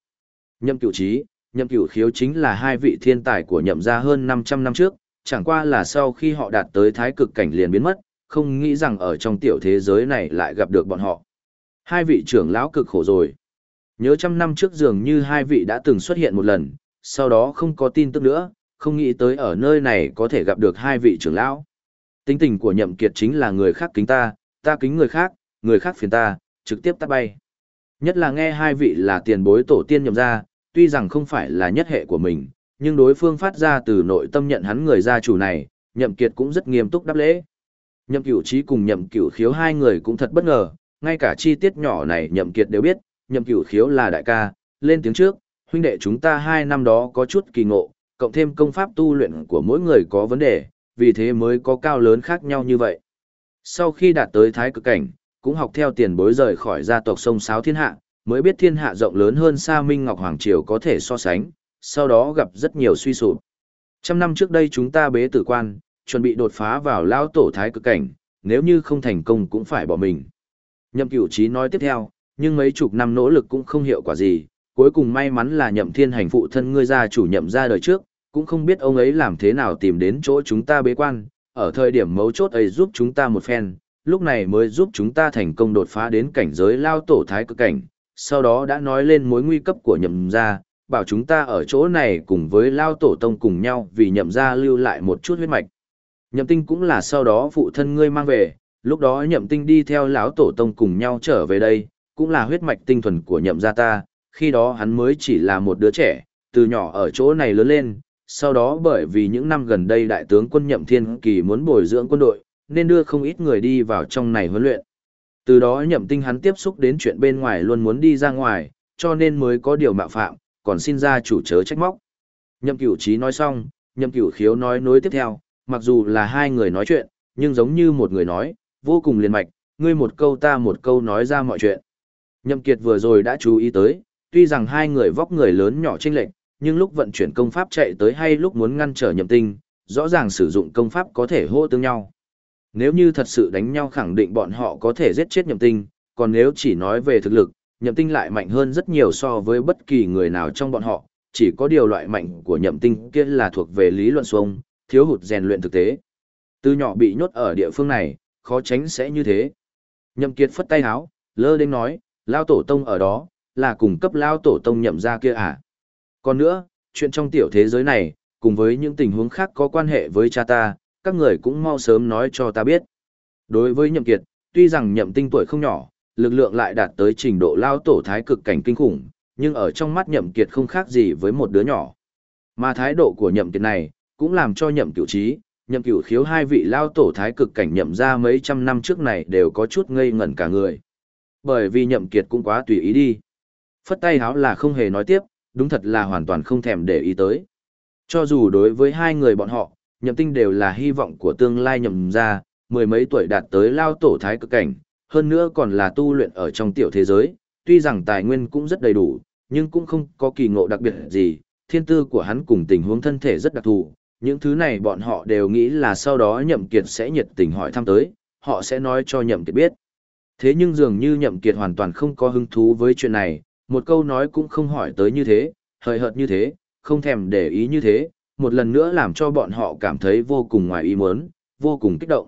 Nhậm cửu trí, nhậm cửu khiếu chính là hai vị thiên tài của nhậm gia hơn 500 năm trước, chẳng qua là sau khi họ đạt tới thái cực cảnh liền biến mất, không nghĩ rằng ở trong tiểu thế giới này lại gặp được bọn họ. Hai vị trưởng lão cực khổ rồi. Nhớ trăm năm trước dường như hai vị đã từng xuất hiện một lần, sau đó không có tin tức nữa, không nghĩ tới ở nơi này có thể gặp được hai vị trưởng lão. Tính tình của nhậm kiệt chính là người khác kính ta, ta kính người khác, người khác phiền ta, trực tiếp tắt bay. Nhất là nghe hai vị là tiền bối tổ tiên nhậm ra, tuy rằng không phải là nhất hệ của mình, nhưng đối phương phát ra từ nội tâm nhận hắn người gia chủ này, nhậm kiệt cũng rất nghiêm túc đáp lễ. Nhậm cửu trí cùng nhậm cửu khiếu hai người cũng thật bất ngờ, ngay cả chi tiết nhỏ này nhậm kiệt đều biết, nhậm cửu khiếu là đại ca, lên tiếng trước, huynh đệ chúng ta hai năm đó có chút kỳ ngộ, cộng thêm công pháp tu luyện của mỗi người có vấn đề, vì thế mới có cao lớn khác nhau như vậy. Sau khi đạt tới thái cực cảnh, cũng học theo tiền bối rời khỏi gia tộc sông Sáo Thiên Hạ, mới biết thiên hạ rộng lớn hơn Sa Minh Ngọc Hoàng Triều có thể so sánh, sau đó gặp rất nhiều suy sụp. Trăm năm trước đây chúng ta bế tử quan, chuẩn bị đột phá vào lao tổ thái cực cảnh, nếu như không thành công cũng phải bỏ mình. Nhậm cửu trí nói tiếp theo, nhưng mấy chục năm nỗ lực cũng không hiệu quả gì, cuối cùng may mắn là nhậm thiên hành phụ thân ngươi ra chủ nhậm ra đời trước, cũng không biết ông ấy làm thế nào tìm đến chỗ chúng ta bế quan, ở thời điểm mấu chốt ấy giúp chúng ta một phen, lúc này mới giúp chúng ta thành công đột phá đến cảnh giới lao tổ thái cực cảnh, sau đó đã nói lên mối nguy cấp của nhậm gia, bảo chúng ta ở chỗ này cùng với lao tổ tông cùng nhau vì nhậm gia lưu lại một chút huyết mạch. Nhậm tinh cũng là sau đó phụ thân ngươi mang về, lúc đó nhậm tinh đi theo lão tổ tông cùng nhau trở về đây, cũng là huyết mạch tinh thuần của nhậm gia ta, khi đó hắn mới chỉ là một đứa trẻ, từ nhỏ ở chỗ này lớn lên, sau đó bởi vì những năm gần đây đại tướng quân nhậm thiên kỳ muốn bồi dưỡng quân đội, nên đưa không ít người đi vào trong này huấn luyện. Từ đó nhậm tinh hắn tiếp xúc đến chuyện bên ngoài luôn muốn đi ra ngoài, cho nên mới có điều mạo phạm, còn xin ra chủ chớ trách móc. Nhậm cửu trí nói xong, nhậm cửu khiếu nói nối tiếp theo, mặc dù là hai người nói chuyện, nhưng giống như một người nói, vô cùng liền mạch, ngươi một câu ta một câu nói ra mọi chuyện. Nhậm Kiệt vừa rồi đã chú ý tới, tuy rằng hai người vóc người lớn nhỏ chênh lệch, nhưng lúc vận chuyển công pháp chạy tới hay lúc muốn ngăn trở nhậm tinh, rõ ràng sử dụng công pháp có thể hô tương nhau. Nếu như thật sự đánh nhau khẳng định bọn họ có thể giết chết nhậm tinh, còn nếu chỉ nói về thực lực, nhậm tinh lại mạnh hơn rất nhiều so với bất kỳ người nào trong bọn họ, chỉ có điều loại mạnh của nhậm tinh kia là thuộc về lý luận xuông, thiếu hụt rèn luyện thực tế. Từ nhỏ bị nhốt ở địa phương này, khó tránh sẽ như thế. Nhậm Kiệt phất tay áo, lơ đến nói, lao tổ tông ở đó, là cùng cấp lao tổ tông nhậm ra kia à. Còn nữa, chuyện trong tiểu thế giới này, cùng với những tình huống khác có quan hệ với cha ta, các người cũng mau sớm nói cho ta biết. Đối với nhậm kiệt, tuy rằng nhậm tinh tuổi không nhỏ, lực lượng lại đạt tới trình độ lao tổ thái cực cảnh kinh khủng, nhưng ở trong mắt nhậm kiệt không khác gì với một đứa nhỏ. Mà thái độ của nhậm kiệt này, cũng làm cho nhậm cửu trí, nhậm cửu khiếu hai vị lao tổ thái cực cảnh nhậm ra mấy trăm năm trước này đều có chút ngây ngẩn cả người. Bởi vì nhậm kiệt cũng quá tùy ý đi. Phất tay háo là không hề nói tiếp, đúng thật là hoàn toàn không thèm để ý tới. Cho dù đối với hai người bọn họ, nhậm tinh đều là hy vọng của tương lai nhậm ra, mười mấy tuổi đạt tới lao tổ thái cực cảnh, hơn nữa còn là tu luyện ở trong tiểu thế giới, tuy rằng tài nguyên cũng rất đầy đủ, nhưng cũng không có kỳ ngộ đặc biệt gì, thiên tư của hắn cùng tình huống thân thể rất đặc thù, những thứ này bọn họ đều nghĩ là sau đó nhậm kiệt sẽ nhiệt tình hỏi thăm tới, họ sẽ nói cho nhậm kiệt biết. Thế nhưng dường như nhậm kiệt hoàn toàn không có hứng thú với chuyện này, một câu nói cũng không hỏi tới như thế, hời hợt như thế, không thèm để ý như thế, một lần nữa làm cho bọn họ cảm thấy vô cùng ngoài ý muốn, vô cùng kích động.